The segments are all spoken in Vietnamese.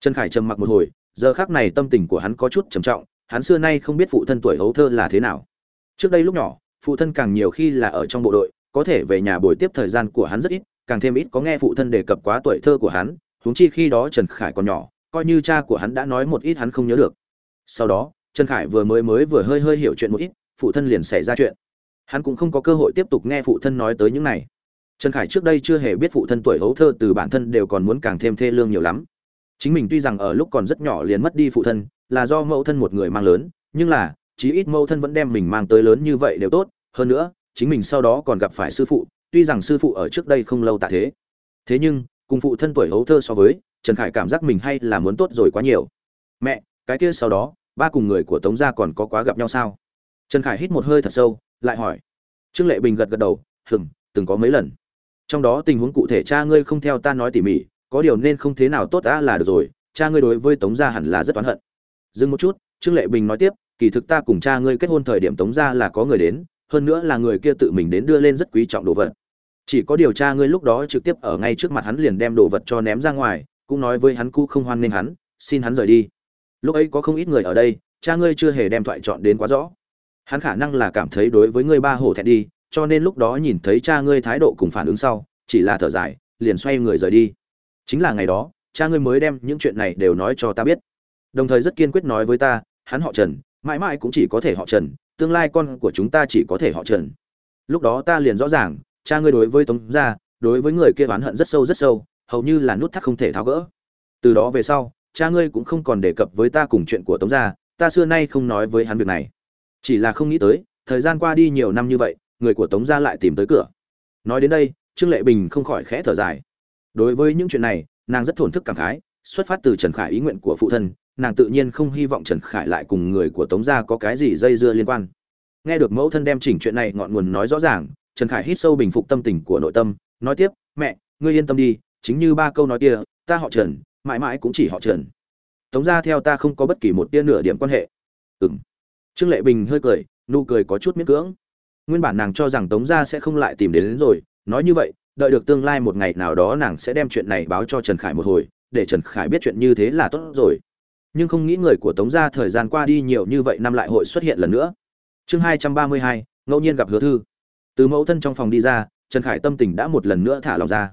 trần khải trầm mặc một hồi, giờ khác này tâm tình của hắn có chút trầm trọng, hắn xưa nay không biết phụ thân tuổi hấu thơ là thế nào. Trước đây lúc nhỏ, phụ thân càng nhiều khi là ở trong bộ đội, có thể về nhà buổi tiếp thời gian của hắn rất ít, càng thêm ít có nghe phụ thân đề cập quá tuổi thơ của hắn, huống chi khi đó trần khải còn nhỏ, coi như cha của hắn đã nói một ít hắn không nhớ được. Sau đó, trần khải vừa mới mới vừa hơi hơi hiểu chuyện một ít, phụ thân liền xảy ra chuyện. Hắn cũng không có cơ hội tiếp tục nghe phụ thân nói tới những này. Trần khải trước đây chưa hề biết phụ thân tuổi hấu thơ từ bản thân đều còn muốn càng thêm thê lương nhiều lắm chính mình tuy rằng ở lúc còn rất nhỏ liền mất đi phụ thân, là do mẫu thân một người mang lớn, nhưng là, chí ít mẫu thân vẫn đem mình mang tới lớn như vậy đều tốt. Hơn nữa, chính mình sau đó còn gặp phải sư phụ, tuy rằng sư phụ ở trước đây không lâu tạ thế. Thế nhưng, cùng phụ thân tuổi hấu thơ so với, trần khải cảm giác mình hay là muốn tốt rồi quá nhiều. Mẹ, cái kia sau đó, ba cùng người của tống gia còn có quá gặp nhau sao? Trần khải hít một hơi thật sâu, lại hỏi. Trương lệ bình gật gật đầu hừng từng có mấy lần. Trong đó tình huống cụ thể cha ngươi không theo ta nói tỉ mỉ có điều nên không thế nào tốt đã là được rồi, cha ngươi đối với tống gia hẳn là rất oán hận. Dừng một chút, trương lệ bình nói tiếp, kỳ thực ta cùng cha ngươi kết hôn thời điểm tống gia là có người đến, hơn nữa là người kia tự mình đến đưa lên rất quý trọng đồ vật. Chỉ có điều tra ngươi lúc đó trực tiếp ở ngay trước mặt hắn liền đem đồ vật cho ném ra ngoài, cũng nói với hắn cũ không hoan nghênh hắn, xin hắn rời đi. Lúc ấy có không ít người ở đây, cha ngươi chưa hề đem thoại chọn đến quá rõ. Hắn khả năng là cảm thấy đối với ngươi ba hổ thẹn đi, cho nên lúc đó nhìn thấy cha ngươi thái độ cùng phản ứng sau, chỉ là thở dài, liền xoay người rời đi chính là ngày đó, cha ngươi mới đem những chuyện này đều nói cho ta biết. Đồng thời rất kiên quyết nói với ta, hắn họ trần, mãi mãi cũng chỉ có thể họ trần, tương lai con của chúng ta chỉ có thể họ trần. Lúc đó ta liền rõ ràng, cha ngươi đối với tống gia, đối với người kia oán hận rất sâu rất sâu, hầu như là nút thắt không thể tháo gỡ. Từ đó về sau, cha ngươi cũng không còn đề cập với ta cùng chuyện của tống gia, ta xưa nay không nói với hắn việc này. Chỉ là không nghĩ tới, thời gian qua đi nhiều năm như vậy, người của tống gia lại tìm tới cửa. Nói đến đây, trương lệ bình không khỏi khẽ thở dài đối với những chuyện này nàng rất thổn thức cảm khái xuất phát từ trần khải ý nguyện của phụ thân nàng tự nhiên không hy vọng trần khải lại cùng người của tống gia có cái gì dây dưa liên quan. Nghe được mẫu thân đem chỉnh chuyện này ngọn nguồn nói rõ ràng trần khải hít sâu bình phục tâm tình của nội tâm nói tiếp mẹ ngươi yên tâm đi chính như ba câu nói kia ta họ trần mãi mãi cũng chỉ họ trần. Tống gia theo ta không có bất kỳ một tia nửa điểm quan hệ. Ừng trương lệ bình hơi cười nụ cười có chút miễn cưỡng. Nguyên bản nàng cho rằng tống gia sẽ không lại tìm đến, đến rồi nói như vậy đợi được tương lai một ngày nào đó nàng sẽ đem chuyện này báo cho trần khải một hồi, để trần khải biết chuyện như thế là tốt rồi. Nhưng không nghĩ người của tống gia thời gian qua đi nhiều như vậy năm lại hội xuất hiện lần nữa. Chương hai trăm ba mươi hai, ngẫu nhiên gặp hứa thư. Từ mẫu thân trong phòng đi ra, trần khải tâm tình đã một lần nữa thả lòng ra.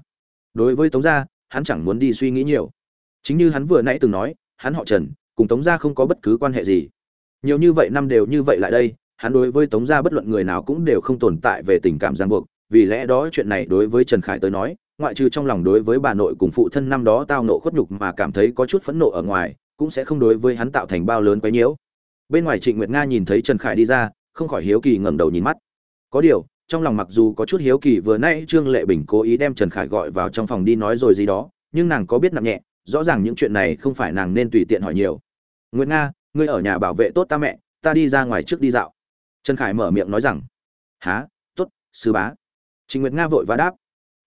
Đối với tống gia, hắn chẳng muốn đi suy nghĩ nhiều. Chính như hắn vừa nãy từng nói, hắn họ trần, cùng tống gia không có bất cứ quan hệ gì. Nhiều như vậy năm đều như vậy lại đây, hắn đối với tống gia bất luận người nào cũng đều không tồn tại về tình cảm giang buộc vì lẽ đó chuyện này đối với trần khải tới nói, ngoại trừ trong lòng đối với bà nội cùng phụ thân năm đó tao nộ khuất nhục mà cảm thấy có chút phẫn nộ ở ngoài, cũng sẽ không đối với hắn tạo thành bao lớn quấy nhiễu. Bên ngoài trịnh nguyệt nga nhìn thấy trần khải đi ra, không khỏi hiếu kỳ ngẩng đầu nhìn mắt. Có điều, trong lòng mặc dù có chút hiếu kỳ vừa nãy trương lệ bình cố ý đem trần khải gọi vào trong phòng đi nói rồi gì đó, nhưng nàng có biết nặng nhẹ, rõ ràng những chuyện này không phải nàng nên tùy tiện hỏi nhiều. Nguyệt nga, ngươi ở nhà bảo vệ tốt ta mẹ, ta đi ra ngoài trước đi dạo. Trần khải mở miệng nói rằng há t ố t sư bá. Trình nguyệt nga vội vã đáp.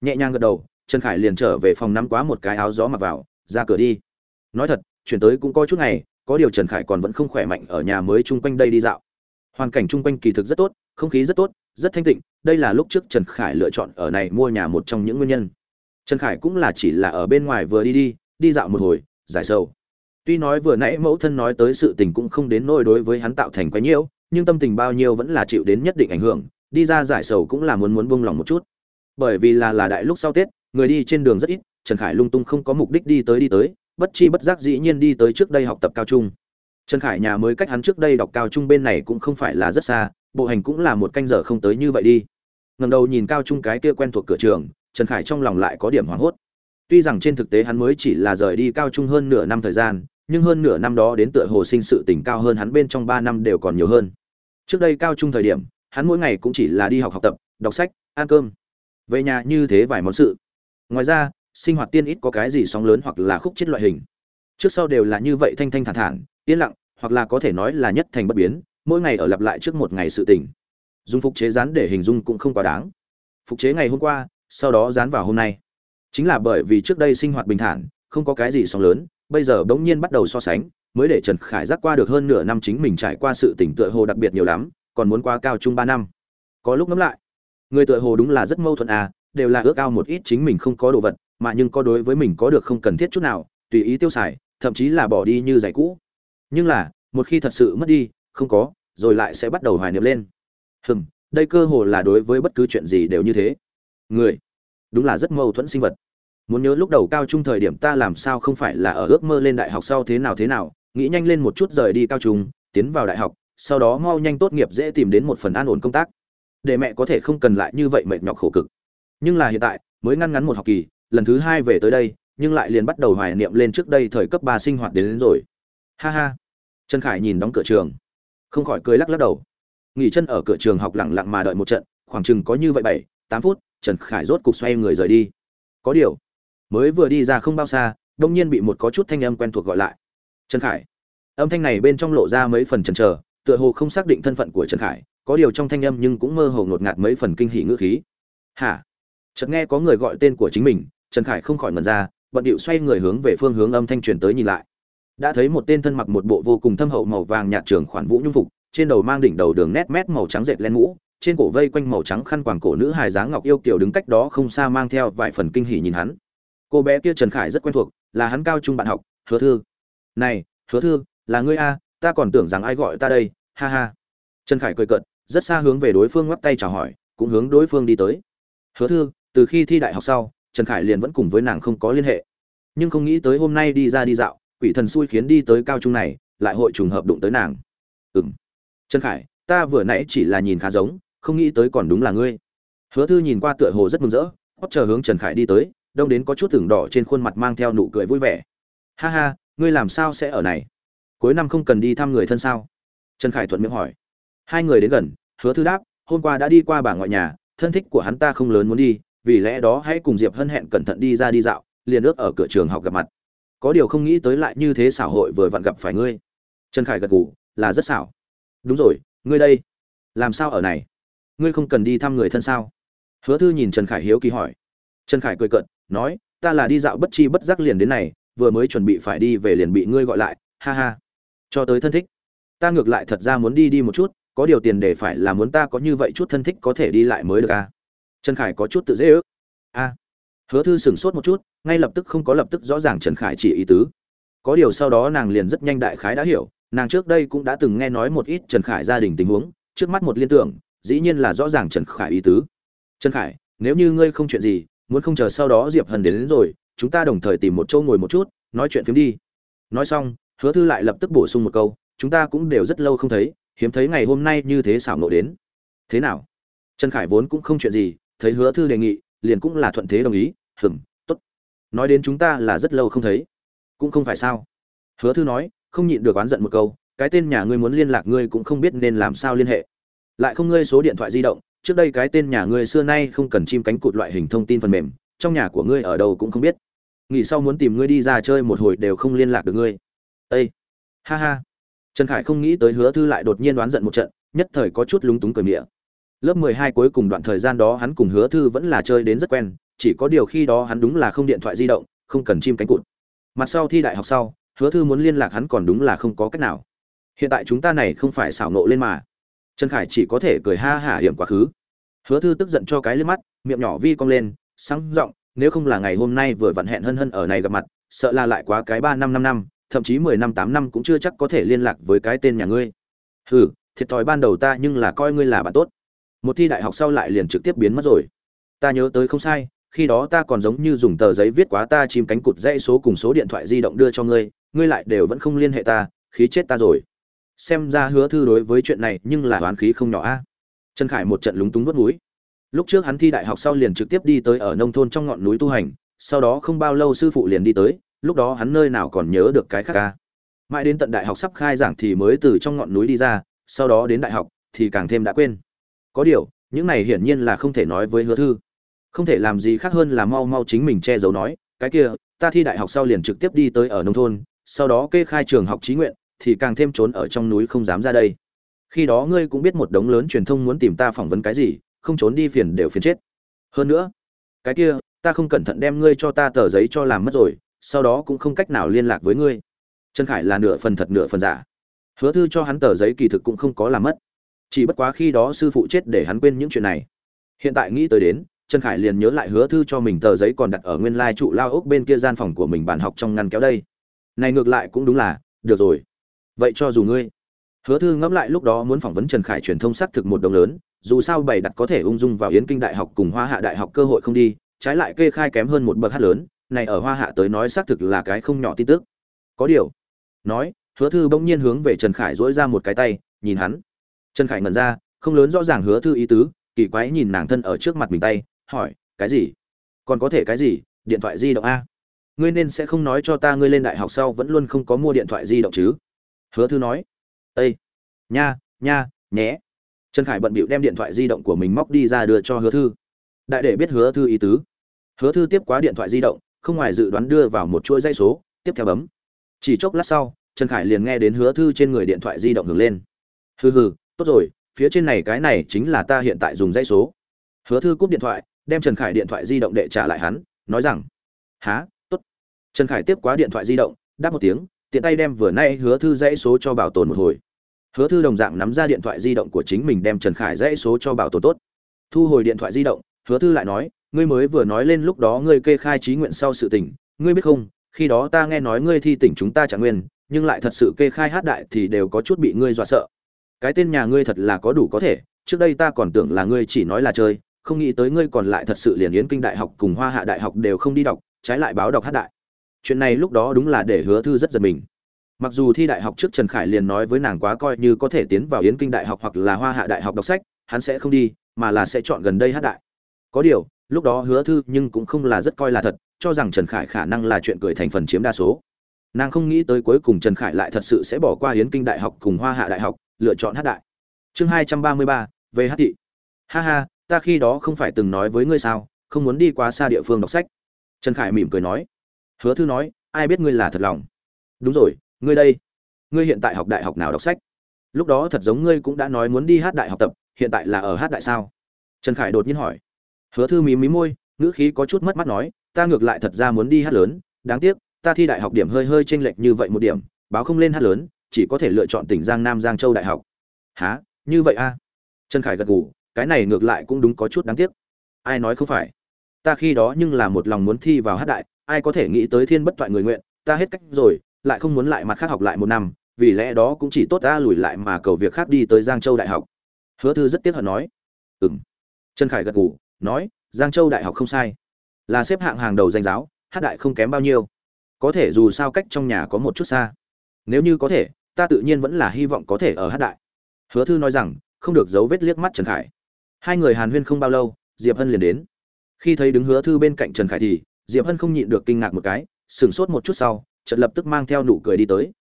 Nhẹ nhàng gật đầu trần khải liền trở về phòng nắm quá một cái áo gió mặc vào ra cửa đi. Nói thật chuyển tới cũng có chút ngày có điều trần khải còn vẫn không khỏe mạnh ở nhà mới chung quanh đây đi dạo. Hoàn cảnh chung quanh kỳ thực rất tốt không khí rất tốt rất thanh tịnh đây là lúc trước trần khải lựa chọn ở này mua nhà một trong những nguyên nhân. Trần khải cũng là chỉ là ở bên ngoài vừa đi đi đi dạo một hồi giải sầu. Tuy nói vừa nãy mẫu thân nói tới sự tình cũng không đến nỗi đối với hắn tạo thành quá nhiều, nhưng tâm tình bao nhiêu vẫn là chịu đến nhất định ảnh hưởng đi ra giải sầu cũng là muốn muốn buông lòng một chút. Bởi vì là là đại lúc sau tết, người đi trên đường rất ít, trần khải lung tung không có mục đích đi tới đi tới, bất chi bất giác dĩ nhiên đi tới trước đây học tập cao trung. Trần khải nhà mới cách hắn trước đây đọc cao trung bên này cũng không phải là rất xa, bộ hành cũng là một canh giờ không tới như vậy đi. Ngầm đầu nhìn cao trung cái kia quen thuộc cửa trường, trần khải trong lòng lại có điểm hoảng hốt. Tuy rằng trên thực tế hắn mới chỉ là rời đi cao trung hơn nửa năm thời gian, nhưng hơn nửa năm đó đến tựa hồ sinh sự tỉnh cao hơn hắn bên trong ba năm đều còn nhiều hơn. Trước đây cao trung thời điểm hắn mỗi ngày cũng chỉ là đi học học tập, đọc sách, ăn cơm. Về nhà như thế vài món sự. Ngoài ra, sinh hoạt tiên ít có cái gì sóng lớn hoặc là khúc chết loại hình. Trước sau đều là như vậy thanh thanh thản thản, yên lặng, hoặc là có thể nói là nhất thành bất biến, mỗi ngày ở lặp lại trước một ngày sự tỉnh dùng phục chế rán để hình dung cũng không quá đáng. Phục chế ngày hôm qua, sau đó dán vào hôm nay. Chính là bởi vì trước đây sinh hoạt bình thản, không có cái gì sóng lớn, bây giờ bỗng nhiên bắt đầu so sánh, mới để trần khải giác qua được hơn nửa năm chính mình trải qua sự tỉnh tựa hồ đặc biệt nhiều lắm còn muốn qua cao trung ba năm. Có lúc ngẫm lại, người tựa hồ đúng là rất mâu thuẫn à đều là ước ao một ít chính mình không có đồ vật, mà nhưng có đối với mình có được không cần thiết chút nào, tùy ý tiêu xài, thậm chí là bỏ đi như giày cũ. Nhưng là, một khi thật sự mất đi, không có, rồi lại sẽ bắt đầu hoài niệm lên. Hừm, đây cơ hồ là đối với bất cứ chuyện gì đều như thế. Người, đúng là rất mâu thuẫn sinh vật. Muốn nhớ lúc đầu cao trung thời điểm ta làm sao không phải là ở ước mơ lên đại học sau thế nào thế nào, nghĩ nhanh lên một chút rời đi cao trung, tiến vào đại học sau đó mau nhanh tốt nghiệp dễ tìm đến một phần an ổn công tác. Để mẹ có thể không cần lại như vậy mệt nhọc khổ cực. Nhưng là hiện tại mới ngăn ngắn một học kỳ lần thứ hai về tới đây nhưng lại liền bắt đầu hoài niệm lên trước đây thời cấp ba sinh hoạt đến, đến rồi. Ha ha. Trần khải nhìn đóng cửa trường. Không khỏi cười lắc lắc đầu. Nghỉ chân ở cửa trường học lẳng lặng mà đợi một trận khoảng chừng có như vậy bảy tám phút trần khải rốt cục xoay người rời đi. Có điều mới vừa đi ra không bao xa đông nhiên bị một có chút thanh âm quen thuộc gọi lại. Trần khải âm thanh này bên trong lộ ra mấy phần chần chờ tựa hồ không xác định thân phận của trần khải, có điều trong thanh âm nhưng cũng mơ hồ ngột ngạt mấy phần kinh hỉ ngữ khí. Hả? Chợt nghe có người gọi tên của chính mình, trần khải không khỏi ngần ra, bận điệu xoay người hướng về phương hướng âm thanh truyền tới nhìn lại. Đã thấy một tên thân mặc một bộ vô cùng thâm hậu màu vàng nhạt trường khoản vũ nhung phục, trên đầu mang đỉnh đầu đường nét mét màu trắng dệt len mũ, trên cổ vây quanh màu trắng khăn quàng cổ nữ hài dáng ngọc yêu kiều đứng cách đó không xa mang theo vài phần kinh hỉ nhìn hắn. Cô bé kia trần khải rất quen thuộc, là hắn cao trung bạn học, hứa thư. Này, hứa thư, là ngươi a? Ta còn tưởng rằng ai gọi ta đây, ha ha. Trần khải cười cợt, rất xa hướng về đối phương ngoắc tay chào hỏi, cũng hướng đối phương đi tới. Hứa thư, từ khi thi đại học sau, trần khải liền vẫn cùng với nàng không có liên hệ. Nhưng không nghĩ tới hôm nay đi ra đi dạo, quỷ thần xui khiến đi tới cao trung này, lại hội trùng hợp đụng tới nàng. Ừ m trần khải, ta vừa nãy chỉ là nhìn khá giống, không nghĩ tới còn đúng là ngươi. Hứa thư nhìn qua tựa hồ rất mừng rỡ, hót chờ hướng trần khải đi tới, đông đến có chút tưởng đỏ trên khuôn mặt mang theo nụ cười vui vẻ. Ha ha, ngươi làm sao sẽ ở này? Cuối năm không cần đi thăm người thân sao? Trần khải thuận miệng hỏi. Hai người đến gần hứa thư đáp hôm qua đã đi qua bà ngoại nhà thân thích của hắn ta không lớn muốn đi vì lẽ đó hãy cùng diệp hân hẹn cẩn thận đi ra đi dạo liền ước ở cửa trường học gặp mặt. Có điều không nghĩ tới lại như thế xảo hội vừa vặn gặp phải ngươi. Trần khải gật gù là rất xảo. Đúng rồi ngươi đây làm sao ở này? Ngươi không cần đi thăm người thân sao? Hứa thư nhìn trần khải hiếu kỳ hỏi. Trần khải cười cận, nói ta là đi dạo bất chi bất giác liền đến này vừa mới chuẩn bị phải đi về liền bị ngươi gọi lại ha ha cho tới thân thích. Ta ngược lại thật ra muốn đi đi một chút có điều tiền để phải là muốn ta có như vậy chút thân thích có thể đi lại mới được à. trần khải có chút tự dễ ước. A hứa thư sửng sốt một chút ngay lập tức không có lập tức rõ ràng trần khải chỉ ý tứ. Có điều sau đó nàng liền rất nhanh đại khái đã hiểu nàng trước đây cũng đã từng nghe nói một ít trần khải gia đình tình huống trước mắt một liên tưởng dĩ nhiên là rõ ràng trần khải ý tứ. Trần khải nếu như ngươi không chuyện gì muốn không chờ sau đó diệp hần đến, đến rồi chúng ta đồng thời tìm một chỗ ngồi một chút nói chuyện phiếm đi. Nói xong hứa thư lại lập tức bổ sung một câu, chúng ta cũng đều rất lâu không thấy, hiếm thấy ngày hôm nay như thế xảo nộ đến. Thế nào? Trần khải vốn cũng không chuyện gì, thấy hứa thư đề nghị, liền cũng là thuận thế đồng ý, hừm, tốt. Nói đến chúng ta là rất lâu không thấy. Cũng không phải sao. Hứa thư nói, không nhịn được oán giận một câu, cái tên nhà ngươi muốn liên lạc ngươi cũng không biết nên làm sao liên hệ. Lại không ngươi số điện thoại di động, trước đây cái tên nhà ngươi xưa nay không cần chim cánh cụt loại hình thông tin phần mềm, trong nhà của ngươi ở đâu cũng không biết. Nghỉ sau muốn tìm ngươi đi ra chơi một hồi đều không liên lạc được ngươi. Ê! ha ha! Trần khải không nghĩ tới hứa thư lại đột nhiên đoán giận một trận, nhất thời có chút lúng túng cười miệng lớp mười hai cuối cùng đoạn thời gian đó hắn cùng hứa thư vẫn là chơi đến rất quen, chỉ có điều khi đó hắn đúng là không điện thoại di động, không cần chim cánh cụt. Mặt sau thi đại học sau, hứa thư muốn liên lạc hắn còn đúng là không có cách nào. Hiện tại chúng ta này không phải xảo nộ lên mà. Trần khải chỉ có thể cười ha hả hiểm quá khứ. Hứa thư tức giận cho cái liếc mắt, miệng nhỏ vi cong lên, sáng giọng, nếu không là ngày hôm nay vừa vặn hẹn hân hân ở này gặp mặt, sợ là lại quá cái ba năm năm năm thậm chí mười năm, tám năm cũng chưa chắc có thể liên lạc với cái tên nhà ngươi. Hừ, thiệt thòi ban đầu ta nhưng là coi ngươi là bạn tốt. Một thi đại học sau lại liền trực tiếp biến mất rồi. Ta nhớ tới không sai, khi đó ta còn giống như dùng tờ giấy viết quá ta chìm cánh cụt dãy số cùng số điện thoại di động đưa cho ngươi ngươi lại đều vẫn không liên hệ ta, khí chết ta rồi. Xem ra hứa thư đối với chuyện này nhưng là oán khí không nhỏ a. Trần khải một trận lúng túng vớt núi. Lúc trước hắn thi đại học sau liền trực tiếp đi tới ở nông thôn trong ngọn núi tu hành, sau đó không bao lâu sư phụ liền đi tới lúc đó hắn nơi nào còn nhớ được cái khác ca. Mãi đến tận đại học sắp khai giảng thì mới từ trong ngọn núi đi ra, sau đó đến đại học thì càng thêm đã quên. Có điều, những này hiển nhiên là không thể nói với hứa thư. Không thể làm gì khác hơn là mau mau chính mình che giấu nói, cái kia, ta thi đại học sau liền trực tiếp đi tới ở nông thôn, sau đó kê khai trường học trí nguyện, thì càng thêm trốn ở trong núi không dám ra đây. Khi đó ngươi cũng biết một đống lớn truyền thông muốn tìm ta phỏng vấn cái gì, không trốn đi phiền đều phiền chết. Hơn nữa, cái kia, ta không cẩn thận đem ngươi cho ta tờ giấy cho làm mất rồi sau đó cũng không cách nào liên lạc với ngươi. Trần khải là nửa phần thật nửa phần giả. Hứa thư cho hắn tờ giấy kỳ thực cũng không có làm mất. Chỉ bất quá khi đó sư phụ chết để hắn quên những chuyện này. Hiện tại nghĩ tới đến, trần khải liền nhớ lại hứa thư cho mình tờ giấy còn đặt ở nguyên lai trụ lao ốc bên kia gian phòng của mình bàn học trong ngăn kéo đây. Này ngược lại cũng đúng là, được rồi. Vậy cho dù ngươi. Hứa thư ngẫm lại lúc đó muốn phỏng vấn trần khải truyền thông xác thực một đồng lớn, dù sao bày đặt có thể ung dung vào yến kinh đại học cùng hoa hạ đại học cơ hội không đi, trái lại kê khai kém hơn một bậc hát lớn này ở hoa hạ tới nói xác thực là cái không nhỏ tin tức. Có điều, nói, hứa thư bỗng nhiên hướng về trần khải dỗi ra một cái tay, nhìn hắn. Trần khải ngẩn ra, không lớn rõ ràng hứa thư ý tứ, kỳ quái nhìn nàng thân ở trước mặt mình tay, hỏi, cái gì? Còn có thể cái gì? Điện thoại di động a? Ngươi nên sẽ không nói cho ta ngươi lên đại học sau vẫn luôn không có mua điện thoại di động chứ. Hứa thư nói. Ây nha nha, nhé. Trần khải bận bịu đem điện thoại di động của mình móc đi ra đưa cho hứa thư. Đại để biết hứa thư ý tứ. Hứa thư tiếp quá điện thoại di động không ngoài dự đoán đưa vào một chuỗi dây số, tiếp theo bấm. Chỉ chốc lát sau, trần khải liền nghe đến hứa thư trên người điện thoại di động hưởng lên. Hừ hừ, tốt rồi, phía trên này cái này chính là ta hiện tại dùng dây số. Hứa thư cúp điện thoại, đem trần khải điện thoại di động để trả lại hắn, nói rằng há t ố t trần khải tiếp quá điện thoại di động, đáp một tiếng, tiện tay đem vừa nay hứa thư dãy số cho bảo tồn một hồi. Hứa thư đồng dạng nắm ra điện thoại di động của chính mình đem trần khải dãy số cho bảo tồn tốt. Thu hồi điện thoại di động, hứa thư lại nói ngươi mới vừa nói lên lúc đó ngươi kê khai trí nguyện sau sự tình, ngươi biết không, khi đó ta nghe nói ngươi thi tỉnh chúng ta chẳng nguyên, nhưng lại thật sự kê khai hát đại thì đều có chút bị ngươi dọa sợ. Cái tên nhà ngươi thật là có đủ có thể, trước đây ta còn tưởng là ngươi chỉ nói là chơi, không nghĩ tới ngươi còn lại thật sự liền yến kinh đại học cùng hoa hạ đại học đều không đi đọc, trái lại báo đọc hát đại. Chuyện này lúc đó đúng là để hứa thư rất giật mình. Mặc dù thi đại học trước trần khải liền nói với nàng quá coi như có thể tiến vào yến kinh đại học hoặc là hoa hạ đại học đọc sách, hắn sẽ không đi, mà là sẽ chọn gần đây hát đại. Có điều lúc đó hứa thư nhưng cũng không là rất coi là thật, cho rằng trần khải khả năng là chuyện cười thành phần chiếm đa số. Nàng không nghĩ tới cuối cùng trần khải lại thật sự sẽ bỏ qua hiến kinh đại học cùng hoa hạ đại học, lựa chọn hát đại. Chương hai trăm ba mươi ba, về hát thị. Ha ha, ta khi đó không phải từng nói với ngươi sao, không muốn đi quá xa địa phương đọc sách. Trần khải mỉm cười nói. Hứa thư nói, ai biết ngươi là thật lòng. Đúng rồi, ngươi đây. Ngươi hiện tại học đại học nào đọc sách? Lúc đó thật giống ngươi cũng đã nói muốn đi hát đại học tập, hiện tại là ở hát đại sao? Trần khải đột nhiên hỏi hứa thư mí mí môi, ngữ khí có chút mất mắt nói, ta ngược lại thật ra muốn đi hát lớn, đáng tiếc, ta thi đại học điểm hơi hơi chênh lệch như vậy một điểm, báo không lên hát lớn, chỉ có thể lựa chọn tỉnh giang nam, giang châu đại học. Há như vậy a trần khải gật gù, cái này ngược lại cũng đúng có chút đáng tiếc. Ai nói không phải? Ta khi đó nhưng là một lòng muốn thi vào hát đại, ai có thể nghĩ tới thiên bất toại người nguyện, ta hết cách rồi, lại không muốn lại mặt khác học lại một năm, vì lẽ đó cũng chỉ tốt ta lùi lại mà cầu việc khác đi tới giang châu đại học. Hứa thư rất tiếc hận nói. Ừm. Trần khải gật gù nói, giang châu đại học không sai. Là xếp hạng hàng đầu danh giáo, hát đại không kém bao nhiêu. Có thể dù sao cách trong nhà có một chút xa. Nếu như có thể, ta tự nhiên vẫn là hy vọng có thể ở hát đại. Hứa thư nói rằng, không được giấu vết liếc mắt trần khải. Hai người hàn huyên không bao lâu, diệp hân liền đến. Khi thấy đứng hứa thư bên cạnh trần khải thì, diệp hân không nhịn được kinh ngạc một cái, sửng sốt một chút sau, chợt lập tức mang theo nụ cười đi tới.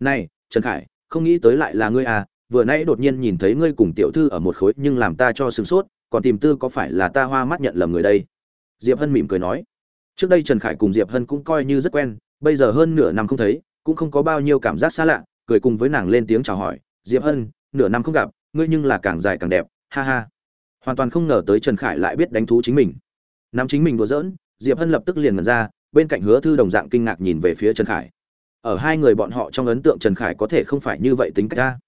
Này, trần khải, không nghĩ tới lại là ngươi à vừa nãy đột nhiên nhìn thấy ngươi cùng tiểu thư ở một khối nhưng làm ta cho sửng sốt còn tìm tư có phải là ta hoa mắt nhận lầm người đây? Diệp hân mỉm cười nói. Trước đây trần khải cùng diệp hân cũng coi như rất quen, bây giờ hơn nửa năm không thấy, cũng không có bao nhiêu cảm giác xa lạ, cười cùng với nàng lên tiếng chào hỏi. Diệp hân, nửa năm không gặp, ngươi nhưng là càng dài càng đẹp, ha ha. Hoàn toàn không ngờ tới trần khải lại biết đánh thú chính mình. Nắm chính mình đùa giỡn, diệp hân lập tức liền ngần ra, bên cạnh hứa thư đồng dạng kinh ngạc nhìn về phía trần khải. Ở hai người bọn họ trong ấn tượng trần khải có thể không phải như vậy tính cách ra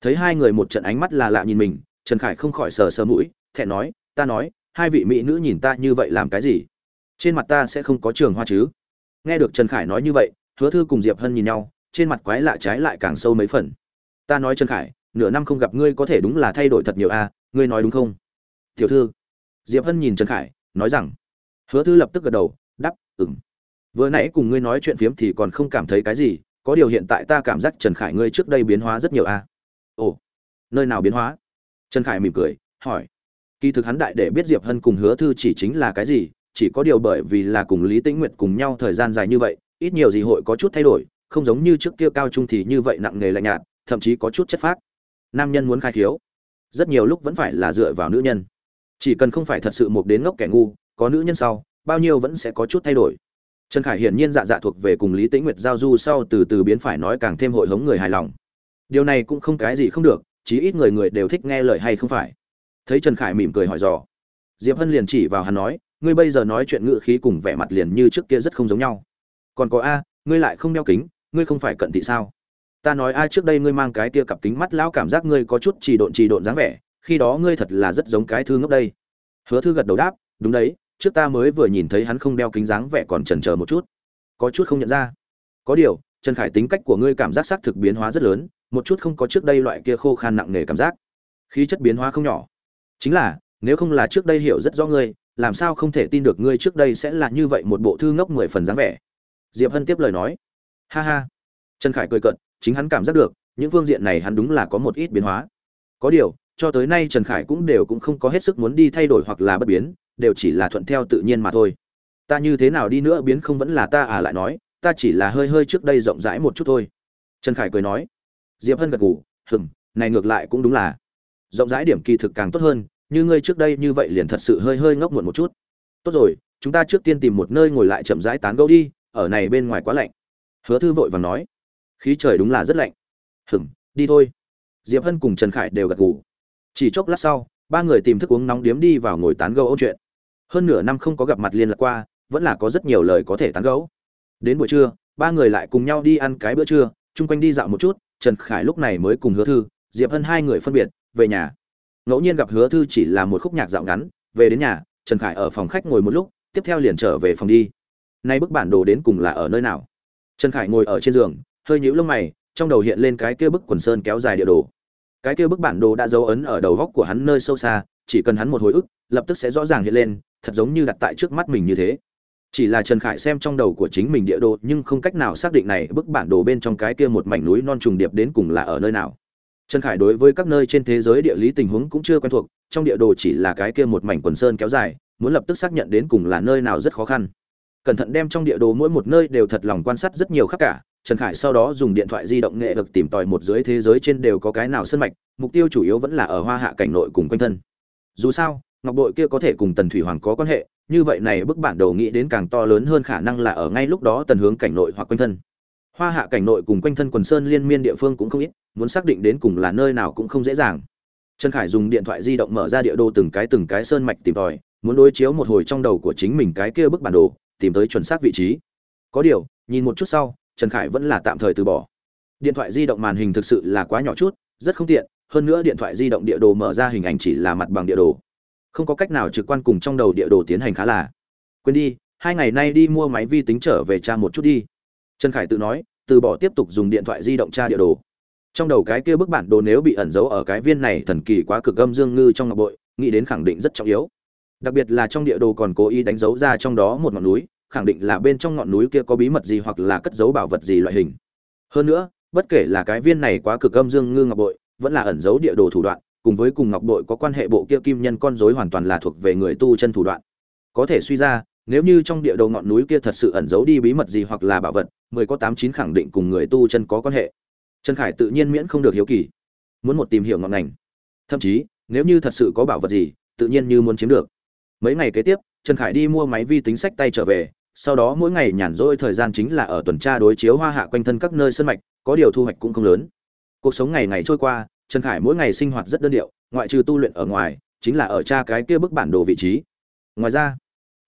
thấy hai người một trận ánh mắt là lạ nhìn mình, trần khải không khỏi sờ sờ mũi thẹn nói, ta nói, hai vị mỹ nữ nhìn ta như vậy làm cái gì? Trên mặt ta sẽ không có trường hoa chứ? Nghe được trần khải nói như vậy, hứa thư cùng diệp hân nhìn nhau, trên mặt quái lạ trái lại càng sâu mấy phần. Ta nói trần khải, nửa năm không gặp ngươi có thể đúng là thay đổi thật nhiều a ngươi nói đúng không? Tiểu thư. Diệp hân nhìn trần khải, nói rằng. Hứa thư lập tức gật đầu đắp ừng vừa nãy cùng ngươi nói chuyện phiếm thì còn không cảm thấy cái gì, có điều hiện tại ta cảm giác trần khải ngươi trước đây biến hóa rất nhiều a ồ, nơi nào biến hóa? Trần khải mỉm cười, hỏi kỳ thực hắn đại để biết diệp hân cùng hứa thư chỉ chính là cái gì, chỉ có điều bởi vì là cùng lý tĩnh nguyệt cùng nhau thời gian dài như vậy, ít nhiều gì hội có chút thay đổi, không giống như trước kia cao trung thì như vậy nặng nề lạnh nhạt, thậm chí có chút chất phác. Nam nhân muốn khai khiếu, rất nhiều lúc vẫn phải là dựa vào nữ nhân. Chỉ cần không phải thật sự một đến ngốc kẻ ngu, có nữ nhân sau, bao nhiêu vẫn sẽ có chút thay đổi. Trần khải hiển nhiên dạ dạ thuộc về cùng lý tĩnh nguyệt giao du sau từ từ biến phải nói càng thêm hội hống người hài lòng. Điều này cũng không cái gì không được, chí ít người người đều thích nghe lời hay không phải thấy trần khải mỉm cười hỏi dò. Diệp hân liền chỉ vào hắn nói, ngươi bây giờ nói chuyện ngự khí cùng vẻ mặt liền như trước kia rất không giống nhau. Còn có a, ngươi lại không đeo kính, ngươi không phải cận thị sao? Ta nói a trước đây ngươi mang cái kia cặp kính mắt lão cảm giác ngươi có chút trì độn trì độn dáng vẻ, khi đó ngươi thật là rất giống cái thư ngốc đây. Hứa thư gật đầu đáp, đúng đấy, trước ta mới vừa nhìn thấy hắn không đeo kính dáng vẻ còn chần chờ một chút. Có chút không nhận ra. Có điều, trần khải tính cách của ngươi cảm giác xác thực biến hóa rất lớn, một chút không có trước đây loại kia khô khan nặng nề cảm giác. Khí chất biến hóa không nhỏ chính là, nếu không là trước đây hiểu rất rõ ngươi, làm sao không thể tin được ngươi trước đây sẽ là như vậy một bộ thư ngốc mười phần dáng vẻ? Diệp hân tiếp lời nói. Ha ha. Trần khải cười cận chính hắn cảm giác được, những phương diện này hắn đúng là có một ít biến hóa. Có điều, cho tới nay trần khải cũng đều cũng không có hết sức muốn đi thay đổi hoặc là bất biến, đều chỉ là thuận theo tự nhiên mà thôi. Ta như thế nào đi nữa biến không vẫn là ta à lại nói, ta chỉ là hơi hơi trước đây rộng rãi một chút thôi. Trần khải cười nói. Diệp hân gật gù hừng này ngược lại cũng đúng là rộng rãi điểm kỳ thực càng tốt hơn, như ngươi trước đây như vậy liền thật sự hơi hơi ngốc muộn một chút. Tốt rồi, chúng ta trước tiên tìm một nơi ngồi lại chậm rãi tán gẫu đi, ở này bên ngoài quá lạnh. Hứa thư vội vàng nói. Khí trời đúng là rất lạnh. Hừm, đi thôi. Diệp hân cùng trần khải đều gật gù. Chỉ chốc lát sau, ba người tìm thức uống nóng điếm đi vào ngồi tán gẫu ôn chuyện. Hơn nửa năm không có gặp mặt liên lạc qua, vẫn là có rất nhiều lời có thể tán gẫu. Đến buổi trưa, ba người lại cùng nhau đi ăn cái bữa trưa, chung quanh đi dạo một chút, trần khải lúc này mới cùng hứa thư, diệp hân hai người phân biệt về nhà. Ngẫu nhiên gặp hứa thư chỉ là một khúc nhạc dạo ngắn, về đến nhà, trần khải ở phòng khách ngồi một lúc, tiếp theo liền trở về phòng đi. Nay bức bản đồ đến cùng là ở nơi nào? Trần khải ngồi ở trên giường, hơi nhíu lông mày, trong đầu hiện lên cái kia bức quần sơn kéo dài địa đồ. Cái kia bức bản đồ đã dấu ấn ở đầu góc của hắn nơi sâu xa, chỉ cần hắn một hồi ức, lập tức sẽ rõ ràng hiện lên, thật giống như đặt tại trước mắt mình như thế. Chỉ là trần khải xem trong đầu của chính mình địa đồ, nhưng không cách nào xác định này bức bản đồ bên trong cái kia một mảnh núi non trùng điệp đến cùng là ở nơi nào trần khải đối với các nơi trên thế giới địa lý tình huống cũng chưa quen thuộc, trong địa đồ chỉ là cái kia một mảnh quần sơn kéo dài, muốn lập tức xác nhận đến cùng là nơi nào rất khó khăn. Cẩn thận đem trong địa đồ mỗi một nơi đều thật lòng quan sát rất nhiều khắp cả, trần khải sau đó dùng điện thoại di động nghệ lực tìm tòi một dưới thế giới trên đều có cái nào sân mạch, mục tiêu chủ yếu vẫn là ở hoa hạ cảnh nội cùng quanh thân. Dù sao, ngọc bội kia có thể cùng tần thủy hoàng có quan hệ, như vậy này bức bản đồ nghĩ đến càng to lớn hơn khả năng là ở ngay lúc đó tần hướng cảnh nội hoặc quanh thân hoa hạ cảnh nội cùng quanh thân quần sơn liên miên địa phương cũng không ít, muốn xác định đến cùng là nơi nào cũng không dễ dàng. Trần khải dùng điện thoại di động mở ra địa đồ từng cái từng cái sơn mạch tìm tòi, muốn đối chiếu một hồi trong đầu của chính mình cái kia bức bản đồ, tìm tới chuẩn xác vị trí. Có điều, nhìn một chút sau, trần khải vẫn là tạm thời từ bỏ. Điện thoại di động màn hình thực sự là quá nhỏ chút, rất không tiện, hơn nữa điện thoại di động địa đồ mở ra hình ảnh chỉ là mặt bằng địa đồ. Không có cách nào trực quan cùng trong đầu địa đồ tiến hành khá là. Quên đi, hai ngày nay đi mua máy vi tính trở về tra một chút đi trần khải tự nói, từ bỏ tiếp tục dùng điện thoại di động tra địa đồ. Trong đầu cái kia bức bản đồ nếu bị ẩn giấu ở cái viên này thần kỳ quá cực âm dương ngư trong ngọc bội, nghĩ đến khẳng định rất trọng yếu. Đặc biệt là trong địa đồ còn cố ý đánh dấu ra trong đó một ngọn núi, khẳng định là bên trong ngọn núi kia có bí mật gì hoặc là cất giấu bảo vật gì loại hình. Hơn nữa, bất kể là cái viên này quá cực âm dương ngư ngọc bội, vẫn là ẩn giấu địa đồ thủ đoạn, cùng với cùng ngọc bội có quan hệ bộ kia kim nhân con rối hoàn toàn là thuộc về người tu chân thủ đoạn. Có thể suy ra, nếu như trong địa đồ ngọn núi kia thật sự ẩn giấu đi bí mật gì hoặc là bảo vật mười có tám chín khẳng định cùng người tu chân có quan hệ. Trần khải tự nhiên miễn không được hiếu kỳ. Muốn một tìm hiểu ngọn ngành. Thậm chí, nếu như thật sự có bảo vật gì, tự nhiên như muốn chiếm được. Mấy ngày kế tiếp, trần khải đi mua máy vi tính sách tay trở về, sau đó mỗi ngày nhàn rỗi thời gian chính là ở tuần tra đối chiếu hoa hạ quanh thân các nơi sân mạch, có điều thu hoạch cũng không lớn. Cuộc sống ngày ngày trôi qua, trần khải mỗi ngày sinh hoạt rất đơn điệu, ngoại trừ tu luyện ở ngoài, chính là ở tra cái kia bức bản đồ vị trí. Ngoài ra,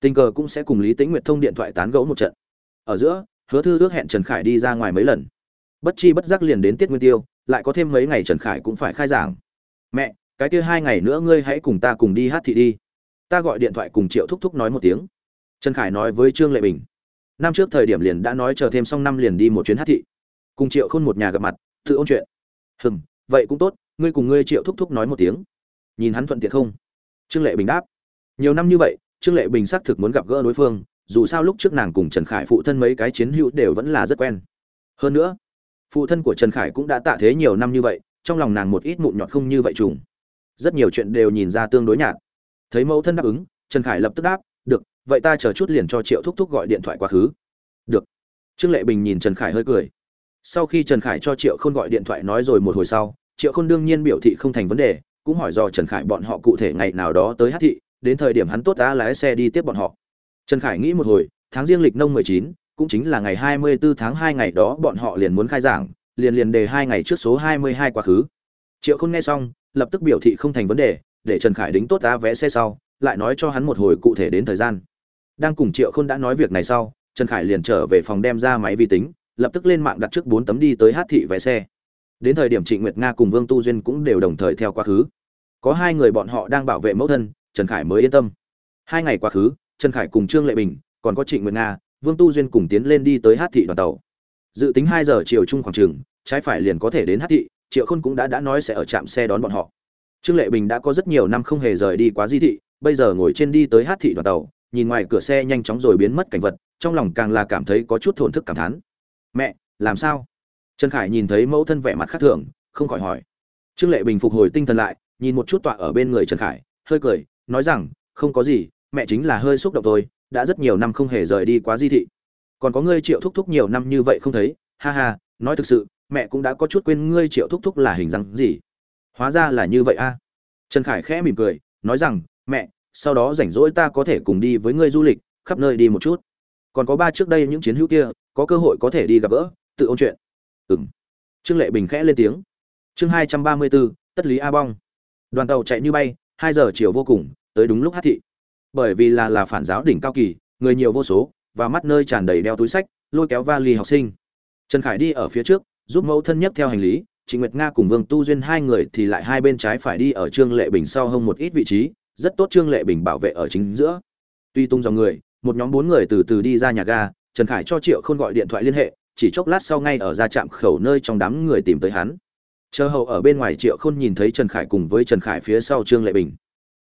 tình cờ cũng sẽ cùng lý tĩnh nguyệt thông điện thoại tán gẫu một trận. Ở giữa hứa thư ước hẹn trần khải đi ra ngoài mấy lần. Bất chi bất giác liền đến tiết nguyên tiêu, lại có thêm mấy ngày trần khải cũng phải khai giảng. Mẹ, cái kia hai ngày nữa ngươi hãy cùng ta cùng đi hát thị đi. Ta gọi điện thoại cùng triệu thúc thúc nói một tiếng. Trần khải nói với trương lệ bình. Năm trước thời điểm liền đã nói chờ thêm xong năm liền đi một chuyến hát thị. Cùng triệu khôn một nhà gặp mặt, tự ôn chuyện. Hừm, vậy cũng tốt, ngươi cùng ngươi triệu thúc thúc nói một tiếng. Nhìn hắn thuận tiện không? Trương lệ bình đáp. Nhiều năm như vậy, trương lệ bình xác thực muốn gặp gỡ đối phương dù sao lúc trước nàng cùng trần khải phụ thân mấy cái chiến hữu đều vẫn là rất quen. Hơn nữa, phụ thân của trần khải cũng đã tạ thế nhiều năm như vậy, trong lòng nàng một ít mụn nhọt không như vậy trùng. Rất nhiều chuyện đều nhìn ra tương đối nhạt. Thấy mẫu thân đáp ứng, trần khải lập tức đáp, được, vậy ta chờ chút liền cho triệu thúc thúc gọi điện thoại quá khứ. Được. Trương lệ bình nhìn trần khải hơi cười. Sau khi trần khải cho triệu k gọi điện thoại nói rồi một hồi sau, triệu khôn đương nhiên biểu thị không thành vấn đề, cũng hỏi do trần khải bọn họ cụ thể ngày nào đó tới hát thị, đến thời điểm hắn tốt đã lái xe đi tiếp bọn họ trần khải nghĩ một hồi, tháng riêng lịch nông mười chín, cũng chính là ngày 24 tháng 2 ngày đó bọn họ liền muốn khai giảng, liền liền đề hai ngày trước số hai mươi hai quá khứ. Triệu khôn nghe xong, lập tức biểu thị không thành vấn đề, để trần khải đính tốt giá vé xe sau, lại nói cho hắn một hồi cụ thể đến thời gian. Đang cùng triệu khôn đã nói việc này sau, trần khải liền trở về phòng đem ra máy vi tính, lập tức lên mạng đặt trước bốn tấm đi tới hát thị vé xe. Đến thời điểm trịnh nguyệt nga cùng vương tu duyên cũng đều đồng thời theo quá khứ. Có hai người bọn họ đang bảo vệ mẫu thân, trần khải mới yên tâm. Hai ngày quá khứ trần khải cùng trương lệ bình, còn có trịnh nguyệt nga, vương tu duyên cùng tiến lên đi tới hát thị đoàn tàu. Dự tính hai giờ chiều chung khoảng trường trái phải liền có thể đến hát thị, triệu khôn cũng đã đã nói sẽ ở trạm xe đón bọn họ. Trương lệ bình đã có rất nhiều năm không hề rời đi quá di thị, bây giờ ngồi trên đi tới hát thị đoàn tàu, nhìn ngoài cửa xe nhanh chóng rồi biến mất cảnh vật, trong lòng càng là cảm thấy có chút thổn thức cảm thán. Mẹ, làm sao? Trần khải nhìn thấy mẫu thân vẻ mặt khác thường, không khỏi hỏi. Trương lệ bình phục hồi tinh thần lại, nhìn một chút tọa ở bên người trần khải, hơi cười, nói rằng, không có gì mẹ chính là hơi xúc động thôi, đã rất nhiều năm không hề rời đi quá di thị. Còn có ngươi triệu thúc thúc nhiều năm như vậy không thấy, ha ha, nói thực sự, mẹ cũng đã có chút quên ngươi triệu thúc thúc là hình dáng gì. Hóa ra là như vậy a. Trần khải khẽ mỉm cười, nói rằng, mẹ, sau đó rảnh rỗi ta có thể cùng đi với ngươi du lịch, khắp nơi đi một chút. Còn có ba trước đây những chiến hữu kia, có cơ hội có thể đi gặp gỡ, tự ôn chuyện. Ừng trương lệ bình khẽ lên tiếng. Chương hai trăm ba mươi bốn tất lý a bong. Đoàn tàu chạy như bay, hai giờ chiều vô cùng, tới đúng lúc hát thị bởi vì là là phản giáo đỉnh cao kỳ, người nhiều vô số, và mắt nơi tràn đầy đeo túi sách, lôi kéo vali học sinh. Trần khải đi ở phía trước, giúp mẫu thân nhất theo hành lý trịnh nguyệt nga cùng vương tu duyên hai người thì lại hai bên trái phải đi ở trương lệ bình sau hơn một ít vị trí, rất tốt trương lệ bình bảo vệ ở chính giữa. Tuy tung dòng người, một nhóm bốn người từ từ đi ra nhà ga, trần khải cho triệu khôn gọi điện thoại liên hệ, chỉ chốc lát sau ngay ở ra trạm khẩu nơi trong đám người tìm tới hắn. Chờ hậu ở bên ngoài triệu khôn nhìn thấy trần khải cùng với trần khải phía sau trương lệ bình.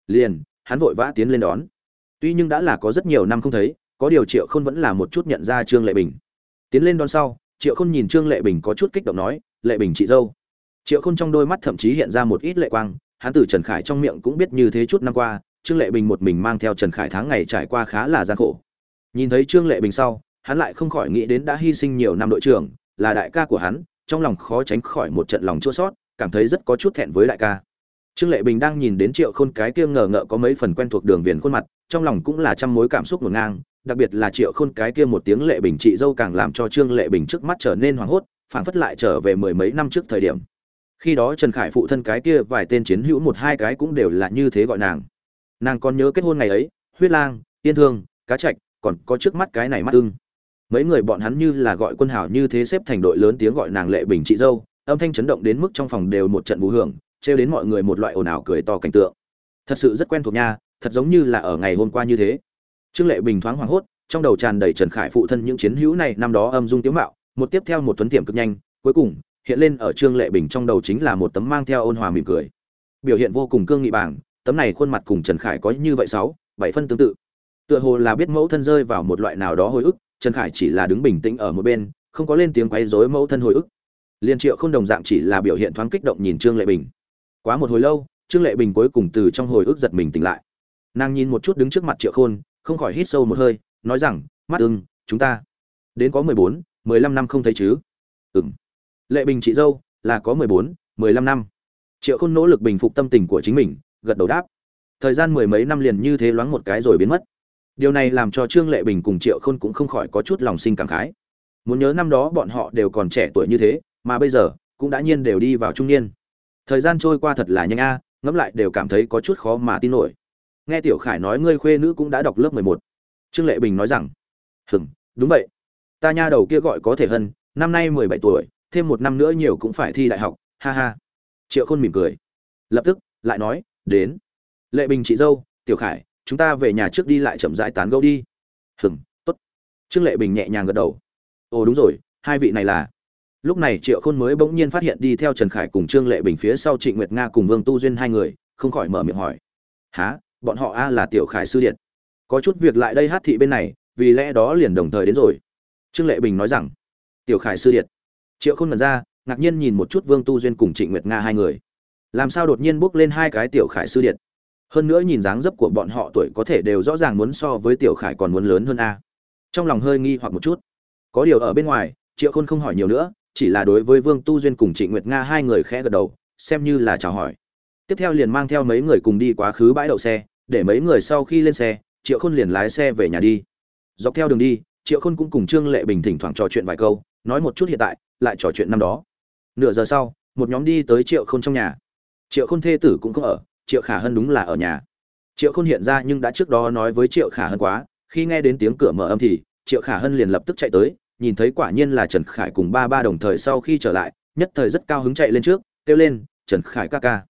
Liền, hắn vội vã tiến lên đón tuy nhưng đã là có rất nhiều năm không thấy, có điều triệu khôn vẫn là một chút nhận ra trương lệ bình. Tiến lên đón sau, triệu khôn nhìn trương lệ bình có chút kích động nói, lệ bình chị dâu. Triệu khôn trong đôi mắt thậm chí hiện ra một ít lệ quang Hán tử trần khải trong miệng cũng biết như thế chút năm qua, trương lệ bình một mình mang theo trần khải tháng ngày trải qua khá là gian khổ. Nhìn thấy trương lệ bình sau, hắn lại không khỏi nghĩ đến đã hy sinh nhiều năm đội trưởng, là đại ca của hắn, trong lòng khó tránh khỏi một trận lòng chua sót cảm thấy rất có chút thẹn với đại ca trương lệ bình đang nhìn đến triệu khôn cái kia ngờ ngợ có mấy phần quen thuộc đường viền khuôn mặt, trong lòng cũng là trăm mối cảm xúc ngổn ngang, đặc biệt là triệu khôn cái kia một tiếng lệ bình chị dâu càng làm cho trương lệ bình trước mắt trở nên hoảng hốt, phảng phất lại trở về mười mấy năm trước thời điểm. Khi đó trần khải phụ thân cái kia vài tên chiến hữu một hai cái cũng đều là như thế gọi nàng. Nàng còn nhớ kết hôn ngày ấy, huyết lang tiên thương, cá trạch, còn có trước mắt cái này mắt ưng. Mấy người bọn hắn như là gọi quân hảo như thế xếp thành đội lớn tiếng gọi nàng lệ bình chị dâu, âm thanh chấn động đến mức trong phòng đều một trận vũ hưởng trêu đến mọi người một loại ồn ào cười to cảnh tượng. Thật sự rất quen thuộc nha, thật giống như là ở ngày hôm qua như thế. Trương lệ bình thoáng hoảng hốt, trong đầu tràn đầy trần khải phụ thân những chiến hữu này năm đó âm dung tiếu mạo, một tiếp theo một tuấn tiệm cực nhanh, cuối cùng, hiện lên ở trương lệ bình trong đầu chính là một tấm mang theo ôn hòa mỉm cười. Biểu hiện vô cùng cương nghị bảng, tấm này khuôn mặt cùng trần khải có như vậy sáu, bảy phân tương tự. Tựa hồ là biết mẫu thân rơi vào một loại nào đó hồi ức, trần khải chỉ là đứng bình tĩnh ở một bên, không có lên tiếng quấy rối mẫu thân hồi ức. Liên triệu không đồng dạng chỉ là biểu hiện thoáng kích động nhìn trương lệ bình quá một hồi lâu, trương lệ bình cuối cùng từ trong hồi ức giật mình tỉnh lại. Nàng nhìn một chút đứng trước mặt triệu khôn, không khỏi hít sâu một hơi, nói rằng, mắt ưng, chúng ta đến có mười bốn, mười lăm năm không thấy chứ? Ừng lệ bình chị dâu, là có mười bốn, mười lăm năm. Triệu khôn nỗ lực bình phục tâm tình của chính mình, gật đầu đáp. Thời gian mười mấy năm liền như thế loáng một cái rồi biến mất. Điều này làm cho trương lệ bình cùng triệu khôn cũng không khỏi có chút lòng sinh cảm khái. Muốn nhớ năm đó bọn họ đều còn trẻ tuổi như thế, mà bây giờ cũng đã nhiên đều đi vào trung niên thời gian trôi qua thật là nhanh a, ngẫm lại đều cảm thấy có chút khó mà tin nổi. Nghe tiểu khải nói ngươi khuê nữ cũng đã đọc lớp mười một. Trương lệ bình nói rằng, hừm, đúng vậy. Ta nha đầu kia gọi có thể hơn năm nay mười bảy tuổi, thêm một năm nữa nhiều cũng phải thi đại học, ha ha. Triệu khôn mỉm cười. Lập tức, lại nói, đến. Lệ bình chị dâu, tiểu khải, chúng ta về nhà trước đi lại chậm rãi tán gẫu đi. Hừm, tốt. Trương lệ bình nhẹ nhàng gật đầu. Ồ, đúng rồi, hai vị này là lúc này triệu khôn mới bỗng nhiên phát hiện đi theo trần khải cùng trương lệ bình phía sau trịnh nguyệt nga cùng vương tu duyên hai người, không khỏi mở miệng hỏi. Há bọn họ a là tiểu khải sư điện. Có chút việc lại đây hát thị bên này, vì lẽ đó liền đồng thời đến rồi. Trương lệ bình nói rằng. Tiểu khải sư điện. Triệu khôn mật ra, ngạc nhiên nhìn một chút vương tu duyên cùng trịnh nguyệt nga hai người. Làm sao đột nhiên bước lên hai cái tiểu khải sư điện? Hơn nữa nhìn dáng dấp của bọn họ tuổi có thể đều rõ ràng muốn so với tiểu khải còn muốn lớn hơn a. Trong lòng hơi nghi hoặc một chút. Có điều ở bên ngoài, triệu khôn không hỏi nhiều nữa chỉ là đối với vương tu duyên cùng trịnh nguyệt nga hai người khẽ gật đầu, xem như là chào hỏi. Tiếp theo liền mang theo mấy người cùng đi quá khứ bãi đậu xe, để mấy người sau khi lên xe, triệu khôn liền lái xe về nhà đi. Dọc theo đường đi, triệu khôn cũng cùng trương lệ bình thỉnh thoảng trò chuyện vài câu, nói một chút hiện tại, lại trò chuyện năm đó. Nửa giờ sau, một nhóm đi tới triệu khôn trong nhà. Triệu khôn thê tử cũng không ở, triệu khả hân đúng là ở nhà. Triệu khôn hiện ra nhưng đã trước đó nói với triệu khả hân quá, khi nghe đến tiếng cửa mở âm thì, triệu khả hân liền lập tức chạy tới nhìn thấy quả nhiên là trần khải cùng ba ba đồng thời sau khi trở lại nhất thời rất cao hứng chạy lên trước kêu lên trần khải ca ca.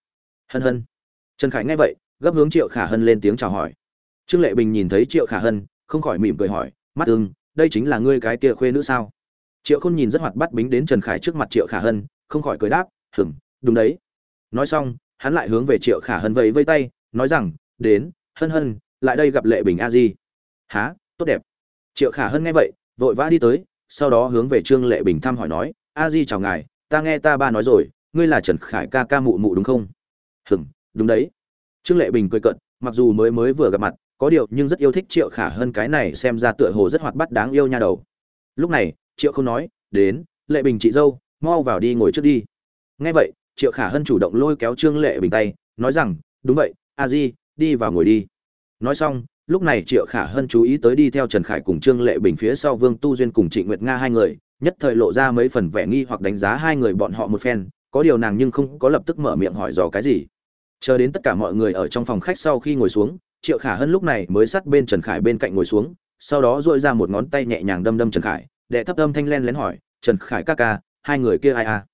Hân hân. Trần khải nghe vậy gấp hướng triệu khả hân lên tiếng chào hỏi. Trương lệ bình nhìn thấy triệu khả hân không khỏi mỉm cười hỏi mắt ưng đây chính là ngươi cái kia khuê nữ sao? Triệu khôn nhìn rất hoạt bát bính đến trần khải trước mặt triệu khả hân không khỏi cười đáp "Ừm, đúng đấy. Nói xong hắn lại hướng về triệu khả hân vẫy vây tay nói rằng đến hân hân lại đây gặp lệ bình a di. Hả tốt đẹp. Triệu khả hân nghe vậy vội vã đi tới sau đó hướng về trương lệ bình thăm hỏi nói, a di chào ngài, ta nghe ta ba nói rồi, ngươi là trần khải ca ca mụ mụ đúng không? Hừm, đúng đấy. Trương lệ bình cười cận mặc dù mới mới vừa gặp mặt, có điều nhưng rất yêu thích triệu khả hơn cái này xem ra tựa hồ rất hoạt bát đáng yêu nha đầu. Lúc này, triệu không nói, đến, lệ bình chị dâu, mau vào đi ngồi trước đi. Nghe vậy, triệu khả hân chủ động lôi kéo trương lệ bình tay, nói rằng, đúng vậy, a di, đi vào ngồi đi. Nói xong lúc này triệu khả hân chú ý tới đi theo trần khải cùng trương lệ bình phía sau vương tu duyên cùng trịnh nguyệt nga hai người, nhất thời lộ ra mấy phần vẻ nghi hoặc đánh giá hai người bọn họ một phen, có điều nàng nhưng không có lập tức mở miệng hỏi dò cái gì. Chờ đến tất cả mọi người ở trong phòng khách sau khi ngồi xuống, triệu khả hân lúc này mới sát bên trần khải bên cạnh ngồi xuống, sau đó dội ra một ngón tay nhẹ nhàng đâm đâm trần khải, đệ thấp âm thanh len lén hỏi, trần khải ca ca, hai người kia ai à?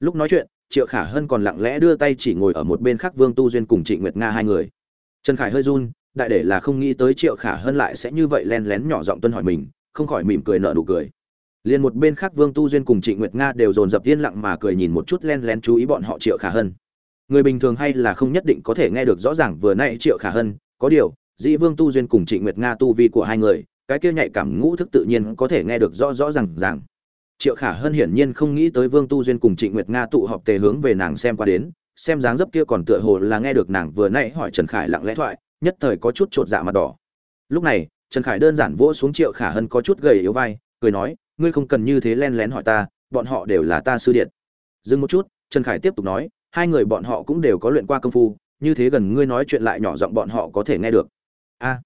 Lúc nói chuyện, triệu khả hân còn lặng lẽ đưa tay chỉ ngồi ở một bên khác vương tu duyên cùng trịnh nguyệt nga hai người. Trần khải hơi run đại để là không nghĩ tới triệu khả hơn lại sẽ như vậy len lén nhỏ giọng tuân hỏi mình, không khỏi mỉm cười nở nụ cười. Liền một bên khác vương tu duyên cùng trịnh nguyệt nga đều dồn dập yên lặng mà cười nhìn một chút len lén chú ý bọn họ triệu khả hân. Người bình thường hay là không nhất định có thể nghe được rõ ràng vừa nãy triệu khả hân, có điều, dĩ vương tu duyên cùng trịnh nguyệt nga tu vi của hai người, cái kia nhạy cảm ngũ thức tự nhiên có thể nghe được rõ rõ ràng ràng. Triệu khả hân hiển nhiên không nghĩ tới vương tu duyên cùng trịnh nguyệt nga tụ họp tề hướng về nàng xem qua đến, xem dáng dấp kia còn tựa hồ là nghe được nàng vừa nãy hỏi trần khải lặng lẽ thoại nhất thời có chút chột dạ mặt đỏ. Lúc này, trần khải đơn giản vỗ xuống triệu khả hân có chút gầy yếu vai, cười nói, ngươi không cần như thế len lén hỏi ta, bọn họ đều là ta sư điện. Dừng một chút, trần khải tiếp tục nói, hai người bọn họ cũng đều có luyện qua công phu, như thế gần ngươi nói chuyện lại nhỏ giọng bọn họ có thể nghe được. A.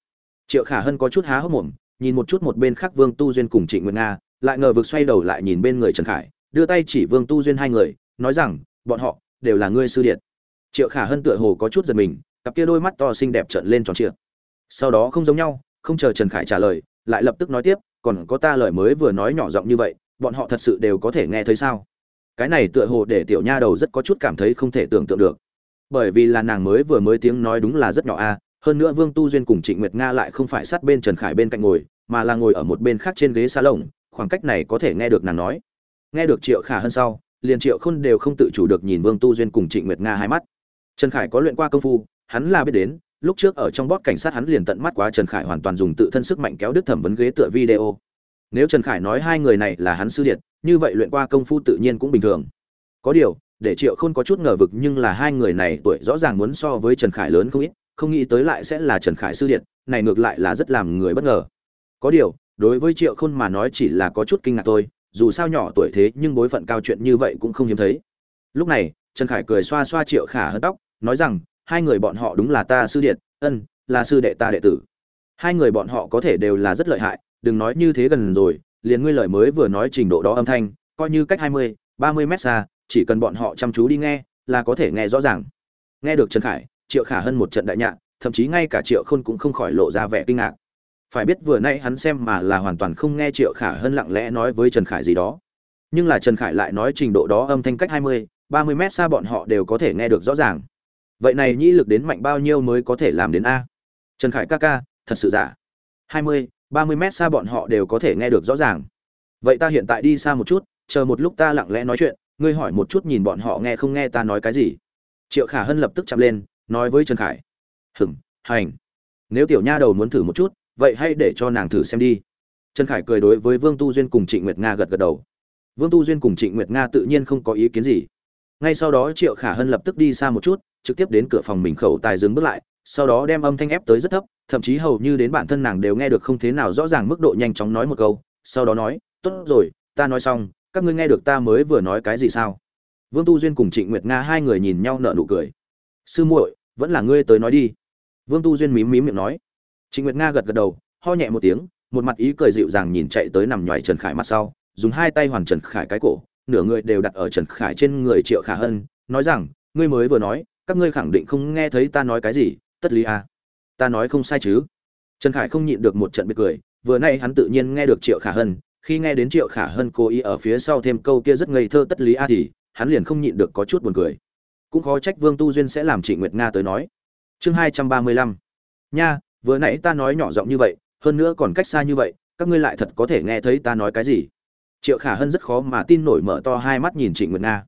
Triệu khả hân có chút há hốc mồm, nhìn một chút một bên khác vương tu duyên cùng trịnh nguyệt nga, lại ngờ vực xoay đầu lại nhìn bên người trần khải, đưa tay chỉ vương tu duyên hai người, nói rằng, bọn họ đều là ngươi sư điện. Triệu khả hân tựa hồ có chút giật mình cặp kia đôi mắt to xinh đẹp trợn lên tròn trịa. Sau đó không giống nhau, không chờ trần khải trả lời, lại lập tức nói tiếp, còn có ta lời mới vừa nói nhỏ giọng như vậy, bọn họ thật sự đều có thể nghe thấy sao? Cái này tựa hồ để tiểu nha đầu rất có chút cảm thấy không thể tưởng tượng được. Bởi vì là nàng mới vừa mới tiếng nói đúng là rất nhỏ a, hơn nữa vương tu duyên cùng trịnh nguyệt nga lại không phải sát bên trần khải bên cạnh ngồi, mà là ngồi ở một bên khác trên ghế xa lồng khoảng cách này có thể nghe được nàng nói. Nghe được triệu khả hơn sau, liền triệu khôn đều không tự chủ được nhìn vương tu duyên cùng trịnh nguyệt nga hai mắt. Trần khải có luyện qua công phu hắn là biết đến, lúc trước ở trong bót cảnh sát hắn liền tận mắt quá trần khải hoàn toàn dùng tự thân sức mạnh kéo đứt thẩm vấn ghế tựa video. Nếu trần khải nói hai người này là hắn sư điện như vậy luyện qua công phu tự nhiên cũng bình thường. Có điều, để triệu khôn có chút ngờ vực nhưng là hai người này tuổi rõ ràng muốn so với trần khải lớn không ít, không nghĩ tới lại sẽ là trần khải sư điện này ngược lại là rất làm người bất ngờ. Có điều, đối với triệu khôn mà nói chỉ là có chút kinh ngạc thôi, dù sao nhỏ tuổi thế nhưng bối phận cao chuyện như vậy cũng không hiếm thấy. Lúc này, trần khải cười xoa xoa triệu khả hớt tóc, nói rằng hai người bọn họ đúng là ta sư điện ân là sư đệ ta đệ tử. Hai người bọn họ có thể đều là rất lợi hại đừng nói như thế gần rồi liền ngươi lời mới vừa nói trình độ đó âm thanh coi như cách hai mươi ba mươi mét xa chỉ cần bọn họ chăm chú đi nghe là có thể nghe rõ ràng. Nghe được trần khải triệu khả hơn một trận đại nhạc, thậm chí ngay cả triệu khôn cũng không khỏi lộ ra vẻ kinh ngạc. Phải biết vừa nay hắn xem mà là hoàn toàn không nghe triệu khả hơn lặng lẽ nói với trần khải gì đó. Nhưng là trần khải lại nói trình độ đó âm thanh cách hai mươi ba mươi mét xa bọn họ đều có thể nghe được rõ ràng vậy này nhĩ lực đến mạnh bao nhiêu mới có thể làm đến a? Trần khải ca ca, thật sự giả. Hai mươi, ba mươi mét xa bọn họ đều có thể nghe được rõ ràng. Vậy ta hiện tại đi xa một chút, chờ một lúc ta lặng lẽ nói chuyện, ngươi hỏi một chút nhìn bọn họ nghe không nghe ta nói cái gì. Triệu khả hân lập tức chạm lên, nói với trần khải. Hửng hành. Nếu tiểu nha đầu muốn thử một chút, vậy hãy để cho nàng thử xem đi. Trần khải cười đối với vương tu duyên cùng trịnh nguyệt nga gật gật đầu. Vương tu duyên cùng trịnh nguyệt nga tự nhiên không có ý kiến gì. Ngay sau đó triệu khả hân lập tức đi xa một chút trực tiếp đến cửa phòng mình khẩu tài dừng bước lại, sau đó đem âm thanh ép tới rất thấp, thậm chí hầu như đến bản thân nàng đều nghe được không thế nào rõ ràng mức độ nhanh chóng nói một câu, sau đó nói, tốt rồi, ta nói xong, các ngươi nghe được ta mới vừa nói cái gì sao? Vương tu duyên cùng trịnh nguyệt nga hai người nhìn nhau nở nụ cười. Sư muội, vẫn là ngươi tới nói đi. Vương tu duyên mím mím miệng nói. Trịnh nguyệt nga gật gật đầu, ho nhẹ một tiếng, một mặt ý cười dịu dàng nhìn chạy tới nằm nhoài trần khải mặt sau, dùng hai tay hoàn trần khải cái cổ, nửa người đều đặt ở trần khải trên người triệu khả hân, nói rằng, ngươi mới vừa nói các ngươi khẳng định không nghe thấy ta nói cái gì, tất lý à. ta nói không sai chứ. Trần khải không nhịn được một trận bật cười, vừa nay hắn tự nhiên nghe được triệu khả hân, khi nghe đến triệu khả hân cố ý ở phía sau thêm câu kia rất ngây thơ tất lý a thì, hắn liền không nhịn được có chút buồn cười. Cũng khó trách vương tu duyên sẽ làm chị nguyệt nga tới nói. Chương hai trăm ba mươi lăm. Nha, vừa nãy ta nói nhỏ giọng như vậy, hơn nữa còn cách xa như vậy, các ngươi lại thật có thể nghe thấy ta nói cái gì? Triệu khả hân rất khó mà tin nổi mở to hai mắt nhìn trịnh nguyệt nga.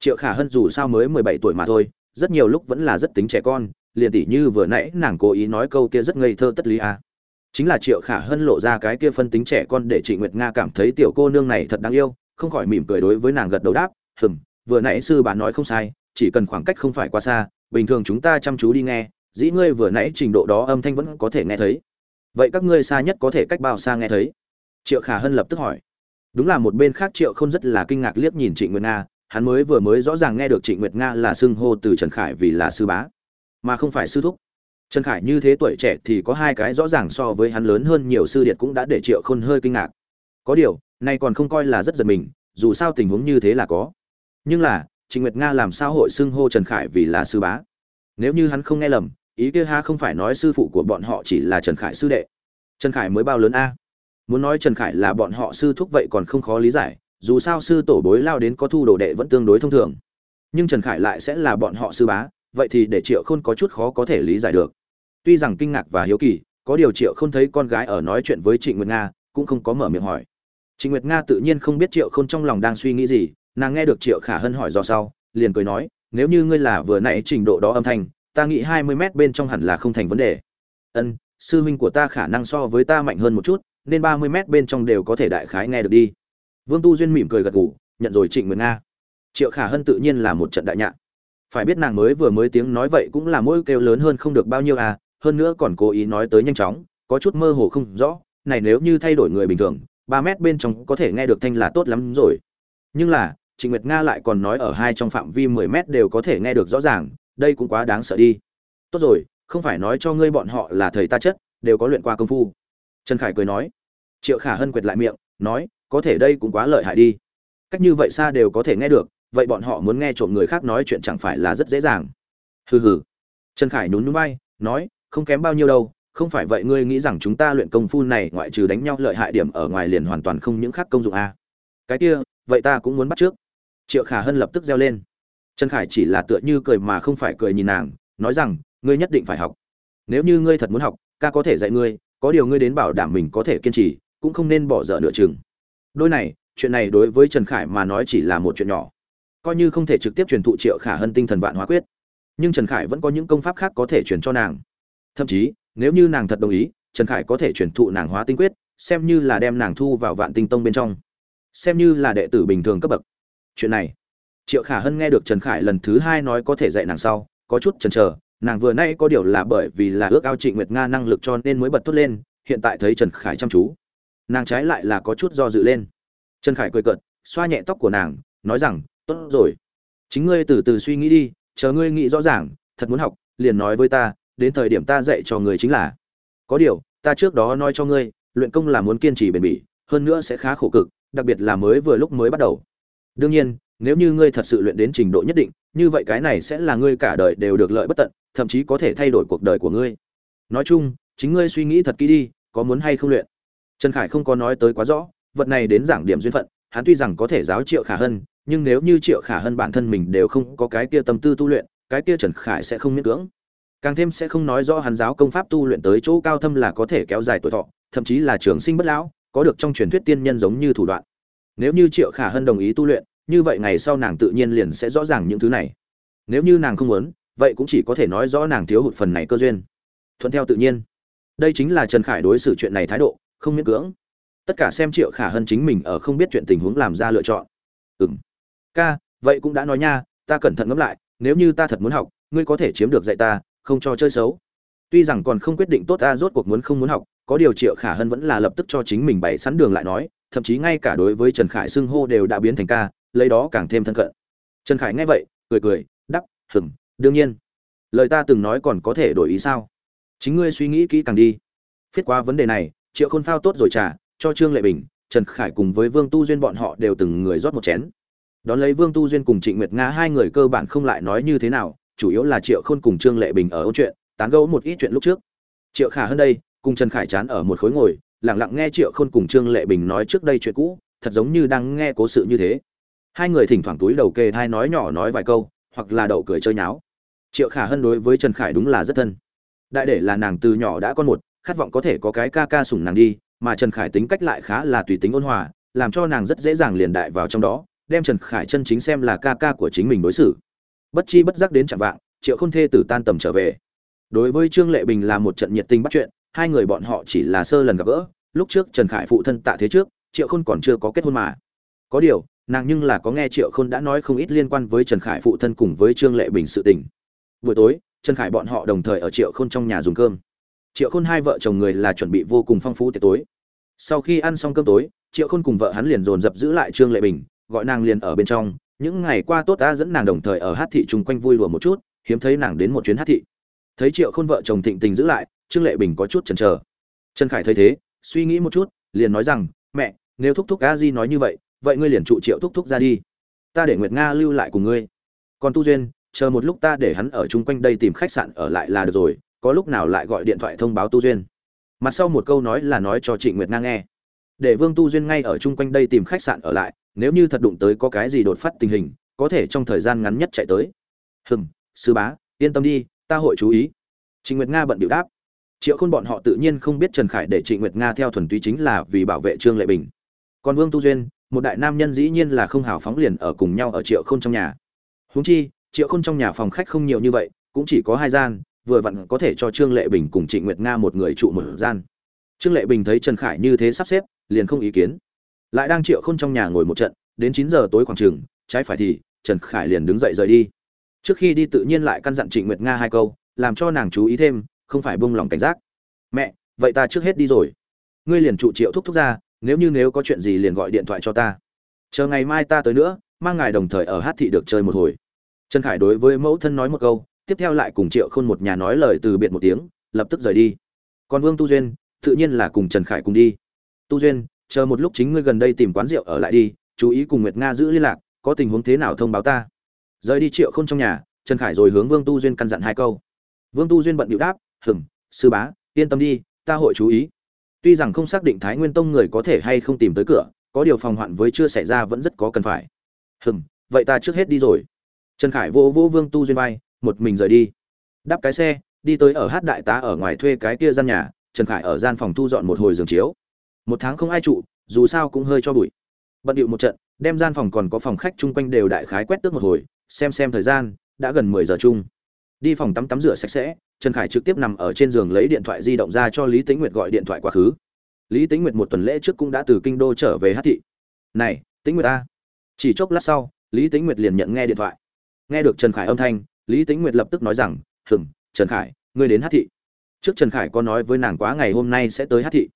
Triệu khả hân dù sao mới mười bảy tuổi mà thôi rất nhiều lúc vẫn là rất tính trẻ con, liền tỷ như vừa nãy nàng cố ý nói câu kia rất ngây thơ tất lý à. chính là triệu khả hân lộ ra cái kia phân tính trẻ con để trịnh nguyệt nga cảm thấy tiểu cô nương này thật đáng yêu, không khỏi mỉm cười đối với nàng gật đầu đáp, hừm, vừa nãy sư bà nói không sai, chỉ cần khoảng cách không phải quá xa, bình thường chúng ta chăm chú đi nghe, dĩ ngươi vừa nãy trình độ đó âm thanh vẫn có thể nghe thấy. Vậy các ngươi xa nhất có thể cách bao xa nghe thấy? Triệu khả hân lập tức hỏi. Đúng là một bên khác triệu không rất là kinh ngạc liếc nhìn trịnh nguyệt nga hắn mới vừa mới rõ ràng nghe được trịnh nguyệt nga là xưng hô từ trần khải vì là sư bá, mà không phải sư thúc. Trần khải như thế tuổi trẻ thì có hai cái rõ ràng so với hắn lớn hơn nhiều sư điệt cũng đã để triệu khôn hơi kinh ngạc. Có điều, nay còn không coi là rất giật mình, dù sao tình huống như thế là có. Nhưng là, trịnh nguyệt nga làm sao hội xưng hô trần khải vì là sư bá? Nếu như hắn không nghe lầm, ý kia ha không phải nói sư phụ của bọn họ chỉ là trần khải sư đệ. Trần khải mới bao lớn a? Muốn nói trần khải là bọn họ sư thúc vậy còn không khó lý giải dù sao sư tổ bối lao đến có thu đồ đệ vẫn tương đối thông thường. Nhưng trần khải lại sẽ là bọn họ sư bá, vậy thì để triệu khôn có chút khó có thể lý giải được. Tuy rằng kinh ngạc và hiếu kỳ, có điều triệu không thấy con gái ở nói chuyện với trịnh nguyệt nga, cũng không có mở miệng hỏi. Trịnh nguyệt nga tự nhiên không biết triệu khôn trong lòng đang suy nghĩ gì, nàng nghe được triệu khả hân hỏi do sau, liền cười nói, nếu như ngươi là vừa nãy trình độ đó âm thanh, ta nghĩ hai mươi mét bên trong hẳn là không thành vấn đề. Ân, sư huynh của ta khả năng so với ta mạnh hơn một chút, nên ba mươi mét bên trong đều có thể đại khái nghe được đi vương tu duyên mỉm cười gật gù, nhận rồi trịnh nguyệt nga. Triệu khả hân tự nhiên là một trận đại nhạn phải biết nàng mới vừa mới tiếng nói vậy cũng là mỗi kêu lớn hơn không được bao nhiêu à hơn nữa còn cố ý nói tới nhanh chóng, có chút mơ hồ không rõ. Này nếu như thay đổi người bình thường, ba mét bên trong có thể nghe được thanh là tốt lắm rồi. Nhưng là, trịnh nguyệt nga lại còn nói ở hai trong phạm vi mười mét đều có thể nghe được rõ ràng, đây cũng quá đáng sợ đi. Tốt rồi, không phải nói cho ngươi bọn họ là thầy ta chất, đều có luyện qua công phu. Trần khải cười nói. Triệu khả hân quệt lại miệng, nói có thể đây cũng quá lợi hại đi. Cách như vậy xa đều có thể nghe được, vậy bọn họ muốn nghe trộm người khác nói chuyện chẳng phải là rất dễ dàng. Hừ hừ. Trần khải nhún nhún vai, nói, không kém bao nhiêu đâu, không phải vậy ngươi nghĩ rằng chúng ta luyện công phu này ngoại trừ đánh nhau lợi hại điểm ở ngoài liền hoàn toàn không những khác công dụng à. cái kia, vậy ta cũng muốn bắt trước. Triệu khả hân lập tức reo lên. Trần khải chỉ là tựa như cười mà không phải cười nhìn nàng, nói rằng, ngươi nhất định phải học. Nếu như ngươi thật muốn học ca có thể dạy ngươi, có điều ngươi đến bảo đảm mình có thể kiên trì, cũng không nên bỏ dở nửa chừng đôi này, chuyện này đối với trần khải mà nói chỉ là một chuyện nhỏ. Coi như không thể trực tiếp truyền thụ triệu khả hân tinh thần vạn hóa quyết, nhưng trần khải vẫn có những công pháp khác có thể truyền cho nàng. Thậm chí, nếu như nàng thật đồng ý, trần khải có thể truyền thụ nàng hóa tinh quyết, xem như là đem nàng thu vào vạn tinh tông bên trong. Xem như là đệ tử bình thường cấp bậc. Chuyện này, triệu khả hân nghe được trần khải lần thứ hai nói có thể dạy nàng sau, có chút chần chờ, nàng vừa nay có điều là bởi vì là ước ao trịnh nguyệt nga năng lực cho nên mới bật thốt lên, hiện tại thấy trần khải chăm chú nàng trái lại là có chút do dự lên. Trần khải cười cợt, xoa nhẹ tóc của nàng, nói rằng, tốt rồi. Chính ngươi từ từ suy nghĩ đi, chờ ngươi nghĩ rõ ràng, thật muốn học, liền nói với ta, đến thời điểm ta dạy cho người chính là. Có điều, ta trước đó nói cho ngươi, luyện công là muốn kiên trì bền bỉ, hơn nữa sẽ khá khổ cực, đặc biệt là mới vừa lúc mới bắt đầu. Đương nhiên, nếu như ngươi thật sự luyện đến trình độ nhất định, như vậy cái này sẽ là ngươi cả đời đều được lợi bất tận, thậm chí có thể thay đổi cuộc đời của ngươi. Nói chung, chính ngươi suy nghĩ thật kỹ đi, có muốn hay không luyện trần khải không có nói tới quá rõ, vật này đến giảng điểm duyên phận, hắn tuy rằng có thể giáo triệu khả hân, nhưng nếu như triệu khả hân bản thân mình đều không có cái kia tâm tư tu luyện, cái kia trần khải sẽ không miễn cưỡng. Càng thêm sẽ không nói rõ hắn giáo công pháp tu luyện tới chỗ cao thâm là có thể kéo dài tuổi thọ, thậm chí là trường sinh bất lão, có được trong truyền thuyết tiên nhân giống như thủ đoạn. Nếu như triệu khả hân đồng ý tu luyện, như vậy ngày sau nàng tự nhiên liền sẽ rõ ràng những thứ này. Nếu như nàng không muốn, vậy cũng chỉ có thể nói rõ nàng thiếu hụt phần này cơ duyên. Thuận theo tự nhiên. Đây chính là trần khải đối xử chuyện này thái độ không miễn cưỡng. Tất cả xem triệu khả hân chính mình ở không biết chuyện tình huống làm ra lựa chọn. Ừ m ca, vậy cũng đã nói nha, ta cẩn thận ngẫm lại, nếu như ta thật muốn học, ngươi có thể chiếm được dạy ta, không cho chơi xấu. Tuy rằng còn không quyết định tốt ta rốt cuộc muốn không muốn học, có điều triệu khả hân vẫn là lập tức cho chính mình bày sẵn đường lại nói, thậm chí ngay cả đối với trần khải xưng hô đều đã biến thành ca, lấy đó càng thêm thân cận. Trần khải nghe vậy, cười cười, đắp hừng đương nhiên. Lời ta từng nói còn có thể đổi ý sao? Chính ngươi suy nghĩ kỹ càng đi. Phiết qua vấn đề này triệu khôn phao tốt rồi trả cho trương lệ bình, trần khải cùng với vương tu duyên bọn họ đều từng người rót một chén. Đón lấy vương tu duyên cùng trịnh nguyệt nga hai người cơ bản không lại nói như thế nào, chủ yếu là triệu khôn cùng trương lệ bình ở ôn chuyện, tán gẫu một ít chuyện lúc trước. Triệu khả hơn đây, cùng trần khải chán ở một khối ngồi, lặng lặng nghe triệu khôn cùng trương lệ bình nói trước đây chuyện cũ, thật giống như đang nghe cố sự như thế. Hai người thỉnh thoảng túi đầu kề thai nói nhỏ nói vài câu, hoặc là đậu cười chơi nháo. Triệu khả hân đối với trần khải đúng là rất thân. Đại để là nàng từ nhỏ đã con một khát vọng có thể có cái ca ca sủng nàng đi, mà trần khải tính cách lại khá là tùy tính ôn hòa, làm cho nàng rất dễ dàng liền đại vào trong đó, đem trần khải chân chính xem là ca ca của chính mình đối xử. Bất chi bất giác đến chẳng vạng, triệu khôn thê tử tan tầm trở về. Đối với trương lệ bình là một trận nhiệt tình bắt chuyện, hai người bọn họ chỉ là sơ lần gặp gỡ, lúc trước trần khải phụ thân tạ thế trước, triệu khôn còn chưa có kết hôn mà. Có điều, nàng nhưng là có nghe triệu khôn đã nói không ít liên quan với trần khải phụ thân cùng với trương lệ bình sự tình. Buổi tối, trần khải bọn họ đồng thời ở triệu khôn trong nhà dùng cơm triệu khôn hai vợ chồng người là chuẩn bị vô cùng phong phú tiệc tối. Sau khi ăn xong cơm tối, triệu khôn cùng vợ hắn liền dồn dập giữ lại trương lệ bình, gọi nàng liền ở bên trong. Những ngày qua tốt ta dẫn nàng đồng thời ở hát thị chung quanh vui lùa một chút, hiếm thấy nàng đến một chuyến hát thị. Thấy triệu khôn vợ chồng thịnh tình giữ lại, trương lệ bình có chút chần chờ. Trần khải thấy thế, suy nghĩ một chút, liền nói rằng, mẹ, nếu thúc thúc a di nói như vậy vậy ngươi liền trụ triệu thúc thúc ra đi. Ta để nguyệt nga lưu lại cùng ngươi. Còn tu duyên, chờ một lúc ta để hắn ở chung quanh đây tìm khách sạn ở lại là được rồi có lúc nào lại gọi điện thoại thông báo tu duyên. Mặt sau một câu nói là nói cho trịnh nguyệt nga nghe. Để vương tu duyên ngay ở chung quanh đây tìm khách sạn ở lại, nếu như thật đụng tới có cái gì đột phát tình hình, có thể trong thời gian ngắn nhất chạy tới. Hừm, sư bá, yên tâm đi, ta hội chú ý. Trịnh nguyệt nga bận điệu đáp. Triệu khôn bọn họ tự nhiên không biết trần khải để trịnh nguyệt nga theo thuần túy chính là vì bảo vệ trương lệ bình. Còn vương tu duyên, một đại nam nhân dĩ nhiên là không hào phóng liền ở cùng nhau ở triệu khôn trong nhà. Huống chi, triệu khôn trong nhà phòng khách không nhiều như vậy, cũng chỉ có hai gian vừa vặn có thể cho trương lệ bình cùng trịnh nguyệt nga một người trụ một gian. Trương lệ bình thấy trần khải như thế sắp xếp, liền không ý kiến. Lại đang triệu khôn trong nhà ngồi một trận, đến chín giờ tối khoảng trường trái phải thì, trần khải liền đứng dậy rời đi. Trước khi đi tự nhiên lại căn dặn trịnh nguyệt nga hai câu, làm cho nàng chú ý thêm, không phải buông lòng cảnh giác. Mẹ, vậy ta trước hết đi rồi. Ngươi liền trụ triệu thúc thúc ra, nếu như nếu có chuyện gì liền gọi điện thoại cho ta. Chờ ngày mai ta tới nữa, mang ngài đồng thời ở hát thị được chơi một hồi. Trần khải đối với mẫu thân nói một câu tiếp theo lại cùng triệu khôn một nhà nói lời từ biệt một tiếng, lập tức rời đi. Còn vương tu duyên, tự nhiên là cùng trần khải cùng đi. Tu duyên, chờ một lúc chính ngươi gần đây tìm quán rượu ở lại đi, chú ý cùng nguyệt nga giữ liên lạc, có tình huống thế nào thông báo ta. Rời đi triệu khôn trong nhà, trần khải rồi hướng vương tu duyên căn dặn hai câu. Vương tu duyên bận điệu đáp hừng sư bá, yên tâm đi, ta hội chú ý. Tuy rằng không xác định thái nguyên tông người có thể hay không tìm tới cửa, có điều phòng hoạn với chưa xảy ra vẫn rất có cần phải. Hừng vậy ta trước hết đi rồi. Trần khải vô vô vương tu duyên vai một mình rời đi. Đắp cái xe, đi tới ở hát đại tá ở ngoài thuê cái kia gian nhà, trần khải ở gian phòng thu dọn một hồi giường chiếu. Một tháng không ai trụ, dù sao cũng hơi cho bụi. Bận điệu một trận, đem gian phòng còn có phòng khách chung quanh đều đại khái quét tước một hồi, xem xem thời gian, đã gần mười giờ chung. Đi phòng tắm tắm rửa sạch sẽ, trần khải trực tiếp nằm ở trên giường lấy điện thoại di động ra cho lý tĩnh nguyệt gọi điện thoại quá khứ. Lý tĩnh nguyệt một tuần lễ trước cũng đã từ kinh đô trở về hát thị. Này, tĩnh nguyệt ta. Chỉ chốc lát sau, lý tĩnh nguyệt liền nhận nghe điện thoại. Nghe được trần khải âm thanh lý tĩnh nguyệt lập tức nói rằng Hừng, trần khải ngươi đến hát thị. Trước trần khải có nói với nàng quá ngày hôm nay sẽ tới hát thị.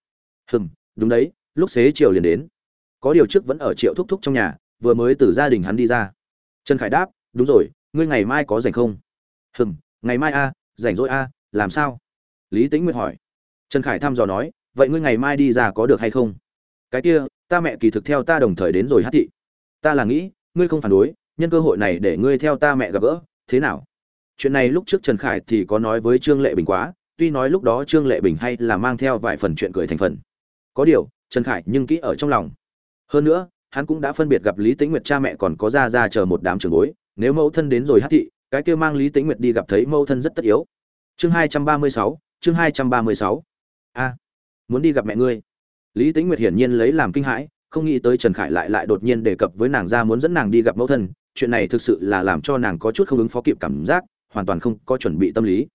Hừng, đúng đấy lúc xế chiều liền đến. Có điều trước vẫn ở triệu thúc thúc trong nhà vừa mới từ gia đình hắn đi ra. Trần khải đáp đúng rồi ngươi ngày mai có rảnh không? Hừng, ngày mai a rảnh rỗi a à, làm sao? Lý tĩnh nguyệt hỏi. Trần khải thăm dò nói vậy ngươi ngày mai đi ra có được hay không? Cái kia ta mẹ kỳ thực theo ta đồng thời đến rồi hát thị. Ta là nghĩ ngươi không phản đối nhân cơ hội này để ngươi theo ta mẹ gặp gỡ thế nào? Chuyện này lúc trước trần khải thì có nói với trương lệ bình quá, tuy nói lúc đó trương lệ bình hay là mang theo vài phần chuyện cười thành phần. Có điều, trần khải nhưng kỹ ở trong lòng. Hơn nữa, hắn cũng đã phân biệt gặp lý tĩnh nguyệt cha mẹ còn có ra ra chờ một đám trường bối, nếu mẫu thân đến rồi hát thị, cái kia mang lý tĩnh nguyệt đi gặp thấy mẫu thân rất tất yếu. Chương hai trăm ba mươi sáu, chương hai trăm ba mươi sáu. A, muốn đi gặp mẹ ngươi. Lý tĩnh nguyệt hiển nhiên lấy làm kinh hãi, không nghĩ tới trần khải lại lại đột nhiên đề cập với nàng ra muốn dẫn nàng đi gặp mẫu thân chuyện này thực sự là làm cho nàng có chút không ứng phó kịp cảm giác, hoàn toàn không có chuẩn bị tâm lý.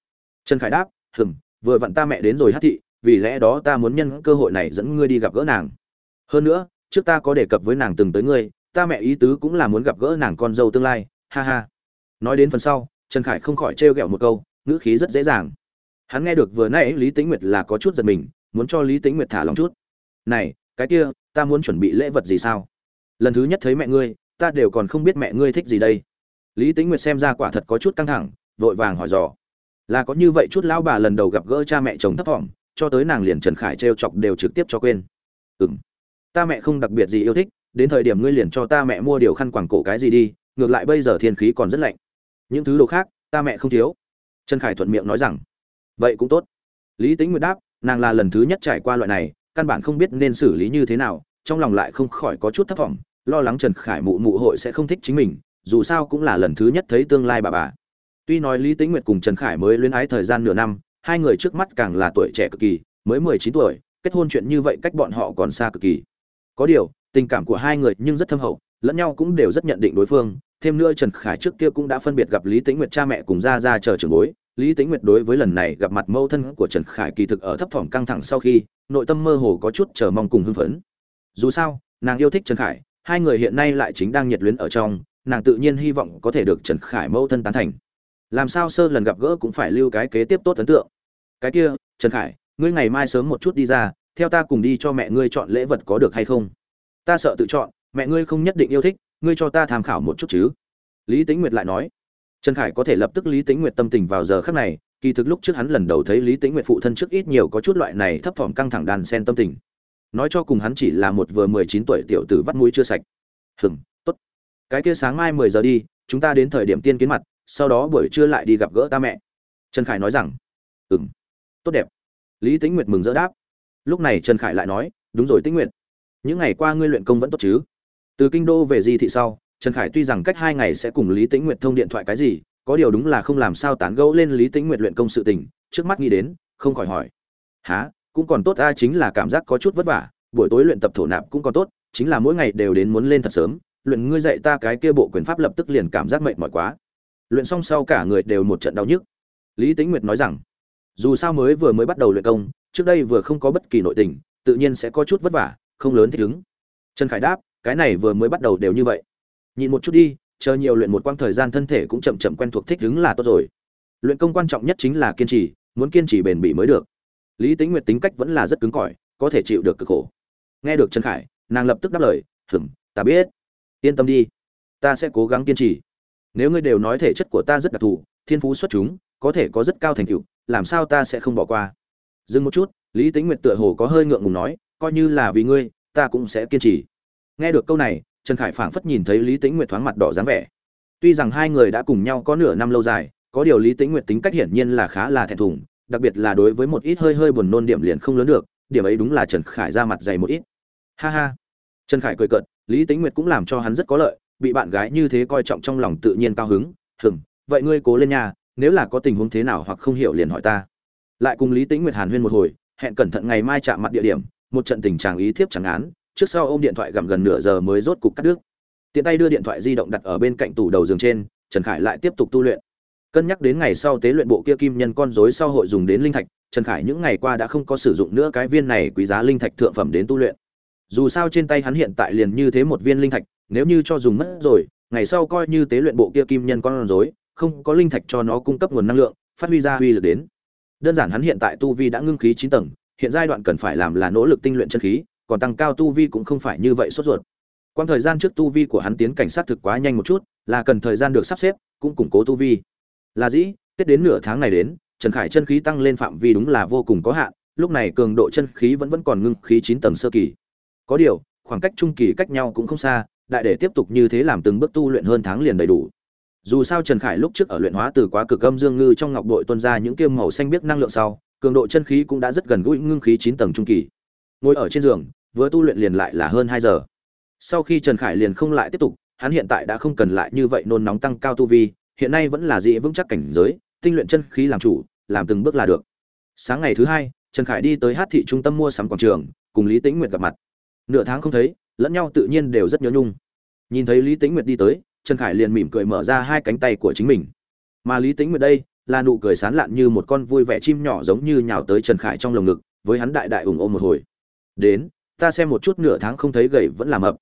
Trần khải đáp, hừm, vừa vặn ta mẹ đến rồi hát thị, vì lẽ đó ta muốn nhân cơ hội này dẫn ngươi đi gặp gỡ nàng. Hơn nữa, trước ta có đề cập với nàng từng tới ngươi, ta mẹ ý tứ cũng là muốn gặp gỡ nàng con dâu tương lai. Ha ha. Nói đến phần sau, trần khải không khỏi trêu ghẹo một câu, ngữ khí rất dễ dàng. Hắn nghe được vừa nãy lý tĩnh nguyệt là có chút giật mình, muốn cho lý tĩnh nguyệt thả lòng chút. Này, cái kia, ta muốn chuẩn bị lễ vật gì sao? Lần thứ nhất thấy mẹ ngươi ta đều còn không biết mẹ ngươi thích gì đây. Lý tĩnh nguyệt xem ra quả thật có chút căng thẳng, vội vàng hỏi dò. Là có như vậy chút lão bà lần đầu gặp gỡ cha mẹ chồng thấp thỏm, cho tới nàng liền trần khải t chọc đều trực tiếp cho quên. Ừ m ta mẹ không đặc biệt gì yêu thích, đến thời điểm ngươi liền cho ta mẹ mua điều khăn quàng cổ cái gì đi, ngược lại bây giờ thiên khí còn rất lạnh. Những thứ đồ khác, ta mẹ không thiếu. Trần khải thuận miệng nói rằng. Vậy cũng tốt. Lý tính nguyệt đáp, nàng là lần thứ nhất trải qua loại này, căn bản không biết nên xử lý như thế nào, trong lòng lại không khỏi có chút thất vọng lo lắng trần khải mụ mụ hội sẽ không thích chính mình, dù sao cũng là lần thứ nhất thấy tương lai bà bà. Tuy nói lý Tĩnh nguyệt cùng trần khải mới luyến ái thời gian nửa năm, hai người trước mắt càng là tuổi trẻ cực kỳ, mới mười chín tuổi, kết hôn chuyện như vậy cách bọn họ còn xa cực kỳ. Có điều, tình cảm của hai người nhưng rất thâm hậu, lẫn nhau cũng đều rất nhận định đối phương, thêm nữa trần khải trước kia cũng đã phân biệt gặp lý tĩnh nguyệt cha mẹ cùng ra ra chờ trường bối. Lý tĩnh nguyệt đối với lần này gặp mặt mâu thân của trần khải kỳ thực ở thấp thỏm căng thẳng sau khi, nội tâm mơ hồ có chút chờ mong cùng hưng phấn. Dù sao, nàng yêu thích trần khải hai người hiện nay lại chính đang nhiệt luyến ở trong, nàng tự nhiên hy vọng có thể được trần khải mẫu thân tán thành. Làm sao sơ lần gặp gỡ cũng phải lưu cái kế tiếp tốt ấn tượng. Cái kia, trần khải, ngươi ngày mai sớm một chút đi ra, theo ta cùng đi cho mẹ ngươi chọn lễ vật có được hay không? Ta sợ tự chọn, mẹ ngươi không nhất định yêu thích, ngươi cho ta tham khảo một chút chứ? Lý Tĩnh nguyệt lại nói. Trần khải có thể lập tức lý Tĩnh nguyệt tâm tình vào giờ khắc này, kỳ thực lúc trước hắn lần đầu thấy lý Tĩnh nguyệt phụ thân trước ít nhiều có chút loại này thấp thỏm căng thẳng đàn sen tâm tình nói cho cùng hắn chỉ là một vừa mười chín tuổi tiểu tử vắt mũi chưa sạch. Hừng tốt. Cái kia sáng mai mười giờ đi, chúng ta đến thời điểm tiên kiến mặt, sau đó buổi trưa lại đi gặp gỡ ta mẹ. Trần khải nói rằng, ừm, tốt đẹp. Lý Tĩnh nguyệt mừng rỡ đáp. Lúc này trần khải lại nói, đúng rồi tĩnh nguyệt, những ngày qua ngươi luyện công vẫn tốt chứ? Từ kinh đô về di thị sau, trần khải tuy rằng cách hai ngày sẽ cùng lý tĩnh nguyệt thông điện thoại cái gì, có điều đúng là không làm sao tán gẫu lên lý tĩnh nguyệt luyện công sự tình, trước mắt nghĩ đến, không khỏi hỏi há cũng còn tốt a chính là cảm giác có chút vất vả, buổi tối luyện tập thổ nạp cũng còn tốt, chính là mỗi ngày đều đến muốn lên thật sớm, luyện ngươi dạy ta cái kia bộ quyền pháp lập tức liền cảm giác mệt mỏi quá. Luyện xong sau cả người đều một trận đau nhức. Lý tĩnh nguyệt nói rằng, dù sao mới vừa mới bắt đầu luyện công, trước đây vừa không có bất kỳ nội tình, tự nhiên sẽ có chút vất vả, không lớn thích ứng. Trần khải đáp, cái này vừa mới bắt đầu đều như vậy. Nhìn một chút đi, chờ nhiều luyện một quãng thời gian thân thể cũng chậm chậm quen thuộc thích ứng là tốt rồi. Luyện công quan trọng nhất chính là kiên trì, muốn kiên trì bền bỉ mới được lý tính nguyệt tính cách vẫn là rất cứng cỏi, có thể chịu được cực khổ. Nghe được trần khải, nàng lập tức đáp lời hừng ta biết. Yên tâm đi, ta sẽ cố gắng kiên trì. Nếu ngươi đều nói thể chất của ta rất đặc thù, thiên phú xuất chúng, có thể có rất cao thành tựu, làm sao ta sẽ không bỏ qua? Dừng một chút, lý tính nguyệt tựa hồ có hơi ngượng ngùng nói, coi như là vì ngươi, ta cũng sẽ kiên trì. Nghe được câu này, trần khải phảng phất nhìn thấy lý tính nguyệt thoáng mặt đỏ dáng vẻ. Tuy rằng hai người đã cùng nhau có nửa năm lâu dài, có điều lý tính nguyệt tính cách hiển nhiên là khá là thẹn thùng đặc biệt là đối với một ít hơi hơi buồn nôn điểm liền không lớn được, điểm ấy đúng là trần khải ra mặt dày một ít. Ha ha. Trần khải cười cợt, lý tính nguyệt cũng làm cho hắn rất có lợi, bị bạn gái như thế coi trọng trong lòng tự nhiên cao hứng hừng vậy ngươi cố lên nhà nếu là có tình huống thế nào hoặc không hiểu liền hỏi ta. Lại cùng lý tĩnh nguyệt hàn huyên một hồi, hẹn cẩn thận ngày mai chạm mặt địa điểm, một trận tình trạng ý thiếp chẳng án, trước sau ôm điện thoại gặm gần nửa giờ mới rốt cục cắt đứt. Tiện tay đưa điện thoại di động đặt ở bên cạnh tủ đầu giường trên, trần khải lại tiếp tục tu luyện cân nhắc đến ngày sau tế luyện bộ kia kim nhân con rối sau hội dùng đến linh thạch, trần khải những ngày qua đã không có sử dụng nữa cái viên này quý giá linh thạch thượng phẩm đến tu luyện. Dù sao trên tay hắn hiện tại liền như thế một viên linh thạch, nếu như cho dùng mất rồi, ngày sau coi như tế luyện bộ kia kim nhân con rối, không có linh thạch cho nó cung cấp nguồn năng lượng, phát huy ra huy lực đến. Đơn giản hắn hiện tại tu vi đã ngưng khí chín tầng, hiện giai đoạn cần phải làm là nỗ lực tinh luyện chân khí, còn tăng cao tu vi cũng không phải như vậy sốt ruột. Quang thời gian trước tu vi của hắn tiến cảnh sát thực quá nhanh một chút, là cần thời gian được sắp xếp, cũng củng cố tu vi là dĩ tết đến nửa tháng này đến, trần khải chân khí tăng lên phạm vi đúng là vô cùng có hạn, lúc này cường độ chân khí vẫn vẫn còn ngưng khí chín tầng sơ kỳ. Có điều, khoảng cách trung kỳ cách nhau cũng không xa, đại để tiếp tục như thế làm từng bước tu luyện hơn tháng liền đầy đủ. Dù sao trần khải lúc trước ở luyện hóa từ quá cực âm dương ngư trong ngọc đội tuân ra những kiêm màu xanh biết năng lượng sau, cường độ chân khí cũng đã rất gần gũi ngưng khí chín tầng trung kỳ. Ngồi ở trên giường, vừa tu luyện liền lại là hơn hai giờ. Sau khi trần khải liền không lại tiếp tục, hắn hiện tại đã không cần lại như vậy nôn nóng tăng cao tu vi hiện nay vẫn là dị vững chắc cảnh giới, tinh luyện chân khí làm chủ, làm từng bước là được. Sáng ngày thứ hai, trần khải đi tới hát thị trung tâm mua sắm quảng trường, cùng lý tĩnh nguyệt gặp mặt. Nửa tháng không thấy, lẫn nhau tự nhiên đều rất nhớ nhung. Nhìn thấy lý tĩnh nguyệt đi tới, trần khải liền mỉm cười mở ra hai cánh tay của chính mình. Mà lý tĩnh nguyệt đây, là nụ cười sán lạn như một con vui vẻ chim nhỏ giống như nhào tới trần khải trong lồng ngực, với hắn đại đại ủng ôm một hồi. Đến, ta xem một chút nửa tháng không thấy gầy vẫn làm mập.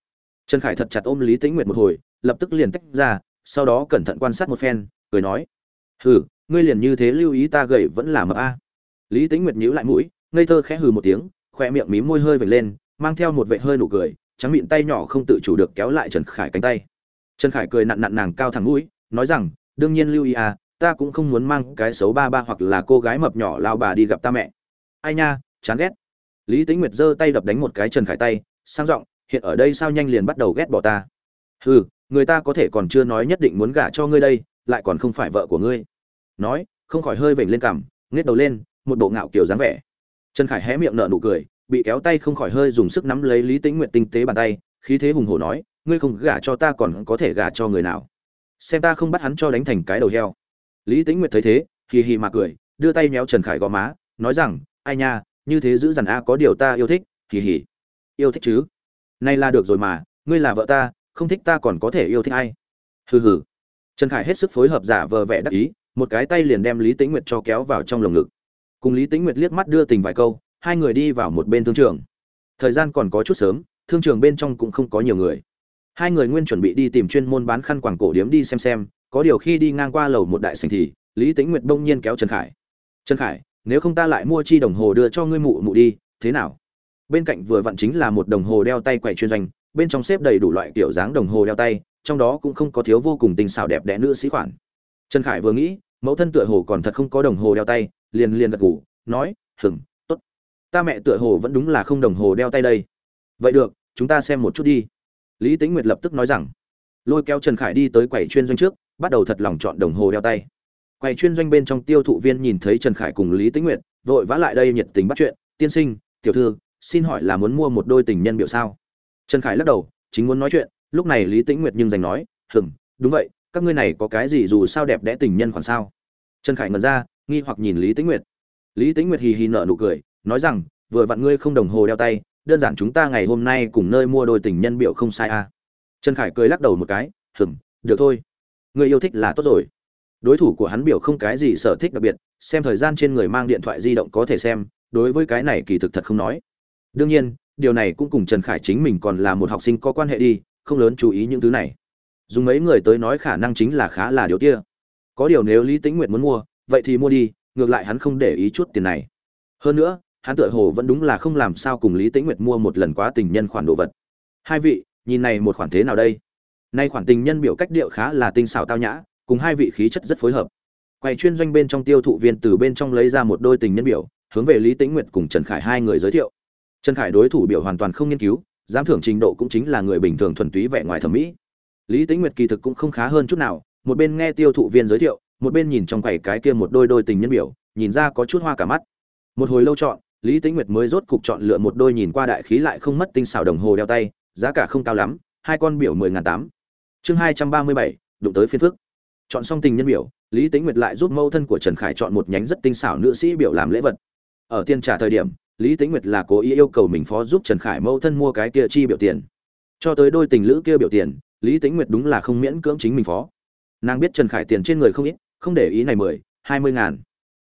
Trần khải thật chặt ôm lý tĩnh nguyệt một hồi, lập tức liền tách ra sau đó cẩn thận quan sát một phen, cười nói, hừ, ngươi liền như thế lưu ý ta gầy vẫn là mập a. Lý tĩnh nguyệt nhíu lại mũi, ngây thơ khẽ hừ một tiếng khoe miệng mím môi hơi vểnh lên, mang theo một vệ hơi nụ cười, trắng miệng tay nhỏ không tự chủ được kéo lại trần khải cánh tay. Trần khải cười nặn nặn nàng cao thẳng mũi, nói rằng, đương nhiên lưu ý à ta cũng không muốn mang cái xấu ba ba hoặc là cô gái mập nhỏ lao bà đi gặp ta mẹ. Ai nha, chán ghét. Lý tính nguyệt giơ tay đập đánh một cái trần khải tay, sang giọng, hiện ở đây sao nhanh liền bắt đầu ghét bỏ ta? Hừ người ta có thể còn chưa nói nhất định muốn gả cho ngươi đây lại còn không phải vợ của ngươi. Nói không khỏi hơi vểnh lên cằm nghết đầu lên một bộ ngạo kiểu dáng vẻ. Trần khải hé miệng nở nụ cười bị kéo tay không khỏi hơi dùng sức nắm lấy lý tĩnh nguyệt tinh tế bàn tay khí thế hùng hổ nói ngươi không gả cho ta còn có thể gả cho người nào? Xem ta không bắt hắn cho đánh thành cái đầu heo. Lý tĩnh nguyệt thấy thế hì hì mà cười đưa tay méo trần khải gò má nói rằng ai nha như thế giữ dằn a có điều ta yêu thích hì hì. Yêu thích chứ? Này là được rồi mà, ngươi là vợ ta, không thích ta còn có thể yêu thích ai? Hừ hừ. Trần Khải hết sức phối hợp giả vờ vẻ đắc ý, một cái tay liền đem Lý Tĩnh Nguyệt cho kéo vào trong lồng ngực. Cùng Lý Tĩnh Nguyệt liếc mắt đưa tình vài câu, hai người đi vào một bên thương trường. Thời gian còn có chút sớm, thương trường bên trong cũng không có nhiều người. Hai người nguyên chuẩn bị đi tìm chuyên môn bán khăn quàng cổ điếm đi xem xem, có điều khi đi ngang qua lầu một đại sảnh thì, Lý Tĩnh Nguyệt đông nhiên kéo Trần Khải. "Trần Khải, nếu không ta lại mua chi đồng hồ đưa cho ngươi mụ mụ đi, thế nào?" Bên cạnh vừa vặn chính là một đồng hồ đeo tay quậy chuyên doanh, bên trong xếp đầy đủ loại kiểu dáng đồng hồ đeo tay, trong đó cũng không có thiếu vô cùng tinh xảo đẹp đẽ nữ sĩ khoản. Trần Khải vừa nghĩ, mẫu thân tựa hồ còn thật không có đồng hồ đeo tay, liền liền gật gù, nói, "Ừm, tốt. Ta mẹ tựa hồ vẫn đúng là không đồng hồ đeo tay đây." "Vậy được, chúng ta xem một chút đi." Lý Tĩnh Nguyệt lập tức nói rằng. Lôi kéo Trần Khải đi tới quầy chuyên doanh trước, bắt đầu thật lòng chọn đồng hồ đeo tay. Quầy chuyên doanh bên trong tiêu thụ viên nhìn thấy Trần Khải cùng Lý Tĩnh Nguyệt, vội vã lại đây nhiệt tình bắt chuyện, "Tiên sinh, tiểu thư, xin hỏi là muốn mua một đôi tình nhân biểu sao?" Trần Khải lắc đầu, chính muốn nói chuyện, lúc này Lý Tĩnh Nguyệt nhưng giành nói, "Ừm, đúng vậy, các ngươi này có cái gì dù sao đẹp đẽ tình nhân khoản sao?" Trần Khải ngẩn ra, nghi hoặc nhìn Lý Tĩnh Nguyệt. Lý Tĩnh Nguyệt hì hì nở nụ cười, nói rằng, "Vừa vặn ngươi không đồng hồ đeo tay, đơn giản chúng ta ngày hôm nay cùng nơi mua đôi tình nhân biểu không sai à?" Trần Khải cười lắc đầu một cái, "Ừm, được thôi. Ngươi yêu thích là tốt rồi." Đối thủ của hắn biểu không cái gì sở thích đặc biệt, xem thời gian trên người mang điện thoại di động có thể xem, đối với cái này kỳ thực thật không nói. Đương nhiên, điều này cũng cùng Trần Khải chính mình còn là một học sinh có quan hệ đi, không lớn chú ý những thứ này. Dùng mấy người tới nói khả năng chính là khá là điều kia. Có điều nếu Lý Tĩnh Nguyệt muốn mua, vậy thì mua đi, ngược lại hắn không để ý chút tiền này. Hơn nữa, hắn tựa hồ vẫn đúng là không làm sao cùng Lý Tĩnh Nguyệt mua một lần quá tình nhân khoản đồ vật. Hai vị, nhìn này một khoản thế nào đây? Nay khoản tình nhân biểu cách điệu khá là tinh xảo tao nhã, cùng hai vị khí chất rất phối hợp. Quầy chuyên doanh bên trong tiêu thụ viên từ bên trong lấy ra một đôi tình nhân biểu, hướng về Lý Tĩnh Nguyệt cùng Trần Khải hai người giới thiệu. Trần Khải đối thủ biểu hoàn toàn không nghiên cứu, giám thưởng trình độ cũng chính là người bình thường thuần túy vẻ ngoài thẩm mỹ. Lý Tĩnh Nguyệt kỳ thực cũng không khá hơn chút nào, một bên nghe tiêu thụ viên giới thiệu, một bên nhìn trong quầy cái kia một đôi đôi tình nhân biểu, nhìn ra có chút hoa cả mắt. Một hồi lâu chọn, Lý Tĩnh Nguyệt mới rốt cục chọn lựa một đôi nhìn qua đại khí lại không mất tinh xảo đồng hồ đeo tay, giá cả không cao lắm, hai con biểu mười ngàn tám. Chương hai trăm ba mươi bảy, đụng tới phiên phước. Chọn xong tình nhân biểu, Lý Tĩnh Nguyệt lại giúp mẫu thân của Trần Khải chọn một nhánh rất tinh xảo nữ sĩ biểu làm lễ vật. Ở tiền trả thời điểm, Lý Tĩnh Nguyệt là cố ý yêu cầu mình phó giúp Trần Khải mẫu thân mua cái kia chi biểu tiền. Cho tới đôi tình lữ kia biểu tiền, Lý Tĩnh Nguyệt đúng là không miễn cưỡng chính mình phó. Nàng biết Trần Khải tiền trên người không ít, không để ý này mười, hai mươi ngàn.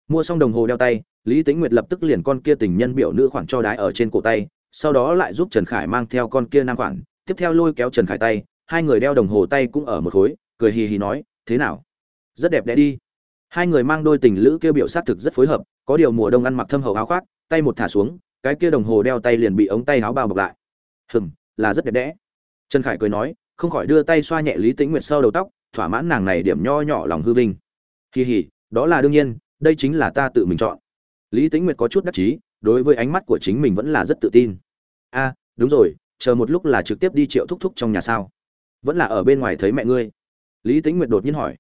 Mua xong đồng hồ đeo tay, Lý Tĩnh Nguyệt lập tức liền con kia tình nhân biểu nữ khoản cho đái ở trên cổ tay, sau đó lại giúp Trần Khải mang theo con kia nam khoản, tiếp theo lôi kéo Trần Khải tay, hai người đeo đồng hồ tay cũng ở một khối, cười hì hì nói, "Thế nào? Rất đẹp đẽ đi." Hai người mang đôi tình lữ kia biểu sát thực rất phối hợp, có điều mùa đông ăn mặc thâm hậu áo khoác, tay một thả xuống, cái kia đồng hồ đeo tay liền bị ống tay áo bao bọc lại. "Hừm, là rất đẹp đẽ." Trần Khải cười nói, không khỏi đưa tay xoa nhẹ Lý Tĩnh Nguyệt sau đầu tóc, thỏa mãn nàng này điểm nho nhỏ lòng hư vinh. Kỳ hỉ, đó là đương nhiên, đây chính là ta tự mình chọn. Lý Tĩnh Nguyệt có chút đắc chí, đối với ánh mắt của chính mình vẫn là rất tự tin. A, đúng rồi, chờ một lúc là trực tiếp đi triệu thúc thúc trong nhà sao? Vẫn là ở bên ngoài thấy mẹ ngươi. Lý Tĩnh Nguyệt đột nhiên hỏi.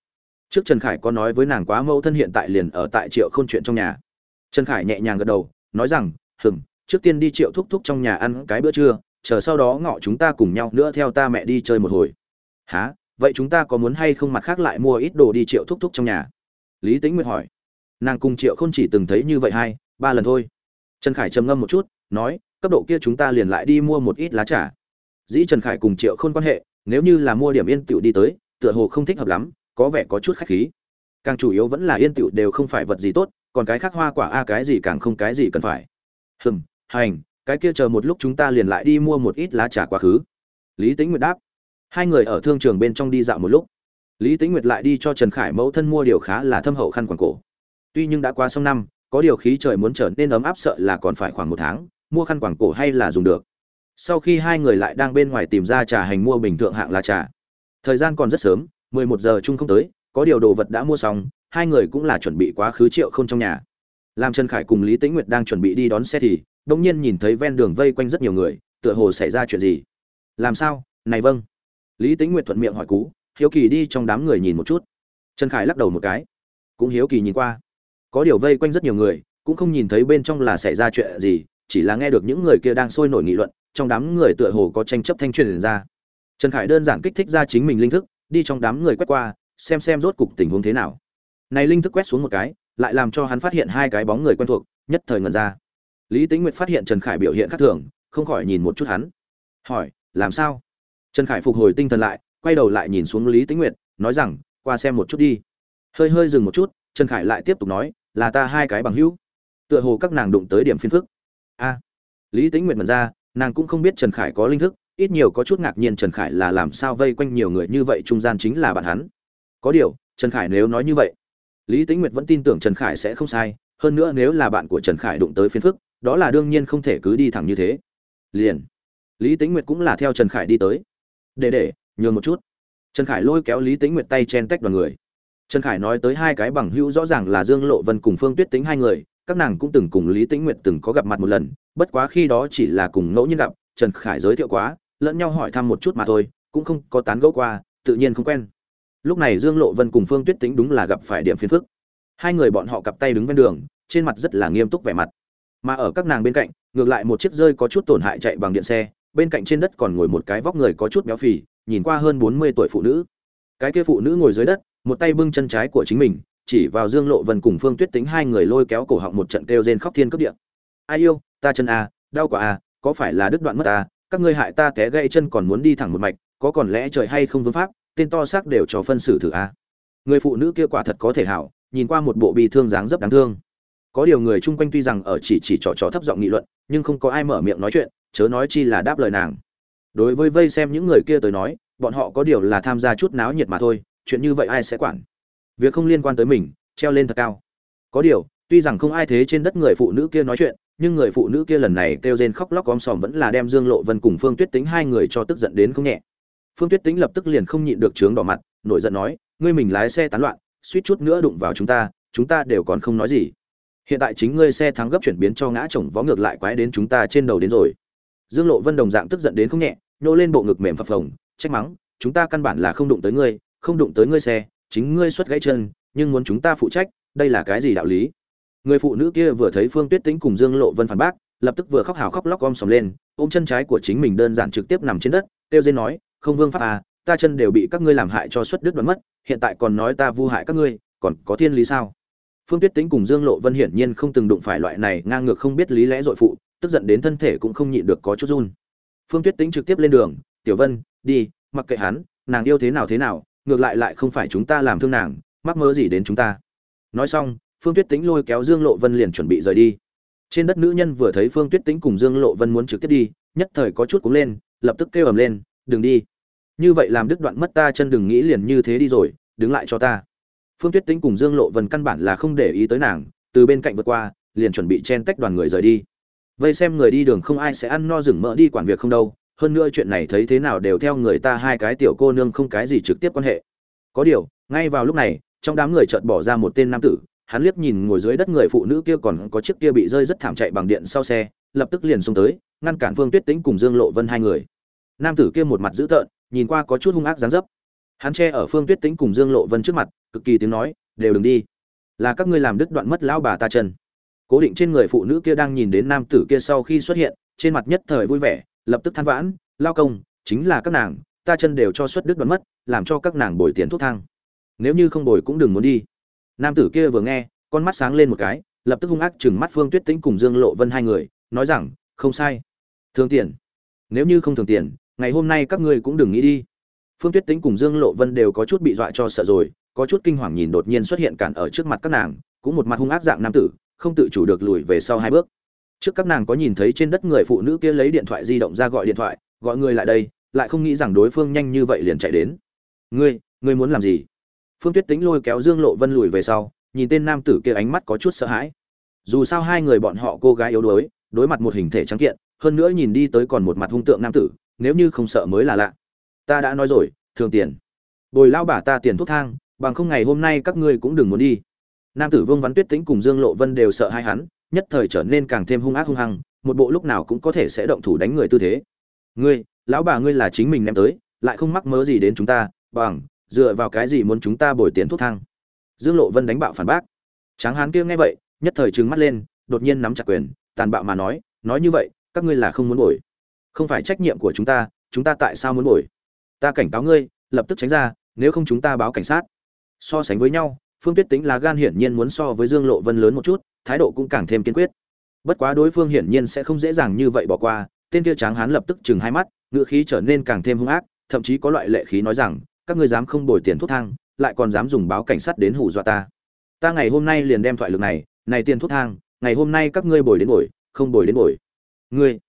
Trước Trần Khải có nói với nàng quá mâu thân hiện tại liền ở tại Triệu Khôn chuyện trong nhà. Trần Khải nhẹ nhàng gật đầu, nói rằng, "Ừm, trước tiên đi Triệu thúc thúc trong nhà ăn cái bữa trưa, chờ sau đó ngọ chúng ta cùng nhau nữa theo ta mẹ đi chơi một hồi." "Hả? Vậy chúng ta có muốn hay không mặt khác lại mua ít đồ đi Triệu thúc thúc trong nhà?" Lý Tĩnh Nguyệt hỏi. Nàng cùng Triệu không chỉ từng thấy như vậy hai, ba lần thôi. Trần Khải trầm ngâm một chút, nói, cấp độ kia chúng ta liền lại đi mua một ít lá trà. Dĩ Trần Khải cùng Triệu không quan hệ, nếu như là mua điểm yên tiểu đi tới, tựa hồ không thích hợp lắm, có vẻ có chút khách khí. Càng chủ yếu vẫn là yên tiểu đều không phải vật gì tốt, còn cái khác hoa quả a cái gì càng không cái gì cần phải. Hừm, hành, cái kia chờ một lúc chúng ta liền lại đi mua một ít lá trà quá khứ. Lý Tĩnh Nguyệt đáp. Hai người ở thương trường bên trong đi dạo một lúc. Lý Tĩnh Nguyệt lại đi cho Trần Khải mẫu thân mua điều khá là thâm hậu khăn quàng cổ. Tuy nhưng đã qua xong năm, có điều khí trời muốn trở nên ấm áp sợ là còn phải khoảng một tháng, mua khăn quàng cổ hay là dùng được. Sau khi hai người lại đang bên ngoài tìm ra trà hành mua bình thượng hạng lá trà. Thời gian còn rất sớm, 11 giờ chung không tới, có điều đồ vật đã mua xong, hai người cũng là chuẩn bị quá khứ triệu không trong nhà. Làm Trần Khải cùng Lý Tĩnh Nguyệt đang chuẩn bị đi đón xe thì, đột nhiên nhìn thấy ven đường vây quanh rất nhiều người, tựa hồ xảy ra chuyện gì. Làm sao? Này vâng. Lý Tĩnh Nguyệt thuận miệng hỏi cú, hiếu kỳ đi trong đám người nhìn một chút. Trần Khải lắc đầu một cái, cũng hiếu kỳ nhìn qua. Có điều vây quanh rất nhiều người, cũng không nhìn thấy bên trong là xảy ra chuyện gì, chỉ là nghe được những người kia đang sôi nổi nghị luận, trong đám người tựa hồ có tranh chấp thanh truyền ra. Trần Khải đơn giản kích thích ra chính mình linh thức, đi trong đám người quét qua, xem xem rốt cục tình huống thế nào. Này linh thức quét xuống một cái, lại làm cho hắn phát hiện hai cái bóng người quen thuộc, nhất thời ngẩn ra. Lý Tĩnh Nguyệt phát hiện Trần Khải biểu hiện khác thường, không khỏi nhìn một chút hắn. Hỏi, làm sao? Trần khải phục hồi tinh thần lại quay đầu lại nhìn xuống lý tĩnh nguyệt nói rằng qua xem một chút đi. Hơi hơi dừng một chút trần khải lại tiếp tục nói là ta hai cái bằng hữu. Tựa hồ các nàng đụng tới điểm phiền phức. A. Lý tĩnh nguyệt mở ra nàng cũng không biết trần khải có linh thức ít nhiều có chút ngạc nhiên trần khải là làm sao vây quanh nhiều người như vậy trung gian chính là bạn hắn. Có điều trần khải nếu nói như vậy lý tĩnh nguyệt vẫn tin tưởng trần khải sẽ không sai, hơn nữa nếu là bạn của trần khải đụng tới phiên phức, đó là đương nhiên không thể cứ đi thẳng như thế. Liền, lý tĩnh nguyệt cũng là theo trần khải đi tới. Để để, nhường một chút. Trần khải lôi kéo lý tĩnh nguyệt tay chen tách đoàn người. Trần khải nói tới hai cái bằng hữu rõ ràng là dương lộ vân cùng phương tuyết tính hai người, các nàng cũng từng cùng lý tĩnh nguyệt từng có gặp mặt một lần, bất quá khi đó chỉ là cùng ngẫu nhiên gặp, trần khải giới thiệu quá, lẫn nhau hỏi thăm một chút mà thôi, cũng không có tán gẫu qua, tự nhiên không quen lúc này dương lộ vân cùng phương tuyết tính đúng là gặp phải điểm phiền phức. Hai người bọn họ cặp tay đứng ven đường trên mặt rất là nghiêm túc vẻ mặt. Mà ở các nàng bên cạnh ngược lại một chiếc rơi có chút tổn hại chạy bằng điện xe bên cạnh trên đất còn ngồi một cái vóc người có chút béo phì nhìn qua hơn bốn mươi tuổi phụ nữ. Cái kia phụ nữ ngồi dưới đất một tay bưng chân trái của chính mình chỉ vào dương lộ vân cùng phương tuyết tính hai người lôi kéo cổ họng một trận kêu rên khóc thiên cấp địa. Ai yêu ta chân a à, đau quả a à, có phải là đứt đoạn mất ta các ngươi hại ta té gãy chân còn muốn đi thẳng một mạch có còn lẽ trời hay không vương pháp? Tên to xác đều cho phân xử thử a. Người phụ nữ kia quả thật có thể hảo, nhìn qua một bộ bị thương dáng rất đáng thương. Có điều người chung quanh tuy rằng ở chỉ chỉ trò trò thấp giọng nghị luận, nhưng không có ai mở miệng nói chuyện, chớ nói chi là đáp lời nàng. Đối với vây xem những người kia tới nói, bọn họ có điều là tham gia chút náo nhiệt mà thôi, chuyện như vậy ai sẽ quản? Việc không liên quan tới mình, treo lên thật cao. Có điều, tuy rằng không ai thế trên đất người phụ nữ kia nói chuyện, nhưng người phụ nữ kia lần này kêu rên khóc lóc om sòm vẫn là đem dương lộ vân cùng phương tuyết tính hai người cho tức giận đến không nhẹ phương tuyết Tĩnh lập tức liền không nhịn được trướng đỏ mặt, nổi giận nói, ngươi mình lái xe tán loạn, suýt chút nữa đụng vào chúng ta chúng ta đều còn không nói gì. Hiện tại chính ngươi xe thắng gấp chuyển biến cho ngã chồng vó ngược lại quái đến chúng ta trên đầu đến rồi. Dương lộ vân đồng dạng tức giận đến không nhẹ, nhô lên bộ ngực mềm phập phồng, trách mắng, chúng ta căn bản là không đụng tới ngươi, không đụng tới ngươi xe, chính ngươi xuất gãy chân, nhưng muốn chúng ta phụ trách, đây là cái gì đạo lý? Người phụ nữ kia vừa thấy phương tuyết tĩnh cùng dương lộ vân phản bác, lập tức vừa khóc hào khóc lóc om sòm lên, ôm chân trái của chính mình đơn giản trực tiếp nằm trên đất, kêu dên nói không vương pháp à ta chân đều bị các ngươi làm hại cho xuất đứt đoán mất, hiện tại còn nói ta vu hại các ngươi, còn có thiên lý sao? Phương tuyết tĩnh cùng dương lộ vân hiển nhiên không từng đụng phải loại này ngang ngược không biết lý lẽ dội phụ, tức giận đến thân thể cũng không nhịn được có chút run. Phương tuyết tĩnh trực tiếp lên đường, tiểu vân, đi, mặc kệ hắn, nàng yêu thế nào thế nào, ngược lại lại không phải chúng ta làm thương nàng, mắc mơ gì đến chúng ta. Nói xong, phương tuyết tĩnh lôi kéo dương lộ vân liền chuẩn bị rời đi. Trên đất nữ nhân vừa thấy phương tuyết tĩnh cùng dương lộ vân muốn trực tiếp đi, nhất thời có chút cúng lên, lập tức kêu ầm lên, đừng đi như vậy làm đứt đoạn mất ta chân đừng nghĩ liền như thế đi rồi, đứng lại cho ta. Phương tuyết tĩnh cùng dương lộ vân căn bản là không để ý tới nàng, từ bên cạnh vượt qua, liền chuẩn bị chen tách đoàn người rời đi. Vây xem người đi đường không ai sẽ ăn no rừng mỡ đi quản việc không đâu, hơn nữa chuyện này thấy thế nào đều theo người ta hai cái tiểu cô nương không cái gì trực tiếp quan hệ. Có điều, ngay vào lúc này, trong đám người chợt bỏ ra một tên nam tử, hắn liếc nhìn ngồi dưới đất người phụ nữ kia còn có chiếc kia bị rơi rất thảm chạy bằng điện sau xe, lập tức liền xông tới, ngăn cản phương tuyết tĩnh cùng dương lộ vân hai người. Nam tử kia một mặt dữ tợn nhìn qua có chút hung ác dáng dấp. Hắn che ở phương tuyết tĩnh cùng dương lộ vân trước mặt, cực kỳ tiếng nói, đều đừng đi. Là các ngươi làm đứt đoạn mất lão bà ta chân. Cố định trên người phụ nữ kia đang nhìn đến nam tử kia sau khi xuất hiện, trên mặt nhất thời vui vẻ, lập tức than vãn, lao công, chính là các nàng, ta chân đều cho xuất đứt đoạn mất, làm cho các nàng bồi tiền thuốc thang. Nếu như không bồi cũng đừng muốn đi. Nam tử kia vừa nghe, con mắt sáng lên một cái, lập tức hung ác chừng mắt phương tuyết tĩnh cùng dương lộ vân hai người, nói rằng, không sai. Thường tiền. Nếu như không thường tiền ngày hôm nay các ngươi cũng đừng nghĩ đi. Phương tuyết tĩnh cùng dương lộ vân đều có chút bị dọa cho sợ rồi, có chút kinh hoàng nhìn đột nhiên xuất hiện cản ở trước mặt các nàng, cũng một mặt hung ác dạng nam tử, không tự chủ được lùi về sau hai bước. Trước các nàng có nhìn thấy trên đất người phụ nữ kia lấy điện thoại di động ra gọi điện thoại, gọi người lại đây, lại không nghĩ rằng đối phương nhanh như vậy liền chạy đến. Ngươi ngươi muốn làm gì? Phương tuyết tính lôi kéo dương lộ vân lùi về sau, nhìn tên nam tử kia ánh mắt có chút sợ hãi. Dù sao hai người bọn họ cô gái yếu đuối, đối mặt một hình thể trắng kiện, hơn nữa nhìn đi tới còn một mặt hung tượng nam tử nếu như không sợ mới là lạ. Ta đã nói rồi, thường tiền. Bồi lao bả ta tiền thuốc thang, bằng không ngày hôm nay các ngươi cũng đừng muốn đi. Nam tử vương văn tuyết tĩnh cùng dương lộ vân đều sợ hai hắn, nhất thời trở nên càng thêm hung ác hung hăng, một bộ lúc nào cũng có thể sẽ động thủ đánh người tư thế. Ngươi, lão bà ngươi là chính mình ném tới, lại không mắc mớ gì đến chúng ta, bằng, dựa vào cái gì muốn chúng ta bồi tiền thuốc thang? Dương lộ vân đánh bạo phản bác. Tráng hán kia nghe vậy, nhất thời trừng mắt lên, đột nhiên nắm chặt quyền, tàn bạo mà nói nói như vậy, các ngươi là không muốn bồi không phải trách nhiệm của chúng ta chúng ta tại sao muốn bồi ta cảnh cáo ngươi, lập tức tránh ra, nếu không chúng ta báo cảnh sát. So sánh với nhau, phương tuyết tính là gan hiển nhiên muốn so với dương lộ vân lớn một chút, thái độ cũng càng thêm kiên quyết. Bất quá đối phương hiển nhiên sẽ không dễ dàng như vậy bỏ qua, tên kia tráng hán lập tức chừng hai mắt ngựa khí trở nên càng thêm hung ác, thậm chí có loại lệ khí nói rằng, các ngươi dám không bồi tiền thuốc thang, lại còn dám dùng báo cảnh sát đến hù dọa ta. Ta ngày hôm nay liền đem thoại lực này này tiền thuốc thang, ngày hôm nay các ngươi bồi đến bồi, không bồi đến bồi. Ngươi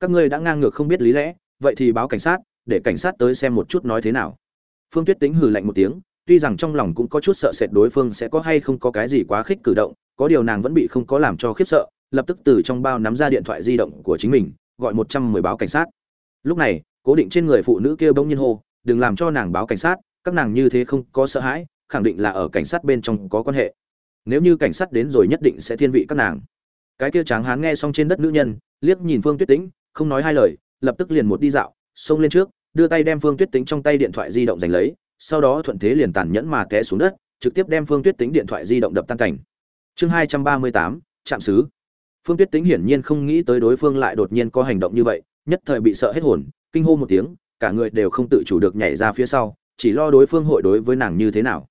các ngươi đã ngang ngược không biết lý lẽ, vậy thì báo cảnh sát, để cảnh sát tới xem một chút nói thế nào. Phương tuyết tính hừ lạnh một tiếng, tuy rằng trong lòng cũng có chút sợ sệt đối phương sẽ có hay không có cái gì quá khích cử động, có điều nàng vẫn bị không có làm cho khiếp sợ, lập tức từ trong bao nắm ra điện thoại di động của chính mình, gọi một trăm mười báo cảnh sát. Lúc này, cố định trên người phụ nữ kia bỗng nhiên hô, đừng làm cho nàng báo cảnh sát, các nàng như thế không có sợ hãi, khẳng định là ở cảnh sát bên trong có quan hệ. Nếu như cảnh sát đến rồi nhất định sẽ thiên vị các nàng. Cái kia tráng hán nghe xong trên đất nữ nhân, liếc nhìn phương tuyết tĩnh không nói hai lời, lập tức liền một đi dạo, xông lên trước, đưa tay đem phương tuyết tĩnh trong tay điện thoại di động giành lấy, sau đó thuận thế liền tàn nhẫn mà té xuống đất, trực tiếp đem phương tuyết tĩnh điện thoại di động đập tan cảnh. Chương hai trăm ba mươi tám, trạm xứ phương tuyết tĩnh hiển nhiên không nghĩ tới đối phương lại đột nhiên có hành động như vậy, nhất thời bị sợ hết hồn, kinh hô một tiếng, cả người đều không tự chủ được nhảy ra phía sau, chỉ lo đối phương hội đối với nàng như thế nào.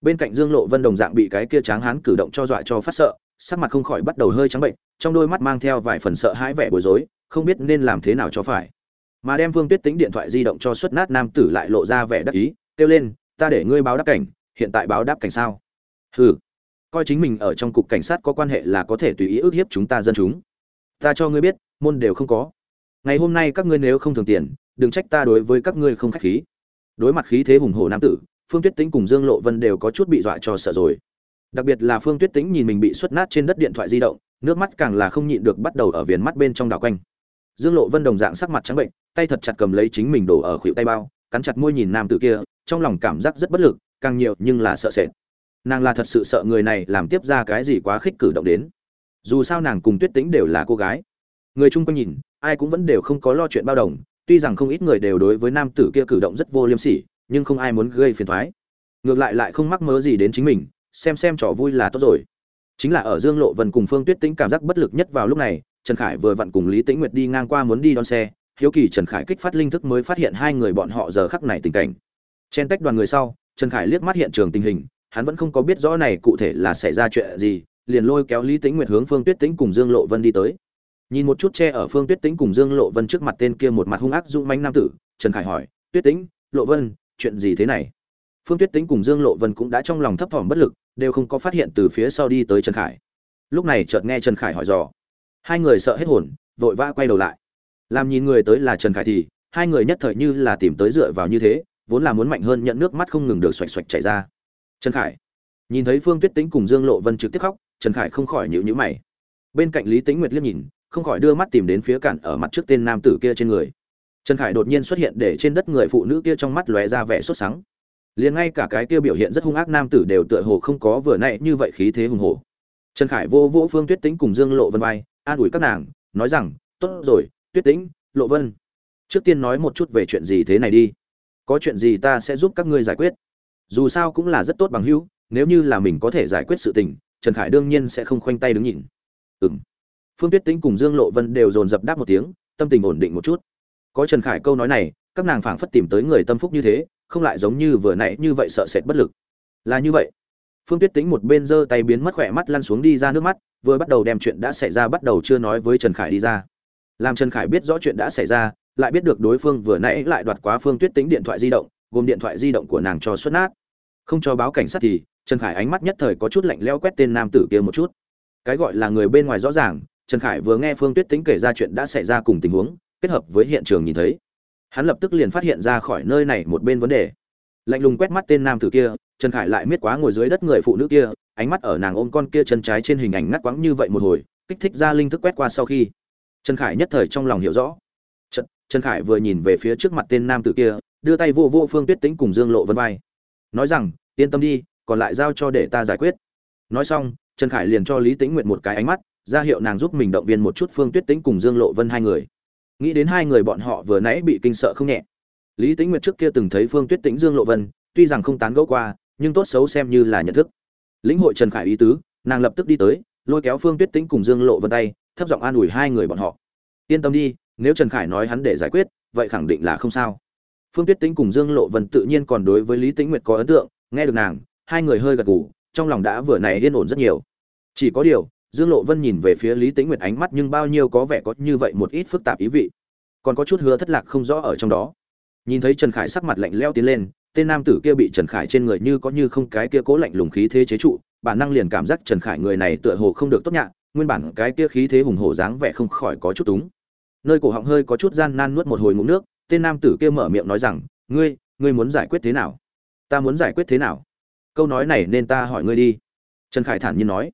Bên cạnh dương lộ vân đồng dạng bị cái kia tráng hán cử động cho dọa cho phát sợ, sắc mặt không khỏi bắt đầu hơi trắng bệnh, trong đôi mắt mang theo vài phần sợ hãi vẻ bối rối không biết nên làm thế nào cho phải. Mà đem phương tuyết tính điện thoại di động cho xuất nát nam tử lại lộ ra vẻ đắc ý, kêu lên, ta để ngươi báo đáp cảnh, hiện tại báo đáp cảnh sao? Hừ, coi chính mình ở trong cục cảnh sát có quan hệ là có thể tùy ý ức hiếp chúng ta dân chúng. Ta cho ngươi biết, môn đều không có. Ngày hôm nay các ngươi nếu không thường tiền, đừng trách ta đối với các ngươi không khách khí. Đối mặt khí thế hùng hổ nam tử, phương tuyết tĩnh cùng dương lộ vân đều có chút bị dọa cho sợ rồi. Đặc biệt là phương tuyết tĩnh nhìn mình bị xuất nát trên đất điện thoại di động, nước mắt càng là không nhịn được bắt đầu ở viền mắt bên trong đảo quanh dương lộ vân đồng dạng sắc mặt trắng bệnh, tay thật chặt cầm lấy chính mình đổ ở khuỷu tay bao, cắn chặt môi nhìn nam tử kia, trong lòng cảm giác rất bất lực, càng nhiều nhưng là sợ sệt. Nàng là thật sự sợ người này làm tiếp ra cái gì quá khích cử động đến. Dù sao nàng cùng tuyết tĩnh đều là cô gái. Người chung quanh nhìn, ai cũng vẫn đều không có lo chuyện bao đồng, tuy rằng không ít người đều đối với nam tử kia cử động rất vô liêm sỉ, nhưng không ai muốn gây phiền thoái ngược lại lại không mắc mớ gì đến chính mình, xem xem trò vui là tốt rồi. Chính là ở dương lộ vân cùng phương tuyết tĩnh cảm giác bất lực nhất vào lúc này trần khải vừa vặn cùng lý tĩnh nguyệt đi ngang qua muốn đi đón xe, hiếu kỳ trần khải kích phát linh thức mới phát hiện hai người bọn họ giờ khắc này tình cảnh. Chen tách đoàn người sau, trần khải liếc mắt hiện trường tình hình, hắn vẫn không có biết rõ này cụ thể là xảy ra chuyện gì, liền lôi kéo lý tĩnh nguyệt hướng phương tuyết tĩnh cùng dương lộ vân đi tới. Nhìn một chút che ở phương tuyết tĩnh cùng dương lộ vân trước mặt tên kia một mặt hung ác dũng manh nam tử, trần khải hỏi, tuyết tĩnh, lộ vân, chuyện gì thế này? Phương tuyết tĩnh cùng dương lộ vân cũng đã trong lòng thấp thỏm bất lực, đều không có phát hiện từ phía sau đi tới trần khải. Lúc này chợt nghe trần khải hỏi dò hai người sợ hết hồn, vội vã quay đầu lại. Làm nhìn người tới là trần khải thì, hai người nhất thời như là tìm tới dựa vào như thế, vốn là muốn mạnh hơn nhận nước mắt không ngừng được xoạch xoạch chảy ra. Trần khải nhìn thấy phương tuyết tĩnh cùng dương lộ vân trực tiếp khóc, trần khải không khỏi nhịu nhữ mày. Bên cạnh lý tĩnh nguyệt liếc nhìn, không khỏi đưa mắt tìm đến phía cản ở mặt trước tên nam tử kia trên người. Trần khải đột nhiên xuất hiện để trên đất người phụ nữ kia trong mắt lóe ra vẻ sốt sắng. Liền ngay cả cái kia biểu hiện rất hung ác nam tử đều tựa hồ không có vừa nãy như vậy khí thế hùng hổ. Trần khải vô vỗ phương tuyết tĩnh cùng dương lộ vân vai an ủi các nàng, nói rằng, tốt rồi, tuyết tĩnh, lộ vân, trước tiên nói một chút về chuyện gì thế này đi. Có chuyện gì ta sẽ giúp các ngươi giải quyết. Dù sao cũng là rất tốt bằng hữu, nếu như là mình có thể giải quyết sự tình, trần khải đương nhiên sẽ không khoanh tay đứng nhìn. Ừ m phương tuyết tĩnh cùng dương lộ vân đều dồn dập đáp một tiếng, tâm tình ổn định một chút. Có trần khải câu nói này, các nàng phảng phất tìm tới người tâm phúc như thế, không lại giống như vừa nãy như vậy sợ sệt bất lực. Là như vậy phương tuyết tính một bên giơ tay biến mất khỏe mắt lăn xuống đi ra nước mắt, vừa bắt đầu đem chuyện đã xảy ra bắt đầu chưa nói với trần khải đi ra. Làm trần khải biết rõ chuyện đã xảy ra, lại biết được đối phương vừa nãy lại đoạt quá phương tuyết tính điện thoại di động, gồm điện thoại di động của nàng cho xuất nát. Không cho báo cảnh sát thì, trần khải ánh mắt nhất thời có chút lạnh leo quét tên nam tử kia một chút. Cái gọi là người bên ngoài rõ ràng, trần khải vừa nghe phương tuyết tính kể ra chuyện đã xảy ra cùng tình huống, kết hợp với hiện trường nhìn thấy. Hắn lập tức liền phát hiện ra khỏi nơi này một bên vấn đề lạnh lùng quét mắt tên nam tử kia trần khải lại miết quá ngồi dưới đất người phụ nữ kia ánh mắt ở nàng ôm con kia chân trái trên hình ảnh ngắt quãng như vậy một hồi kích thích ra linh thức quét qua sau khi trần khải nhất thời trong lòng hiểu rõ. Trần, trần khải vừa nhìn về phía trước mặt tên nam tử kia đưa tay vô vô phương tuyết tĩnh cùng dương lộ vân vai. Nói rằng yên tâm đi còn lại giao cho để ta giải quyết. Nói xong trần khải liền cho lý tĩnh nguyện một cái ánh mắt ra hiệu nàng giúp mình động viên một chút phương tuyết tĩnh cùng dương lộ vân hai người. Nghĩ đến hai người bọn họ vừa nãy bị kinh sợ không nhẹ lý tĩnh nguyệt trước kia từng thấy phương tuyết tĩnh dương lộ vân, tuy rằng không tán gẫu qua, nhưng tốt xấu xem như là nhận thức. Lĩnh hội trần khải ý tứ, nàng lập tức đi tới, lôi kéo phương tuyết tĩnh cùng dương lộ vân tay, thấp giọng an ủi hai người bọn họ. Yên tâm đi, nếu trần khải nói hắn để giải quyết, vậy khẳng định là không sao. Phương tuyết tĩnh cùng dương lộ vân tự nhiên còn đối với lý tĩnh nguyệt có ấn tượng, nghe được nàng, hai người hơi gật gù, trong lòng đã vừa này yên ổn rất nhiều. Chỉ có điều, dương lộ vân nhìn về phía lý tĩnh nguyệt ánh mắt nhưng bao nhiêu có vẻ có như vậy một ít phức tạp ý vị. Còn có chút hứa thất lạc không rõ ở trong đó nhìn thấy trần khải sắc mặt lạnh lẽo tiến lên, tên nam tử kia bị trần khải trên người như có như không cái kia cố lạnh lùng khí thế chế trụ, bản năng liền cảm giác trần khải người này tựa hồ không được tốt nhạ, nguyên bản cái kia khí thế hùng hổ dáng vẻ không khỏi có chút túng. Nơi cổ họng hơi có chút gian nan nuốt một hồi ngụm nước, tên nam tử kia mở miệng nói rằng, ngươi ngươi muốn giải quyết thế nào? Ta muốn giải quyết thế nào? Câu nói này nên ta hỏi ngươi đi. Trần khải thản nhiên nói.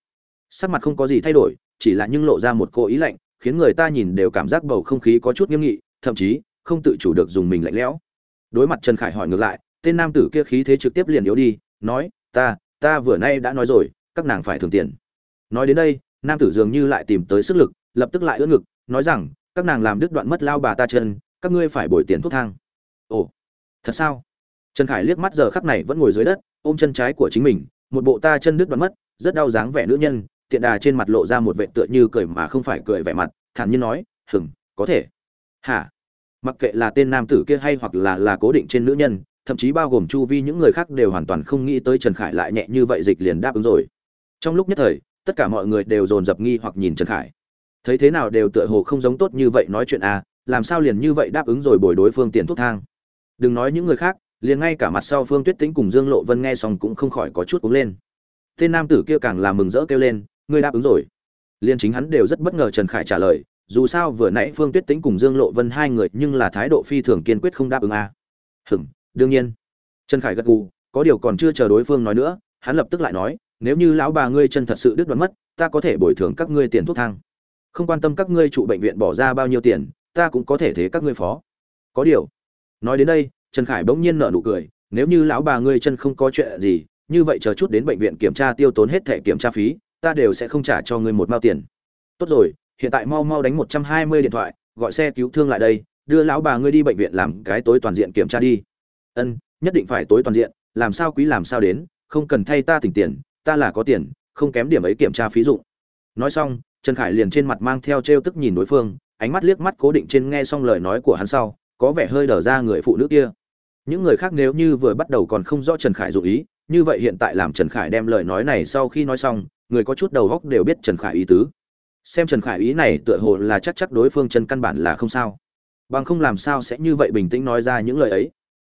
Sắc mặt không có gì thay đổi, chỉ là nhưng lộ ra một cô ý lạnh, khiến người ta nhìn đều cảm giác bầu không khí có chút nghiêm nghị, thậm chí không tự chủ được dùng mình lạnh lẽo. Đối mặt trần khải hỏi ngược lại, tên nam tử kia khí thế trực tiếp liền yếu đi, nói, ta ta vừa nay đã nói rồi, các nàng phải thường tiền. Nói đến đây, nam tử dường như lại tìm tới sức lực, lập tức lại ưỡn ngực, nói rằng, các nàng làm đứt đoạn mất lao bà ta chân, các ngươi phải bồi tiền thuốc thang. Ồ, thật sao? Trần khải liếc mắt giờ khắc này vẫn ngồi dưới đất, ôm chân trái của chính mình, một bộ ta chân đứt đoạn mất, rất đau dáng vẻ nữ nhân. Tiện đà trên mặt lộ ra một vệ tựa như cười mà không phải cười vẻ mặt, thản nhiên nói, hừm, có thể. Hả? Mặc kệ là tên nam tử kia hay hoặc là là cố định trên nữ nhân, thậm chí bao gồm chu vi, những người khác đều hoàn toàn không nghĩ tới trần khải lại nhẹ như vậy dịch liền đáp ứng rồi. Trong lúc nhất thời, tất cả mọi người đều dồn dập nghi hoặc nhìn trần khải. Thấy thế nào đều tựa hồ không giống tốt như vậy nói chuyện à làm sao liền như vậy đáp ứng rồi bồi đối phương tiền thuốc thang. Đừng nói những người khác, liền ngay cả mặt sau phương tuyết tĩnh cùng dương lộ vân nghe xong cũng không khỏi có chút uống lên. Tên nam tử kia càng là mừng rỡ kêu lên, ngươi đáp ứng rồi. Liền chính hắn đều rất bất ngờ trần khải trả lời dù sao vừa nãy phương tuyết tĩnh cùng dương lộ vân hai người nhưng là thái độ phi thường kiên quyết không đáp ứng à. hừm đương nhiên. Trần khải gật gù, có điều còn chưa chờ đối phương nói nữa, hắn lập tức lại nói, nếu như lão bà ngươi chân thật sự đứt đoạn mất, ta có thể bồi thường các ngươi tiền thuốc thang. Không quan tâm các ngươi trụ bệnh viện bỏ ra bao nhiêu tiền, ta cũng có thể thế các ngươi phó. Có điều, nói đến đây, trần khải bỗng nhiên nở nụ cười, nếu như lão bà ngươi chân không có chuyện gì, như vậy chờ chút đến bệnh viện kiểm tra tiêu tốn hết thẻ kiểm tra phí, ta đều sẽ không trả cho ngươi một mao tiền. Tốt rồi hiện tại mau mau đánh một trăm hai mươi điện thoại, gọi xe cứu thương lại đây, đưa lão bà ngươi đi bệnh viện làm cái tối toàn diện kiểm tra đi. Ân, nhất định phải tối toàn diện, làm sao quý làm sao đến, không cần thay ta tỉnh tiền, ta là có tiền, không kém điểm ấy kiểm tra phí dụng. Nói xong, trần khải liền trên mặt mang theo t r e o tức nhìn đối phương, ánh mắt liếc mắt cố định trên nghe xong lời nói của hắn sau, có vẻ hơi đờ ra người phụ nữ kia. Những người khác nếu như vừa bắt đầu còn không rõ trần khải dụ ý, như vậy hiện tại làm trần khải đem lời nói này sau khi nói xong, người có chút đầu góc đều biết trần khải ý tứ xem trần khải ý này tựa hồ là chắc chắc đối phương chân căn bản là không sao. Bằng không làm sao sẽ như vậy bình tĩnh nói ra những lời ấy.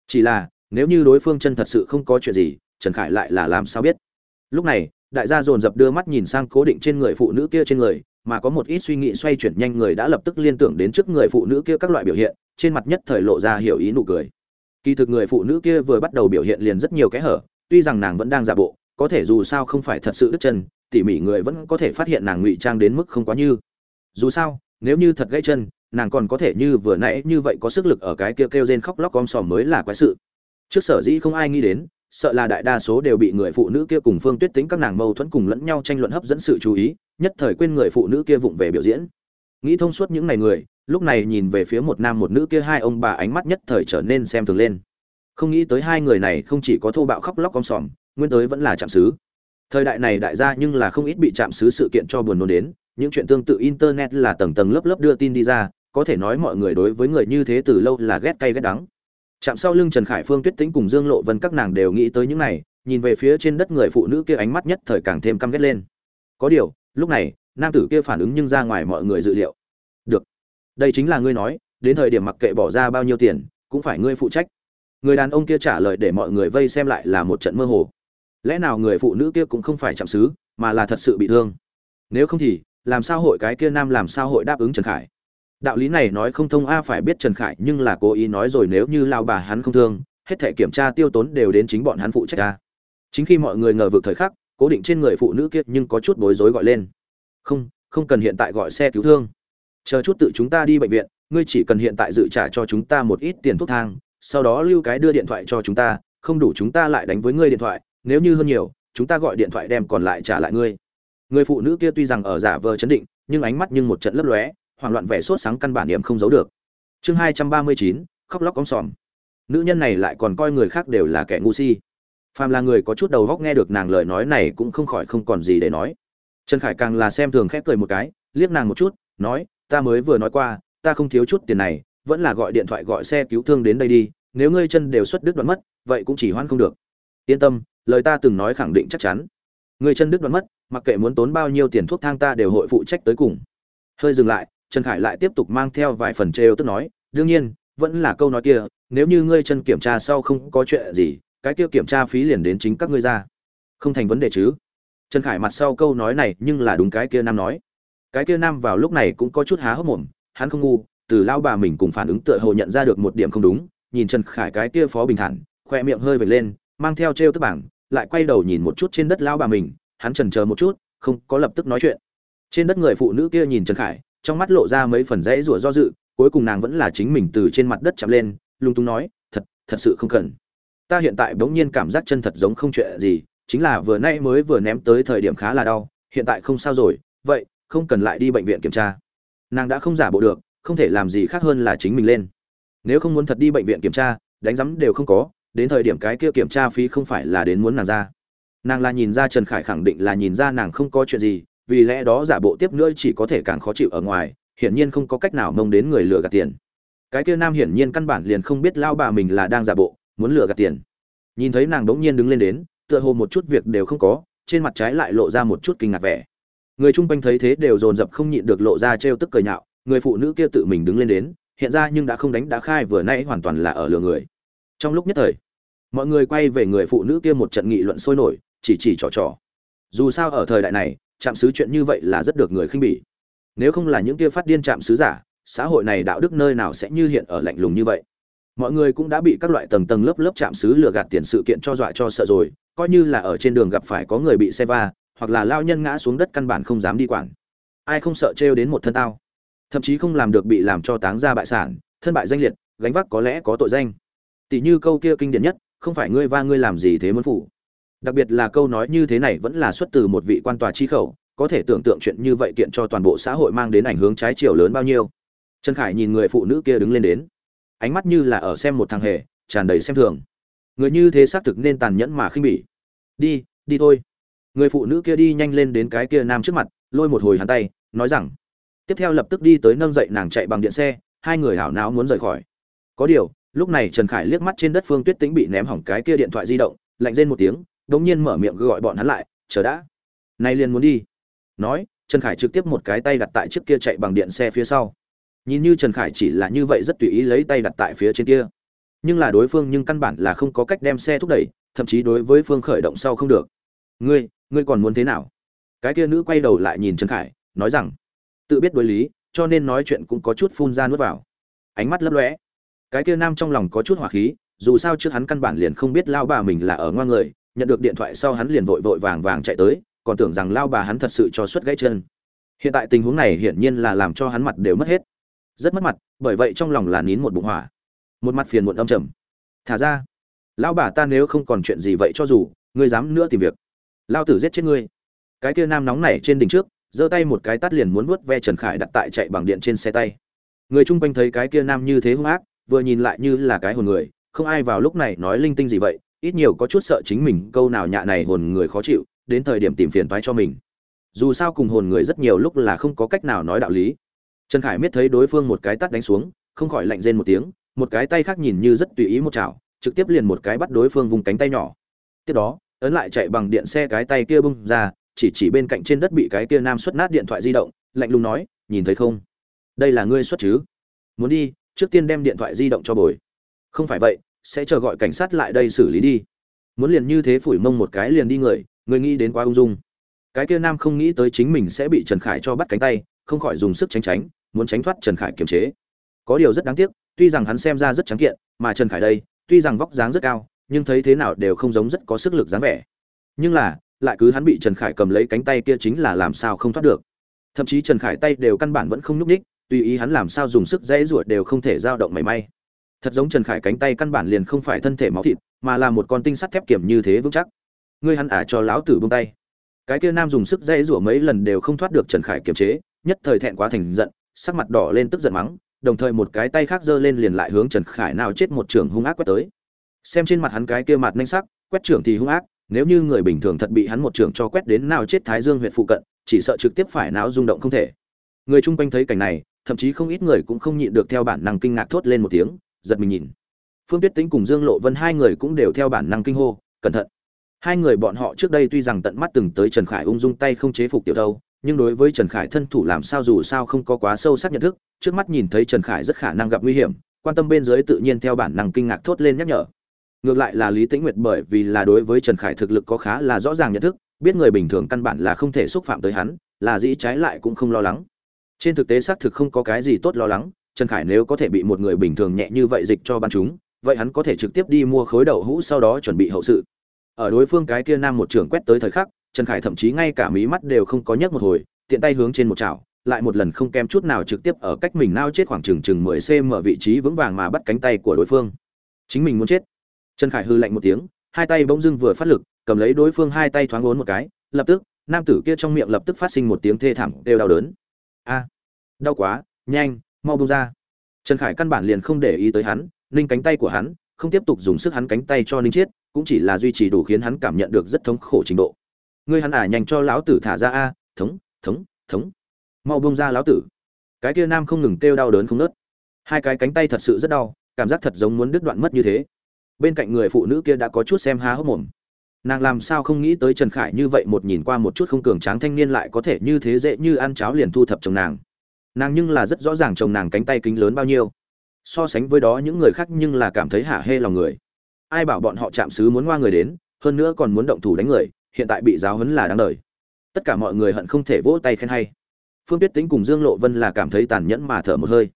Chỉ là, nếu như đối phương chân thật sự không có chuyện gì, trần khải lại là làm sao biết? Lúc này, đại gia dồn dập đưa mắt nhìn sang cố định trên người phụ nữ kia trên người, mà có một ít suy nghĩ xoay chuyển nhanh người đã lập tức liên tưởng đến trước người phụ nữ kia các loại biểu hiện, trên mặt nhất thời lộ ra hiểu ý nụ cười. Kỳ thực người phụ nữ kia vừa bắt đầu biểu hiện liền rất nhiều cái hở, tuy rằng nàng vẫn đang giả bộ, có thể dù sao không phải thật sự đứt chân tỉ mỉ người vẫn có thể phát hiện nàng ngụy trang đến mức không quá như. Dù sao, nếu như thật gãy chân, nàng còn có thể như vừa nãy như vậy có sức lực ở cái kia kêu rên khóc lóc om sòm mới là quái sự. Trước sở dĩ không ai nghĩ đến, sợ là đại đa số đều bị người phụ nữ kia cùng phương tuyết tính các nàng mâu thuẫn cùng lẫn nhau tranh luận hấp dẫn sự chú ý, nhất thời quên người phụ nữ kia vụng về biểu diễn. Nghĩ thông suốt những ngày người, lúc này nhìn về phía một nam một nữ kia hai ông bà ánh mắt nhất thời trở nên xem thường lên. Không nghĩ tới hai người này không chỉ có thô bạo khóc lóc om sòm, nguyên tới vẫn là chạm xứ thời đại này đại gia nhưng là không ít bị chạm xứ sự kiện cho buồn nôn đến, những chuyện tương tự internet là tầng tầng lớp lớp đưa tin đi ra, có thể nói mọi người đối với người như thế từ lâu là ghét cay ghét đắng. Chạm sau lưng trần khải phương, tuyết tĩnh cùng dương lộ vân các nàng đều nghĩ tới những này, nhìn về phía trên đất người phụ nữ kia ánh mắt nhất thời càng thêm căm ghét lên. Có điều, lúc này, nam tử kia phản ứng nhưng ra ngoài mọi người dự liệu. Được, đây chính là ngươi nói, đến thời điểm mặc kệ bỏ ra bao nhiêu tiền, cũng phải ngươi phụ trách. Người đàn ông kia trả lời để mọi người vây xem lại là một trận mơ hồ lẽ nào người phụ nữ kia cũng không phải chạm xứ, mà là thật sự bị thương? Nếu không thì, làm sao hội cái kia nam làm sao hội đáp ứng trần khải? Đạo lý này nói không thông a, phải biết trần khải nhưng là cố ý nói rồi nếu như lao bà hắn không thương, hết thể kiểm tra tiêu tốn đều đến chính bọn hắn phụ trách a. Chính khi mọi người ngờ vực thời khắc, cố định trên người phụ nữ kia nhưng có chút bối rối gọi lên. Không không cần hiện tại gọi xe cứu thương. Chờ chút tự chúng ta đi bệnh viện, ngươi chỉ cần hiện tại dự trả cho chúng ta một ít tiền thuốc thang, sau đó lưu cái đưa điện thoại cho chúng ta, không đủ chúng ta lại đánh với ngươi điện thoại nếu như hơn nhiều, chúng ta gọi điện thoại đem còn lại trả lại ngươi. Người phụ nữ kia tuy rằng ở giả vờ chấn định, nhưng ánh mắt nhưng một trận lấp lóe, hoảng loạn vẻ sốt sáng căn bản điểm không giấu được. Chương hai trăm ba mươi chín, khóc lóc cóng sòm. Nữ nhân này lại còn coi người khác đều là kẻ ngu si. Phàm là người có chút đầu góc nghe được nàng lời nói này cũng không khỏi không còn gì để nói. Trần khải càng là xem thường khép cười một cái, liếc nàng một chút, nói, ta mới vừa nói qua, ta không thiếu chút tiền này, vẫn là gọi điện thoại gọi xe cứu thương đến đây đi, nếu ngươi chân đều xuất đứt đoạn mất, vậy cũng chỉ hoan không được. Yên tâm lời ta từng nói khẳng định chắc chắn. Người chân đứt đoạn mất, mặc kệ muốn tốn bao nhiêu tiền thuốc thang ta đều hội phụ trách tới cùng. Hơi dừng lại, trần khải lại tiếp tục mang theo vài phần trêu tức nói, đương nhiên, vẫn là câu nói kia, nếu như ngươi chân kiểm tra sau không có chuyện gì, cái kia kiểm tra phí liền đến chính các ngươi ra. Không thành vấn đề chứ. Trần khải mặt sau câu nói này nhưng là đúng cái kia nam nói. Cái kia nam vào lúc này cũng có chút há hốc mồm, hắn không ngu, từ lao bà mình cùng phản ứng tựa hồ nhận ra được một điểm không đúng, nhìn trần khải cái kia phó bình thản, khoe miệng hơi vệt lên mang theo trêu tức bảng, lại quay đầu nhìn một chút trên đất lao bà mình, hắn trần chờ một chút, không có lập tức nói chuyện. Trên đất người phụ nữ kia nhìn trần khải, trong mắt lộ ra mấy phần rẽ rủa do dự, cuối cùng nàng vẫn là chính mình từ trên mặt đất chạm lên, lung tung nói, thật thật sự không cần. Ta hiện tại bỗng nhiên cảm giác chân thật giống không chuyện gì, chính là vừa nay mới vừa ném tới thời điểm khá là đau, hiện tại không sao rồi, vậy, không cần lại đi bệnh viện kiểm tra. Nàng đã không giả bộ được, không thể làm gì khác hơn là chính mình lên. Nếu không muốn thật đi bệnh viện kiểm tra, đánh giấm đều không có đến thời điểm cái kia kiểm tra phí không phải là đến muốn nàng ra. Nàng là nhìn ra trần khải khẳng định là nhìn ra nàng không có chuyện gì, vì lẽ đó giả bộ tiếp nữa chỉ có thể càng khó chịu ở ngoài, hiển nhiên không có cách nào mông đến người lừa gạt tiền. Cái kia nam hiển nhiên căn bản liền không biết lao bà mình là đang giả bộ, muốn lừa gạt tiền. Nhìn thấy nàng đống nhiên đứng lên đến, tựa hồ một chút việc đều không có, trên mặt trái lại lộ ra một chút kinh ngạc vẻ. Người chung quanh thấy thế đều dồn dập không nhịn được lộ ra trêu tức cười nhạo, người phụ nữ kia tự mình đứng lên đến, hiện ra nhưng đã không đánh đã khai vừa nãy hoàn toàn là ở lừa người trong lúc nhất thời, mọi người quay về người phụ nữ kia một trận nghị luận sôi nổi, chỉ chỉ trò trò. Dù sao ở thời đại này chạm sứ chuyện như vậy là rất được người khinh bỉ. Nếu không là những kia phát điên chạm sứ giả, xã hội này đạo đức nơi nào sẽ như hiện ở lạnh lùng như vậy? Mọi người cũng đã bị các loại tầng tầng lớp lớp chạm sứ lừa gạt tiền sự kiện cho dọa cho sợ rồi, coi như là ở trên đường gặp phải có người bị xe va, hoặc là lao nhân ngã xuống đất căn bản không dám đi quản. Ai không sợ trêu đến một thân tao? Thậm chí không làm được bị làm cho táng ra bại sản, thân bại danh liệt, gánh vác có lẽ có tội danh tỷ như câu kia kinh điển nhất, không phải ngươi va ngươi làm gì thế muốn phủ. Đặc biệt là câu nói như thế này vẫn là xuất từ một vị quan tòa chi khẩu, có thể tưởng tượng chuyện như vậy kiện cho toàn bộ xã hội mang đến ảnh hướng trái chiều lớn bao nhiêu. Trần khải nhìn người phụ nữ kia đứng lên đến. Ánh mắt như là ở xem một thằng hề, tràn đầy xem thường. Người như thế xác thực nên tàn nhẫn mà khinh bỉ. Đi đi thôi. Người phụ nữ kia đi nhanh lên đến cái kia nam trước mặt, lôi một hồi hắn tay, nói rằng, tiếp theo lập tức đi tới nâng dậy nàng chạy bằng điện xe, hai người hảo não muốn rời khỏi. Có điều lúc này trần khải liếc mắt trên đất phương tuyết tĩnh bị ném hỏng cái kia điện thoại di động, lạnh rên một tiếng đ ỗ n g nhiên mở miệng gọi bọn hắn lại, chờ đã. Nay liền muốn đi. Nói, trần khải trực tiếp một cái tay đặt tại chiếc kia chạy bằng điện xe phía sau. Nhìn như trần khải chỉ là như vậy rất tùy ý lấy tay đặt tại phía trên kia. Nhưng là đối phương nhưng căn bản là không có cách đem xe thúc đẩy, thậm chí đối với phương khởi động sau không được. Ngươi ngươi còn muốn thế nào? Cái kia nữ quay đầu lại nhìn trần khải, nói rằng, tự biết đối lý, cho nên nói chuyện cũng có chút phun ra nuốt vào. Ánh mắt lấp lóe cái kia nam trong lòng có chút hỏa khí, dù sao trước hắn căn bản liền không biết lao bà mình là ở ngoan người, nhận được điện thoại sau hắn liền vội vội vàng vàng chạy tới, còn tưởng rằng lao bà hắn thật sự cho suất gãy chân. Hiện tại tình huống này hiển nhiên là làm cho hắn mặt đều mất hết. Rất mất mặt, bởi vậy trong lòng là nín một bụng hỏa. Một mặt phiền muộn âm trầm. Thả ra. Lão bà ta nếu không còn chuyện gì vậy cho dù, ngươi dám nữa tìm việc. Lao tử giết chết ngươi. Cái kia nam nóng này trên đỉnh trước, giơ tay một cái tắt liền muốn vuốt ve trần khải đặt tại chạy bằng điện trên xe tay. Người chung quanh thấy cái kia nam như thế hung ác vừa nhìn lại như là cái hồn người, không ai vào lúc này nói linh tinh gì vậy, ít nhiều có chút sợ chính mình câu nào nhạ này hồn người khó chịu, đến thời điểm tìm phiền toái cho mình. Dù sao cùng hồn người rất nhiều lúc là không có cách nào nói đạo lý. Trần khải miết thấy đối phương một cái tắt đánh xuống, không khỏi lạnh rên một tiếng, một cái tay khác nhìn như rất tùy ý một chảo, trực tiếp liền một cái bắt đối phương vùng cánh tay nhỏ. Tiếp đó, ấn lại chạy bằng điện xe cái tay kia bung ra, chỉ chỉ bên cạnh trên đất bị cái kia nam xuất nát điện thoại di động, lạnh lùng nói, nhìn thấy không? Đây là ngươi xuất chứ? Muốn đi trước tiên đem điện thoại di động cho bồi. Không phải vậy, sẽ chờ gọi cảnh sát lại đây xử lý đi. Muốn liền như thế phủi mông một cái liền đi người người nghĩ đến quá ung dung. Cái kia nam không nghĩ tới chính mình sẽ bị trần khải cho bắt cánh tay, không khỏi dùng sức tránh tránh, muốn tránh thoát trần khải kiềm chế. Có điều rất đáng tiếc, tuy rằng hắn xem ra rất trắng kiện, mà trần khải đây, tuy rằng vóc dáng rất cao, nhưng thấy thế nào đều không giống rất có sức lực dáng vẻ. Nhưng là, lại cứ hắn bị trần khải cầm lấy cánh tay kia chính là làm sao không thoát được. Thậm chí trần khải tay đều căn bản vẫn không nhúc ních tùy ý hắn làm sao dùng sức dãy ruột đều không thể dao động mảy may. Thật giống trần khải cánh tay căn bản liền không phải thân thể máu thịt, mà là một con tinh sắt thép kiểm như thế vững chắc. Ngươi hắn ả cho lão tử buông tay. Cái kia nam dùng sức dãy rủa mấy lần đều không thoát được trần khải kiềm chế, nhất thời thẹn quá thành giận, sắc mặt đỏ lên tức giận mắng, đồng thời một cái tay khác giơ lên liền lại hướng trần khải nào chết một trường hung ác quét tới. Xem trên mặt hắn cái kia mặt nhanh sắc, quét trưởng thì hung ác, nếu như người bình thường thật bị hắn một trường cho quét đến nào chết thái dương huyện phụ cận, chỉ sợ trực tiếp phải não rung động không thể. Người chung quanh thấy cảnh này thậm chí không ít người cũng không nhịn được theo bản năng kinh ngạc thốt lên một tiếng, giật mình nhìn. Phương tuyết tính cùng dương lộ vân hai người cũng đều theo bản năng kinh hô, cẩn thận. Hai người bọn họ trước đây tuy rằng tận mắt từng tới trần khải ung dung tay không chế phục tiểu thâu, nhưng đối với trần khải thân thủ làm sao dù sao không có quá sâu sắc nhận thức, trước mắt nhìn thấy trần khải rất khả năng gặp nguy hiểm, quan tâm bên dưới tự nhiên theo bản năng kinh ngạc thốt lên nhắc nhở. Ngược lại là lý tĩnh nguyệt bởi vì là đối với trần khải thực lực có khá là rõ ràng nhận thức, biết người bình thường căn bản là không thể xúc phạm tới hắn, là dĩ trái lại cũng không lo lắng trên thực tế xác thực không có cái gì tốt lo lắng, trần khải nếu có thể bị một người bình thường nhẹ như vậy dịch cho ban chúng, vậy hắn có thể trực tiếp đi mua khối đậu hũ sau đó chuẩn bị hậu sự. Ở đối phương cái kia nam một trưởng quét tới thời khắc, trần khải thậm chí ngay cả mí mắt đều không có nhấc một hồi, tiện tay hướng trên một chảo, lại một lần không kém chút nào trực tiếp ở cách mình nao chết khoảng chừng chừng mười cm vị trí vững vàng mà bắt cánh tay của đối phương. Chính mình muốn chết. Trần khải hư lạnh một tiếng, hai tay bỗng dưng vừa phát lực, cầm lấy đối phương hai tay thoáng uốn một cái, lập tức, nam tử kia trong miệng lập tức phát sinh một tiếng thê thảm, đều đau đớn a. Đau quá, nhanh, mau bông ra. Trần khải căn bản liền không để ý tới hắn ninh cánh tay của hắn, không tiếp tục dùng sức hắn cánh tay cho ninh chết cũng chỉ là duy trì đủ khiến hắn cảm nhận được rất thống khổ trình độ. Ngươi hắn à nhanh cho lão tử thả ra a, thống thống thống. Mau bông ra lão tử. Cái kia nam không ngừng kêu đau đớn không nớt hai cái cánh tay thật sự rất đau, cảm giác thật giống muốn đứt đoạn mất như thế. Bên cạnh người phụ nữ kia đã có chút xem há hốc mồm nàng làm sao không nghĩ tới trần khải như vậy một nhìn qua một chút không cường tráng thanh niên lại có thể như thế dễ như ăn cháo liền thu thập chồng nàng. Nàng nhưng là rất rõ ràng chồng nàng cánh tay kính lớn bao nhiêu. So sánh với đó những người khác nhưng là cảm thấy hả hê lòng người. Ai bảo bọn họ chạm xứ muốn ngoa người đến, hơn nữa còn muốn động thủ đánh người, hiện tại bị giáo huấn là đáng đời. Tất cả mọi người hận không thể vỗ tay khen hay. Phương tuyết tính cùng dương lộ vân là cảm thấy tàn nhẫn mà thở một hơi.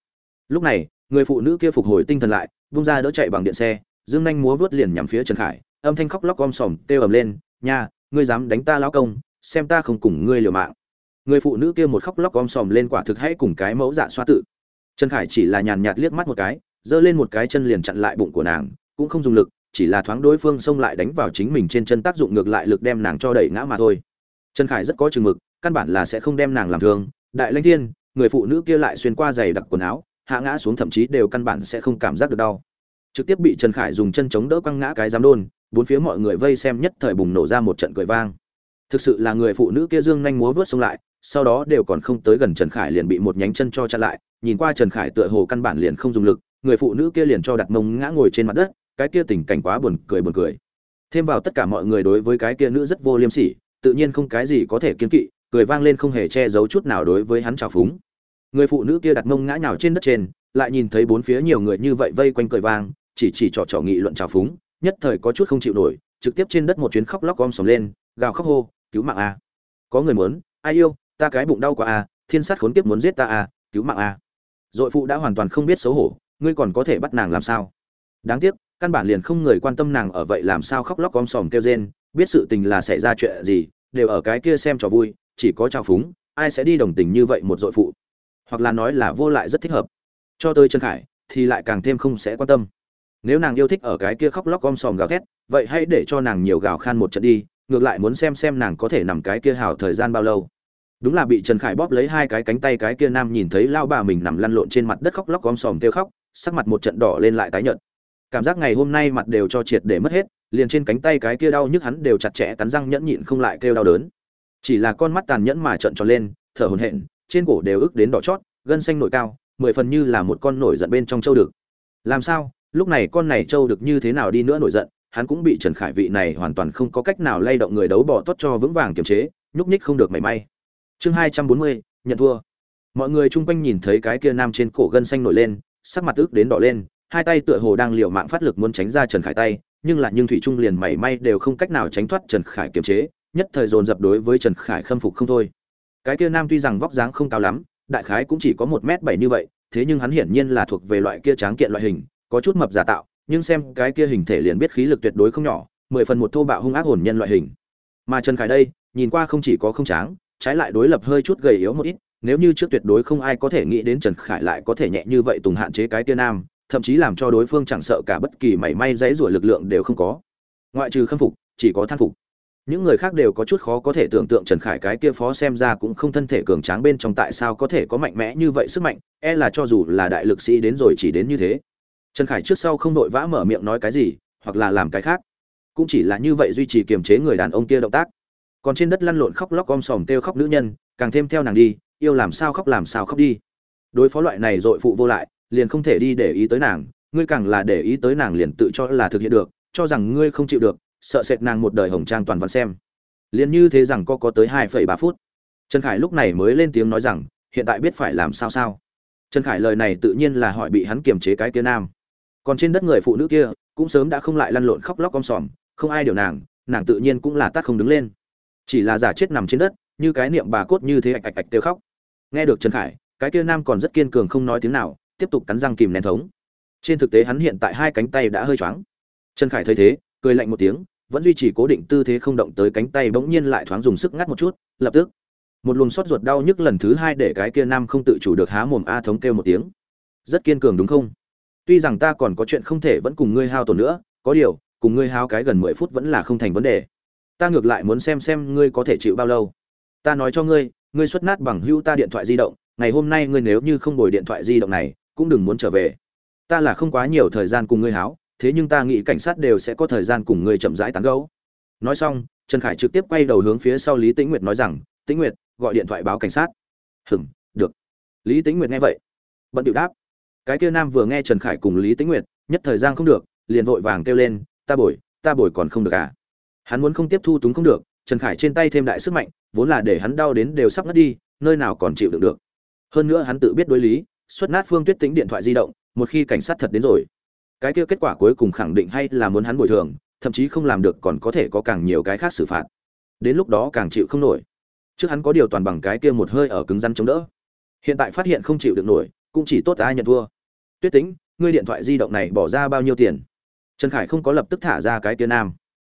Lúc này, người phụ nữ kia phục hồi tinh thần lại bung ra đỡ chạy bằng điện xe, dương nhanh múa vớt liền nhằm phía trần khải âm thanh khóc lóc om sòm kêu ầm lên, nha, ngươi dám đánh ta lão công, xem ta không cùng ngươi liều mạng. Người phụ nữ kia một khóc lóc om sòm lên quả thực hãy cùng cái mẫu dạ xoa tự. Trần khải chỉ là nhàn nhạt liếc mắt một cái, giơ lên một cái chân liền chặn lại bụng của nàng, cũng không dùng lực, chỉ là thoáng đối phương xông lại đánh vào chính mình trên chân tác dụng ngược lại lực đem nàng cho đẩy ngã mà thôi. Trần khải rất có chừng mực, căn bản là sẽ không đem nàng làm thương. Đại lãnh thiên, người phụ nữ kia lại xuyên qua giày đặc quần áo, hạ ngã xuống thậm chí đều căn bản sẽ không cảm giác được đau. Trực tiếp bị trần khải dùng chân chống đỡ quăng ngã cái giám đôn bốn phía mọi người vây xem nhất thời bùng nổ ra một trận cười vang. Thực sự là người phụ nữ kia dương nhanh múa vớt xông lại, sau đó đều còn không tới gần trần khải liền bị một nhánh chân cho chặn lại, nhìn qua trần khải tựa hồ căn bản liền không dùng lực, người phụ nữ kia liền cho đặt mông ngã ngồi trên mặt đất, cái kia tình cảnh quá buồn cười buồn cười. Thêm vào tất cả mọi người đối với cái kia nữ rất vô liêm sỉ, tự nhiên không cái gì có thể kiên kỵ, cười vang lên không hề che giấu chút nào đối với hắn trào phúng. Người phụ nữ kia đặt mông ngã nhào trên đất trên, lại nhìn thấy bốn phía nhiều người như vậy vây quanh cười vang, chỉ chỉ trò trò nghị luận trào phúng nhất thời có chút không chịu nổi, trực tiếp trên đất một chuyến khóc lóc om sòm lên, gào khóc hô, cứu mạng a! Có người muốn, ai yêu, ta cái bụng đau quá a, thiên sát khốn kiếp muốn giết ta a, cứu mạng a! Dội phụ đã hoàn toàn không biết xấu hổ, ngươi còn có thể bắt nàng làm sao? Đáng tiếc, căn bản liền không người quan tâm nàng ở vậy làm sao khóc lóc om sòm kêu rên, biết sự tình là xảy ra chuyện gì, đều ở cái kia xem trò vui, chỉ có trào phúng, ai sẽ đi đồng tình như vậy một dội phụ. Hoặc là nói là vô lại rất thích hợp. Cho tới trần khải, thì lại càng thêm không sẽ quan tâm nếu nàng yêu thích ở cái kia khóc lóc gom sòm gào thét, vậy hãy để cho nàng nhiều gào khan một trận đi, ngược lại muốn xem xem nàng có thể nằm cái kia hào thời gian bao lâu. Đúng là bị trần khải bóp lấy hai cái cánh tay cái kia nam nhìn thấy lao bà mình nằm lăn lộn trên mặt đất khóc lóc gom sòm kêu khóc, sắc mặt một trận đỏ lên lại tái nhợt. Cảm giác ngày hôm nay mặt đều cho triệt để mất hết, liền trên cánh tay cái kia đau nhức hắn đều chặt chẽ cắn răng nhẫn nhịn không lại kêu đau đớn. Chỉ là con mắt tàn nhẫn mà trợn tròn lên, thở hổn hển, trên cổ đều ức đến đỏ chót, gân xanh nổi cao, mười phần như là một con nổi giận bên trong châu được. Làm sao? Lúc này con này châu được như thế nào đi nữa nổi giận, hắn cũng bị trần khải vị này hoàn toàn không có cách nào lay động người đấu bỏ tốt cho vững vàng kiềm chế, nhúc nhích không được mảy may. Chương hai trăm bốn mươi, nhận thua. Mọi người chung quanh nhìn thấy cái kia nam trên cổ gân xanh nổi lên, sắc mặt ức đến đỏ lên, hai tay tựa hồ đang liều mạng phát lực muốn tránh ra trần khải tay, nhưng lại nhưng thủy trung liền mảy may đều không cách nào tránh thoát trần khải kiềm chế, nhất thời dồn dập đối với trần khải khâm phục không thôi. Cái kia nam tuy rằng vóc dáng không cao lắm, đại khái cũng chỉ có một m bảy như vậy, thế nhưng hắn hiển nhiên là thuộc về loại kia tráng kiện loại hình có chút mập giả tạo, nhưng xem cái kia hình thể liền biết khí lực tuyệt đối không nhỏ, mười phần một thô bạo hung ác hồn nhân loại hình. Mà trần khải đây, nhìn qua không chỉ có không tráng, trái lại đối lập hơi chút gầy yếu một ít, nếu như trước tuyệt đối không ai có thể nghĩ đến trần khải lại có thể nhẹ như vậy tùng hạn chế cái kia nam, thậm chí làm cho đối phương chẳng sợ cả bất kỳ mảy may dãy rủa lực lượng đều không có. Ngoại trừ khâm phục, chỉ có than phục. Những người khác đều có chút khó có thể tưởng tượng trần khải cái kia phó xem ra cũng không thân thể cường tráng bên trong tại sao có thể có mạnh mẽ như vậy sức mạnh e là cho dù là đại lực sĩ đến rồi chỉ đến như thế trần khải trước sau không vội vã mở miệng nói cái gì, hoặc là làm cái khác. Cũng chỉ là như vậy duy trì kiềm chế người đàn ông kia động tác. Còn trên đất lăn lộn khóc lóc om sòm kêu khóc nữ nhân, càng thêm theo nàng đi, yêu làm sao khóc làm sao khóc đi. Đối phó loại này dội phụ vô lại, liền không thể đi để ý tới nàng, ngươi càng là để ý tới nàng liền tự cho là thực hiện được, cho rằng ngươi không chịu được, sợ sệt nàng một đời hồng trang toàn văn xem. Liền như thế rằng có có tới hai phẩy ba phút. Trần khải lúc này mới lên tiếng nói rằng, hiện tại biết phải làm sao sao. Trần khải lời này tự nhiên là hỏi bị hắn kiềm chế cái kia nam còn trên đất người phụ nữ kia, cũng sớm đã không lại lăn lộn khóc lóc om sòm, không ai điều nàng nàng tự nhiên cũng là tắt không đứng lên. Chỉ là giả chết nằm trên đất, như cái niệm bà cốt như thế ạch ạch ạch kêu khóc. Nghe được trần khải, cái kia nam còn rất kiên cường không nói tiếng nào, tiếp tục cắn răng kìm nén thống. Trên thực tế hắn hiện tại hai cánh tay đã hơi choáng. Trần khải thấy thế, cười lạnh một tiếng, vẫn duy trì cố định tư thế không động tới cánh tay bỗng nhiên lại thoáng dùng sức ngắt một chút, lập tức, một luồng xót ruột đau nhức lần thứ hai để cái kia nam không tự chủ được há mồm a thống kêu một tiếng. Rất kiên cường đúng không? Tuy rằng ta còn có chuyện không thể vẫn cùng ngươi hao tổn nữa, có điều, cùng ngươi hao cái gần mười phút vẫn là không thành vấn đề. Ta ngược lại muốn xem xem ngươi có thể chịu bao lâu. Ta nói cho ngươi ngươi xuất nát bằng hưu ta điện thoại di động, ngày hôm nay ngươi nếu như không đổi điện thoại di động này, cũng đừng muốn trở về. Ta là không quá nhiều thời gian cùng ngươi háo, thế nhưng ta nghĩ cảnh sát đều sẽ có thời gian cùng ngươi chậm rãi tán gẫu. Nói xong, trần khải trực tiếp quay đầu hướng phía sau lý tĩnh nguyệt nói rằng, tĩnh nguyệt, gọi điện thoại báo cảnh sát. Hừm, được. Lý tĩnh nguyệt nghe vậy, bận điệu đáp cái kia nam vừa nghe trần khải cùng lý tĩnh nguyệt, nhất thời gian không được, liền vội vàng kêu lên, ta bồi ta bồi còn không được à? Hắn muốn không tiếp thu túng không được, trần khải trên tay thêm đại sức mạnh, vốn là để hắn đau đến đều sắp ngất đi, nơi nào còn chịu đựng được. Hơn nữa hắn tự biết đối lý, xuất nát phương tuyết tính điện thoại di động, một khi cảnh sát thật đến rồi, cái kia kết quả cuối cùng khẳng định hay là muốn hắn bồi thường, thậm chí không làm được còn có thể có càng nhiều cái khác xử phạt. Đến lúc đó càng chịu không nổi. Trước hắn có điều toàn bằng cái kia một hơi ở cứng rắn chống đỡ. Hiện tại phát hiện không chịu được nổi, cũng chỉ tốt ai nhận thua tuyết Tĩnh, ngươi điện thoại di động này bỏ ra bao nhiêu tiền? Trần khải không có lập tức thả ra cái tia nam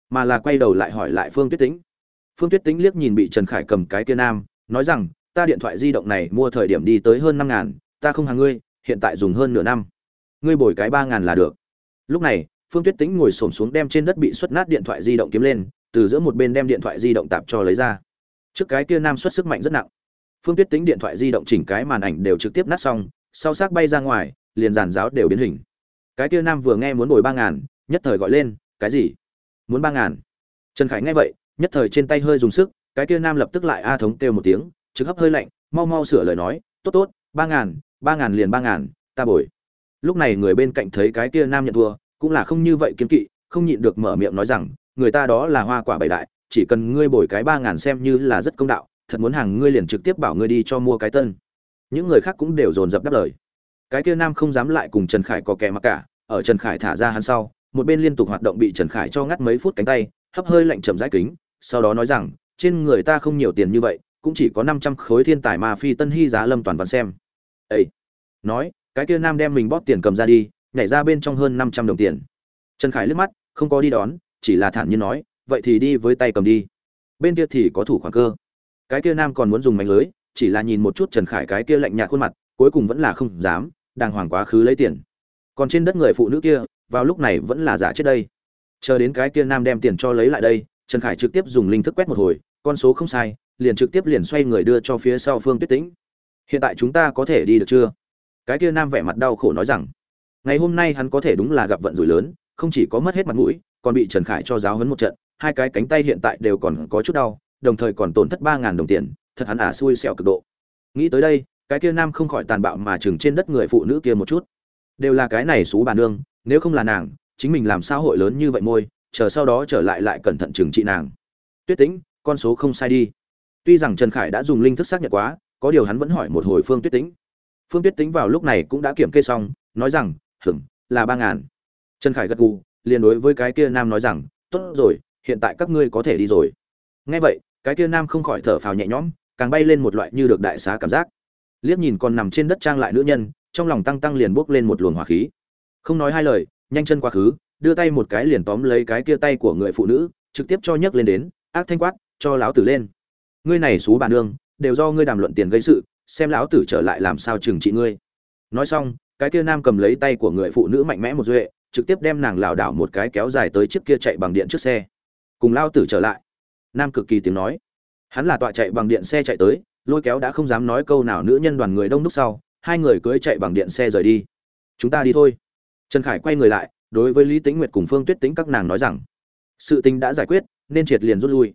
mà là quay đầu lại hỏi lại phương tuyết Tĩnh. phương tuyết Tĩnh liếc nhìn bị trần khải cầm cái tia nam nói rằng ta điện thoại di động này mua thời điểm đi tới hơn năm ngàn ta không hàng ngươi hiện tại dùng hơn nửa năm. Ngươi bồi cái ba ngàn là được. Lúc này phương tuyết Tĩnh ngồi xổm xuống đem trên đất bị xuất nát điện thoại di động kiếm lên từ giữa một bên đem điện thoại di động tạp cho lấy ra. Trước cái kia nam xuất sức mạnh rất nặng. Phương tuyết tính điện thoại di động chỉnh cái màn ảnh đều trực tiếp nát xong sau xác bay ra ngoài liền giàn giáo đều biến hình. Cái kia nam vừa nghe muốn bồi ba ngàn, nhất thời gọi lên, cái gì? Muốn ba ngàn? Trần khải nghe vậy, nhất thời trên tay hơi dùng sức, cái kia nam lập tức lại a thống kêu một tiếng, trực hấp hơi lạnh, mau mau sửa lời nói, tốt tốt, ba ngàn ba ngàn liền ba ngàn, ta bồi. Lúc này người bên cạnh thấy cái kia nam nhận thua, cũng là không như vậy kiếm kỵ, không nhịn được mở miệng nói rằng, người ta đó là hoa quả bảy đại, chỉ cần ngươi bồi cái ba ngàn xem như là rất công đạo, thật muốn hàng ngươi liền trực tiếp bảo ngươi đi cho mua cái tân. Những người khác cũng đều dồn dập đáp lời cái kia nam không dám lại cùng trần khải có kẻ mặc cả, ở trần khải thả ra hắn sau, một bên liên tục hoạt động bị trần khải cho ngắt mấy phút cánh tay, hấp hơi lạnh chậm rãi kính, sau đó nói rằng, trên người ta không nhiều tiền như vậy, cũng chỉ có năm trăm khối thiên tài ma phi tân hy giá lâm toàn văn xem. Ấy nói, cái kia nam đem mình bóp tiền cầm ra đi, nhảy ra bên trong hơn năm trăm đồng tiền. Trần khải liếc mắt, không có đi đón, chỉ là thản nhiên nói, vậy thì đi với tay cầm đi. Bên kia thì có thủ khoảng cơ. Cái kia nam còn muốn dùng mánh lưới, chỉ là nhìn một chút trần khải cái kia lạnh nhạt khuôn mặt, cuối cùng vẫn là không dám đàng hoàng quá khứ lấy tiền. Còn trên đất người phụ nữ kia, vào lúc này vẫn là giả chết đây. Chờ đến cái kia nam đem tiền cho lấy lại đây, trần khải trực tiếp dùng linh thức quét một hồi, con số không sai, liền trực tiếp liền xoay người đưa cho phía sau phương tuyết tĩnh. Hiện tại chúng ta có thể đi được chưa? Cái kia nam vẻ mặt đau khổ nói rằng, ngày hôm nay hắn có thể đúng là gặp vận rủi lớn, không chỉ có mất hết mặt mũi, còn bị trần khải cho giáo hấn một trận, hai cái cánh tay hiện tại đều còn có chút đau, đồng thời còn tổn thất ba ngàn đồng tiền, thật hắn ả à xui xẻo cực độ. Nghĩ tới đây cái kia nam không khỏi tàn bạo mà chừng trên đất người phụ nữ kia một chút. Đều là cái này xú bà nương, nếu không là nàng, chính mình làm sao hội lớn như vậy môi, chờ sau đó trở lại lại cẩn thận trừng trị nàng. Tuyết tĩnh, con số không sai đi. Tuy rằng trần khải đã dùng linh thức xác nhận quá, có điều hắn vẫn hỏi một hồi phương tuyết tĩnh. Phương tuyết tĩnh vào lúc này cũng đã kiểm kê xong, nói rằng hửng là ba ngàn. Trần khải gật gù, liền đối với cái kia nam nói rằng, tốt rồi, hiện tại các ngươi có thể đi rồi. Nghe vậy, cái kia nam không khỏi thở phào nhẹ nhõm, càng bay lên một loại như được đại xá cảm giác liếc nhìn còn nằm trên đất trang lại nữ nhân, trong lòng tăng tăng liền bốc lên một luồng hỏa khí. Không nói hai lời, nhanh chân quá khứ, đưa tay một cái liền tóm lấy cái kia tay của người phụ nữ, trực tiếp cho nhấc lên đến, ác thanh quát, cho lão tử lên. Ngươi này xú bà nương, đều do ngươi đàm luận tiền gây sự, xem lão tử trở lại làm sao trừng trị ngươi. Nói xong, cái kia nam cầm lấy tay của người phụ nữ mạnh mẽ một duệ, trực tiếp đem nàng lảo đảo một cái kéo dài tới chiếc kia chạy bằng điện trước xe. Cùng lao tử trở lại. Nam cực kỳ tiếng nói. Hắn là tọa chạy bằng điện xe chạy tới lôi kéo đã không dám nói câu nào nữ nhân đoàn người đông đúc sau, hai người cưới chạy bằng điện xe rời đi. Chúng ta đi thôi. Trần khải quay người lại, đối với lý tính nguyệt cùng phương tuyết tính các nàng nói rằng, sự tình đã giải quyết, nên triệt liền rút lui.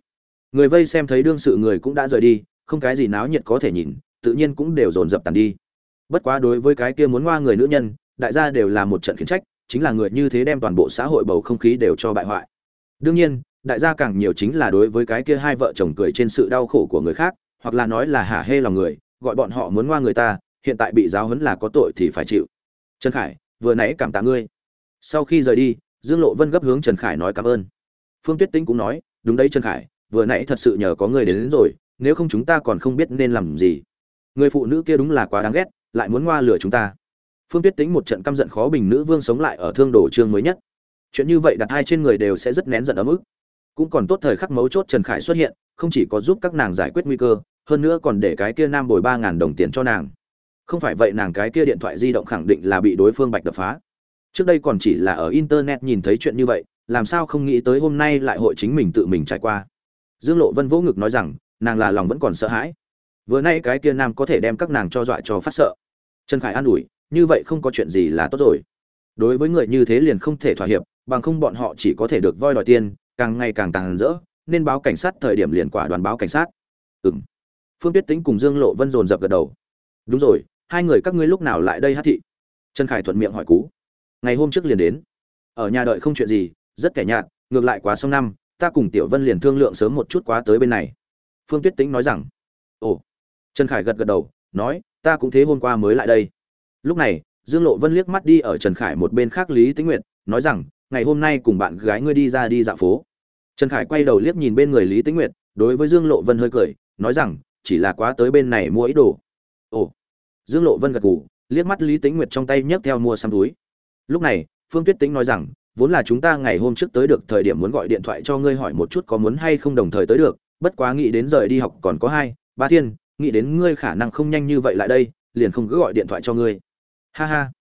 Người vây xem thấy đương sự người cũng đã rời đi, không cái gì náo nhiệt có thể nhìn, tự nhiên cũng đều dồn dập tàn đi. Bất quá đối với cái kia muốn ngoa người nữ nhân, đại gia đều là một trận khiển trách, chính là người như thế đem toàn bộ xã hội bầu không khí đều cho bại hoại. Đương nhiên, đại gia càng nhiều chính là đối với cái kia hai vợ chồng cười trên sự đau khổ của người khác hoặc là nói là hả hê lòng người gọi bọn họ muốn ngoa người ta hiện tại bị giáo huấn là có tội thì phải chịu. Trần khải vừa nãy cảm tạ ngươi. Sau khi rời đi dương lộ vân gấp hướng trần khải nói cảm ơn. Phương tuyết tĩnh cũng nói đúng đấy trần khải vừa nãy thật sự nhờ có người đến, đến rồi nếu không chúng ta còn không biết nên làm gì. Người phụ nữ kia đúng là quá đáng ghét lại muốn ngoa lửa chúng ta. Phương tuyết tĩnh một trận căm giận khó bình nữ vương sống lại ở thương đồ trương mới nhất. Chuyện như vậy đặt hai trên người đều sẽ rất nén giận ấm ức. Cũng còn tốt thời khắc mấu chốt trần khải xuất hiện không chỉ có giúp các nàng giải quyết nguy cơ hơn nữa còn để cái kia nam bồi ba ngàn đồng tiền cho nàng. Không phải vậy nàng cái kia điện thoại di động khẳng định là bị đối phương bạch đập phá. Trước đây còn chỉ là ở internet nhìn thấy chuyện như vậy, làm sao không nghĩ tới hôm nay lại hội chính mình tự mình trải qua. Dương lộ vân vỗ ngực nói rằng, nàng là lòng vẫn còn sợ hãi. Vừa nay cái kia nam có thể đem các nàng cho dọa cho phát sợ. Trần khải an ủi, như vậy không có chuyện gì là tốt rồi. Đối với người như thế liền không thể thỏa hiệp, bằng không bọn họ chỉ có thể được voi đòi tiền, càng ngày càng tàn rỡ, nên báo cảnh sát thời điểm liền quả đoàn báo cảnh sát. Ừng phương tuyết tính cùng dương lộ vân dồn dập gật đầu. Đúng rồi, hai người các ngươi lúc nào lại đây hát thị? Trần khải thuận miệng hỏi cú. Ngày hôm trước liền đến. Ở nhà đợi không chuyện gì, rất kẻ nhạt, ngược lại quá xong năm, ta cùng tiểu vân liền thương lượng sớm một chút quá tới bên này. Phương tuyết tính nói rằng. Ồ. Trần khải gật gật đầu, nói, ta cũng thế hôm qua mới lại đây. Lúc này, dương lộ vân liếc mắt đi ở trần khải một bên khác lý tĩnh nguyệt, nói rằng, ngày hôm nay cùng bạn gái ngươi đi ra đi dạo phố. Trần khải quay đầu liếc nhìn bên người lý tĩnh nguyệt, đối với dương lộ vân hơi cười, nói rằng chỉ là quá tới bên này mua ít đồ. Ồ. Dương lộ vân gật gù, liếc mắt lý tĩnh nguyệt trong tay nhấc theo mua xăm túi. Lúc này, phương tuyết tĩnh nói rằng, vốn là chúng ta ngày hôm trước tới được thời điểm muốn gọi điện thoại cho ngươi hỏi một chút có muốn hay không đồng thời tới được, bất quá nghĩ đến rời đi học còn có hai, ba thiên, nghĩ đến ngươi khả năng không nhanh như vậy lại đây, liền không cứ gọi điện thoại cho ngươi. Ha ha.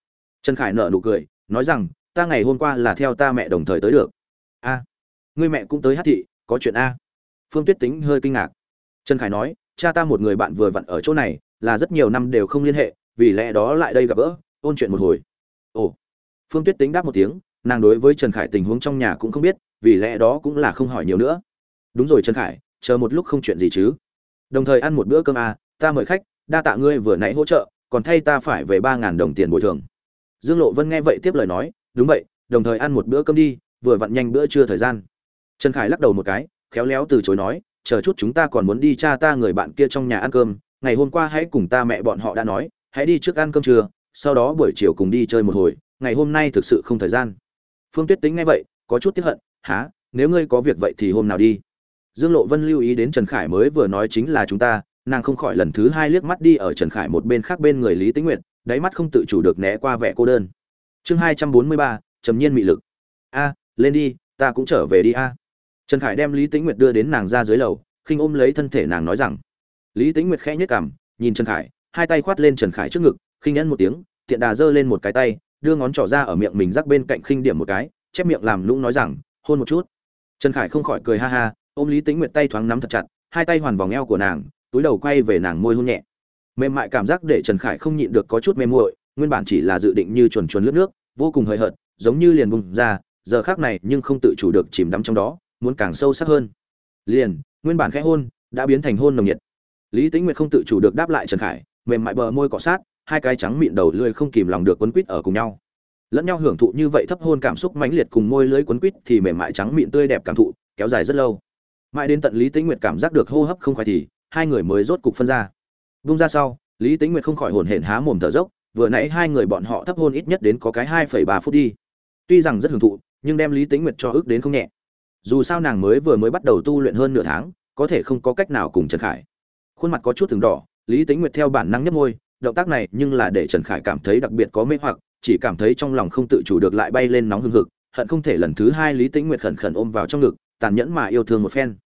Trần khải nở nụ cười, nói rằng, ta ngày hôm qua là theo ta mẹ đồng thời tới được. A, ngươi mẹ cũng tới hát thị, có chuyện a. Phương tuyết tính hơi kinh ngạc. Trần khải nói cha ta một người bạn vừa vặn ở chỗ này là rất nhiều năm đều không liên hệ vì lẽ đó lại đây gặp gỡ ôn chuyện một hồi. Ồ. Phương tuyết tính đáp một tiếng nàng đối với trần khải tình huống trong nhà cũng không biết vì lẽ đó cũng là không hỏi nhiều nữa. Đúng rồi trần khải chờ một lúc không chuyện gì chứ. Đồng thời ăn một bữa cơm à, ta mời khách đa tạ ngươi vừa nãy hỗ trợ còn thay ta phải về ba ngàn đồng tiền bồi thường. Dương lộ vân nghe vậy tiếp lời nói đúng vậy đồng thời ăn một bữa cơm đi vừa vặn nhanh bữa trưa thời gian. Trần khải lắc đầu một cái khéo léo từ chối nói chờ chút chúng ta còn muốn đi cha ta người bạn kia trong nhà ăn cơm, ngày hôm qua hãy cùng ta mẹ bọn họ đã nói, hãy đi trước ăn cơm trưa, sau đó buổi chiều cùng đi chơi một hồi, ngày hôm nay thực sự không thời gian. Phương tuyết tính ngay vậy, có chút tiếp hận há nếu ngươi có việc vậy thì hôm nào đi? Dương lộ vân lưu ý đến trần khải mới vừa nói chính là chúng ta, nàng không khỏi lần thứ hai liếc mắt đi ở trần khải một bên khác bên người lý tĩnh nguyệt, đáy mắt không tự chủ được né qua vẻ cô đơn. Chương hai trăm bốn mươi ba, trầm nhiên mị lực. A, lên đi, ta cũng trở về đi a trần khải đem lý tĩnh nguyệt đưa đến nàng ra dưới lầu, khinh ôm lấy thân thể nàng nói rằng, lý tĩnh nguyệt khẽ nhếch cằm, nhìn trần khải, hai tay khoát lên trần khải trước ngực, khinh nhẫn một tiếng, tiện đà giơ lên một cái tay, đưa ngón trỏ ra ở miệng mình rắc bên cạnh khinh điểm một cái, chép miệng làm lũng nói rằng, hôn một chút. Trần khải không khỏi cười ha ha, ôm lý tĩnh nguyệt tay thoáng nắm thật chặt, hai tay hoàn vòng eo của nàng, túi đầu quay về nàng môi hôn nhẹ. Mềm mại cảm giác để trần khải không nhịn được có chút mê muội, nguyên bản chỉ là dự định như chuồn chuồn lướt nước, vô cùng hời hợt, giống như liền bùng ra, giờ khác này nhưng không tự chủ được chìm đắm trong đó muốn càng sâu sắc hơn. Liền, nguyên bản khẽ hôn, đã biến thành hôn nồng nhiệt. Lý tĩnh nguyệt không tự chủ được đáp lại trần khải, mềm mại bờ môi cọ sát, hai cái trắng mịn đầu lưỡi không kìm lòng được quấn quýt ở cùng nhau. Lẫn nhau hưởng thụ như vậy thấp hôn cảm xúc mãnh liệt cùng môi lưỡi quấn quýt thì mềm mại trắng mịn tươi đẹp cảm thụ, kéo dài rất lâu. Mãi đến tận lý tĩnh nguyệt cảm giác được hô hấp không khoái thì, hai người mới rốt cục phân ra. Vung ra sau, lý tĩnh nguyệt không khỏi hồn hển há mồm thở dốc, vừa nãy hai người bọn họ thấp hôn ít nhất đến có cái hai phẩy ba phút đi. Tuy rằng rất hưởng thụ, nhưng đem lý tĩnh nguyệt cho ước đến không nhẹ dù sao nàng mới vừa mới bắt đầu tu luyện hơn nửa tháng, có thể không có cách nào cùng trần khải. Khuôn mặt có chút thừng đỏ, lý tĩnh nguyệt theo bản năng nhấp môi, động tác này nhưng là để trần khải cảm thấy đặc biệt có mê hoặc, chỉ cảm thấy trong lòng không tự chủ được lại bay lên nóng hưng hực, hận không thể lần thứ hai lý tĩnh nguyệt khẩn khẩn ôm vào trong ngực, tàn nhẫn mà yêu thương một phen.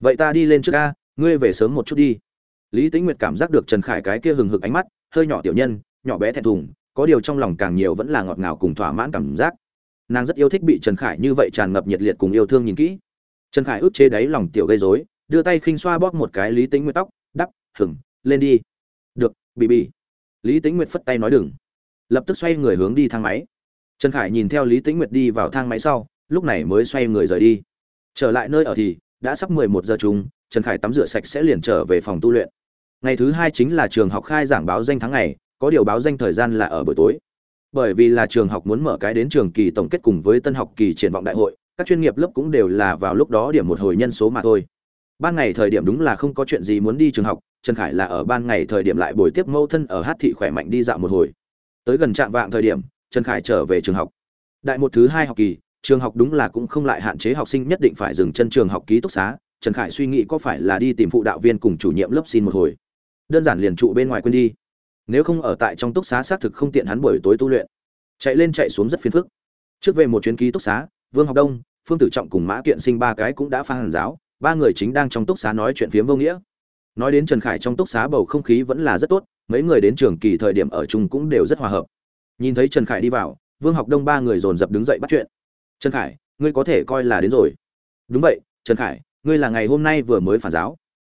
Vậy ta đi lên trước ca ngươi về sớm một chút đi. Lý tĩnh nguyệt cảm giác được trần khải cái kia hừng hực ánh mắt, hơi nhỏ tiểu nhân, nhỏ bé thẹn thùng, có điều trong lòng càng nhiều vẫn là ngọt ngào cùng thỏa mãn cảm giác nàng rất yêu thích bị trần khải như vậy tràn ngập nhiệt liệt cùng yêu thương nhìn kỹ. Trần khải ức chế đáy lòng tiểu gây dối đưa tay khinh xoa bóp một cái lý tĩnh nguyệt tóc, đắp hửng lên đi. Được bị bị lý tĩnh nguyệt phất tay nói đừng. Lập tức xoay người hướng đi thang máy. Trần khải nhìn theo lý tĩnh nguyệt đi vào thang máy sau, lúc này mới xoay người rời đi. Trở lại nơi ở thì, đã sắp mười một giờ chúng trần khải tắm rửa sạch sẽ liền trở về phòng tu luyện. Ngày thứ hai chính là trường học khai giảng báo danh tháng ngày, có điều báo danh thời gian là ở buổi tối bởi vì là trường học muốn mở cái đến trường kỳ tổng kết cùng với tân học kỳ triển vọng đại hội, các chuyên nghiệp lớp cũng đều là vào lúc đó điểm một hồi nhân số mà thôi. Ban ngày thời điểm đúng là không có chuyện gì muốn đi trường học, trần khải là ở ban ngày thời điểm lại buổi tiếp mẫu thân ở hát thị khỏe mạnh đi dạo một hồi. Tới gần trạm vạng thời điểm, trần khải trở về trường học. Đại một thứ hai học kỳ, trường học đúng là cũng không lại hạn chế học sinh nhất định phải dừng chân trường học ký túc xá, trần khải suy nghĩ có phải là đi tìm phụ đạo viên cùng chủ nhiệm lớp xin một hồi. Đơn giản liền trụ bên ngoài quên đi nếu không ở tại trong túc xá xác thực không tiện hắn buổi tối tu luyện. Chạy lên chạy xuống rất phiền phức. Trước về một chuyến ký túc xá, vương học đông, phương tử trọng cùng mã kiện sinh ba cái cũng đã phan hàn giáo, ba người chính đang trong túc xá nói chuyện phiếm vô nghĩa. Nói đến trần khải trong túc xá bầu không khí vẫn là rất tốt, mấy người đến trường kỳ thời điểm ở chung cũng đều rất hòa hợp. Nhìn thấy trần khải đi vào, vương học đông ba người dồn dập đứng dậy bắt chuyện. Trần khải, ngươi có thể coi là đến rồi. Đúng vậy, trần khải, ngươi là ngày hôm nay vừa mới phản giáo.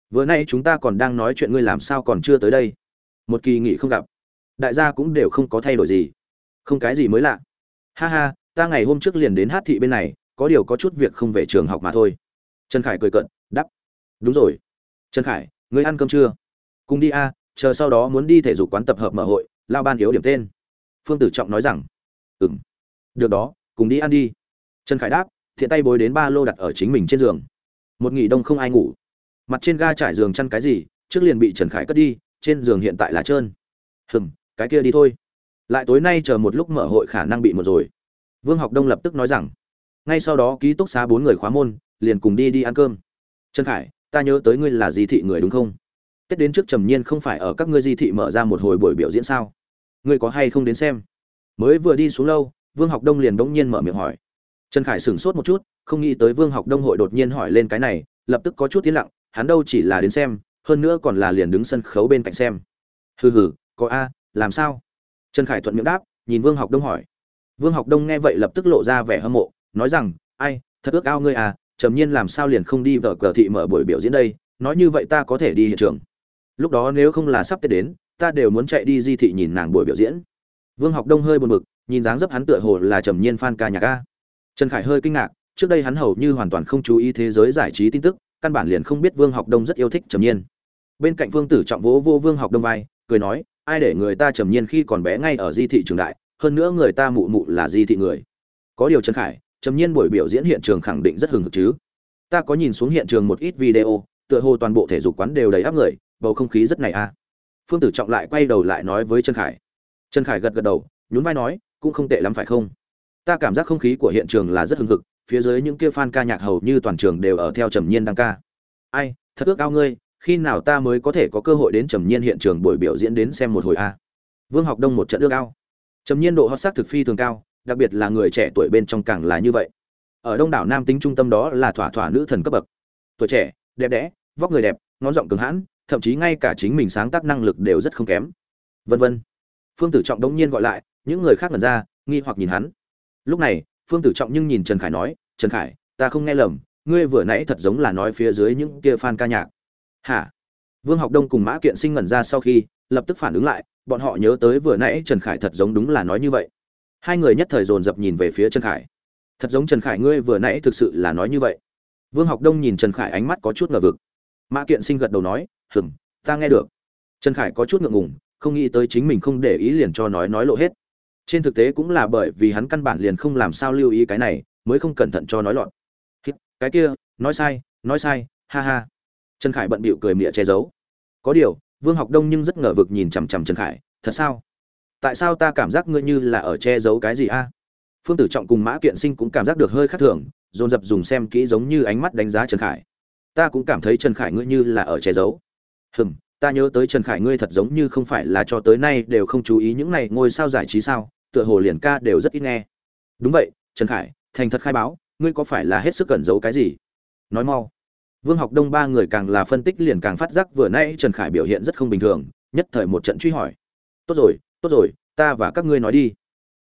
Vừa nay chúng ta còn đang nói chuyện ngươi làm sao còn chưa tới đây? Một kỳ nghỉ không gặp. Đại gia cũng đều không có thay đổi gì. Không cái gì mới lạ. Ha ha, ta ngày hôm trước liền đến hát thị bên này, có điều có chút việc không về trường học mà thôi. Trần khải cười cận đắp đúng rồi. Trần khải, ngươi ăn cơm chưa? Cùng đi a, chờ sau đó muốn đi thể dục quán tập hợp mở hội, lao ban yếu điểm tên. Phương tử trọng nói rằng. Ừ m được đó, cùng đi ăn đi. Trần khải đáp, thiện tay bối đến ba lô đặt ở chính mình trên giường. Một nghỉ đông không ai ngủ. Mặt trên ga trải giường chăn cái gì, trước liền bị trần khải cất đi trên giường hiện tại là trơn. Hừm, cái kia đi thôi. Lại tối nay chờ một lúc mở hội khả năng bị một rồi. Vương học đông lập tức nói rằng, ngay sau đó ký túc xá bốn người khóa môn, liền cùng đi đi ăn cơm. Trần khải, ta nhớ tới ngươi là di thị người đúng không? Tết đến trước trầm nhiên không phải ở các ngươi di thị mở ra một hồi buổi biểu diễn sao? Ngươi có hay không đến xem? Mới vừa đi xuống lâu, vương học đông liền bỗng nhiên mở miệng hỏi. Trần khải sửng sốt một chút, không nghĩ tới vương học đông hội đột nhiên hỏi lên cái này, lập tức có chút tiến lặng, hắn đâu chỉ là đến xem hơn nữa còn là liền đứng sân khấu bên cạnh xem. Hừ hừ, có a, làm sao? Trần khải thuận miệng đáp, nhìn vương học đông hỏi. Vương học đông nghe vậy lập tức lộ ra vẻ hâm mộ, nói rằng, ai, thật ước ao ngươi à trầm nhiên làm sao liền không đi vợ cờ thị mở buổi biểu diễn đây, nói như vậy ta có thể đi hiện trường. Lúc đó nếu không là sắp tết đến, ta đều muốn chạy đi di thị nhìn nàng buổi biểu diễn. Vương học đông hơi buồn bực, nhìn dáng dấp hắn tựa hồ là trầm nhiên fan ca nhạc a. Trần khải hơi kinh ngạc, trước đây hắn hầu như hoàn toàn không chú ý thế giới giải trí tin tức, căn bản liền không biết vương học đông rất yêu thích trầm nhiên bên cạnh vương tử trọng vỗ vô vương học đông vai, cười nói, ai để người ta trầm nhiên khi còn bé ngay ở di thị trường đại, hơn nữa người ta mụ mụ là di thị người. Có điều trần khải, trầm nhiên buổi biểu diễn hiện trường khẳng định rất hừng hực chứ. Ta có nhìn xuống hiện trường một ít video, tựa hồ toàn bộ thể dục quán đều đầy áp người, bầu không khí rất này a. Phương tử trọng lại quay đầu lại nói với trần khải. Trần khải gật gật đầu, nhún vai nói, cũng không tệ lắm phải không? Ta cảm giác không khí của hiện trường là rất hừng hực, phía dưới những kia fan ca nhạc hầu như toàn trường đều ở theo trầm nhiên đăng ca. Ai, thật ước ao ngươi khi nào ta mới có thể có cơ hội đến trầm nhiên hiện trường buổi biểu diễn đến xem một hồi a vương học đông một trận ước ao. Trầm nhiên độ hot sắc thực phi thường cao, đặc biệt là người trẻ tuổi bên trong càng là như vậy. Ở đông đảo nam tính trung tâm đó là thỏa thỏa nữ thần cấp bậc. Tuổi trẻ, đẹp đẽ, vóc người đẹp, ngón giọng cứng hãn, thậm chí ngay cả chính mình sáng tác năng lực đều rất không kém. Vân vân. Phương tử trọng đống nhiên gọi lại, những người khác ngẩn ra, nghi hoặc nhìn hắn. Lúc này, phương tử trọng nhưng nhìn trần khải nói, trần khải, ta không nghe lầm, ngươi vừa nãy thật giống là nói phía dưới những kia fan ca nhạc hả? Vương học đông cùng mã kiện sinh ngẩn ra sau khi, lập tức phản ứng lại, bọn họ nhớ tới vừa nãy trần khải thật giống đúng là nói như vậy. Hai người nhất thời dồn dập nhìn về phía trần khải. Thật giống trần khải ngươi vừa nãy thực sự là nói như vậy. Vương học đông nhìn trần khải ánh mắt có chút ngờ vực. Mã kiện sinh gật đầu nói, hừm, ta nghe được. Trần khải có chút ngượng ngùng, không nghĩ tới chính mình không để ý liền cho nói nói lộ hết. Trên thực tế cũng là bởi vì hắn căn bản liền không làm sao lưu ý cái này, mới không cẩn thận cho nói lọt. Cái kia, nói sai nói sai, ha ha trần khải bận bịu cười mịa che giấu. Có điều, vương học đông nhưng rất ngờ vực nhìn chằm chằm trần khải, thật sao? Tại sao ta cảm giác ngươi như là ở che giấu cái gì a? Phương tử trọng cùng mã kiện sinh cũng cảm giác được hơi khác thường, dồn dập dùng xem kỹ giống như ánh mắt đánh giá trần khải. Ta cũng cảm thấy trần khải ngươi như là ở che giấu. Hừm, ta nhớ tới trần khải ngươi thật giống như không phải là cho tới nay đều không chú ý những này ngôi sao giải trí sao, tựa hồ liền ca đều rất ít nghe. Đúng vậy, trần khải, thành thật khai báo, ngươi có phải là hết sức cẩn giấu cái gì? Nói mau vương học đông ba người càng là phân tích liền càng phát giác vừa nãy trần khải biểu hiện rất không bình thường, nhất thời một trận truy hỏi. Tốt rồi tốt rồi, ta và các ngươi nói đi.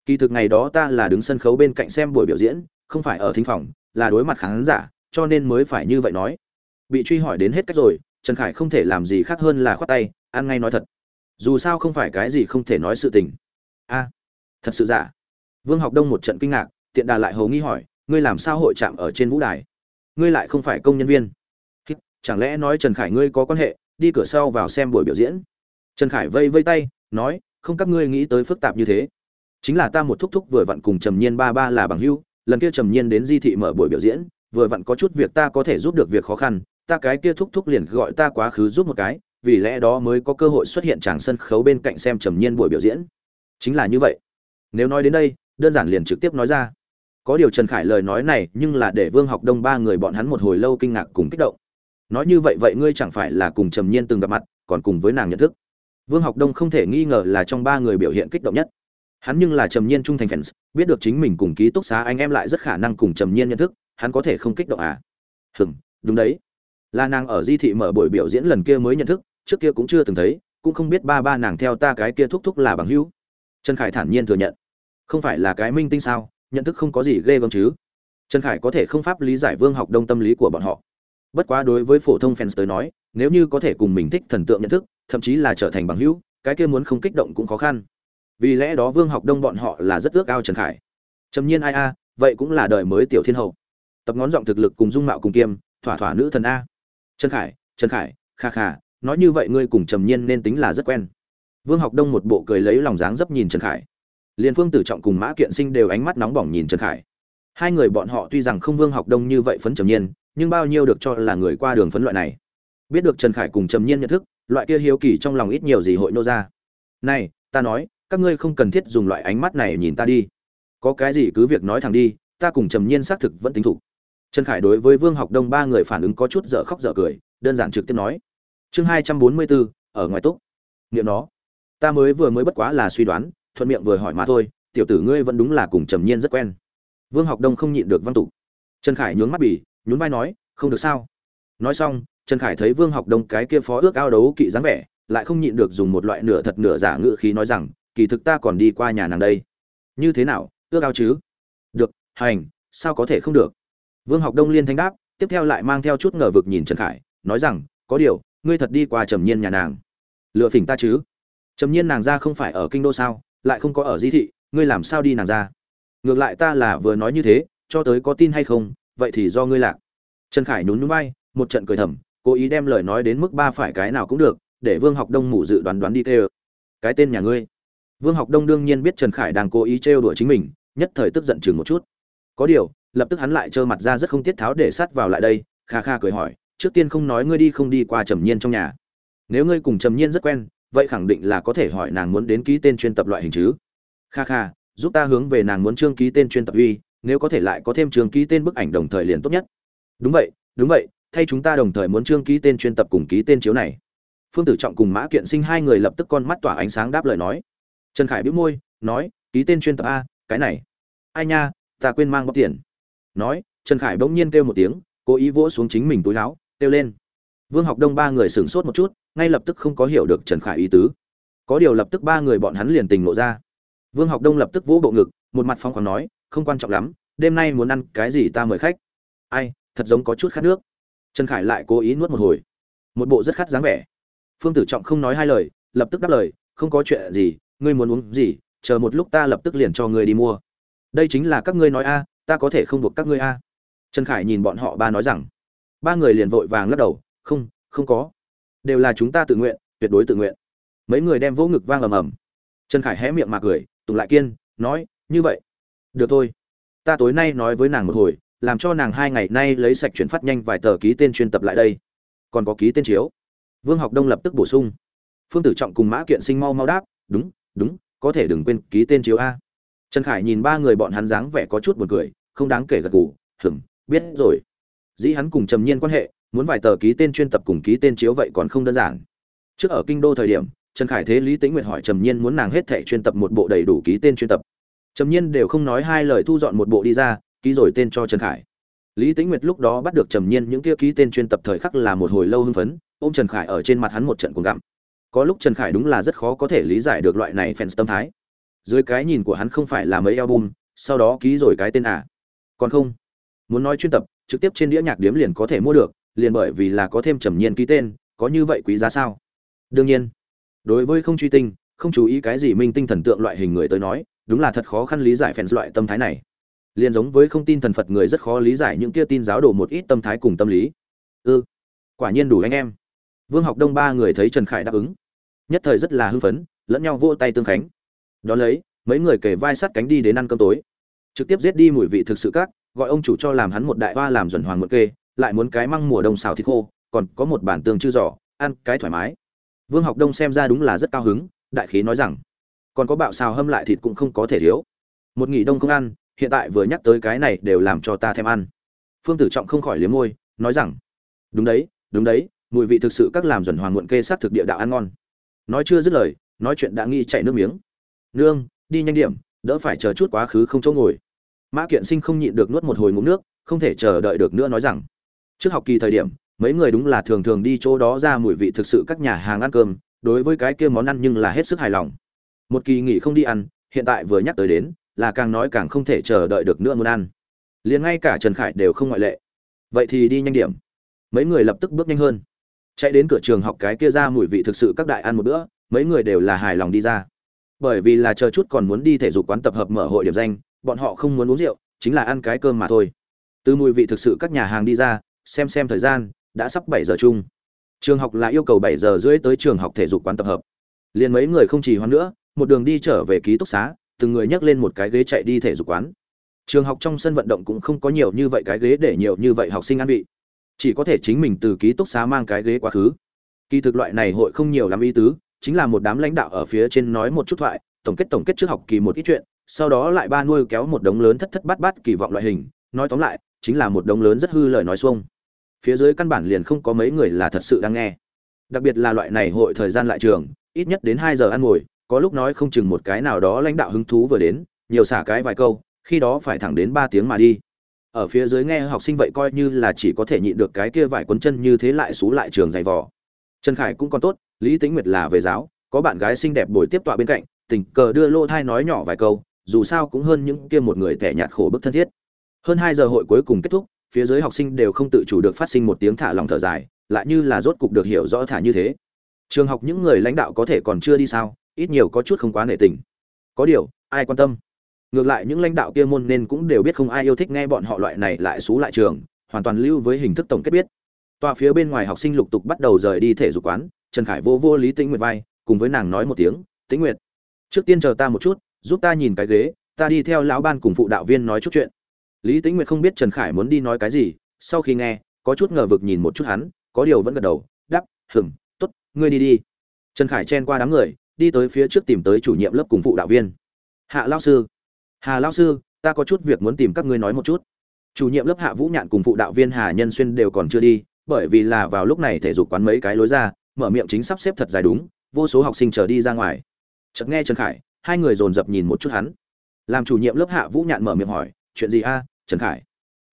Kỳ thực ngày đó ta là đứng sân khấu bên cạnh xem buổi biểu diễn, không phải ở thính phòng, là đối mặt khán giả, cho nên mới phải như vậy nói. Bị truy hỏi đến hết cách rồi, trần khải không thể làm gì khác hơn là khoát tay, ăn ngay nói thật. Dù sao không phải cái gì không thể nói sự tình. A, thật sự giả? Vương học đông một trận kinh ngạc, tiện đà lại hầu nghi hỏi, ngươi làm sao hội chạm ở trên vũ đài? Ngươi lại không phải công nhân viên chẳng lẽ nói trần khải ngươi có quan hệ, đi cửa sau vào xem buổi biểu diễn. Trần khải vây vây tay, nói, không các ngươi nghĩ tới phức tạp như thế. Chính là ta một thúc thúc vừa vặn cùng trầm nhiên ba ba là bằng hưu lần kia trầm nhiên đến di thị mở buổi biểu diễn, vừa vặn có chút việc ta có thể giúp được việc khó khăn, ta cái kia thúc thúc liền gọi ta quá khứ giúp một cái, vì lẽ đó mới có cơ hội xuất hiện tràng sân khấu bên cạnh xem trầm nhiên buổi biểu diễn. Chính là như vậy. Nếu nói đến đây, đơn giản liền trực tiếp nói ra. Có điều trần khải lời nói này nhưng là để vương học đông ba người bọn hắn một hồi lâu kinh ngạc cùng kích động nói như vậy vậy ngươi chẳng phải là cùng trầm nhiên từng gặp mặt, còn cùng với nàng nhận thức. Vương học đông không thể nghi ngờ là trong ba người biểu hiện kích động nhất. Hắn nhưng là trầm nhiên trung thành fans, biết được chính mình cùng ký túc xá anh em lại rất khả năng cùng trầm nhiên nhận thức, hắn có thể không kích động à? Hừng đúng đấy. Là nàng ở di thị mở buổi biểu diễn lần kia mới nhận thức, trước kia cũng chưa từng thấy, cũng không biết ba ba nàng theo ta cái kia thúc thúc là bằng hữu. Trần khải thản nhiên thừa nhận. Không phải là cái minh tinh sao, nhận thức không có gì ghê gớm chứ. Trần khải có thể không pháp lý giải vương học đông tâm lý của bọn họ bất quá đối với phổ thông fans tới nói, nếu như có thể cùng mình thích thần tượng nhận thức, thậm chí là trở thành bằng hữu, cái kia muốn không kích động cũng khó khăn. Vì lẽ đó vương học đông bọn họ là rất ước ao trần khải. Trầm nhiên ai a, vậy cũng là đời mới tiểu thiên hậu tập ngón giọng thực lực cùng dung mạo cùng kiêm, thỏa thỏa nữ thần a. Trần khải trần khải, kha kha, nói như vậy ngươi cùng trầm nhiên nên tính là rất quen. Vương học đông một bộ cười lấy lòng dáng dấp nhìn trần khải. Liền phương tử trọng cùng mã kiện sinh đều ánh mắt nóng bỏng nhìn trần khải hai người bọn họ tuy rằng không vương học đông như vậy phấn trầm nhiên, nhưng bao nhiêu được cho là người qua đường phấn loại này. Biết được trần khải cùng trầm nhiên nhận thức, loại kia hiếu kỳ trong lòng ít nhiều gì hội nô ra. Này, ta nói, các ngươi không cần thiết dùng loại ánh mắt này nhìn ta đi. Có cái gì cứ việc nói thẳng đi, ta cùng trầm nhiên xác thực vẫn tính thủ trần khải đối với vương học đông ba người phản ứng có chút dở khóc dở cười, đơn giản trực tiếp nói. Chương hai trăm bốn mươi bốn ở ngoài túc. Nghiệm nó. Ta mới vừa mới bất quá là suy đoán, thuận miệng vừa hỏi mà thôi, tiểu tử ngươi vẫn đúng là cùng trầm nhiên rất quen vương học đông không nhịn được văn tục trần khải nhướng mắt bỉ nhún vai nói, không được sao? Nói xong, trần khải thấy vương học đông cái kia phó ước ao đấu kỵ dáng vẻ, lại không nhịn được dùng một loại nửa thật nửa giả ngự khí nói rằng, kỳ thực ta còn đi qua nhà nàng đây. Như thế nào? Ước ao chứ? Được, hành, sao có thể không được? Vương học đông liên thanh đáp, tiếp theo lại mang theo chút ngờ vực nhìn trần khải, nói rằng, có điều, ngươi thật đi qua trầm nhiên nhà nàng. Lựa phỉnh ta chứ? Trầm nhiên nàng ra không phải ở kinh đô sao? Lại không có ở di thị, ngươi làm sao đi nàng ra? Ngược lại ta là vừa nói như thế, cho tới có tin hay không, vậy thì do ngươi lạc. Trần khải nhún nhún vai, một trận cười thầm, cố ý đem lời nói đến mức ba phải cái nào cũng được, để vương học đông mủ dự đoán đoán đi tê cái tên nhà ngươi. Vương học đông đương nhiên biết trần khải đang cố ý trêu đùa chính mình, nhất thời tức giận chừng một chút. Có điều, lập tức hắn lại trơ mặt ra rất không tiết tháo để sát vào lại đây, kha kha cười hỏi, trước tiên không nói ngươi đi không đi qua trầm nhiên trong nhà. Nếu ngươi cùng trầm nhiên rất quen, vậy khẳng định là có thể hỏi nàng muốn đến ký tên chuyên tập loại hình chứ. Kha kha giúp ta hướng về nàng muốn trương ký tên chuyên tập uy, nếu có thể lại có thêm trường ký tên bức ảnh đồng thời liền tốt nhất. Đúng vậy đúng vậy, thay chúng ta đồng thời muốn trương ký tên chuyên tập cùng ký tên chiếu này. Phương tử trọng cùng mã kiện sinh hai người lập tức con mắt tỏa ánh sáng đáp lời nói. Trần khải bĩu môi, nói, ký tên chuyên tập a, cái này. Ai nha, ta quên mang bóc tiền. Nói, trần khải bỗng nhiên kêu một tiếng, cố ý vỗ xuống chính mình túi áo, kêu lên. Vương học đông ba người sửng sốt một chút, ngay lập tức không có hiểu được trần khải ý tứ. Có điều lập tức ba người bọn hắn liền tình lộ ra vương học đông lập tức vỗ bộ ngực, một mặt phong khoáng nói, không quan trọng lắm, đêm nay muốn ăn cái gì ta mời khách. Ai, thật giống có chút khát nước. Trần khải lại cố ý nuốt một hồi. Một bộ rất khát dáng vẻ. Phương tử trọng không nói hai lời, lập tức đáp lời, không có chuyện gì, ngươi muốn uống gì, chờ một lúc ta lập tức liền cho ngươi đi mua. Đây chính là các ngươi nói a, ta có thể không buộc các ngươi a. Trần khải nhìn bọn họ ba nói rằng. Ba người liền vội vàng lắc đầu, không không có. Đều là chúng ta tự nguyện, tuyệt đối tự nguyện. Mấy người đem vỗ ngực vang ầm ầm. Trần khải hé miệng mà cười tùng lại kiên, nói, như vậy, được thôi. Ta tối nay nói với nàng một hồi, làm cho nàng hai ngày nay lấy sạch chuyển phát nhanh vài tờ ký tên chuyên tập lại đây. Còn có ký tên chiếu. Vương học đông lập tức bổ sung. Phương tử trọng cùng mã kiện sinh mau mau đáp, đúng đúng, có thể đừng quên ký tên chiếu a. Trần khải nhìn ba người bọn hắn dáng vẻ có chút buồn cười, không đáng kể gật gù hửm biết rồi. Dĩ hắn cùng trầm nhiên quan hệ, muốn vài tờ ký tên chuyên tập cùng ký tên chiếu vậy còn không đơn giản. Trước ở kinh đô thời điểm trần khải thế, lý tĩnh nguyệt hỏi trầm nhiên muốn nàng hết thẻ chuyên tập một bộ đầy đủ ký tên chuyên tập. Trầm nhiên đều không nói hai lời thu dọn một bộ đi ra, ký rồi tên cho trần khải. Lý tĩnh nguyệt lúc đó bắt được trầm nhiên những kia ký tên chuyên tập thời khắc là một hồi lâu hưng phấn ô m trần khải ở trên mặt hắn một trận cuồng gặm. Có lúc trần khải đúng là rất khó có thể lý giải được loại này fans tâm thái. Dưới cái nhìn của hắn không phải là mấy album, sau đó ký rồi cái tên à. Còn không? Muốn nói chuyên tập, trực tiếp trên đĩa nhạc điếm liền có thể mua được, liền bởi vì là có thêm trầm nhiên ký tên, có như vậy quý giá sao? Đương nhiên đối với không truy tinh không chú ý cái gì minh tinh thần tượng loại hình người tới nói đúng là thật khó khăn lý giải phèn loại tâm thái này. Liền giống với không tin thần phật người rất khó lý giải những kia tin giáo đồ một ít tâm thái cùng tâm lý. Ư ừ, quả nhiên đủ anh em. Vương học đông ba người thấy trần khải đáp ứng. Nhất thời rất là hưng phấn lẫn nhau vỗ tay tương khánh. Đ ó lấy mấy người kể vai sát cánh đi đến ăn cơm tối. Trực tiếp giết đi mùi vị thực sự các gọi ông chủ cho làm hắn một đại hoa làm duẩn hoàng mượn kê lại muốn cái măng mùa đông xào thịt khô còn có một bản tương chư giỏ ăn cái thoải mái vương học đông xem ra đúng là rất cao hứng, đại khí nói rằng, còn có bạo xào hâm lại thịt cũng không có thể thiếu. Một nghỉ đông không ăn, hiện tại vừa nhắc tới cái này đều làm cho ta thèm ăn. Phương tử trọng không khỏi liếm môi, nói rằng, đúng đấy đúng đấy, mùi vị thực sự các làm dần hoàng muộn kê sát thực địa đạo ăn ngon. Nói chưa dứt lời, nói chuyện đã nghi chạy nước miếng. Nương, đi nhanh điểm, đỡ phải chờ chút quá khứ không chỗ ngồi. Mã kiện sinh không nhịn được nuốt một hồi ngụm nước, không thể chờ đợi được nữa nói rằng, trước học kỳ thời điểm mấy người đúng là thường thường đi chỗ đó ra mùi vị thực sự các nhà hàng ăn cơm, đối với cái kia món ăn nhưng là hết sức hài lòng. Một kỳ nghỉ không đi ăn, hiện tại vừa nhắc tới đến, là càng nói càng không thể chờ đợi được nữa muốn ăn. Liền ngay cả trần khải đều không ngoại lệ. Vậy thì đi nhanh điểm. Mấy người lập tức bước nhanh hơn. Chạy đến cửa trường học cái kia ra mùi vị thực sự các đại ăn một bữa, mấy người đều là hài lòng đi ra. Bởi vì là chờ chút còn muốn đi thể dục quán tập hợp mở hội điểm danh, bọn họ không muốn uống rượu, chính là ăn cái cơm mà thôi. Từ mùi vị thực sự các nhà hàng đi ra, xem xem thời gian đã sắp bảy giờ chung. Trường học là yêu cầu bảy giờ rưỡi tới trường học thể dục quán tập hợp. Liền mấy người không chỉ hoãn nữa, một đường đi trở về ký túc xá, từng người nhấc lên một cái ghế chạy đi thể dục quán. Trường học trong sân vận động cũng không có nhiều như vậy cái ghế để nhiều như vậy học sinh ăn vị. Chỉ có thể chính mình từ ký túc xá mang cái ghế quá khứ. Kỳ thực loại này hội không nhiều lắm ý tứ, chính là một đám lãnh đạo ở phía trên nói một chút thoại, tổng kết tổng kết trước học kỳ một ít chuyện, sau đó lại ba nuôi kéo một đống lớn thất thất bát bát kỳ vọng loại hình. Nói tóm lại, chính là một đống lớn rất hư lời nói xuông phía dưới căn bản liền không có mấy người là thật sự đang nghe. Đặc biệt là loại này hội thời gian lại trường, ít nhất đến hai giờ ăn ngồi, có lúc nói không chừng một cái nào đó lãnh đạo hứng thú vừa đến, nhiều xả cái vài câu, khi đó phải thẳng đến ba tiếng mà đi. Ở phía dưới nghe học sinh vậy coi như là chỉ có thể nhịn được cái kia vài cuốn chân như thế lại xú lại trường dày vò. Trần khải cũng còn tốt, lý tính nguyệt là về giáo, có bạn gái xinh đẹp bồi tiếp tọa bên cạnh, tình cờ đưa lô thai nói nhỏ vài câu, dù sao cũng hơn những kia một người tẻ nhạt khổ bức thân thiết. Hơn hai giờ hội cuối cùng kết thúc phía dưới học sinh đều không tự chủ được phát sinh một tiếng thả lòng thở dài, lại như là rốt cục được hiểu rõ thả như thế. Trường học những người lãnh đạo có thể còn chưa đi sao, ít nhiều có chút không quá nể tình. Có điều, ai quan tâm? Ngược lại những lãnh đạo kia môn nên cũng đều biết không ai yêu thích nghe bọn họ loại này lại xú lại trường, hoàn toàn lưu với hình thức tổng kết biết. Tòa phía bên ngoài học sinh lục tục bắt đầu rời đi thể dục quán, trần khải vô vô lý tĩnh nguyệt vai, cùng với nàng nói một tiếng, tĩnh nguyệt, trước tiên chờ ta một chút, giúp ta nhìn cái ghế, ta đi theo lão ban cùng phụ đạo viên nói chút chuyện lý tĩnh nguyệt không biết trần khải muốn đi nói cái gì, sau khi nghe, có chút ngờ vực nhìn một chút hắn, có điều vẫn gật đầu đắp hừm t ố t ngươi đi đi. Trần khải chen qua đám người, đi tới phía trước tìm tới chủ nhiệm lớp cùng phụ đạo viên. Hạ lao sư. Hà lao sư, ta có chút việc muốn tìm các ngươi nói một chút. Chủ nhiệm lớp hạ vũ nhạn cùng phụ đạo viên hà nhân xuyên đều còn chưa đi, bởi vì là vào lúc này thể dục quán mấy cái lối ra, mở miệng chính sắp xếp thật dài đúng, vô số học sinh chờ đi ra ngoài. Chợt nghe trần khải, hai người dồn dập nhìn một chút hắn. Làm chủ nhiệm lớp hạ vũ nhạn mở miệng hỏi chuyện gì a, trần khải?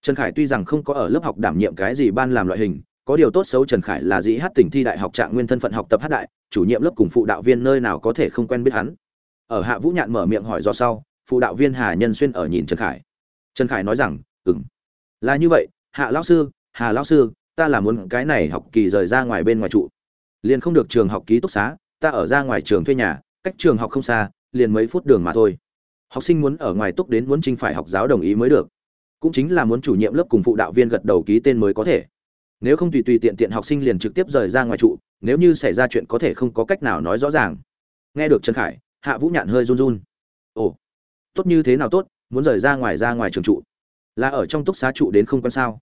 Trần khải tuy rằng không có ở lớp học đảm nhiệm cái gì ban làm loại hình, có điều tốt xấu trần khải là dĩ hát tỉnh thi đại học trạng nguyên thân phận học tập hát đại, chủ nhiệm lớp cùng phụ đạo viên nơi nào có thể không quen biết hắn. Ở hạ vũ nhạn mở miệng hỏi do sau, phụ đạo viên hà nhân xuyên ở nhìn trần khải. Trần khải nói rằng ừng là như vậy, hạ lão sư, hà lão sư, ta là muốn cái này học kỳ rời ra ngoài bên ngoài trụ. Liền không được trường học ký túc xá, ta ở ra ngoài trường thuê nhà, cách trường học không xa, liền mấy phút đường mà thôi học sinh muốn ở ngoài túc đến muốn trinh phải học giáo đồng ý mới được. Cũng chính là muốn chủ nhiệm lớp cùng phụ đạo viên gật đầu ký tên mới có thể. Nếu không tùy tùy tiện tiện học sinh liền trực tiếp rời ra ngoài trụ, nếu như xảy ra chuyện có thể không có cách nào nói rõ ràng. Nghe được trần khải, hạ vũ nhạn hơi run run. Ồ, tốt như thế nào tốt, muốn rời ra ngoài ra ngoài trường trụ. Là ở trong túc xá trụ đến không quan sao?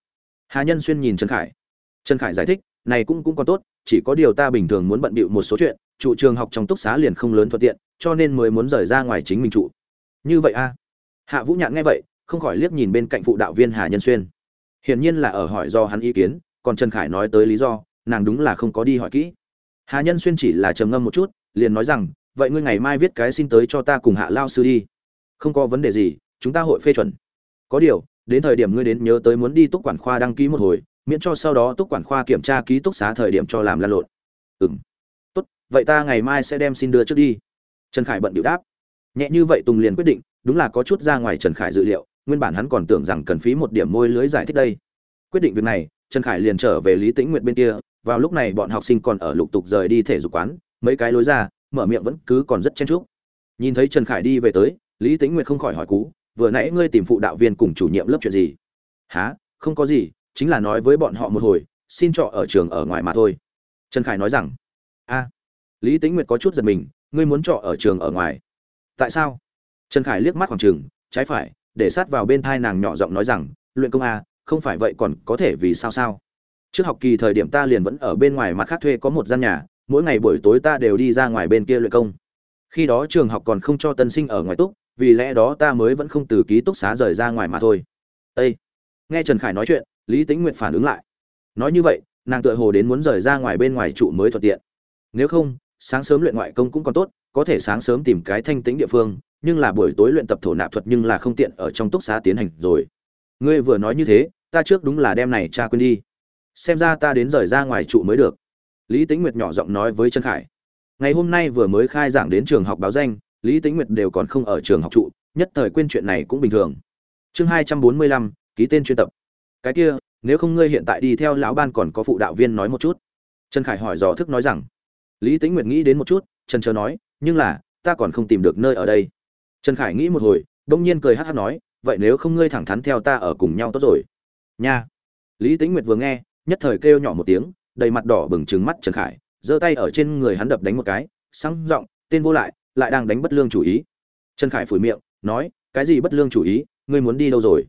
Hà nhân xuyên nhìn trần khải. Trần khải giải thích, này cũng cũng còn tốt, chỉ có điều ta bình thường muốn bận bịu một số chuyện, trụ trường học trong túc xá liền không lớn thuận tiện, cho nên mới muốn rời ra ngoài chính mình trụ như vậy a? À? hạ vũ nhạn nghe vậy, không khỏi liếc nhìn bên cạnh phụ đạo viên hà nhân xuyên. Hiển nhiên là ở hỏi do hắn ý kiến, còn trần khải nói tới lý do, nàng đúng là không có đi hỏi kỹ. Hà nhân xuyên chỉ là trầm ngâm một chút, liền nói rằng, vậy ngươi ngày mai viết cái xin tới cho ta cùng hạ lao sư đi. Không có vấn đề gì, chúng ta hội phê chuẩn. Có điều, đến thời điểm ngươi đến nhớ tới muốn đi túc quản khoa đăng ký một hồi, miễn cho sau đó túc quản khoa kiểm tra ký túc xá thời điểm cho làm lan lộn. Ừ m tốt, vậy ta ngày mai sẽ đem xin đưa trước đi. Trần khải bận điệu đáp nhẹ như vậy tùng liền quyết định, đúng là có chút ra ngoài trần khải dự liệu, nguyên bản hắn còn tưởng rằng cần phí một điểm môi lưới giải thích đây. Quyết định việc này, trần khải liền trở về lý tĩnh nguyện bên kia, vào lúc này bọn học sinh còn ở lục tục rời đi thể dục quán, mấy cái lối ra, mở miệng vẫn cứ còn rất chen chúc. Nhìn thấy trần khải đi về tới, lý tĩnh nguyệt không khỏi hỏi cú, vừa nãy ngươi tìm phụ đạo viên cùng chủ nhiệm lớp chuyện gì? Há không có gì, chính là nói với bọn họ một hồi, xin trọ ở trường ở ngoài mà thôi. Trần khải nói rằng, a. Lý tĩnh nguyệt có chút giật mình, ngươi muốn trọ ở trường ở ngoài? Tại sao? Trần khải liếc mắt khoảng trường, trái phải, để sát vào bên thai nàng nhỏ giọng nói rằng, luyện công a, không phải vậy còn có thể vì sao sao? Trước học kỳ thời điểm ta liền vẫn ở bên ngoài mặt khác thuê có một gian nhà, mỗi ngày buổi tối ta đều đi ra ngoài bên kia luyện công. Khi đó trường học còn không cho tân sinh ở ngoài túc, vì lẽ đó ta mới vẫn không từ ký túc xá rời ra ngoài mà thôi. Ê! nghe trần khải nói chuyện, lý tĩnh nguyệt phản ứng lại. Nói như vậy, nàng tựa hồ đến muốn rời ra ngoài bên ngoài trụ mới thuận tiện. Nếu không, sáng sớm luyện ngoại công cũng còn tốt có thể sáng sớm tìm cái thanh tĩnh địa phương, nhưng là buổi tối luyện tập thổ nạp thuật nhưng là không tiện ở trong túc xá tiến hành rồi. Ngươi vừa nói như thế, ta trước đúng là đem này cha quên đi. Xem ra ta đến rời ra ngoài trụ mới được. Lý tĩnh nguyệt nhỏ giọng nói với trần khải. Ngày hôm nay vừa mới khai giảng đến trường học báo danh, lý tĩnh nguyệt đều còn không ở trường học trụ, nhất thời quên chuyện này cũng bình thường. Chương hai trăm bốn mươi lăm, ký tên chuyên tập. Cái kia, nếu không ngươi hiện tại đi theo lão ban còn có phụ đạo viên nói một chút. Trần khải hỏi dò thức nói rằng. Lý tĩnh nguyệt nghĩ đến một chút, trần chờ nói nhưng là, ta còn không tìm được nơi ở đây. Trần khải nghĩ một hồi, đông nhiên cười hát hát nói, vậy nếu không ngươi thẳng thắn theo ta ở cùng nhau tốt rồi. Nha. Lý tĩnh nguyệt vừa nghe, nhất thời kêu nhỏ một tiếng, đầy mặt đỏ bừng trừng mắt trần khải, giơ tay ở trên người hắn đập đánh một cái sáng giọng, tên vô lại lại đang đánh bất lương chủ ý. Trần khải phủi miệng, nói, cái gì bất lương chủ ý, ngươi muốn đi đâu rồi?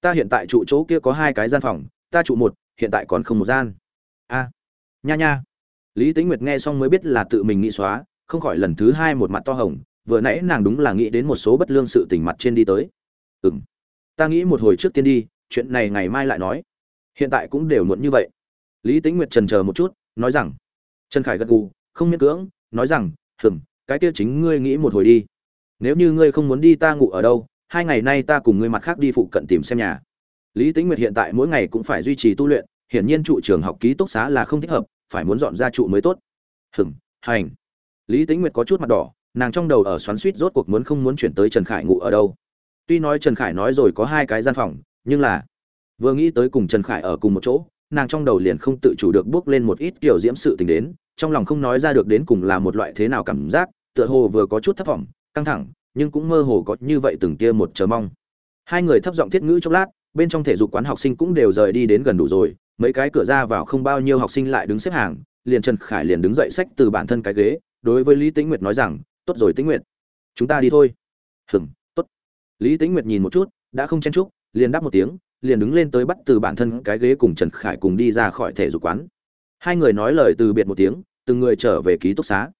Ta hiện tại trụ chỗ kia có hai cái gian phòng, ta trụ một, hiện tại còn không một gian. A. Nha nha. Lý tĩnh nguyệt nghe xong mới biết là tự mình nghĩ xóa không khỏi lần thứ hai một mặt to hồng, vừa nãy nàng đúng là nghĩ đến một số bất lương sự tình mặt trên đi tới. Ừ m ta nghĩ một hồi trước tiên đi, chuyện này ngày mai lại nói. Hiện tại cũng đều muộn như vậy. Lý tĩnh nguyệt trần chờ một chút, nói rằng, trần khải gật gù, không miễn cưỡng, nói rằng, hừm, cái kia chính ngươi nghĩ một hồi đi. Nếu như ngươi không muốn đi ta ngủ ở đâu, hai ngày nay ta cùng ngươi mặt khác đi phụ cận tìm xem nhà. Lý tĩnh nguyệt hiện tại mỗi ngày cũng phải duy trì tu luyện, hiển nhiên trụ trường học ký túc xá là không thích hợp, phải muốn dọn ra trụ mới tốt. Hừng hành lý tĩnh nguyệt có chút mặt đỏ, nàng trong đầu ở xoắn suýt rốt cuộc muốn không muốn chuyển tới trần khải ngủ ở đâu. Tuy nói trần khải nói rồi có hai cái gian phòng, nhưng là vừa nghĩ tới cùng trần khải ở cùng một chỗ, nàng trong đầu liền không tự chủ được bước lên một ít kiểu diễm sự tình đến, trong lòng không nói ra được đến cùng là một loại thế nào cảm giác, tựa hồ vừa có chút thấp vọng, căng thẳng, nhưng cũng mơ hồ có như vậy từng tia một chờ mong. Hai người thấp giọng thiết ngữ chốc lát, bên trong thể dục quán học sinh cũng đều rời đi đến gần đủ rồi, mấy cái cửa ra vào không bao nhiêu học sinh lại đứng xếp hàng liền trần khải liền đứng dậy sách từ bản thân cái ghế đối với lý tĩnh nguyệt nói rằng tốt rồi tĩnh nguyệt chúng ta đi thôi. "Ừm, tốt. Lý tĩnh nguyệt nhìn một chút đã không chen chúc liền đáp một tiếng liền đứng lên tới bắt từ bản thân cái ghế cùng trần khải cùng đi ra khỏi thể dục quán. Hai người nói lời từ biệt một tiếng từng người trở về ký túc xá.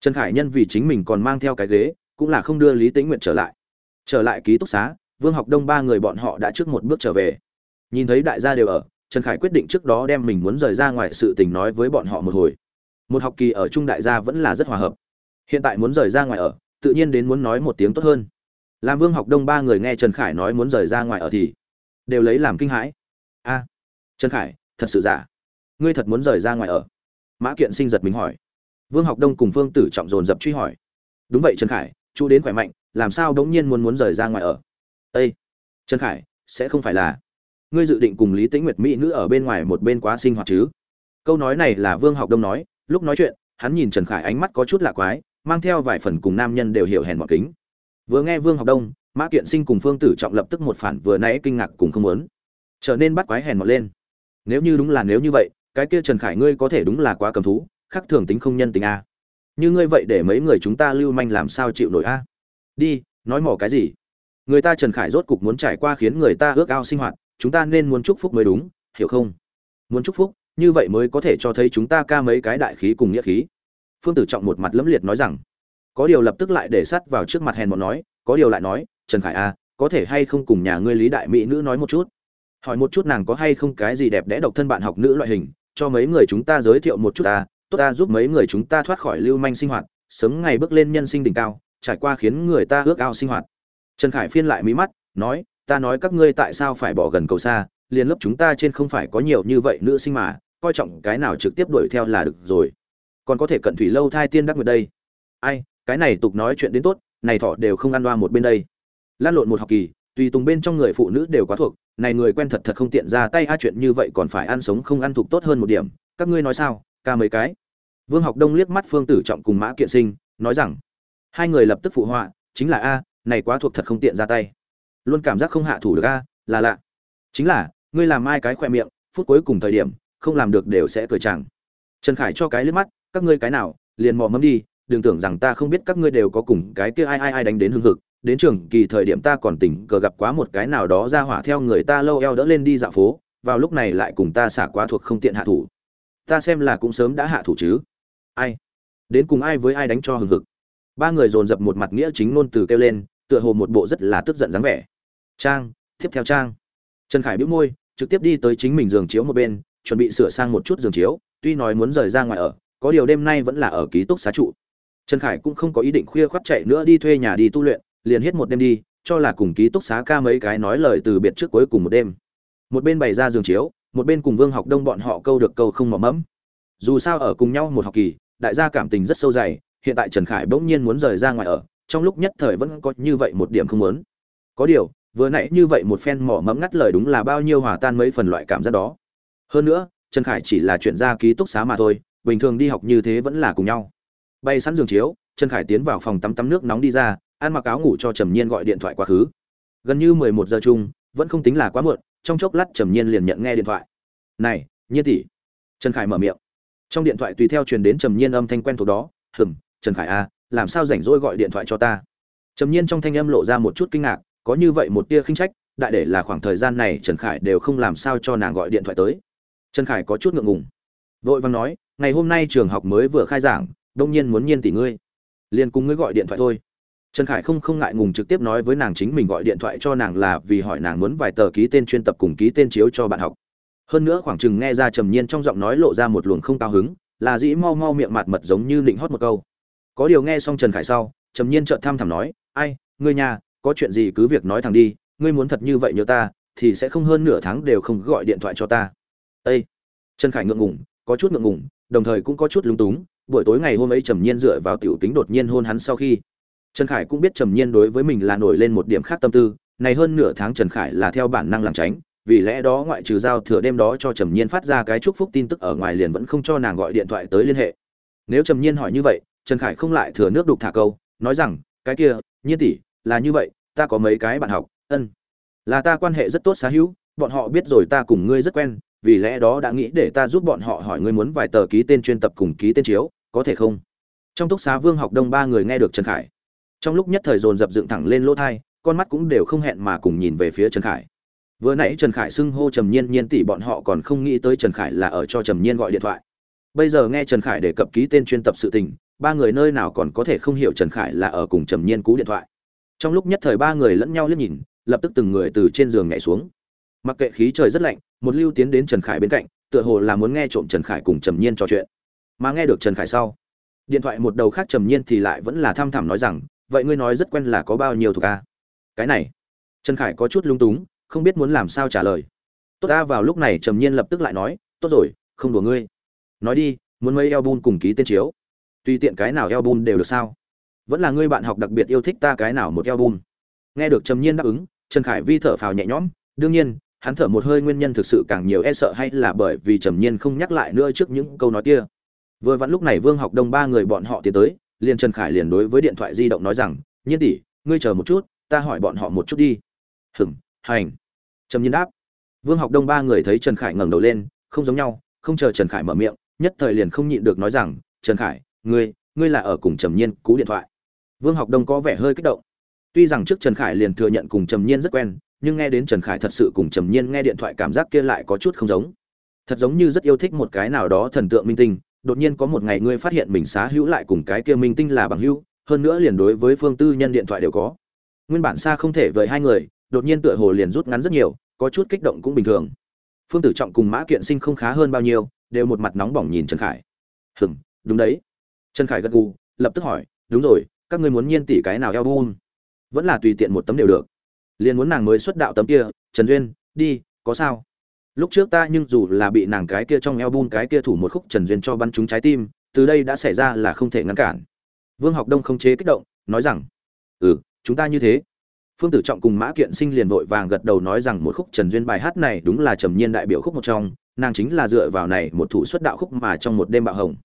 Trần khải nhân vì chính mình còn mang theo cái ghế cũng là không đưa lý tĩnh nguyệt trở lại. Trở lại ký túc xá vương học đông ba người bọn họ đã trước một bước trở về. Nhìn thấy đại gia đều ở trần khải quyết định trước đó đem mình muốn rời ra ngoài sự tình nói với bọn họ một hồi. Một học kỳ ở trung đại gia vẫn là rất hòa hợp. Hiện tại muốn rời ra ngoài ở tự nhiên đến muốn nói một tiếng tốt hơn. Lam vương học đông ba người nghe trần khải nói muốn rời ra ngoài ở thì đều lấy làm kinh hãi. A trần khải thật sự giả? Ngươi thật muốn rời ra ngoài ở? Mã kiện sinh giật mình hỏi. Vương học đông cùng phương tử trọng dồn dập truy hỏi. Đúng vậy trần khải chú đến khỏe mạnh làm sao đống nhiên muốn muốn rời ra ngoài ở? Ê, trần khải sẽ không phải là ngươi dự định cùng lý tĩnh nguyệt mỹ nữ ở bên ngoài một bên quá sinh hoạt chứ? Câu nói này là vương học đông nói, lúc nói chuyện, hắn nhìn trần khải ánh mắt có chút lạ quái, mang theo vài phần cùng nam nhân đều hiểu hèn mọt kính. Vừa nghe vương học đông, mã kiện sinh cùng phương tử trọng lập tức một phản vừa nãy kinh ngạc cùng không muốn, trở nên bắt quái hèn mọt lên. Nếu như đúng là nếu như vậy, cái kia trần khải ngươi có thể đúng là quá cầm thú khác thường tính không nhân tính a. Như ngươi vậy để mấy người chúng ta lưu manh làm sao chịu nổi a? Đi, nói mỏ cái gì? Người ta trần khải rốt cục muốn trải qua khiến người ta ước ao sinh hoạt chúng ta nên muốn chúc phúc mới đúng, hiểu không? Muốn chúc phúc, như vậy mới có thể cho thấy chúng ta ca mấy cái đại khí cùng nghĩa khí. Phương tử trọng một mặt lẫm liệt nói rằng, có điều lập tức lại để sắt vào trước mặt hèn bọn nói, có điều lại nói, trần khải a có thể hay không cùng nhà ngươi lý đại mỹ nữ nói một chút? Hỏi một chút nàng có hay không cái gì đẹp đẽ độc thân bạn học nữ loại hình, cho mấy người chúng ta giới thiệu một chút ta, tốt ta giúp mấy người chúng ta thoát khỏi lưu manh sinh hoạt, sớm ngày bước lên nhân sinh đỉnh cao, trải qua khiến người ta ước ao sinh hoạt. Trần khải phiên lại mí mắt, nói ta nói các ngươi tại sao phải bỏ gần cầu xa, liền lớp chúng ta trên không phải có nhiều như vậy nữ sinh mà, coi trọng cái nào trực tiếp đuổi theo là được rồi. Còn có thể cận thủy lâu thai tiên đắc nguyệt đây. Ai, cái này tục nói chuyện đến tốt, này thọ đều không ăn đoa một bên đây. Lan lộn một học kỳ, tùy tùng bên trong người phụ nữ đều quá thuộc, này người quen thật thật không tiện ra tay a chuyện như vậy còn phải ăn sống không ăn thuộc tốt hơn một điểm. Các ngươi nói sao, ca mấy cái? Vương học đông liếc mắt phương tử trọng cùng mã kiện sinh, nói rằng, hai người lập tức phụ họa, chính là a, này quá thuộc thật không tiện ra tay luôn cảm giác không hạ thủ được a, là lạ. Chính là, ngươi làm ai cái khoe miệng, phút cuối cùng thời điểm, không làm được đều sẽ cười chẳng trần khải cho cái liếc mắt, các ngươi cái nào, liền mò mẫm đi, đừng tưởng rằng ta không biết các ngươi đều có cùng cái kia ai ai ai đánh đến hưng hực. Đến trường, kỳ thời điểm ta còn tỉnh, cờ gặp quá một cái nào đó ra hỏa theo người ta lâu eo đỡ lên đi dạo phố, vào lúc này lại cùng ta xả quá thuộc không tiện hạ thủ. Ta xem là cũng sớm đã hạ thủ chứ. Ai? Đến cùng ai với ai đánh cho hừng hực? Ba người dồn dập một mặt nghĩa chính ngôn từ kêu lên, tựa hồ một bộ rất là tức giận dáng vẻ trang, tiếp theo trang. Trần khải bĩu môi, trực tiếp đi tới chính mình giường chiếu một bên, chuẩn bị sửa sang một chút giường chiếu, tuy nói muốn rời ra ngoài ở, có điều đêm nay vẫn là ở ký túc xá trụ. Trần khải cũng không có ý định khuya khoác chạy nữa đi thuê nhà đi tu luyện, liền hết một đêm đi, cho là cùng ký túc xá ca mấy cái nói lời từ biệt trước cuối cùng một đêm. Một bên bày ra giường chiếu, một bên cùng vương học đông bọn họ câu được câu không mỏ mẫm. Dù sao ở cùng nhau một học kỳ, đại gia cảm tình rất sâu dày, hiện tại trần khải bỗng nhiên muốn rời ra ngoài ở, trong lúc nhất thời vẫn có như vậy một điểm không muốn. Có điều vừa nãy như vậy một phen mỏ mẫm ngắt lời đúng là bao nhiêu hòa tan mấy phần loại cảm giác đó. Hơn nữa trần khải chỉ là chuyện ra ký túc xá mà thôi bình thường đi học như thế vẫn là cùng nhau. Bay sẵn giường chiếu trần khải tiến vào phòng tắm tắm nước nóng đi ra ăn mặc áo ngủ cho trầm nhiên gọi điện thoại quá khứ. Gần như mười một giờ chung vẫn không tính là quá muộn trong chốc lát trầm nhiên liền nhận nghe điện thoại. Này nhiên tỷ. Trần khải mở miệng. Trong điện thoại tùy theo truyền đến trầm nhiên âm thanh quen thuộc đó hừm trần khải a à, làm sao rảnh rỗi gọi điện thoại cho ta? Trầm nhiên trong thanh âm lộ ra một chút kinh ngạc có như vậy một tia khinh trách, đại để là khoảng thời gian này trần khải đều không làm sao cho nàng gọi điện thoại tới. Trần khải có chút ngượng ngùng. Vội vàng nói, ngày hôm nay trường học mới vừa khai giảng, đông nhiên muốn nhiên tỷ ngươi. Liền cùng ngươi gọi điện thoại thôi. Trần khải không không ngại ngùng trực tiếp nói với nàng chính mình gọi điện thoại cho nàng là vì hỏi nàng muốn vài tờ ký tên chuyên tập cùng ký tên chiếu cho bạn học. Hơn nữa khoảng chừng nghe ra trầm nhiên trong giọng nói lộ ra một luồng không cao hứng, là dĩ mau mau miệng mặt mật giống như định hót một câu. Có điều nghe xong trần khải sau, trầm nhiên trợn tham thẳm nói, ai, ngươi nhà có chuyện gì cứ việc nói thẳng đi, ngươi muốn thật như vậy nhớ ta, thì sẽ không hơn nửa tháng đều không gọi điện thoại cho ta. Ây trần khải ngượng ngùng, có chút ngượng ngùng, đồng thời cũng có chút lúng túng, buổi tối ngày hôm ấy trầm nhiên dựa vào tiểu tính đột nhiên hôn hắn sau khi. Trần khải cũng biết trầm nhiên đối với mình là nổi lên một điểm khác tâm tư, này hơn nửa tháng trần khải là theo bản năng làm tránh, vì lẽ đó ngoại trừ giao thừa đêm đó cho trầm nhiên phát ra cái chúc phúc tin tức ở ngoài liền vẫn không cho nàng gọi điện thoại tới liên hệ. Nếu trầm nhiên hỏi như vậy, trần khải không lại thừa nước đục thả câu, nói rằng, cái kia, nhiên tỷ là như vậy, ta có mấy cái bạn học, ân, là ta quan hệ rất tốt xá hữu, bọn họ biết rồi ta cùng ngươi rất quen, vì lẽ đó đã nghĩ để ta giúp bọn họ hỏi ngươi muốn vài tờ ký tên chuyên tập cùng ký tên chiếu, có thể không? Trong túc xá vương học đông ba người nghe được trần khải. Trong lúc nhất thời dồn dập dựng thẳng lên lỗ thai, con mắt cũng đều không hẹn mà cùng nhìn về phía trần khải. Vừa nãy trần khải xưng hô trầm nhiên nhiên tỷ bọn họ còn không nghĩ tới trần khải là ở cho trầm nhiên gọi điện thoại. Bây giờ nghe trần khải đề cập ký tên chuyên tập sự tình, ba người nơi nào còn có thể không hiểu trần khải là ở cùng trầm nhiên cú điện thoại trong lúc nhất thời ba người lẫn nhau liếc nhìn, lập tức từng người từ trên giường nhảy xuống. Mặc kệ khí trời rất lạnh, một lưu tiến đến trần khải bên cạnh, tựa hồ là muốn nghe trộm trần khải cùng trầm nhiên trò chuyện. Mà nghe được trần khải sau, điện thoại một đầu khác trầm nhiên thì lại vẫn là tham thẳm nói rằng, vậy ngươi nói rất quen là có bao nhiêu thuộc a? Cái này. Trần khải có chút lung túng, không biết muốn làm sao trả lời. Tốt ta, vào lúc này trầm nhiên lập tức lại nói, tốt rồi, không đùa ngươi. Nói đi, muốn mấy album cùng ký tên chiếu? Tùy tiện cái nào album đều được sao? Vẫn là ngươi bạn học đặc biệt yêu thích ta cái nào một album. Nghe được trầm nhiên đáp ứng, trần khải vi thở phào nhẹ nhõm, đương nhiên, hắn thở một hơi nguyên nhân thực sự càng nhiều e sợ hay là bởi vì trầm nhiên không nhắc lại nữa trước những câu nói kia. Vừa vặn lúc này vương học đông ba người bọn họ tiến tới, liền trần khải liền đối với điện thoại di động nói rằng, nhiên tỷ, ngươi chờ một chút, ta hỏi bọn họ một chút đi. Hừm hành. Trầm nhiên đáp. Vương học đông ba người thấy trần khải ngẩng đầu lên, không giống nhau, không chờ trần khải mở miệng, nhất thời liền không nhịn được nói rằng, trần khải, ngươi ngươi là ở cùng trầm nhiên cú điện thoại vương học đông có vẻ hơi kích động. Tuy rằng trước trần khải liền thừa nhận cùng trầm nhiên rất quen, nhưng nghe đến trần khải thật sự cùng trầm nhiên nghe điện thoại cảm giác kia lại có chút không giống. Thật giống như rất yêu thích một cái nào đó thần tượng minh tinh, đột nhiên có một ngày ngươi phát hiện mình xá hữu lại cùng cái kia minh tinh là bằng hữu, hơn nữa liền đối với phương tư nhân điện thoại đều có. Nguyên bản xa không thể với hai người, đột nhiên tựa hồ liền rút ngắn rất nhiều, có chút kích động cũng bình thường. Phương tử trọng cùng mã kiện sinh không khá hơn bao nhiêu, đều một mặt nóng bỏng nhìn trần khải. Hừng đúng đấy. Trần khải gật gù, lập tức hỏi, đúng rồi các ngươi muốn nhiên tỷ cái nào eo bun vẫn là tùy tiện một tấm đều được. Liền muốn nàng mới xuất đạo tấm kia, trần duyên, đi, có sao? Lúc trước ta nhưng dù là bị nàng cái kia trong eo bun cái kia thủ một khúc trần duyên cho bắn trúng trái tim, từ đây đã xảy ra là không thể ngăn cản. Vương học đông không chế kích động, nói rằng ừ chúng ta như thế. Phương tử trọng cùng mã kiện sinh liền vội vàng gật đầu nói rằng một khúc trần duyên bài hát này đúng là trầm nhiên đại biểu khúc một trong, nàng chính là dựa vào này một thủ xuất đạo khúc mà trong một đêm bạo hồng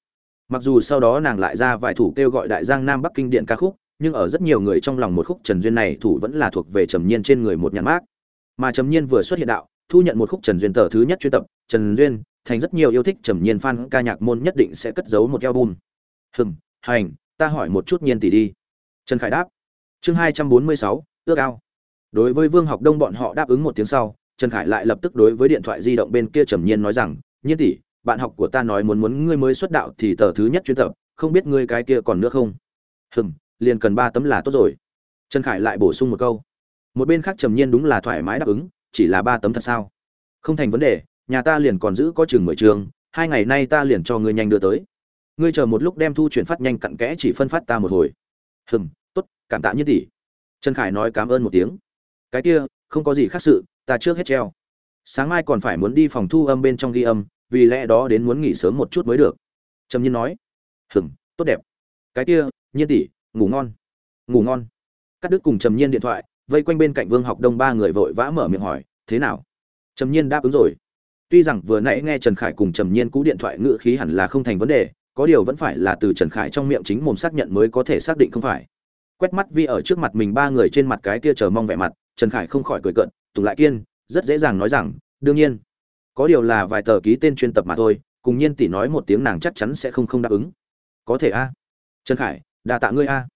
mặc dù sau đó nàng lại ra vài thủ kêu gọi đại giang nam bắc kinh điện ca khúc, nhưng ở rất nhiều người trong lòng một khúc trần duyên này thủ vẫn là thuộc về trầm nhiên trên người một nhãn mát mà trầm nhiên vừa xuất hiện đạo, thu nhận một khúc trần duyên tờ thứ nhất chuyên tập, trần duyên, thành rất nhiều yêu thích trầm nhiên fan ca nhạc môn nhất định sẽ cất giấu một album. Hừm, hành, ta hỏi một chút nhiên tỷ đi. Trần khải đáp. Chương hai trăm bốn mươi sáu, ước ao. Đối với vương học đông bọn họ đáp ứng một tiếng sau, trần khải lại lập tức đối với điện thoại di động bên kia trầm nhiên nói rằng, nhiên tỷ bạn học của ta nói muốn muốn ngươi mới xuất đạo thì tờ thứ nhất chuyên tập, không biết ngươi cái kia còn nữa không? Hừm, liền cần ba tấm là tốt rồi. Trần khải lại bổ sung một câu. Một bên khác trầm nhiên đúng là thoải mái đáp ứng, chỉ là ba tấm thật sao? Không thành vấn đề, nhà ta liền còn giữ có chừng mười trường, hai ngày nay ta liền cho ngươi nhanh đưa tới. Ngươi chờ một lúc đem thu chuyển phát nhanh cặn kẽ chỉ phân phát ta một hồi. Hừm, tốt, cảm tạ như tỷ. Trần khải nói cảm ơn một tiếng. Cái kia, không có gì khác sự, ta trước hết treo. Sáng mai còn phải muốn đi phòng thu âm bên trong ghi âm vì lẽ đó đến muốn nghỉ sớm một chút mới được. Trầm nhiên nói hừng tốt đẹp. Cái kia, nhiên tỷ, ngủ ngon. Ngủ ngon. Cắt đứt cùng trầm nhiên điện thoại, vây quanh bên cạnh vương học đông ba người vội vã mở miệng hỏi, thế nào? Trầm nhiên đáp ứng rồi. Tuy rằng vừa nãy nghe trần khải cùng trầm nhiên cú điện thoại ngự khí hẳn là không thành vấn đề, có điều vẫn phải là từ trần khải trong miệng chính mồm xác nhận mới có thể xác định không phải. Quét mắt vi ở trước mặt mình ba người trên mặt cái kia chờ mong vẻ mặt, trần khải không khỏi cười cợt, tùng lại kiên, rất dễ dàng nói rằng, đương nhiên có điều là vài tờ ký tên chuyên tập mà thôi, cùng nhiên tỷ nói một tiếng nàng chắc chắn sẽ không không đáp ứng. Có thể a. Trần khải, đa tạ ngươi a.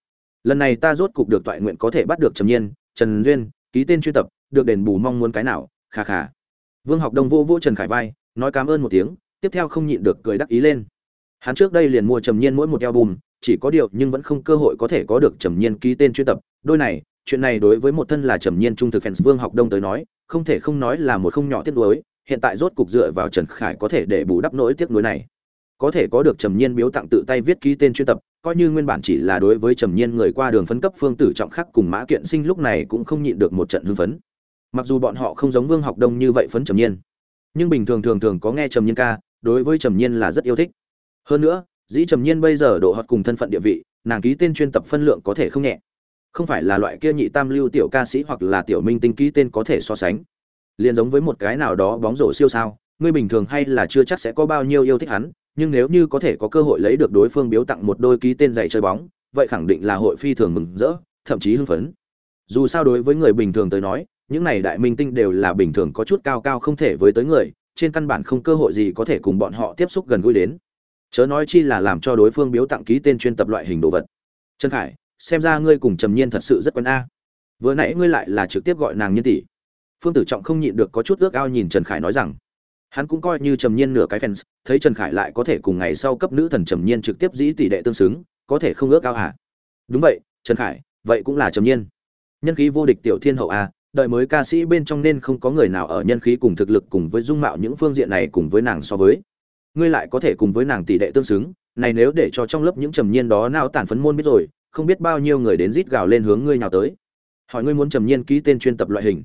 Lần này ta rốt cục được toại nguyện có thể bắt được trầm nhiên, trần duyên, ký tên chuyên tập, được đền bù mong muốn cái nào khà khà vương học đông vô vô trần khải vai, nói cảm ơn một tiếng, tiếp theo không nhịn được cười đắc ý lên. Hắn trước đây liền mua trầm nhiên mỗi một eo bùm chỉ có điều nhưng vẫn không cơ hội có thể có được trầm nhiên ký tên chuyên tập. Đôi này, chuyện này đối với một thân là trầm nhiên trung thực fans vương học đông tới nói, không thể không nói là một không nhỏ tiếc nuối hiện tại rốt cục dựa vào trần khải có thể để bù đắp nỗi tiếc nuối này. Có thể có được trầm nhiên biếu tặng tự tay viết ký tên chuyên tập, coi như nguyên bản chỉ là đối với trầm nhiên người qua đường phân cấp phương tử trọng khắc cùng mã kiện sinh lúc này cũng không nhịn được một trận hưng phấn. Mặc dù bọn họ không giống vương học đông như vậy phấn trầm nhiên, nhưng bình thường thường thường có nghe trầm nhiên ca, đối với trầm nhiên là rất yêu thích. Hơn nữa, dĩ trầm nhiên bây giờ độ hợp cùng thân phận địa vị, nàng ký tên chuyên tập phân lượng có thể không nhẹ. Không phải là loại kia nhị tam lưu tiểu ca sĩ hoặc là tiểu minh tinh ký tên có thể so sánh liền giống với một cái nào đó bóng rổ siêu sao, ngươi bình thường hay là chưa chắc sẽ có bao nhiêu yêu thích hắn, nhưng nếu như có thể có cơ hội lấy được đối phương biếu tặng một đôi ký tên giày chơi bóng, vậy khẳng định là hội phi thường mừng rỡ, thậm chí hưng phấn. Dù sao đối với người bình thường tới nói, những này đại minh tinh đều là bình thường có chút cao cao không thể với tới người, trên căn bản không cơ hội gì có thể cùng bọn họ tiếp xúc gần gũi đến. Chớ nói chi là làm cho đối phương biếu tặng ký tên chuyên tập loại hình đồ vật. Trần khải, xem ra ngươi cùng trầm nhiên thật sự rất quen a. Vừa nãy ngươi lại là trực tiếp gọi nàng nhân tỷ phương tử trọng không nhịn được có chút ước ao nhìn trần khải nói rằng, hắn cũng coi như trầm nhiên nửa cái fans, thấy trần khải lại có thể cùng ngày sau cấp nữ thần trầm nhiên trực tiếp dĩ tỷ đệ tương xứng, có thể không ước ao hả? Đúng vậy, trần khải, vậy cũng là trầm nhiên. Nhân khí vô địch tiểu thiên hậu a, đợi mới ca sĩ bên trong nên không có người nào ở nhân khí cùng thực lực cùng với dung mạo những phương diện này cùng với nàng so với. Ngươi lại có thể cùng với nàng tỷ đệ tương xứng, này nếu để cho trong lớp những trầm nhiên đó nào tản phấn môn biết rồi, không biết bao nhiêu người đến rít gào lên hướng ngươi nào tới. Hỏi ngươi muốn trầm nhiên ký tên chuyên tập loại hình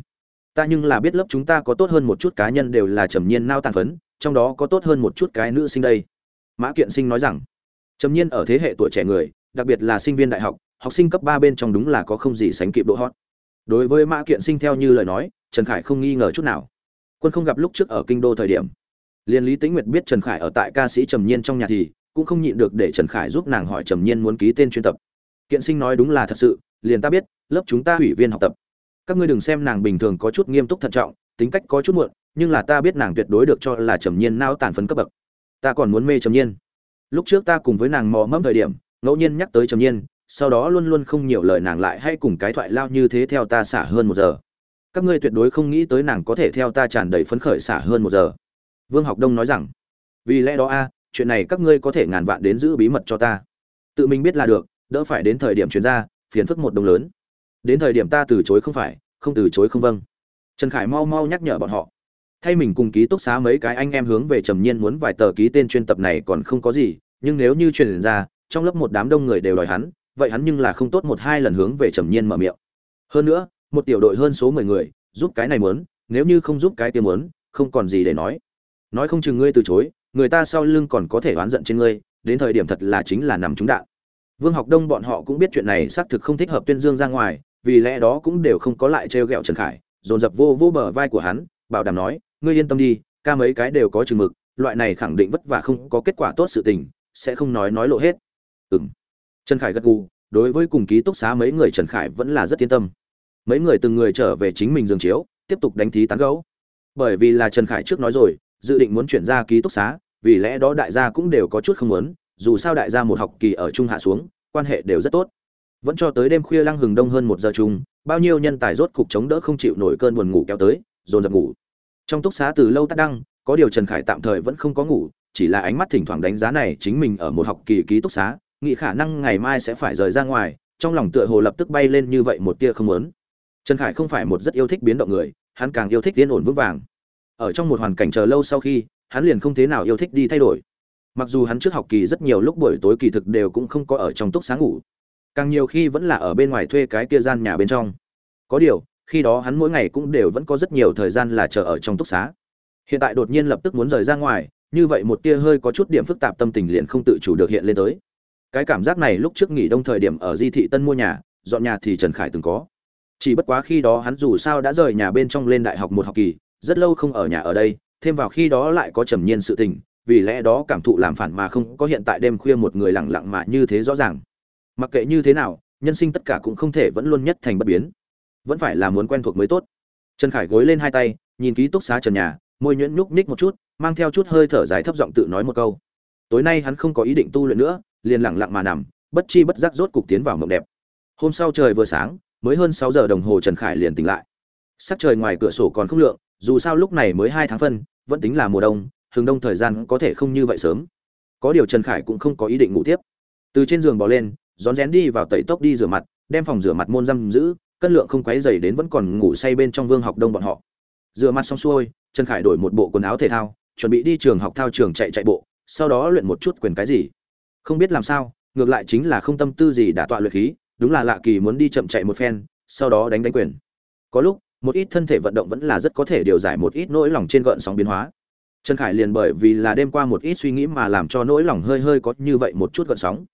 ta nhưng là biết lớp chúng ta có tốt hơn một chút cá nhân đều là trầm nhiên nao tàn phấn, trong đó có tốt hơn một chút cái nữ sinh đây. Mã kiện sinh nói rằng. Trầm nhiên ở thế hệ tuổi trẻ người, đặc biệt là sinh viên đại học học sinh cấp ba bên trong đúng là có không gì sánh kịp độ hot. Đối với mã kiện sinh theo như lời nói, trần khải không nghi ngờ chút nào. Quân không gặp lúc trước ở kinh đô thời điểm. Liên lý tĩnh nguyệt biết trần khải ở tại ca sĩ trầm nhiên trong nhà thì cũng không nhịn được để trần khải giúp nàng hỏi trầm nhiên muốn ký tên chuyên tập. Kiện sinh nói đúng là thật sự, liền ta biết, lớp chúng ta ủy viên học tập các ngươi đừng xem nàng bình thường có chút nghiêm túc thận trọng, tính cách có chút muộn, nhưng là ta biết nàng tuyệt đối được cho là trầm nhiên nao tàn phấn cấp bậc. Ta còn muốn mê trầm nhiên. Lúc trước ta cùng với nàng mò mẫm thời điểm, ngẫu nhiên nhắc tới trầm nhiên, sau đó luôn luôn không nhiều lời nàng lại hay cùng cái thoại lao như thế theo ta xả hơn một giờ. Các ngươi tuyệt đối không nghĩ tới nàng có thể theo ta tràn đầy phấn khởi xả hơn một giờ. Vương học đông nói rằng, vì lẽ đó a, chuyện này các ngươi có thể ngàn vạn đến giữ bí mật cho ta. Tự mình biết là được, đỡ phải đến thời điểm chuyển ra, phiền phức một đồng lớn đến thời điểm ta từ chối không phải, không từ chối không vâng. Trần khải mau mau nhắc nhở bọn họ. Thay mình cùng ký túc xá mấy cái anh em hướng về trầm nhiên muốn vài tờ ký tên chuyên tập này còn không có gì, nhưng nếu như truyền ra, trong lớp một đám đông người đều đòi hắn, vậy hắn nhưng là không tốt một hai lần hướng về trầm nhiên mở miệng. Hơn nữa, một tiểu đội hơn số mười người, giúp cái này muốn, nếu như không giúp cái kia muốn, không còn gì để nói. Nói không chừng ngươi từ chối, người ta sau lưng còn có thể oán giận trên ngươi, đến thời điểm thật là chính là nằm trúng đạn. Vương học đông bọn họ cũng biết chuyện này xác thực không thích hợp tuyên dương ra ngoài vì lẽ đó cũng đều không có lại trêu ghẹo Trần Khải, dồn dập vô vô bờ vai của hắn, bảo đảm nói, ngươi yên tâm đi, ca mấy cái đều có chừng mực, loại này khẳng định vất vả không có kết quả tốt sự tình, sẽ không nói nói lộ hết. Ừm. Trần Khải gật gù, đối với cùng ký túc xá mấy người Trần Khải vẫn là rất yên tâm. Mấy người từng người trở về chính mình giường chiếu, tiếp tục đánh thí tán gẫu. Bởi vì là Trần Khải trước nói rồi, dự định muốn chuyển ra ký túc xá, vì lẽ đó đại gia cũng đều có chút không muốn, dù sao đại gia một học kỳ ở trung hạ xuống, quan hệ đều rất tốt vẫn cho tới đêm khuya lăng hừng đông hơn một giờ chung, bao nhiêu nhân tài rốt cục chống đỡ không chịu nổi cơn buồn ngủ kéo tới, dồn dập ngủ. Trong túc xá từ lâu tắt đăng, có điều trần khải tạm thời vẫn không có ngủ, chỉ là ánh mắt thỉnh thoảng đánh giá này chính mình ở một học kỳ ký túc xá, nghĩ khả năng ngày mai sẽ phải rời ra ngoài, trong lòng tựa hồ lập tức bay lên như vậy một tia không muốn. Trần khải không phải một rất yêu thích biến động người, hắn càng yêu thích yên ổn vững vàng. Ở trong một hoàn cảnh chờ lâu sau khi, hắn liền không thế nào yêu thích đi thay đổi. Mặc dù hắn trước học kỳ rất nhiều lúc buổi tối kỳ thực đều cũng không có ở trong túc xá ngủ càng nhiều khi vẫn là ở bên ngoài thuê cái kia gian nhà bên trong. Có điều, khi đó hắn mỗi ngày cũng đều vẫn có rất nhiều thời gian là chờ ở trong túc xá. Hiện tại đột nhiên lập tức muốn rời ra ngoài, như vậy một tia hơi có chút điểm phức tạp tâm tình liền không tự chủ được hiện lên tới. Cái cảm giác này lúc trước nghỉ đông thời điểm ở di thị tân mua nhà, dọn nhà thì trần khải từng có. Chỉ bất quá khi đó hắn dù sao đã rời nhà bên trong lên đại học một học kỳ, rất lâu không ở nhà ở đây, thêm vào khi đó lại có trầm nhiên sự tình, vì lẽ đó cảm thụ làm phản mà không có hiện tại đêm khuya một người lặng lặng mà như thế rõ ràng mặc kệ như thế nào, nhân sinh tất cả cũng không thể vẫn luôn nhất thành bất biến. Vẫn phải là muốn quen thuộc mới tốt. Trần khải gối lên hai tay, nhìn ký túc xá trần nhà, môi nhuyễn nhúc ních một chút, mang theo chút hơi thở dài thấp giọng tự nói một câu. Tối nay hắn không có ý định tu luyện nữa, liền lặng lặng mà nằm, bất chi bất giác rốt cục tiến vào mộng đẹp. Hôm sau trời vừa sáng, mới hơn sáu giờ đồng hồ trần khải liền tỉnh lại. Sắc trời ngoài cửa sổ còn không lượng, dù sao lúc này mới hai tháng phân, vẫn tính là mùa đông, hừng đông thời gian có thể không như vậy sớm. Có điều trần khải cũng không có ý định ngủ tiếp. Từ trên giường bỏ lên rón rén đi vào tẩy tốc đi rửa mặt, đem phòng rửa mặt môn giam giữ, cân lượng không quấy dày đến vẫn còn ngủ say bên trong vương học đông bọn họ. Rửa mặt xong xuôi, trần khải đổi một bộ quần áo thể thao, chuẩn bị đi trường học thao trường chạy chạy bộ, sau đó luyện một chút quyền cái gì. Không biết làm sao, ngược lại chính là không tâm tư gì đã tọa luyện khí, đúng là lạ kỳ muốn đi chậm chạy một phen, sau đó đánh đánh quyền. Có lúc, một ít thân thể vận động vẫn là rất có thể điều giải một ít nỗi lòng trên gợn sóng biến hóa. Trần khải liền bởi vì là đêm qua một ít suy nghĩ mà làm cho nỗi lòng hơi hơi có như vậy một chút gợn sóng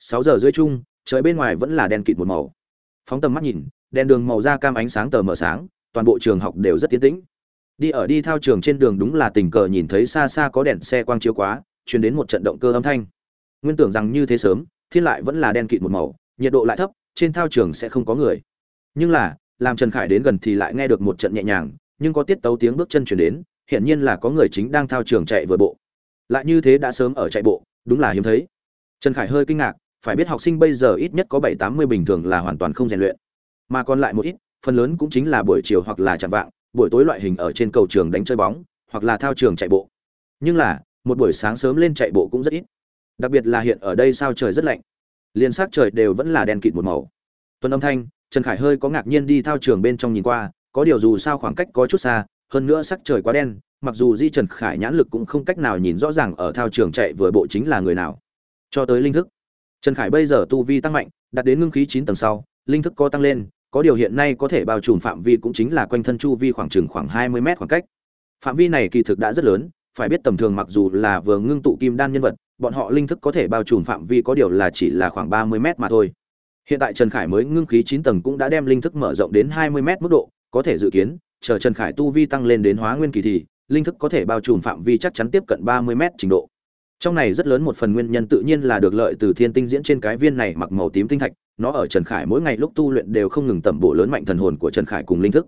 sáu giờ rưỡi chung, trời bên ngoài vẫn là đen kịt một màu. Phóng tầm mắt nhìn, đèn đường màu da cam ánh sáng tờ mờ sáng, toàn bộ trường học đều rất tiến tĩnh. Đi ở đi thao trường trên đường đúng là tình cờ nhìn thấy xa xa có đèn xe quang chiếu quá chuyển đến một trận động cơ âm thanh. Nguyên tưởng rằng như thế sớm, thiên lại vẫn là đen kịt một màu, nhiệt độ lại thấp, trên thao trường sẽ không có người. Nhưng là, làm trần khải đến gần thì lại nghe được một trận nhẹ nhàng, nhưng có tiết tấu tiếng bước chân chuyển đến, hiển nhiên là có người chính đang thao trường chạy vừa bộ. Lại như thế đã sớm ở chạy bộ, đúng là hiếm thấy. Trần khải hơi kinh ngạc phải biết học sinh bây giờ ít nhất có bảy tám mươi bình thường là hoàn toàn không rèn luyện. Mà còn lại một ít, phần lớn cũng chính là buổi chiều hoặc là chạm vạng, buổi tối loại hình ở trên cầu trường đánh chơi bóng, hoặc là thao trường chạy bộ. Nhưng là, một buổi sáng sớm lên chạy bộ cũng rất ít. Đặc biệt là hiện ở đây sao trời rất lạnh. Liền sắc trời đều vẫn là đen kịt một màu. Tuần âm thanh, trần khải hơi có ngạc nhiên đi thao trường bên trong nhìn qua, có điều dù sao khoảng cách có chút xa, hơn nữa sắc trời quá đen, mặc dù di trần khải nhãn lực cũng không cách nào nhìn rõ ràng ở thao trường chạy vừa bộ chính là người nào. Cho tới linh thức trần khải bây giờ tu vi tăng mạnh, đạt đến ngưng khí chín tầng sau, linh thức có tăng lên, có điều hiện nay có thể bao trùm phạm vi cũng chính là quanh thân chu vi khoảng chừng khoảng hai mươi mét khoảng cách. Phạm vi này kỳ thực đã rất lớn, phải biết tầm thường mặc dù là vừa ngưng tụ kim đan nhân vật, bọn họ linh thức có thể bao trùm phạm vi có điều là chỉ là khoảng ba mươi mét mà thôi. Hiện tại trần khải mới ngưng khí chín tầng cũng đã đem linh thức mở rộng đến hai mươi mét mức độ, có thể dự kiến, chờ trần khải tu vi tăng lên đến hóa nguyên kỳ thì, linh thức có thể bao trùm phạm vi chắc chắn tiếp cận ba mươi mét trình độ trong này rất lớn một phần nguyên nhân tự nhiên là được lợi từ thiên tinh diễn trên cái viên này mặc màu tím tinh thạch, nó ở trần khải mỗi ngày lúc tu luyện đều không ngừng tẩm bổ lớn mạnh thần hồn của trần khải cùng linh thức.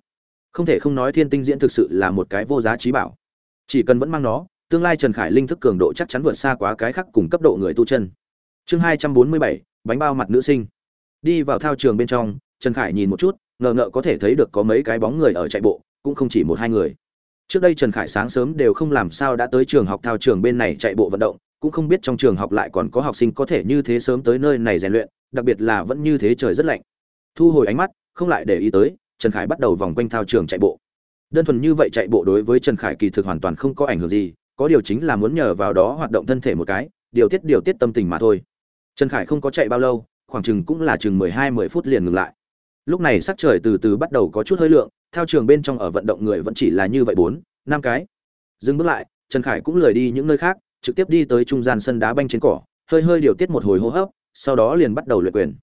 Không thể không nói thiên tinh diễn thực sự là một cái vô giá trí bảo. Chỉ cần vẫn mang nó, tương lai trần khải linh thức cường độ chắc chắn vượt xa quá cái khác cùng cấp độ người tu chân. Chương hai trăm bốn mươi bảy, bánh bao mặt nữ sinh. Đi vào thao trường bên trong, trần khải nhìn một chút, ngờ ngợ có thể thấy được có mấy cái bóng người ở chạy bộ, cũng không chỉ một hai người trước đây trần khải sáng sớm đều không làm sao đã tới trường học thao trường bên này chạy bộ vận động, cũng không biết trong trường học lại còn có học sinh có thể như thế sớm tới nơi này rèn luyện, đặc biệt là vẫn như thế trời rất lạnh. Thu hồi ánh mắt, không lại để ý tới, trần khải bắt đầu vòng quanh thao trường chạy bộ. Đơn thuần như vậy chạy bộ đối với trần khải kỳ thực hoàn toàn không có ảnh hưởng gì, có điều chính là muốn nhờ vào đó hoạt động thân thể một cái, điều tiết điều tiết tâm tình mà thôi. Trần khải không có chạy bao lâu, khoảng chừng cũng là chừng mười hai mười phút liền ngừng lại lúc này sắc trời từ từ bắt đầu có chút hơi lượng theo trường bên trong ở vận động người vẫn chỉ là như vậy bốn, năm cái. Dừng bước lại, trần khải cũng lười đi những nơi khác, trực tiếp đi tới trung gian sân đá banh trên cỏ, hơi hơi điều tiết một hồi hô hấp, sau đó liền bắt đầu luyện quyền.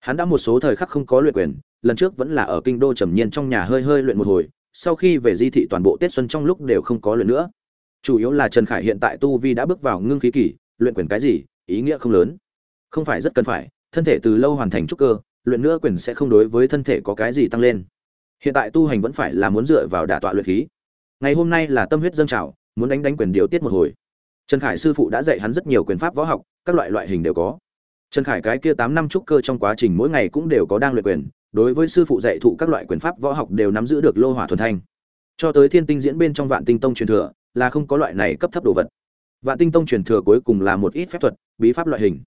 Hắn đã một số thời khắc không có luyện quyền, lần trước vẫn là ở kinh đô trầm nhiên trong nhà hơi hơi luyện một hồi, sau khi về di thị toàn bộ tết xuân trong lúc đều không có luyện nữa. Chủ yếu là trần khải hiện tại tu vi đã bước vào ngưng khí kỳ, luyện quyền cái gì, ý nghĩa không lớn. Không phải rất cần phải, thân thể từ lâu hoàn thành trúc cơ luyện nữa quyền sẽ không đối với thân thể có cái gì tăng lên. Hiện tại tu hành vẫn phải là muốn dựa vào đả tọa luyện khí. Ngày hôm nay là tâm huyết dâng trào, muốn đánh đánh quyền điều tiết một hồi. Trần khải sư phụ đã dạy hắn rất nhiều quyền pháp võ học, các loại loại hình đều có. Trần khải cái kia tám năm trúc cơ trong quá trình mỗi ngày cũng đều có đang luyện quyền, đối với sư phụ dạy thụ các loại quyền pháp võ học đều nắm giữ được lô hỏa thuần thanh. Cho tới thiên tinh diễn bên trong vạn tinh tông truyền thừa, là không có loại này cấp thấp đồ vật. Vạn tinh tông truyền thừa cuối cùng là một ít phép thuật, bí pháp loại hình.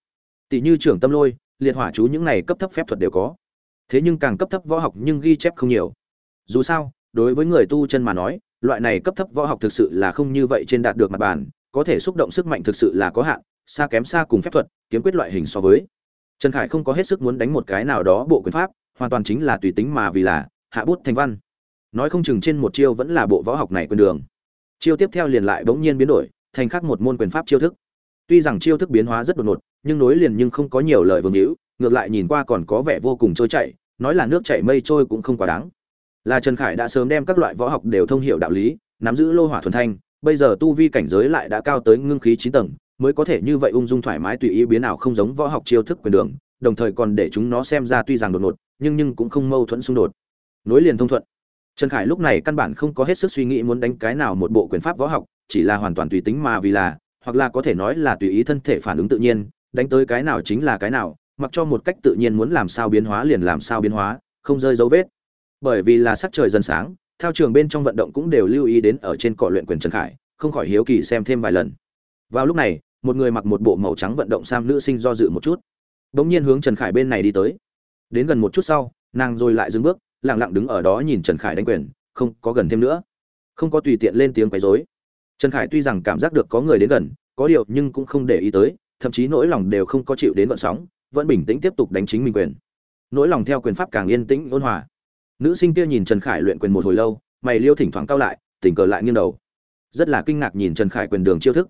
Tỷ như trưởng tâm lôi liệt hỏa chú những này cấp thấp phép thuật đều có. Thế nhưng càng cấp thấp võ học nhưng ghi chép không nhiều. Dù sao, đối với người tu chân mà nói, loại này cấp thấp võ học thực sự là không như vậy trên đạt được mặt bàn, có thể xúc động sức mạnh thực sự là có hạn, xa kém xa cùng phép thuật, kiếm quyết loại hình so với. Trần khải không có hết sức muốn đánh một cái nào đó bộ quyền pháp, hoàn toàn chính là tùy tính mà vì là hạ bút thành văn. Nói không chừng trên một chiêu vẫn là bộ võ học này quyền đường. Chiêu tiếp theo liền lại bỗng nhiên biến đổi, thành khác một môn quyền pháp chiêu thức. Tuy rằng chiêu thức biến hóa rất đột ngột nhưng nối liền nhưng không có nhiều lời vương hữu, ngược lại nhìn qua còn có vẻ vô cùng trôi chảy, nói là nước chảy mây trôi cũng không quá đáng. Là trần khải đã sớm đem các loại võ học đều thông hiểu đạo lý, nắm giữ lô hỏa thuần thanh, bây giờ tu vi cảnh giới lại đã cao tới ngưng khí chín tầng, mới có thể như vậy ung dung thoải mái tùy ý biến nào không giống võ học chiêu thức quyền đường, đồng thời còn để chúng nó xem ra tuy rằng đột ngột, nhưng nhưng cũng không mâu thuẫn xung đột. Nối liền thông thuận. Trần khải lúc này căn bản không có hết sức suy nghĩ muốn đánh cái nào một bộ quyền pháp võ học, chỉ là hoàn toàn tùy tính mà vì là, hoặc là có thể nói là tùy ý thân thể phản ứng tự nhiên đánh tới cái nào chính là cái nào, mặc cho một cách tự nhiên muốn làm sao biến hóa liền làm sao biến hóa, không rơi dấu vết. Bởi vì là sắc trời dần sáng theo trường bên trong vận động cũng đều lưu ý đến ở trên cỏ luyện quyền trần khải, không khỏi hiếu kỳ xem thêm vài lần. Vào lúc này, một người mặc một bộ màu trắng vận động sam nữ sinh do dự một chút. Bỗng nhiên hướng trần khải bên này đi tới. Đến gần một chút sau, nàng rồi lại dừng bước, lặng lặng đứng ở đó nhìn trần khải đánh quyền, không có gần thêm nữa. Không có tùy tiện lên tiếng quấy rối. Trần khải tuy rằng cảm giác được có người đến gần, có điều nhưng cũng không để ý tới thậm chí nỗi lòng đều không có chịu đến vận sóng, vẫn bình tĩnh tiếp tục đánh chính mình quyền. Nỗi lòng theo quyền pháp càng yên tĩnh, ôn hòa. Nữ sinh kia nhìn trần khải luyện quyền một hồi lâu, mày liêu thỉnh thoảng cao lại, tình cờ lại nghiêng đầu. Rất là kinh ngạc nhìn trần khải quyền đường chiêu thức.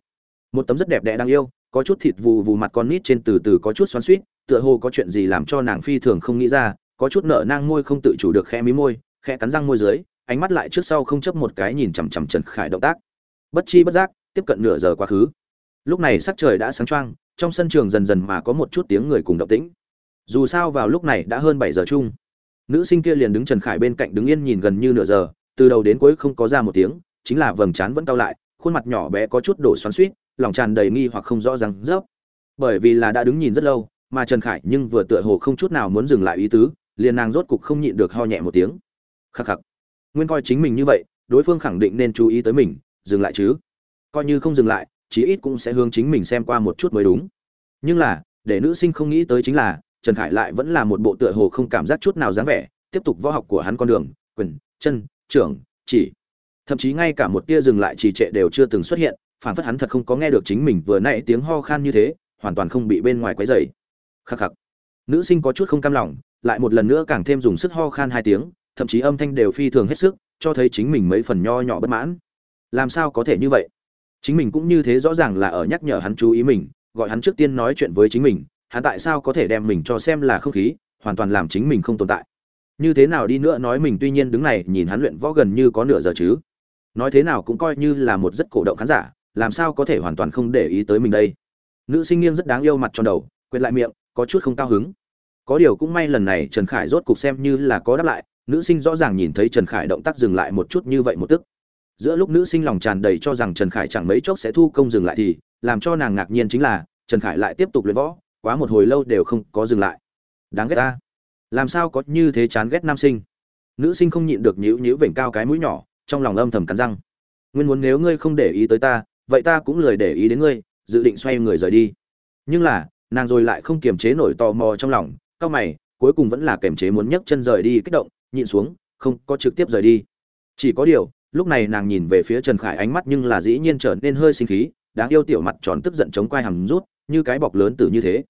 Một tấm rất đẹp đẽ đáng yêu, có chút thịt vù vù mặt con nít trên từ từ có chút xoắn suýt tựa hồ có chuyện gì làm cho nàng phi thường không nghĩ ra, có chút nợ nang môi không tự chủ được khẽ mí môi, khẽ cắn răng môi dưới, ánh mắt lại trước sau không chấp một cái nhìn chằm chằm trần khải động tác. Bất chi bất giác, tiếp cận nửa giờ quá khứ lúc này sắc trời đã sáng choang, trong sân trường dần dần mà có một chút tiếng người cùng động tĩnh. Dù sao vào lúc này đã hơn bảy giờ chung. Nữ sinh kia liền đứng trần khải bên cạnh đứng yên nhìn gần như nửa giờ, từ đầu đến cuối không có ra một tiếng, chính là vầng trán vẫn cau lại, khuôn mặt nhỏ bé có chút đổ xoắn suýt lòng tràn đầy nghi hoặc không rõ ràng, rớp. Bởi vì là đã đứng nhìn rất lâu, mà trần khải nhưng vừa tựa hồ không chút nào muốn dừng lại ý tứ, liền nàng rốt cục không nhịn được ho nhẹ một tiếng. Khắc khắc. Nguyên coi chính mình như vậy, đối phương khẳng định nên chú ý tới mình, dừng lại chứ. Coi như không dừng lại chí ít cũng sẽ hướng chính mình xem qua một chút mới đúng. Nhưng là, để nữ sinh không nghĩ tới chính là, trần khải lại vẫn là một bộ tựa hồ không cảm giác chút nào dáng vẻ, tiếp tục võ học của hắn con đường, quyền, chân, trưởng, chỉ. Thậm chí ngay cả một tia dừng lại trì trệ đều chưa từng xuất hiện phản phất hắn thật không có nghe được chính mình vừa nãy tiếng ho khan như thế, hoàn toàn không bị bên ngoài quấy rầy. Khắc khắc. Nữ sinh có chút không cam lòng, lại một lần nữa càng thêm dùng sức ho khan hai tiếng, thậm chí âm thanh đều phi thường hết sức, cho thấy chính mình mấy phần nho nhỏ bất mãn. Làm sao có thể như vậy? Chính mình cũng như thế rõ ràng là ở nhắc nhở hắn chú ý mình, gọi hắn trước tiên nói chuyện với chính mình, hắn tại sao có thể đem mình cho xem là không khí, hoàn toàn làm chính mình không tồn tại. Như thế nào đi nữa nói mình tuy nhiên đứng này, nhìn hắn luyện võ gần như có nửa giờ chứ. Nói thế nào cũng coi như là một rất cổ động khán giả, làm sao có thể hoàn toàn không để ý tới mình đây. Nữ sinh nghiêng rất đáng yêu mặt tròn đầu, quên lại miệng, có chút không cao hứng. Có điều cũng may lần này trần khải rốt cục xem như là có đáp lại, nữ sinh rõ ràng nhìn thấy trần khải động tác dừng lại một chút như vậy một tức giữa lúc nữ sinh lòng tràn đầy cho rằng trần khải chẳng mấy chốc sẽ thu công dừng lại thì, làm cho nàng ngạc nhiên chính là, trần khải lại tiếp tục luyện võ, quá một hồi lâu đều không có dừng lại. Đáng ghét ta. Làm sao có như thế chán ghét nam sinh? Nữ sinh không nhịn được nhíu nhíu vểnh cao cái mũi nhỏ, trong lòng âm thầm cắn răng. Nguyên muốn nếu ngươi không để ý tới ta, vậy ta cũng lười để ý đến ngươi, dự định xoay người rời đi. Nhưng là, nàng rồi lại không kiềm chế nổi tò mò trong lòng, cao mày, cuối cùng vẫn là kiềm chế muốn nhấc chân rời đi kích động, nhịn xuống, không có trực tiếp rời đi. Chỉ có điều lúc này nàng nhìn về phía trần khải ánh mắt nhưng là dĩ nhiên trở nên hơi sinh khí, đáng yêu tiểu mặt tròn tức giận chống quai hầm rút, như cái bọc lớn tử như thế.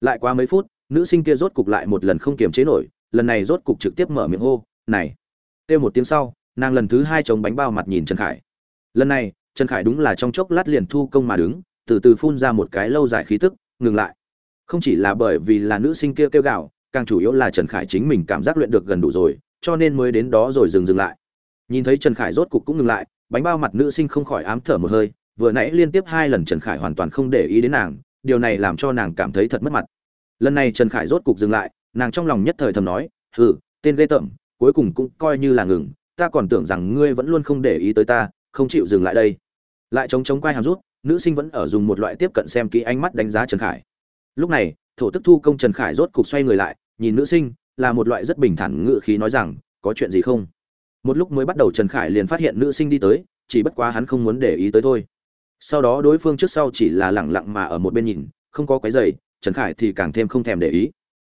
Lại qua mấy phút, nữ sinh kia rốt cục lại một lần không kiềm chế nổi, lần này rốt cục trực tiếp mở miệng hô, này! Kêu một tiếng sau, nàng lần thứ hai chống bánh bao mặt nhìn trần khải. Lần này, trần khải đúng là trong chốc lát liền thu công mà đứng, từ từ phun ra một cái lâu dài khí tức, ngừng lại. Không chỉ là bởi vì là nữ sinh kia kêu gào, càng chủ yếu là trần khải chính mình cảm giác luyện được gần đủ rồi, cho nên mới đến đó rồi dừng dừng lại nhìn thấy trần khải rốt cục cũng ngừng lại, bánh bao mặt nữ sinh không khỏi ám thở một hơi, vừa nãy liên tiếp hai lần trần khải hoàn toàn không để ý đến nàng, điều này làm cho nàng cảm thấy thật mất mặt. Lần này trần khải rốt cục dừng lại, nàng trong lòng nhất thời thầm nói, hừ, tên ghê tởm, cuối cùng cũng coi như là ngừng, ta còn tưởng rằng ngươi vẫn luôn không để ý tới ta, không chịu dừng lại đây. Lại chống chống quay hàm rút, nữ sinh vẫn ở dùng một loại tiếp cận xem kỹ ánh mắt đánh giá trần khải. Lúc này, thổ tức thu công trần khải rốt cục xoay người lại, nhìn nữ sinh, là một loại rất bình thản ngự khí nói rằng, có chuyện gì không? Một lúc mới bắt đầu trần khải liền phát hiện nữ sinh đi tới, chỉ bất quá hắn không muốn để ý tới thôi. Sau đó đối phương trước sau chỉ là lẳng lặng mà ở một bên nhìn, không có quấy giày trần khải thì càng thêm không thèm để ý.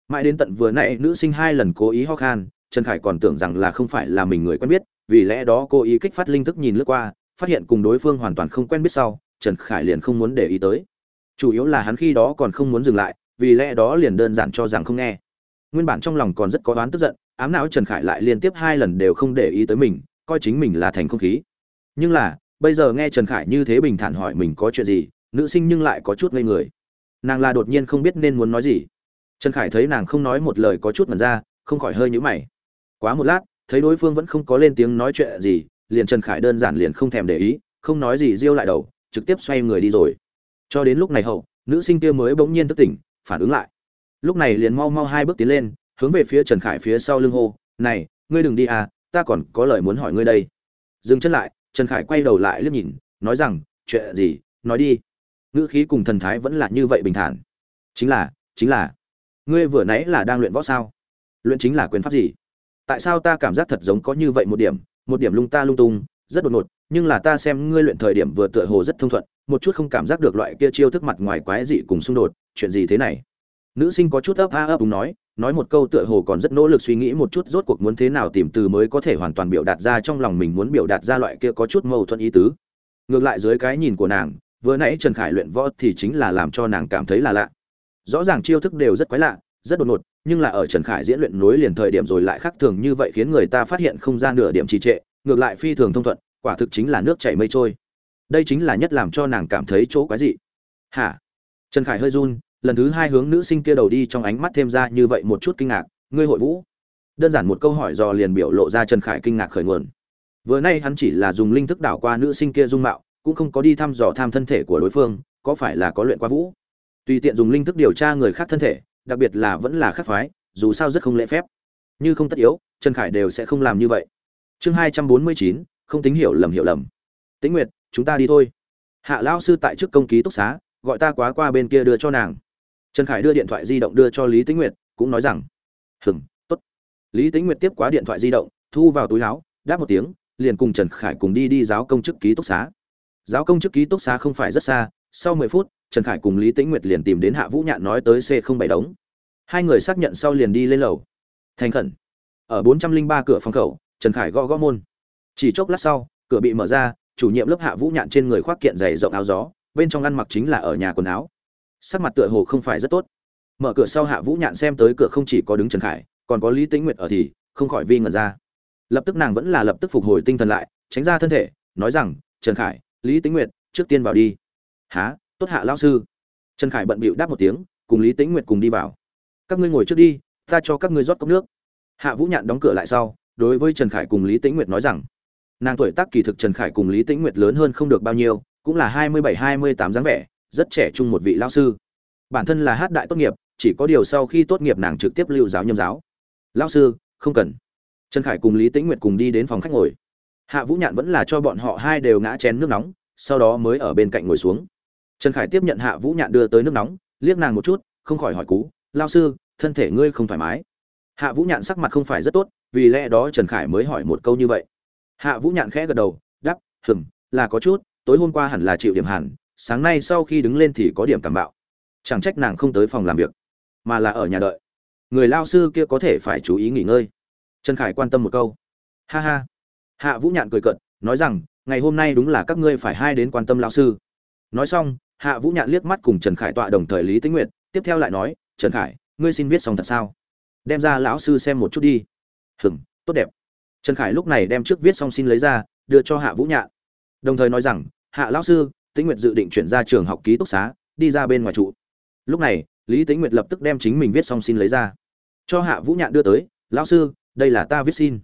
Mãi đến tận vừa nãy nữ sinh hai lần cố ý ho khan, trần khải còn tưởng rằng là không phải là mình người quen biết, vì lẽ đó cô ý kích phát linh thức nhìn lướt qua, phát hiện cùng đối phương hoàn toàn không quen biết sau, trần khải liền không muốn để ý tới. Chủ yếu là hắn khi đó còn không muốn dừng lại, vì lẽ đó liền đơn giản cho rằng không nghe. Nguyên bản trong lòng còn rất có đoán tức giận ám não trần khải lại liên tiếp hai lần đều không để ý tới mình, coi chính mình là thành không khí. Nhưng là, bây giờ nghe trần khải như thế bình thản hỏi mình có chuyện gì, nữ sinh nhưng lại có chút ngây người. Nàng là đột nhiên không biết nên muốn nói gì. Trần khải thấy nàng không nói một lời có chút mẩn ra, không khỏi hơi nhíu mày. Quá một lát, thấy đối phương vẫn không có lên tiếng nói chuyện gì, liền trần khải đơn giản liền không thèm để ý, không nói gì riêu lại đầu, trực tiếp xoay người đi rồi. Cho đến lúc này hậu, nữ sinh kia mới bỗng nhiên thức tỉnh, phản ứng lại. Lúc này liền mau mau hai bước tiến lên hướng về phía trần khải phía sau lưng hô, này, ngươi đừng đi à ta còn có lời muốn hỏi ngươi đây. Dừng chân lại, trần khải quay đầu lại liếc nhìn, nói rằng, chuyện gì? Nói đi. Ngữ khí cùng thần thái vẫn là như vậy bình thản. Chính là chính là, ngươi vừa nãy là đang luyện võ sao? Luyện chính là quyền pháp gì? Tại sao ta cảm giác thật giống có như vậy một điểm một điểm lung ta lung tung, rất đột ngột, nhưng là ta xem ngươi luyện thời điểm vừa tựa hồ rất thông thuận, một chút không cảm giác được loại kia chiêu thức mặt ngoài quái dị cùng xung đột, chuyện gì thế này? Nữ sinh có chút ấp a ấp đúng nói nói một câu tựa hồ còn rất nỗ lực suy nghĩ một chút rốt cuộc muốn thế nào tìm từ mới có thể hoàn toàn biểu đạt ra trong lòng mình muốn biểu đạt ra loại kia có chút mâu thuẫn ý tứ. Ngược lại dưới cái nhìn của nàng, vừa nãy trần khải luyện võ thì chính là làm cho nàng cảm thấy là lạ. Rõ ràng chiêu thức đều rất quái lạ, rất đột ngột, nhưng là ở trần khải diễn luyện nối liền thời điểm rồi lại khác thường như vậy khiến người ta phát hiện không ra nửa điểm trì trệ, ngược lại phi thường thông thuận, quả thực chính là nước chảy mây trôi. Đây chính là nhất làm cho nàng cảm thấy chỗ quái dị. Hả? Trần khải hơi run lần thứ hai hướng nữ sinh kia đầu đi trong ánh mắt thêm ra như vậy một chút kinh ngạc, ngươi hội vũ? Đơn giản một câu hỏi dò liền biểu lộ ra trần khải kinh ngạc khởi nguồn. Vừa nay hắn chỉ là dùng linh thức đảo qua nữ sinh kia dung mạo, cũng không có đi thăm dò tham thân thể của đối phương, có phải là có luyện qua vũ? Tùy tiện dùng linh thức điều tra người khác thân thể, đặc biệt là vẫn là khác phái, dù sao rất không lễ phép. Như không tất yếu, trần khải đều sẽ không làm như vậy. Chương hai trăm bốn mươi chín, không tính hiểu lầm hiểu lầm. Tĩnh nguyệt, chúng ta đi thôi. Hạ lao sư tại trước công ký túc xá, gọi ta quá qua bên kia đưa cho nàng trần khải đưa điện thoại di động đưa cho lý tĩnh nguyệt, cũng nói rằng hừng t ố t lý tĩnh nguyệt tiếp quá điện thoại di động, thu vào túi áo, đáp một tiếng, liền cùng trần khải cùng đi đi giáo công chức ký túc xá. Giáo công chức ký túc xá không phải rất xa, sau mười phút, trần khải cùng lý tĩnh nguyệt liền tìm đến hạ vũ nhạn nói tới c không bảy đống. Hai người xác nhận sau liền đi lên lầu. Thành khẩn. Ở bốn trăm linh ba cửa phòng khẩu, trần khải gõ gõ môn. Chỉ chốc lát sau, cửa bị mở ra, chủ nhiệm lớp hạ vũ nhạn trên người khoác kiện dày rộng áo gió, bên trong ăn mặc chính là ở nhà quần áo sắc mặt tựa hồ không phải rất tốt. Mở cửa sau hạ vũ nhạn xem tới cửa không chỉ có đứng trần khải, còn có lý tĩnh nguyệt ở thì không khỏi vi ngẩn ra. Lập tức nàng vẫn là lập tức phục hồi tinh thần lại, tránh ra thân thể, nói rằng, trần khải, lý tĩnh nguyệt, trước tiên vào đi. Há tốt hạ lao sư. Trần khải bận bịu đáp một tiếng, cùng lý tĩnh nguyệt cùng đi vào. Các ngươi ngồi trước đi, ta cho các ngươi rót cốc nước. Hạ vũ nhạn đóng cửa lại sau, đối với trần khải cùng lý tĩnh nguyệt nói rằng, nàng tuổi tác kỳ thực trần khải cùng lý tĩnh nguyệt lớn hơn không được bao nhiêu, cũng là hai mươi bảy, hai mươi tám dáng vẻ rất trẻ trung một vị lao sư. Bản thân là hát đại tốt nghiệp, chỉ có điều sau khi tốt nghiệp nàng trực tiếp lưu giáo nhâm giáo. Lao sư, không cần. Trần khải cùng lý tĩnh nguyệt cùng đi đến phòng khách ngồi. Hạ vũ nhạn vẫn là cho bọn họ hai đều ngã chén nước nóng, sau đó mới ở bên cạnh ngồi xuống. Trần khải tiếp nhận hạ vũ nhạn đưa tới nước nóng, liếc nàng một chút, không khỏi hỏi cú lao sư, thân thể ngươi không thoải mái? Hạ vũ nhạn sắc mặt không phải rất tốt, vì lẽ đó trần khải mới hỏi một câu như vậy. Hạ vũ nhạn khẽ gật đầu đắp hừng là có chút, tối hôm qua hẳn là chịu điểm hẳn sáng nay sau khi đứng lên thì có điểm cảm bạo. Chẳng trách nàng không tới phòng làm việc, mà là ở nhà đợi. Người lao sư kia có thể phải chú ý nghỉ ngơi. Trần khải quan tâm một câu. Ha ha. Hạ vũ nhạn cười cận nói rằng, ngày hôm nay đúng là các ngươi phải hai đến quan tâm lao sư. Nói xong, hạ vũ nhạn liếc mắt cùng trần khải tọa đồng thời lý tĩnh nguyệt, tiếp theo lại nói, trần khải, ngươi xin viết xong thật sao? Đem ra lão sư xem một chút đi. Hừm tốt đẹp. Trần khải lúc này đem trước viết xong xin lấy ra, đưa cho hạ vũ nhạn. Đồng thời nói rằng, hạ lão sư tĩnh nguyệt dự định chuyển ra trường học ký túc xá đi ra bên ngoài trụ. Lúc này lý tĩnh nguyệt lập tức đem chính mình viết xong xin lấy ra. Cho hạ vũ nhạn đưa tới lão sư đây là ta viết xin.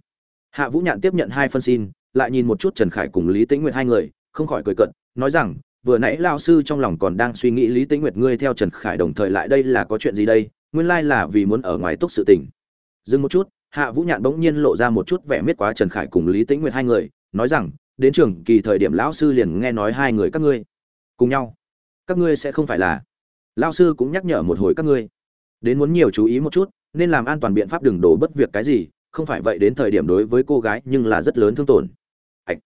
Hạ vũ nhạn tiếp nhận hai phân xin lại nhìn một chút trần khải cùng lý tĩnh nguyệt hai người không khỏi cười cợt, nói rằng vừa nãy lão sư trong lòng còn đang suy nghĩ lý tĩnh nguyệt ngươi theo trần khải đồng thời lại đây là có chuyện gì đây? Nguyên lai là vì muốn ở ngoài túc sự tình. Dừng một chút hạ vũ nhạn bỗng nhiên lộ ra một chút vẻ miết quá trần khải cùng lý tĩnh nguyệt hai người nói rằng đến trường kỳ thời điểm lão sư liền nghe nói hai người các ngươi cùng nhau. Các ngươi sẽ không phải là. Lão sư cũng nhắc nhở một hồi các ngươi. Đến muốn nhiều chú ý một chút, nên làm an toàn biện pháp đừng đổ bất việc cái gì, không phải vậy đến thời điểm đối với cô gái nhưng là rất lớn thương tổn. Hạch.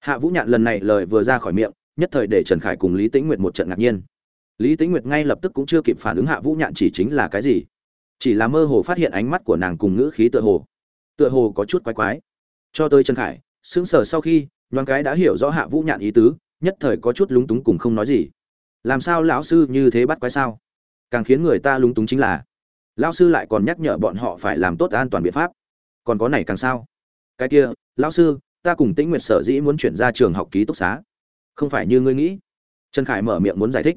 hạ vũ nhạn lần này lời vừa ra khỏi miệng, nhất thời để trần khải cùng lý tĩnh nguyệt một trận ngạc nhiên. Lý tĩnh nguyệt ngay lập tức cũng chưa kịp phản ứng hạ vũ nhạn chỉ chính là cái gì? Chỉ là mơ hồ phát hiện ánh mắt của nàng cùng ngữ khí tựa hồ. Tựa hồ có chút quái quái. Cho tới trần khải, sững sờ sau khi nhoáng cái đã hiểu rõ hạ vũ nhạn ý tứ, nhất thời có chút lúng túng cùng không nói gì. Làm sao lão sư như thế bắt quái sao? Càng khiến người ta lúng túng chính là, lão sư lại còn nhắc nhở bọn họ phải làm tốt an toàn biện pháp. Còn có này càng sao? Cái kia, lão sư, ta cùng tĩnh nguyệt sở dĩ muốn chuyển ra trường học ký túc xá. Không phải như ngươi nghĩ. Trần khải mở miệng muốn giải thích.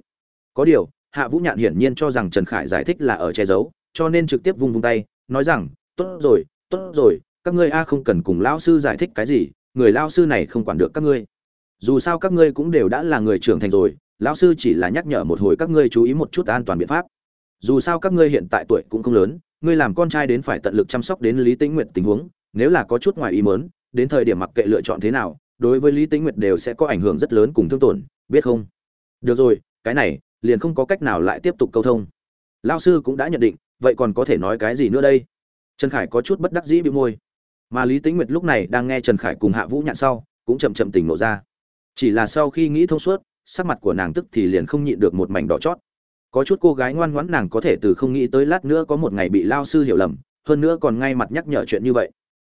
Có điều, hạ vũ nhạn hiển nhiên cho rằng trần khải giải thích là ở che giấu, cho nên trực tiếp vung vung tay, nói rằng, tốt rồi tốt rồi, các ngươi a không cần cùng lão sư giải thích cái gì người lao sư này không quản được các ngươi. Dù sao các ngươi cũng đều đã là người trưởng thành rồi, lão sư chỉ là nhắc nhở một hồi các ngươi chú ý một chút an toàn biện pháp. Dù sao các ngươi hiện tại tuổi cũng không lớn, ngươi làm con trai đến phải tận lực chăm sóc đến lý tĩnh nguyện tình huống, nếu là có chút ngoài ý mớn đến thời điểm mặc kệ lựa chọn thế nào, đối với lý tĩnh nguyệt đều sẽ có ảnh hưởng rất lớn cùng thương tổn, biết không? Được rồi, cái này, liền không có cách nào lại tiếp tục câu thông. Lao sư cũng đã nhận định, vậy còn có thể nói cái gì nữa đây? Trần khải có chút bất đắc dĩ bị môi mà lý tĩnh nguyệt lúc này đang nghe trần khải cùng hạ vũ nhạn sau, cũng chậm chậm tỉnh nộ ra. Chỉ là sau khi nghĩ thông suốt, sắc mặt của nàng tức thì liền không nhịn được một mảnh đỏ chót. Có chút cô gái ngoan ngoãn nàng có thể từ không nghĩ tới lát nữa có một ngày bị lao sư hiểu lầm, hơn nữa còn ngay mặt nhắc nhở chuyện như vậy.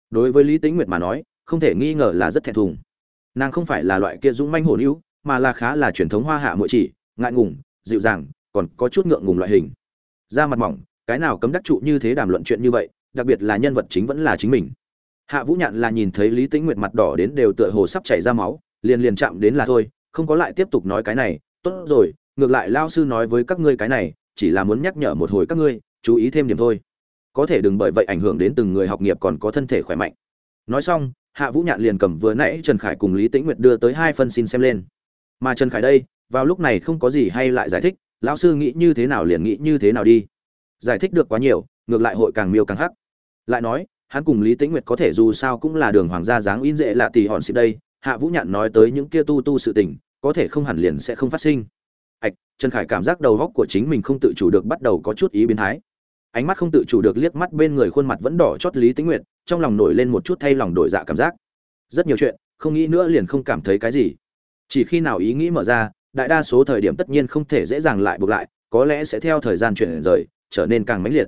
Đối với lý tĩnh nguyệt mà nói, không thể nghi ngờ là rất thẹn thùng. Nàng không phải là loại kia dũng manh hồn hữu mà là khá là truyền thống hoa hạ mỗi chỉ, ngại ngùng, dịu dàng, còn có chút ngượng ngùng loại hình. Da mặt mỏng, cái nào cấm đắc trụ như thế đàm luận chuyện như vậy, đặc biệt là nhân vật chính vẫn là chính mình hạ vũ nhạn là nhìn thấy lý tĩnh nguyệt mặt đỏ đến đều tựa hồ sắp chảy ra máu, liền liền chạm đến là thôi, không có lại tiếp tục nói cái này, tốt rồi, ngược lại lao sư nói với các ngươi cái này, chỉ là muốn nhắc nhở một hồi các ngươi, chú ý thêm điểm thôi. Có thể đừng bởi vậy ảnh hưởng đến từng người học nghiệp còn có thân thể khỏe mạnh. Nói xong, hạ vũ nhạn liền cầm vừa nãy trần khải cùng lý tĩnh nguyệt đưa tới hai phân xin xem lên. Mà trần khải đây, vào lúc này không có gì hay lại giải thích, lão sư nghĩ như thế nào liền nghĩ như thế nào đi. Giải thích được quá nhiều, ngược lại hội càng miêu càng hắc. Lại nói hắn cùng lý tĩnh nguyệt có thể dù sao cũng là đường hoàng gia dáng in dễ lạ tỷ hòn xịp đây, hạ vũ nhạn nói tới những kia tu tu sự tình, có thể không hẳn liền sẽ không phát sinh. Ạch trần khải cảm giác đầu góc của chính mình không tự chủ được bắt đầu có chút ý biến thái. Ánh mắt không tự chủ được liếc mắt bên người khuôn mặt vẫn đỏ chót lý tĩnh nguyệt, trong lòng nổi lên một chút thay lòng đổi dạ cảm giác. Rất nhiều chuyện, không nghĩ nữa liền không cảm thấy cái gì. Chỉ khi nào ý nghĩ mở ra, đại đa số thời điểm tất nhiên không thể dễ dàng lại buộc lại, có lẽ sẽ theo thời gian chuyển rời, trở nên càng mãnh liệt.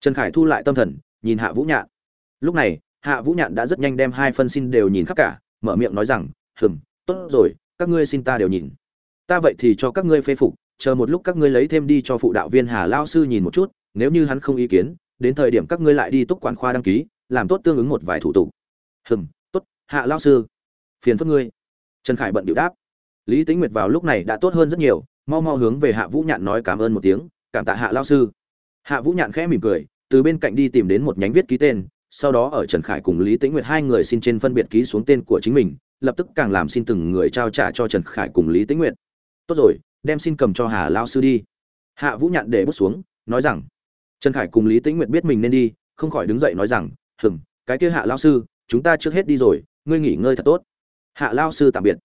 Trần khải thu lại tâm thần, nhìn hạ vũ nhạn lúc này, hạ vũ nhạn đã rất nhanh đem hai phân xin đều nhìn khắp cả, mở miệng nói rằng, hừm, tốt rồi, các ngươi xin ta đều nhìn. Ta vậy thì cho các ngươi phê phục, chờ một lúc các ngươi lấy thêm đi cho phụ đạo viên hà lao sư nhìn một chút, nếu như hắn không ý kiến, đến thời điểm các ngươi lại đi túc quản khoa đăng ký, làm tốt tương ứng một vài thủ tục. Hừm, tốt, hạ lao sư. Phiền phức ngươi. Trần khải bận điệu đáp. Lý tính nguyệt vào lúc này đã tốt hơn rất nhiều, mau mau hướng về hạ vũ nhạn nói cảm ơn một tiếng, cảm tạ hạ lao sư. Hạ vũ nhạn khẽ mỉm cười, từ bên cạnh đi tìm đến một nhánh viết ký tên sau đó ở trần khải cùng lý tĩnh nguyệt hai người xin trên phân biệt ký xuống tên của chính mình lập tức càng làm xin từng người trao trả cho trần khải cùng lý tĩnh nguyệt. Tốt rồi đem xin cầm cho hà lão sư đi. Hạ vũ nhạn để bút xuống nói rằng trần khải cùng lý tĩnh nguyệt biết mình nên đi không khỏi đứng dậy nói rằng "Ừm, cái kia hạ lão sư chúng ta trước hết đi rồi ngươi nghỉ ngơi thật tốt. Hạ lão sư tạm biệt.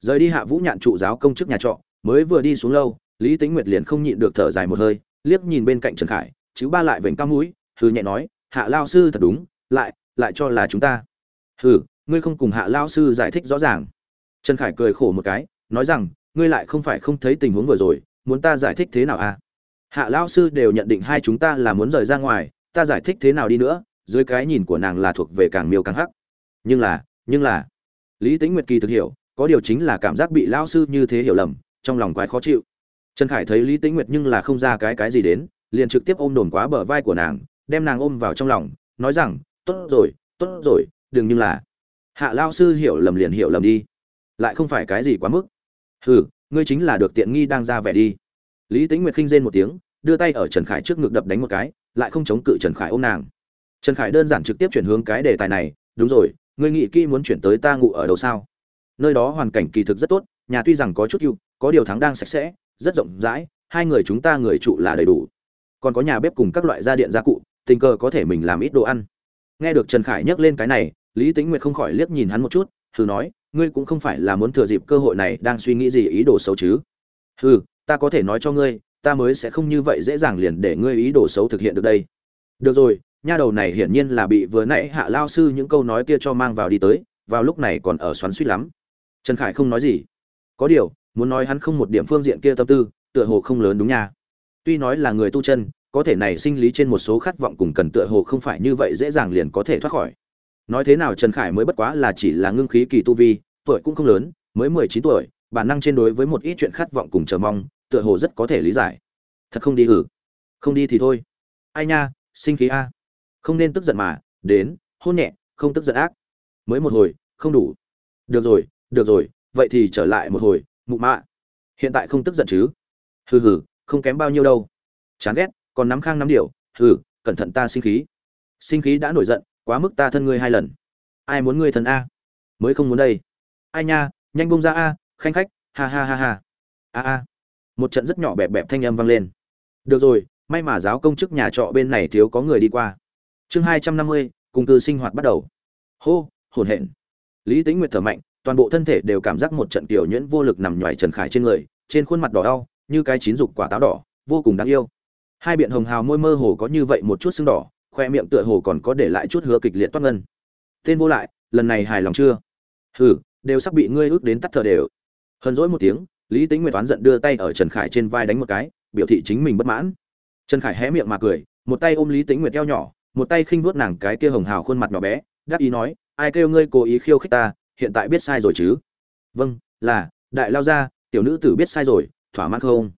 Rời đi hạ vũ nhạn trụ giáo công chức nhà trọ mới vừa đi xuống lâu lý tĩnh nguyệt liền không nhịn được thở dài một hơi liếc nhìn bên cạnh trần khải chứ ba lại vểnh cao mũi hư nhẹ nói hạ lao sư thật đúng, lại lại cho là chúng ta. Hừ, ngươi không cùng hạ lao sư giải thích rõ ràng. Trần khải cười khổ một cái, nói rằng, ngươi lại không phải không thấy tình huống vừa rồi, muốn ta giải thích thế nào à? Hạ lao sư đều nhận định hai chúng ta là muốn rời ra ngoài, ta giải thích thế nào đi nữa, dưới cái nhìn của nàng là thuộc về càng miêu càng hắc. Nhưng là nhưng là, lý tính nguyệt kỳ thực hiểu, có điều chính là cảm giác bị lao sư như thế hiểu lầm, trong lòng quái khó chịu. Trần khải thấy lý tính nguyệt nhưng là không ra cái cái gì đến, liền trực tiếp ôm đồn quá bờ vai của nàng đem nàng ôm vào trong lòng, nói rằng, tốt rồi tốt rồi, đừng nhưng là. Hạ lao sư hiểu lầm liền hiểu lầm đi. Lại không phải cái gì quá mức. Hừ, ngươi chính là được tiện nghi đang ra vẻ đi. Lý tính nguyệt khinh rên một tiếng, đưa tay ở trần khải trước ngực đập đánh một cái, lại không chống cự trần khải ôm nàng. Trần khải đơn giản trực tiếp chuyển hướng cái đề tài này, đúng rồi, ngươi nghĩ kỹ muốn chuyển tới ta ngủ ở đâu sao? Nơi đó hoàn cảnh kỳ thực rất tốt, nhà tuy rằng có chút cựu có điều thắng đang sạch sẽ, rất rộng rãi, hai người chúng ta người trụ là đầy đủ. Còn có nhà bếp cùng các loại gia điện gia cụ tình cờ có thể mình làm ít đồ ăn. Nghe được trần khải nhắc lên cái này, lý tính nguyệt không khỏi liếc nhìn hắn một chút, thử nói, ngươi cũng không phải là muốn thừa dịp cơ hội này đang suy nghĩ gì ý đồ xấu chứ? Hừ, ta có thể nói cho ngươi, ta mới sẽ không như vậy dễ dàng liền để ngươi ý đồ xấu thực hiện được đây. Được rồi, nha đầu này hiển nhiên là bị vừa nãy hạ lao sư những câu nói kia cho mang vào đi tới, vào lúc này còn ở xoắn suýt lắm. Trần khải không nói gì. Có điều, muốn nói hắn không một điểm phương diện kia tâm tư, tựa hồ không lớn đúng nha. Tuy nói là người tu chân có thể này sinh lý trên một số khát vọng cùng cần tựa hồ không phải như vậy dễ dàng liền có thể thoát khỏi. Nói thế nào trần khải mới bất quá là chỉ là ngưng khí kỳ tu vi, tuổi cũng không lớn, mới mười chín tuổi, bản năng trên đối với một ít chuyện khát vọng cùng chờ mong, tựa hồ rất có thể lý giải. Thật không đi hử. Không đi thì thôi. Ai nha, sinh khí a. Không nên tức giận mà, đến, hôn nhẹ, không tức giận ác. Mới một hồi, không đủ. Được rồi được rồi, vậy thì trở lại một hồi, mụ mạ. Hiện tại không tức giận chứ? Hừ hừ, không kém bao nhiêu đâu. Chán ghét còn nắm khang nắm điều hừ, cẩn thận ta sinh khí. Sinh khí đã nổi giận, quá mức ta thân ngươi hai lần. Ai muốn ngươi thần a? Mới không muốn đây. Ai nha, nhanh bông ra a, khanh khách, ha ha ha ha. A a. Một trận rất nhỏ bẹp bẹp thanh âm vang lên. Được rồi, may mà giáo công chức nhà trọ bên này thiếu có người đi qua. Chương hai trăm năm mươi, cùng cư sinh hoạt bắt đầu. Hô hồn hển. Lý tính nguyệt thở mạnh, toàn bộ thân thể đều cảm giác một trận tiểu nhuyễn vô lực nằm nhoài trần khải trên người, trên khuôn mặt đỏ đau, như cái chín dục quả táo đỏ, vô cùng đáng yêu hai biện hồng hào môi mơ hồ có như vậy một chút sưng đỏ, khoe miệng tựa hồ còn có để lại chút hứa kịch liệt toát ngân. Tên vô lại, lần này hài lòng chưa? Hừ, đều sắp bị ngươi ước đến tắt thở đều. Hờn dỗi một tiếng, lý tính nguyệt toán giận đưa tay ở trần khải trên vai đánh một cái, biểu thị chính mình bất mãn. Trần khải hé miệng mà cười, một tay ôm lý tính nguyệt eo nhỏ, một tay khinh vuốt nàng cái kia hồng hào khuôn mặt nhỏ bé đáp ý nói, ai kêu ngươi cố ý khiêu khích ta, hiện tại biết sai rồi chứ? Vâng là, đại lao ra tiểu nữ tử biết sai rồi, thỏa mãn không?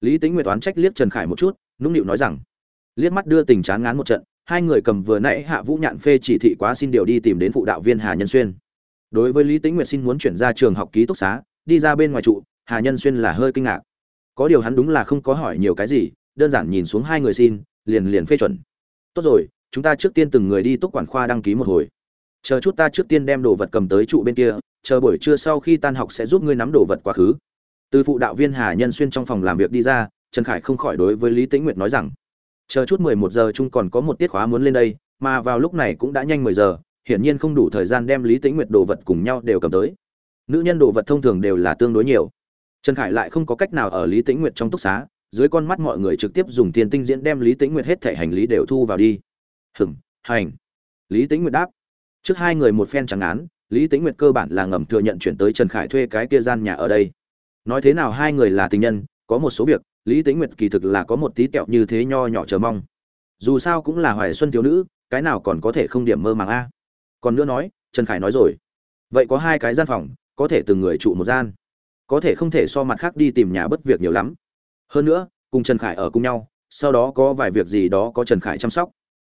Lý tính nguyệt toán trách liếc trần khải một chút nũng nịu nói rằng, liếc mắt đưa tình chán ngán một trận, hai người cầm vừa nãy hạ vũ nhạn phê chỉ thị quá xin điều đi tìm đến phụ đạo viên hà nhân xuyên. Đối với lý Tĩnh nguyệt xin muốn chuyển ra trường học ký túc xá, đi ra bên ngoài trụ, hà nhân xuyên là hơi kinh ngạc. Có điều hắn đúng là không có hỏi nhiều cái gì, đơn giản nhìn xuống hai người xin, liền liền phê chuẩn. Tốt rồi, chúng ta trước tiên từng người đi túc quản khoa đăng ký một hồi. Chờ chút ta trước tiên đem đồ vật cầm tới trụ bên kia, chờ buổi trưa sau khi tan học sẽ giúp ngươi nắm đồ vật quá khứ. Từ phụ đạo viên hà nhân xuyên trong phòng làm việc đi ra trần khải không khỏi đối với lý tĩnh nguyệt nói rằng, chờ chút mười một giờ chung còn có một tiết khóa muốn lên đây, mà vào lúc này cũng đã nhanh mười giờ, hiển nhiên không đủ thời gian đem lý tĩnh nguyệt đồ vật cùng nhau đều cầm tới. Nữ nhân đồ vật thông thường đều là tương đối nhiều. Trần khải lại không có cách nào ở lý tĩnh nguyệt trong túc xá, dưới con mắt mọi người trực tiếp dùng tiền tinh diễn đem lý tĩnh nguyệt hết thể hành lý đều thu vào đi. Hừm hành. Lý tĩnh nguyệt đáp. Trước hai người một phen trắng án, lý tĩnh nguyệt cơ bản là ngầm thừa nhận chuyển tới trần khải thuê cái kia gian nhà ở đây. Nói thế nào hai người là tình nhân, có một số việc lý tĩnh nguyệt kỳ thực là có một tí kẹo như thế nho nhỏ chờ mong. Dù sao cũng là hoài xuân thiếu nữ, cái nào còn có thể không điểm mơ màng a? Còn nữa nói, trần khải nói rồi. Vậy có hai cái gian phòng, có thể từng người trụ một gian. Có thể không thể so mặt khác đi tìm nhà bất việc nhiều lắm. Hơn nữa, cùng trần khải ở cùng nhau, sau đó có vài việc gì đó có trần khải chăm sóc.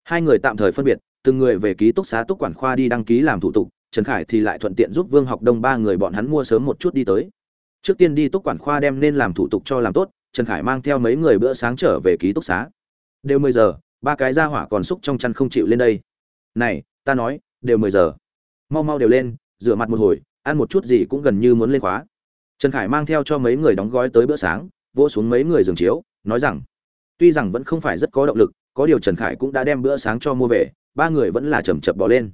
Hai người tạm thời phân biệt, từng người về ký túc xá túc quản khoa đi đăng ký làm thủ tục, trần khải thì lại thuận tiện giúp vương học đông ba người bọn hắn mua sớm một chút đi tới. Trước tiên đi túc quản khoa đem nên làm thủ tục cho làm tốt trần khải mang theo mấy người bữa sáng trở về ký túc xá. Đều mười giờ, ba cái ra hỏa còn xúc trong chăn không chịu lên đây. Này, ta nói, đều mười giờ. Mau mau đều lên, rửa mặt một hồi, ăn một chút gì cũng gần như muốn lên khóa. Trần khải mang theo cho mấy người đóng gói tới bữa sáng, vỗ xuống mấy người giường chiếu, nói rằng, tuy rằng vẫn không phải rất có động lực, có điều trần khải cũng đã đem bữa sáng cho mua về, ba người vẫn là chầm chập bỏ lên.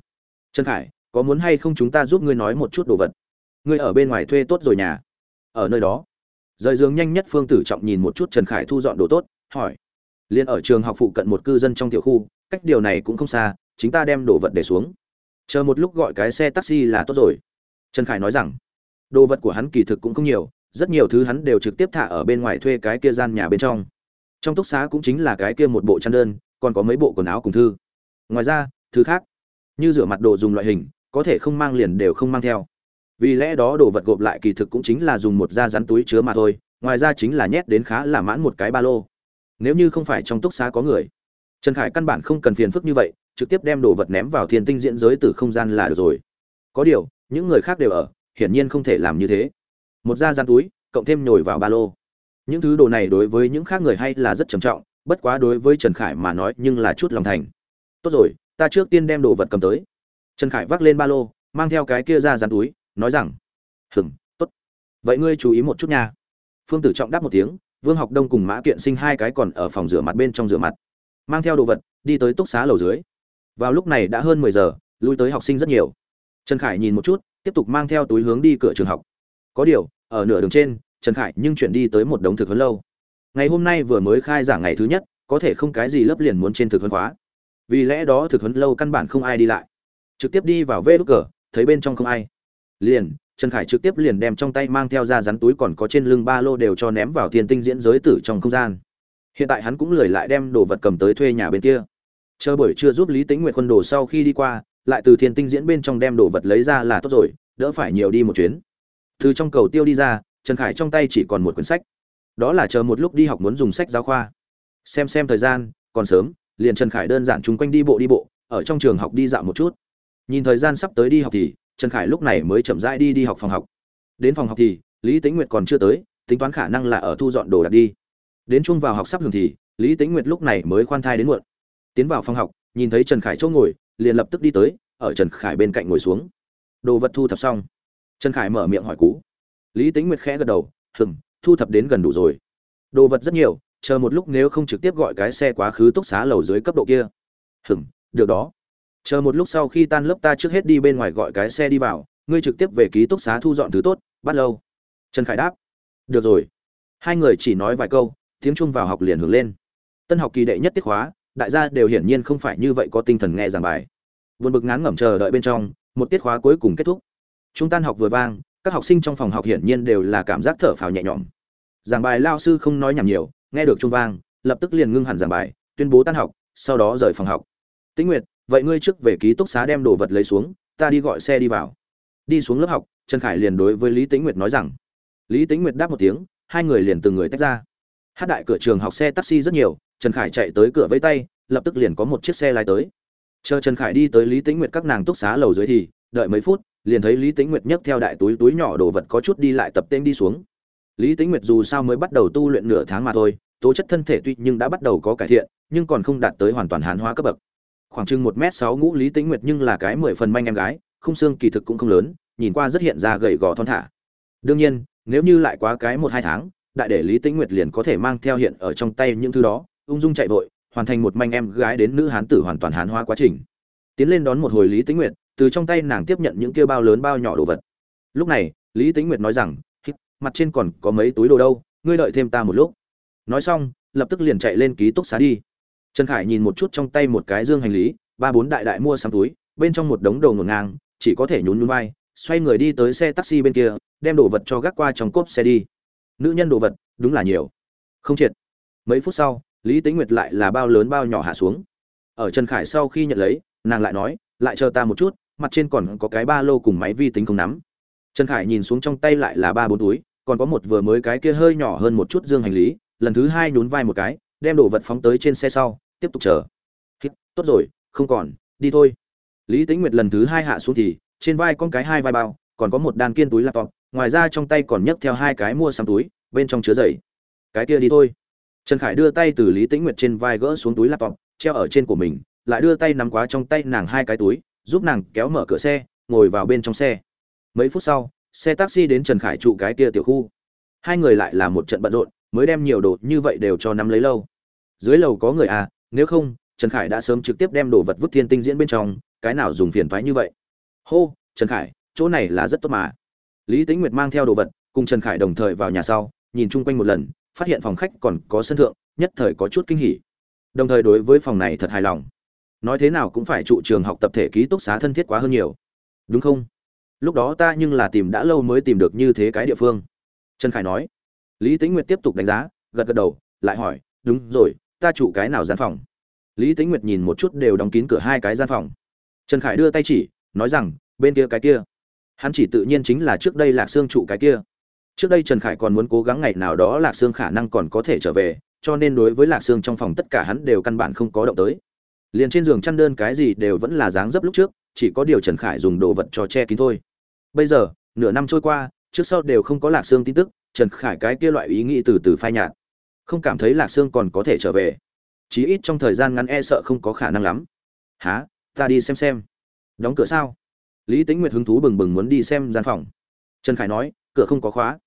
Trần khải, có muốn hay không chúng ta giúp ngươi nói một chút đồ vật? Ngươi ở bên ngoài thuê tốt rồi nhà. Ở nơi đó rời giường nhanh nhất phương tử trọng nhìn một chút trần khải thu dọn đồ tốt, hỏi. Liền ở trường học phụ cận một cư dân trong tiểu khu, cách điều này cũng không xa, chính ta đem đồ vật để xuống. Chờ một lúc gọi cái xe taxi là tốt rồi. Trần khải nói rằng, đồ vật của hắn kỳ thực cũng không nhiều, rất nhiều thứ hắn đều trực tiếp thả ở bên ngoài thuê cái kia gian nhà bên trong. Trong túc xá cũng chính là cái kia một bộ chăn đơn, còn có mấy bộ quần áo cùng thư. Ngoài ra, thứ khác, như rửa mặt đồ dùng loại hình, có thể không mang liền đều không mang theo vì lẽ đó đồ vật gộp lại kỳ thực cũng chính là dùng một da rắn túi chứa mà thôi, ngoài ra chính là nhét đến khá là mãn một cái ba lô. Nếu như không phải trong túc xá có người, trần khải căn bản không cần phiền phức như vậy, trực tiếp đem đồ vật ném vào thiên tinh diễn giới từ không gian là được rồi. Có điều, những người khác đều ở, hiển nhiên không thể làm như thế. Một da rắn túi, cộng thêm nhồi vào ba lô. Những thứ đồ này đối với những khác người hay là rất trầm trọng, bất quá đối với trần khải mà nói nhưng là chút lòng thành. Tốt rồi, ta trước tiên đem đồ vật cầm tới. Trần khải vác lên ba lô, mang theo cái kia ra dán túi nói rằng hừng tốt. Vậy ngươi chú ý một chút nha. Phương tử trọng đáp một tiếng, vương học đông cùng mã kiện sinh hai cái còn ở phòng rửa mặt bên trong rửa mặt, mang theo đồ vật, đi tới túc xá lầu dưới. Vào lúc này đã hơn mười giờ, lui tới học sinh rất nhiều. Trần khải nhìn một chút, tiếp tục mang theo túi hướng đi cửa trường học. Có điều, ở nửa đường trên, trần khải nhưng chuyển đi tới một đống thực huấn lâu. Ngày hôm nay vừa mới khai giảng ngày thứ nhất, có thể không cái gì lớp liền muốn trên thực huấn khóa. Vì lẽ đó thực huấn lâu căn bản không ai đi lại. Trực tiếp đi vào vê đúc cờ, thấy bên trong không ai liền, trần khải trực tiếp liền đem trong tay mang theo ra rắn túi còn có trên lưng ba lô đều cho ném vào thiên tinh diễn giới tử trong không gian. Hiện tại hắn cũng lười lại đem đồ vật cầm tới thuê nhà bên kia. Chờ buổi trưa giúp lý tính nguyện quân đồ sau khi đi qua, lại từ thiên tinh diễn bên trong đem đồ vật lấy ra là tốt rồi, đỡ phải nhiều đi một chuyến. Từ trong cầu tiêu đi ra, trần khải trong tay chỉ còn một quyển sách. Đó là chờ một lúc đi học muốn dùng sách giáo khoa. Xem xem thời gian, còn sớm, liền trần khải đơn giản chung quanh đi bộ đi bộ, ở trong trường học đi dạo một chút. Nhìn thời gian sắp tới đi học thì trần khải lúc này mới chậm rãi đi đi học phòng học. Đến phòng học thì, lý Tĩnh nguyệt còn chưa tới, tính toán khả năng là ở thu dọn đồ đạc đi. Đến chung vào học sắp hưởng thì, lý Tĩnh nguyệt lúc này mới khoan thai đến muộn. Tiến vào phòng học, nhìn thấy trần khải chỗ ngồi, liền lập tức đi tới, ở trần khải bên cạnh ngồi xuống. Đồ vật thu thập xong. Trần khải mở miệng hỏi cú. Lý Tĩnh nguyệt khẽ gật đầu hừng thu thập đến gần đủ rồi. Đồ vật rất nhiều, chờ một lúc nếu không trực tiếp gọi cái xe quá khứ túc xá lầu dưới cấp độ kia. Hừng được đó chờ một lúc sau khi tan lớp ta trước hết đi bên ngoài gọi cái xe đi vào, ngươi trực tiếp về ký túc xá thu dọn thứ tốt, bắt lâu. Trần khải đáp. Được rồi. Hai người chỉ nói vài câu, tiếng chung vào học liền hưởng lên. Tân học kỳ đệ nhất tiết khóa, đại gia đều hiển nhiên không phải như vậy có tinh thần nghe giảng bài. Buồn bực ngán ngẩm chờ đợi bên trong, một tiết khóa cuối cùng kết thúc. Chúng tan học vừa vang, các học sinh trong phòng học hiển nhiên đều là cảm giác thở phào nhẹ nhõm. Giảng bài lao sư không nói nhảm nhiều, nghe được trung vang, lập tức liền ngưng hẳn giảng bài, tuyên bố tan học, sau đó rời phòng học. Tĩnh nguyệt vậy ngươi trước về ký túc xá đem đồ vật lấy xuống, ta đi gọi xe đi vào. Đi xuống lớp học, trần khải liền đối với lý tĩnh nguyệt nói rằng. Lý tĩnh nguyệt đáp một tiếng, hai người liền từng người tách ra. Hát đại cửa trường học xe taxi rất nhiều, trần khải chạy tới cửa vẫy tay, lập tức liền có một chiếc xe lái tới. Chờ trần khải đi tới lý tĩnh nguyệt các nàng túc xá lầu dưới thì, đợi mấy phút, liền thấy lý tĩnh nguyệt nhấc theo đại túi túi nhỏ đồ vật có chút đi lại tập tên đi xuống. Lý tĩnh nguyệt dù sao mới bắt đầu tu luyện nửa tháng mà thôi, tố chất thân thể tuy nhưng đã bắt đầu có cải thiện, nhưng còn không đạt tới hoàn toàn hán hóa cấp bậc khoảng chừng một m sáu ngũ lý tĩnh nguyệt nhưng là cái mười phần manh em gái, không xương kỳ thực cũng không lớn, nhìn qua rất hiện ra gầy gò thon thả. Đương nhiên, nếu như lại quá cái một hai tháng, đại để lý tĩnh nguyệt liền có thể mang theo hiện ở trong tay những thứ đó, ung dung chạy vội, hoàn thành một manh em gái đến nữ hán tử hoàn toàn hán hóa quá trình. Tiến lên đón một hồi lý tĩnh nguyệt, từ trong tay nàng tiếp nhận những kia bao lớn bao nhỏ đồ vật. Lúc này, lý tĩnh nguyệt nói rằng mặt trên còn có mấy túi đồ đâu, ngươi đợi thêm ta một lúc. Nói xong, lập tức liền chạy lên ký túc xá đi trần khải nhìn một chút trong tay một cái dương hành lý, ba bốn đại đại mua sắm túi, bên trong một đống đồ ngổn ngang, chỉ có thể nhún nhún vai, xoay người đi tới xe taxi bên kia, đem đồ vật cho gác qua trong cốp xe đi. Nữ nhân đồ vật, đúng là nhiều. Không triệt. Mấy phút sau, lý tính nguyệt lại là bao lớn bao nhỏ hạ xuống. Ở trần khải sau khi nhận lấy, nàng lại nói, lại chờ ta một chút, mặt trên còn có cái ba lô cùng máy vi tính không nắm. Trần khải nhìn xuống trong tay lại là ba bốn túi, còn có một vừa mới cái kia hơi nhỏ hơn một chút dương hành lý, lần thứ hai nhún vai một cái, đem đồ vật phóng tới trên xe sau tiếp tục chờ. Tốt rồi, không còn, đi thôi. Lý tính nguyệt lần thứ hai hạ xuống thì, trên vai con cái hai vai bao, còn có một đàn kiên túi laptop, ngoài ra trong tay còn nhấc theo hai cái mua sắm túi, bên trong chứa giày. Cái kia đi thôi. Trần khải đưa tay từ lý tĩnh nguyệt trên vai gỡ xuống túi laptop, treo ở trên của mình, lại đưa tay nắm quá trong tay nàng hai cái túi, giúp nàng kéo mở cửa xe, ngồi vào bên trong xe. Mấy phút sau, xe taxi đến trần khải trụ cái kia tiểu khu. Hai người lại là một trận bận rộn, mới đem nhiều đồ như vậy đều cho nắm lấy lâu. Dưới lầu có người à nếu không, trần khải đã sớm trực tiếp đem đồ vật vứt thiên tinh diễn bên trong, cái nào dùng phiền thoái như vậy? Hô, trần khải, chỗ này là rất tốt mà. Lý tính nguyệt mang theo đồ vật, cùng trần khải đồng thời vào nhà sau, nhìn chung quanh một lần, phát hiện phòng khách còn có sân thượng, nhất thời có chút kinh hỉ. Đồng thời đối với phòng này thật hài lòng. Nói thế nào cũng phải trụ trường học tập thể ký túc xá thân thiết quá hơn nhiều. Đúng không? Lúc đó ta nhưng là tìm đã lâu mới tìm được như thế cái địa phương. Trần khải nói. Lý tính nguyệt tiếp tục đánh giá, gật gật đầu, lại hỏi, đúng rồi ta trụ cái nào gian phòng? Lý tính nguyệt nhìn một chút đều đóng kín cửa hai cái gian phòng. Trần khải đưa tay chỉ, nói rằng, bên kia cái kia. Hắn chỉ tự nhiên chính là trước đây lạc xương trụ cái kia. Trước đây trần khải còn muốn cố gắng ngày nào đó lạc xương khả năng còn có thể trở về, cho nên đối với lạc xương trong phòng tất cả hắn đều căn bản không có động tới. Liền trên giường chăn đơn cái gì đều vẫn là dáng dấp lúc trước, chỉ có điều trần khải dùng đồ vật cho che kín thôi. Bây giờ, nửa năm trôi qua, trước sau đều không có lạc xương tin tức, trần khải cái kia loại ý nghĩ từ từ phai nhạt không cảm thấy lạc sương còn có thể trở về. Chí ít trong thời gian ngắn e sợ không có khả năng lắm. Há ta đi xem xem. Đóng cửa sao? Lý tính nguyệt hứng thú bừng bừng muốn đi xem gian phòng. Trần khải nói, cửa không có khóa.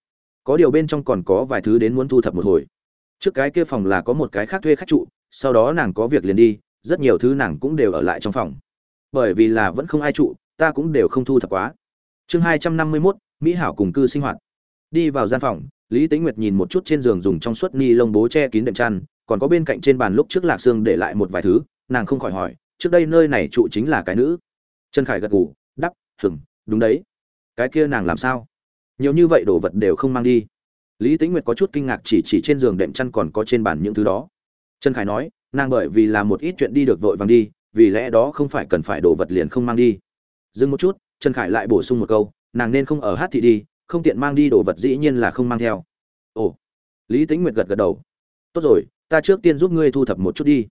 Có điều bên trong còn có vài thứ đến muốn thu thập một hồi. Trước cái kia phòng là có một cái khác thuê khách trụ, sau đó nàng có việc liền đi, rất nhiều thứ nàng cũng đều ở lại trong phòng. Bởi vì là vẫn không ai trụ, ta cũng đều không thu thập quá. Chương hai trăm năm mươi mốt, mỹ hảo cùng cư sinh hoạt. Đi vào gian phòng lý Tĩnh nguyệt nhìn một chút trên giường dùng trong suốt ni lông bố che kín đệm chăn, còn có bên cạnh trên bàn lúc trước lạc xương để lại một vài thứ, nàng không khỏi hỏi, trước đây nơi này trụ chính là cái nữ? Trần khải gật gù, đắp hừng đúng đấy. Cái kia nàng làm sao? Nhiều như vậy đồ vật đều không mang đi. Lý tĩnh nguyệt có chút kinh ngạc chỉ chỉ trên giường đệm chăn còn có trên bàn những thứ đó. Trần khải nói, nàng bởi vì làm một ít chuyện đi được vội vàng đi, vì lẽ đó không phải cần phải đồ vật liền không mang đi. Dừng một chút, trần khải lại bổ sung một câu, nàng nên không ở hát thị đi không tiện mang đi đồ vật dĩ nhiên là không mang theo. Ồ, lý tĩnh nguyệt gật gật đầu. Tốt rồi, ta trước tiên giúp ngươi thu thập một chút đi.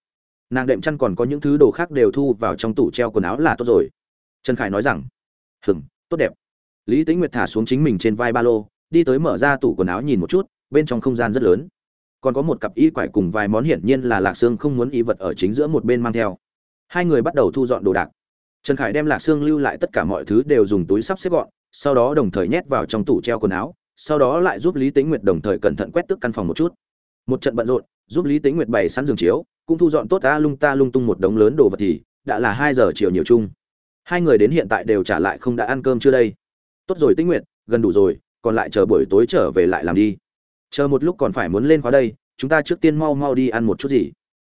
Nàng đệm chăn còn có những thứ đồ khác đều thu vào trong tủ treo quần áo là tốt rồi. Trần khải nói rằng hừng tốt đẹp. Lý tĩnh nguyệt thả xuống chính mình trên vai ba lô, đi tới mở ra tủ quần áo nhìn một chút, bên trong không gian rất lớn. Còn có một cặp y quải cùng vài món hiển nhiên là lạc xương không muốn y vật ở chính giữa một bên mang theo. Hai người bắt đầu thu dọn đồ đạc. Trần khải đem lạc xương lưu lại tất cả mọi thứ đều dùng túi sắp xếp gọn sau đó đồng thời nhét vào trong tủ treo quần áo, sau đó lại giúp lý tĩnh nguyệt đồng thời cẩn thận quét tức căn phòng một chút. Một trận bận rộn, giúp lý tĩnh nguyệt bày sẵn giường chiếu, cũng thu dọn tốt ta lung ta lung tung một đống lớn đồ vật thì, đã là hai giờ chiều nhiều chung. Hai người đến hiện tại đều trả lại không đã ăn cơm chưa đây? Tốt rồi tĩnh nguyệt, gần đủ rồi, còn lại chờ buổi tối trở về lại làm đi. Chờ một lúc còn phải muốn lên khóa đây, chúng ta trước tiên mau mau đi ăn một chút gì.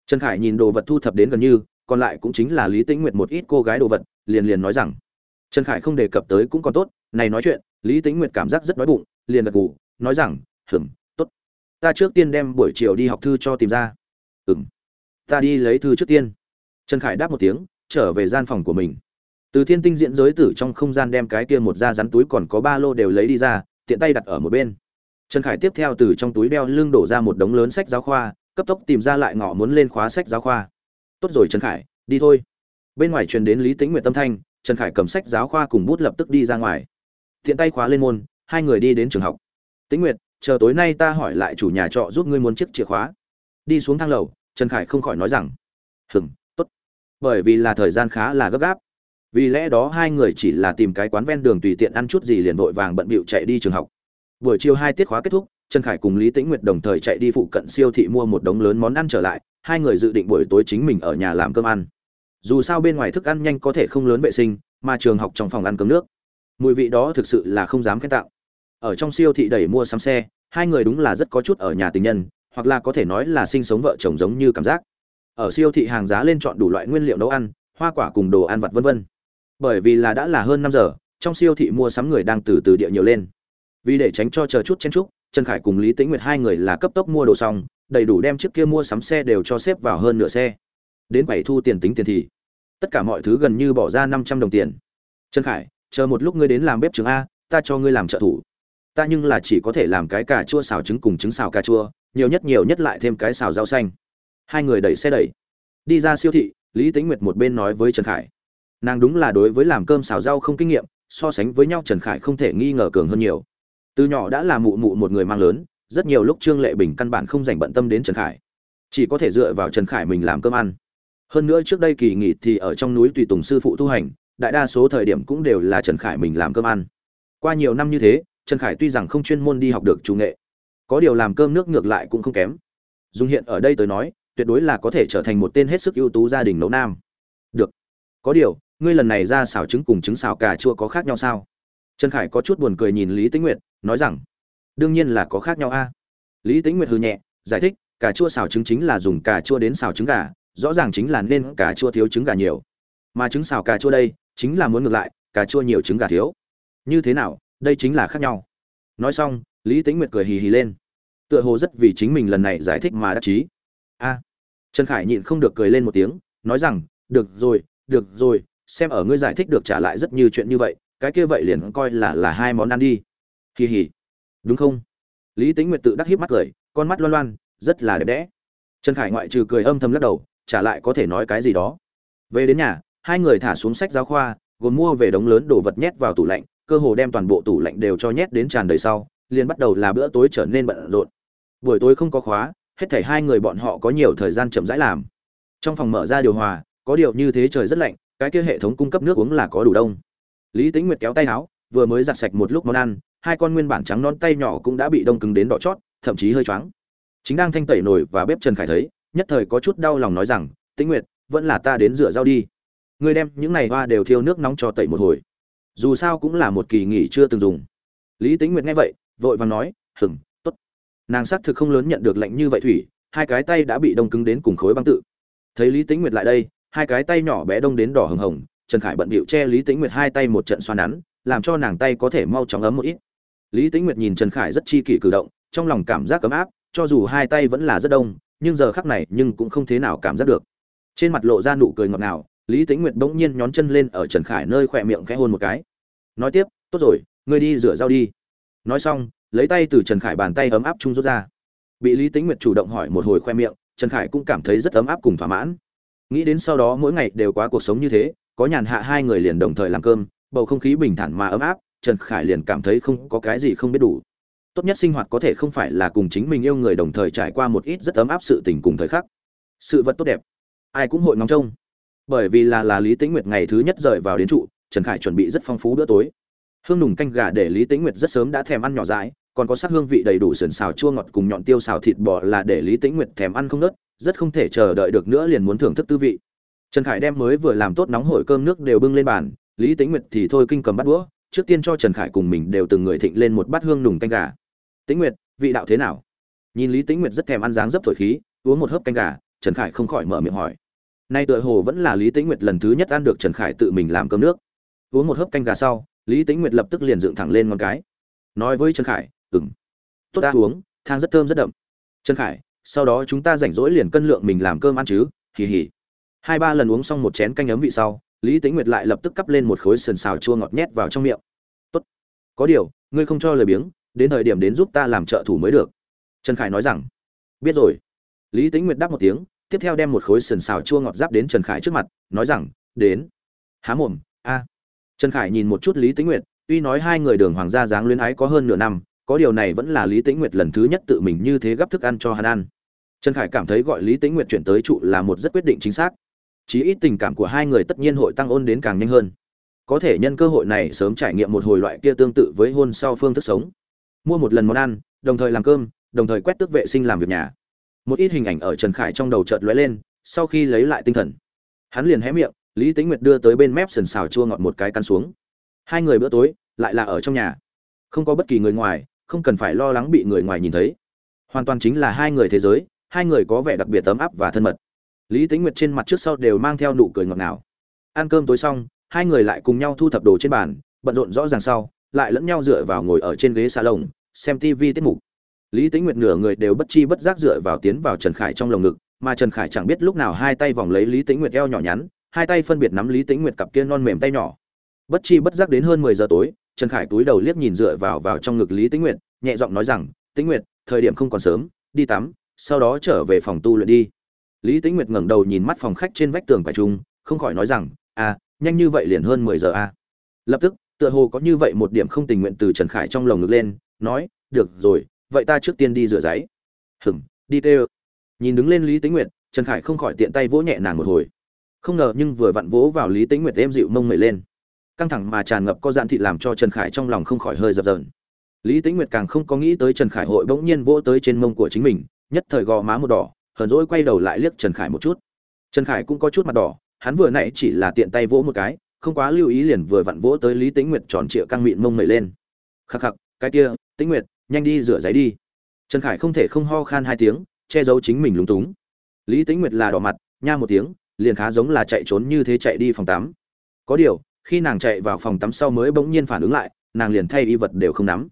Trần khải nhìn đồ vật thu thập đến gần như, còn lại cũng chính là lý tĩnh nguyệt một ít cô gái đồ vật, liền liền nói rằng. Trần khải không đề cập tới cũng còn tốt này nói chuyện, lý tĩnh nguyệt cảm giác rất đói bụng, liền gật gù, nói rằng, hừm, tốt. Ta trước tiên đem buổi chiều đi học thư cho tìm ra. Ừm, ta đi lấy thư trước tiên. Trần khải đáp một tiếng, trở về gian phòng của mình. Từ thiên tinh diễn giới tử trong không gian đem cái kia một da rắn túi còn có ba lô đều lấy đi ra, tiện tay đặt ở một bên. Trần khải tiếp theo từ trong túi đeo lưng đổ ra một đống lớn sách giáo khoa, cấp tốc tìm ra lại ngọ muốn lên khóa sách giáo khoa. Tốt rồi trần khải, đi thôi. Bên ngoài truyền đến lý tĩnh nguyện tâm thanh, trần khải cầm sách giáo khoa cùng bút lập tức đi ra ngoài tiện tay khóa lên môn, hai người đi đến trường học. Tĩnh nguyệt, chờ tối nay ta hỏi lại chủ nhà trọ giúp ngươi muốn chiếc chìa khóa. Đi xuống thang lầu, trần khải không khỏi nói rằng hừng tốt. Bởi vì là thời gian khá là gấp gáp. Vì lẽ đó hai người chỉ là tìm cái quán ven đường tùy tiện ăn chút gì liền vội vàng bận bịu chạy đi trường học. Buổi chiều hai tiết khóa kết thúc, trần khải cùng lý tĩnh nguyệt đồng thời chạy đi phụ cận siêu thị mua một đống lớn món ăn trở lại, hai người dự định buổi tối chính mình ở nhà làm cơm ăn. Dù sao bên ngoài thức ăn nhanh có thể không lớn vệ sinh, mà trường học trong phòng ăn cơm nước mùi vị đó thực sự là không dám khen tặng. ở trong siêu thị đẩy mua sắm xe, hai người đúng là rất có chút ở nhà tình nhân, hoặc là có thể nói là sinh sống vợ chồng giống như cảm giác. Ở siêu thị hàng giá lên chọn đủ loại nguyên liệu nấu ăn, hoa quả cùng đồ ăn vặt vân vân. Bởi vì là đã là hơn năm giờ, trong siêu thị mua sắm người đang từ từ địa nhiều lên. Vì để tránh cho chờ chút chen trúc trần khải cùng lý tĩnh nguyệt hai người là cấp tốc mua đồ xong, đầy đủ đem chiếc kia mua sắm xe đều cho xếp vào hơn nửa xe. Đến bảy thu tiền tính tiền thì, tất cả mọi thứ gần như bỏ ra năm trăm đồng tiền. Trần khải chờ một lúc ngươi đến làm bếp trường a, ta cho ngươi làm trợ thủ. Ta nhưng là chỉ có thể làm cái cà chua xào trứng cùng trứng xào cà chua, nhiều nhất nhiều nhất lại thêm cái xào rau xanh. Hai người đẩy xe đẩy. Đi ra siêu thị, lý Tĩnh nguyệt một bên nói với trần khải. Nàng đúng là đối với làm cơm xào rau không kinh nghiệm, so sánh với nhau trần khải không thể nghi ngờ cường hơn nhiều. Từ nhỏ đã là mụ mụ một người mang lớn, rất nhiều lúc trương lệ bình căn bản không dành bận tâm đến trần khải. Chỉ có thể dựa vào trần khải mình làm cơm ăn. Hơn nữa trước đây kỳ nghỉ thì ở trong núi tùy tùng sư phụ tu hành đại đa số thời điểm cũng đều là trần khải mình làm cơm ăn. Qua nhiều năm như thế, trần khải tuy rằng không chuyên môn đi học được chủ nghệ, có điều làm cơm nước ngược lại cũng không kém. Dùng hiện ở đây tới nói, tuyệt đối là có thể trở thành một tên hết sức ưu tú gia đình nấu nam. Được. Có điều, ngươi lần này ra xào trứng cùng trứng xào cà chua có khác nhau sao? Trần khải có chút buồn cười nhìn lý tĩnh nguyệt, nói rằng, đương nhiên là có khác nhau a. Lý tĩnh nguyệt hừ nhẹ, giải thích, cà chua xào trứng chính là dùng cà chua đến xào trứng gà, rõ ràng chính là nên cà chua thiếu trứng gà nhiều. Mà trứng xào cà chua đây chính là muốn ngược lại, cà chua nhiều trứng gà thiếu. Như thế nào, đây chính là khác nhau. Nói xong, lý tính nguyệt cười hì hì lên. Tựa hồ rất vì chính mình lần này giải thích mà đắc chí. A. Trần khải nhịn không được cười lên một tiếng, nói rằng, được rồi được rồi, xem ở ngươi giải thích được trả lại rất như chuyện như vậy, cái kia vậy liền coi là là hai món ăn đi. Hì hì. Đúng không? Lý tính nguyệt tự đắc hiếp mắt cười, con mắt loan loan, rất là đẹp đẽ. Trần khải ngoại trừ cười âm thầm lắc đầu, trả lại có thể nói cái gì đó? Về đến nhà hai người thả xuống sách giáo khoa, gồm mua về đống lớn đồ vật nhét vào tủ lạnh, cơ hồ đem toàn bộ tủ lạnh đều cho nhét đến tràn đầy sau, liền bắt đầu là bữa tối trở nên bận rộn. Buổi tối không có khóa, hết thảy hai người bọn họ có nhiều thời gian chậm rãi làm. Trong phòng mở ra điều hòa, có điều như thế trời rất lạnh, cái kia hệ thống cung cấp nước uống là có đủ đông. Lý tính nguyệt kéo tay áo, vừa mới giặt sạch một lúc món ăn, hai con nguyên bản trắng non tay nhỏ cũng đã bị đông cứng đến đỏ chót, thậm chí hơi choáng. Chính đang thanh tẩy nồi và bếp trần khải thấy, nhất thời có chút đau lòng nói rằng, tĩnh nguyệt, vẫn là ta đến rửa rau đi ngươi đem những này hoa đều thiêu nước nóng cho tẩy một hồi. Dù sao cũng là một kỳ nghỉ chưa từng dùng. Lý tĩnh nguyệt nghe vậy, vội vàng nói hừng tốt. Nàng xác thực không lớn nhận được lạnh như vậy thủy, hai cái tay đã bị đông cứng đến cùng khối băng tự. Thấy lý tĩnh nguyệt lại đây, hai cái tay nhỏ bé đông đến đỏ hừng hồng, trần khải bận bịu che lý tĩnh nguyệt hai tay một trận xoa nắn, làm cho nàng tay có thể mau chóng ấm một ít. Lý tĩnh nguyệt nhìn trần khải rất chi kỷ cử động, trong lòng cảm giác ấm áp, cho dù hai tay vẫn là rất đông, nhưng giờ khắc này nhưng cũng không thế nào cảm giác được. Trên mặt lộ ra nụ cười ngọt ngào lý tĩnh nguyệt bỗng nhiên nhón chân lên ở trần khải nơi khỏe miệng khẽ hôn một cái. Nói tiếp, tốt rồi, ngươi đi rửa rau đi. Nói xong, lấy tay từ trần khải bàn tay ấm áp chung rút ra. Bị lý tĩnh nguyệt chủ động hỏi một hồi khoe miệng, trần khải cũng cảm thấy rất ấm áp cùng thỏa mãn. Nghĩ đến sau đó mỗi ngày đều quá cuộc sống như thế, có nhàn hạ hai người liền đồng thời làm cơm, bầu không khí bình thản mà ấm áp, trần khải liền cảm thấy không có cái gì không biết đủ. Tốt nhất sinh hoạt có thể không phải là cùng chính mình yêu người đồng thời trải qua một ít rất ấm áp sự tình cùng thời khắc. Sự vật tốt đẹp. Ai cũng hội ngóng trông bởi vì là là lý tĩnh nguyệt ngày thứ nhất rời vào đến trụ, trần khải chuẩn bị rất phong phú bữa tối. Hương nùng canh gà để lý tĩnh nguyệt rất sớm đã thèm ăn nhỏ dãi, còn có sắc hương vị đầy đủ sườn xào chua ngọt cùng nhọn tiêu xào thịt bò là để lý tĩnh nguyệt thèm ăn không nớt, rất không thể chờ đợi được nữa liền muốn thưởng thức tư vị. Trần khải đem mới vừa làm tốt nóng hổi cơm nước đều bưng lên bàn, lý tĩnh nguyệt thì thôi kinh cầm bắt đũa, trước tiên cho trần khải cùng mình đều từng người thịnh lên một bát hương nùng canh gà. Tĩnh nguyệt, vị đạo thế nào? Nhìn lý tĩnh nguyệt rất thèm ăn dáng dấp thổi khí, uống một hớp canh gà, trần khải không khỏi mở miệng hỏi nay tựa hồ vẫn là lý tĩnh nguyệt lần thứ nhất ăn được trần khải tự mình làm cơm nước. Uống một hớp canh gà sau, lý tĩnh nguyệt lập tức liền dựng thẳng lên ngón cái. Nói với trần khải ừng tốt ta uống, thang rất thơm rất đậm. Trần khải, sau đó chúng ta rảnh rỗi liền cân lượng mình làm cơm ăn chứ, hì hì. Hai ba lần uống xong một chén canh ấm vị sau, lý tĩnh nguyệt lại lập tức cắp lên một khối sườn xào chua ngọt nhét vào trong miệng. Tốt, có điều, ngươi không cho lời biếng, đến thời điểm đến giúp ta làm trợ thủ mới được. Trần khải nói rằng. Biết rồi. Lý tĩnh nguyệt đáp một tiếng tiếp theo đem một khối sườn xào chua ngọt giáp đến trần khải trước mặt, nói rằng, đến. Há mồm, a. Trần khải nhìn một chút lý tĩnh nguyệt, tuy nói hai người đường hoàng gia dáng luyến ái có hơn nửa năm, có điều này vẫn là lý tĩnh nguyệt lần thứ nhất tự mình như thế gấp thức ăn cho hắn ăn. Trần khải cảm thấy gọi lý tĩnh nguyệt chuyển tới trụ là một rất quyết định chính xác. Chí ít tình cảm của hai người tất nhiên hội tăng ôn đến càng nhanh hơn. Có thể nhân cơ hội này sớm trải nghiệm một hồi loại kia tương tự với hôn sau phương thức sống. Mua một lần món ăn, đồng thời làm cơm, đồng thời quét tước vệ sinh làm việc nhà một ít hình ảnh ở trần khải trong đầu chợt lóe lên, sau khi lấy lại tinh thần, hắn liền hé miệng, lý tính nguyệt đưa tới bên mép sần xào chua ngọt một cái căn xuống. Hai người bữa tối, lại là ở trong nhà. Không có bất kỳ người ngoài, không cần phải lo lắng bị người ngoài nhìn thấy. Hoàn toàn chính là hai người thế giới, hai người có vẻ đặc biệt ấm áp và thân mật. Lý tính nguyệt trên mặt trước sau đều mang theo nụ cười ngọt ngào. Ăn cơm tối xong, hai người lại cùng nhau thu thập đồ trên bàn, bận rộn rõ ràng sau, lại lẫn nhau dựa vào ngồi ở trên ghế xa lồng xem tv tiết mục lý Tĩnh nguyệt nửa người đều bất chi bất giác dựa vào tiến vào trần khải trong lồng ngực, mà trần khải chẳng biết lúc nào hai tay vòng lấy lý Tĩnh nguyệt eo nhỏ nhắn, hai tay phân biệt nắm lý Tĩnh nguyệt cặp kia non mềm tay nhỏ bất chi bất giác đến hơn mười giờ tối, trần khải túi đầu liếc nhìn dựa vào vào trong ngực lý Tĩnh nguyệt, nhẹ giọng nói rằng, Tĩnh nguyệt, thời điểm không còn sớm, đi tắm, sau đó trở về phòng tu luyện đi lý Tĩnh nguyệt ngẩng đầu nhìn mắt phòng khách trên vách tường phải trung, không khỏi nói rằng à nhanh như vậy liền hơn mười giờ à. lập tức, tựa hồ có như vậy một điểm không tình nguyện từ trần khải trong lồng ngực lên, nói, được rồi vậy ta trước tiên đi rửa giấy. Hừng đi tê nhìn đứng lên lý tính nguyệt, trần khải không khỏi tiện tay vỗ nhẹ nàng một hồi. Không ngờ nhưng vừa vặn vỗ vào lý tính nguyệt êm dịu mông mẩy lên. Căng thẳng mà tràn ngập có dạn thịt làm cho trần khải trong lòng không khỏi hơi dập dờn. Lý tính nguyệt càng không có nghĩ tới trần khải hội bỗng nhiên vỗ tới trên mông của chính mình, nhất thời gò má một đỏ, hờn dỗi quay đầu lại liếc trần khải một chút. Trần khải cũng có chút mặt đỏ, hắn vừa nãy chỉ là tiện tay vỗ một cái, không quá lưu ý liền vừa vặn vỗ tới lý tính nguyệt tròn trịa căng mịn mông mẩy lên. Khắc khắc, cái kia tính nguyệt nhanh đi rửa giấy đi. Trần khải không thể không ho khan hai tiếng, che giấu chính mình lúng túng. Lý tính nguyệt là đỏ mặt, nha một tiếng, liền khá giống là chạy trốn như thế chạy đi phòng tắm. Có điều, khi nàng chạy vào phòng tắm sau mới bỗng nhiên phản ứng lại, nàng liền thay y vật đều không nắm.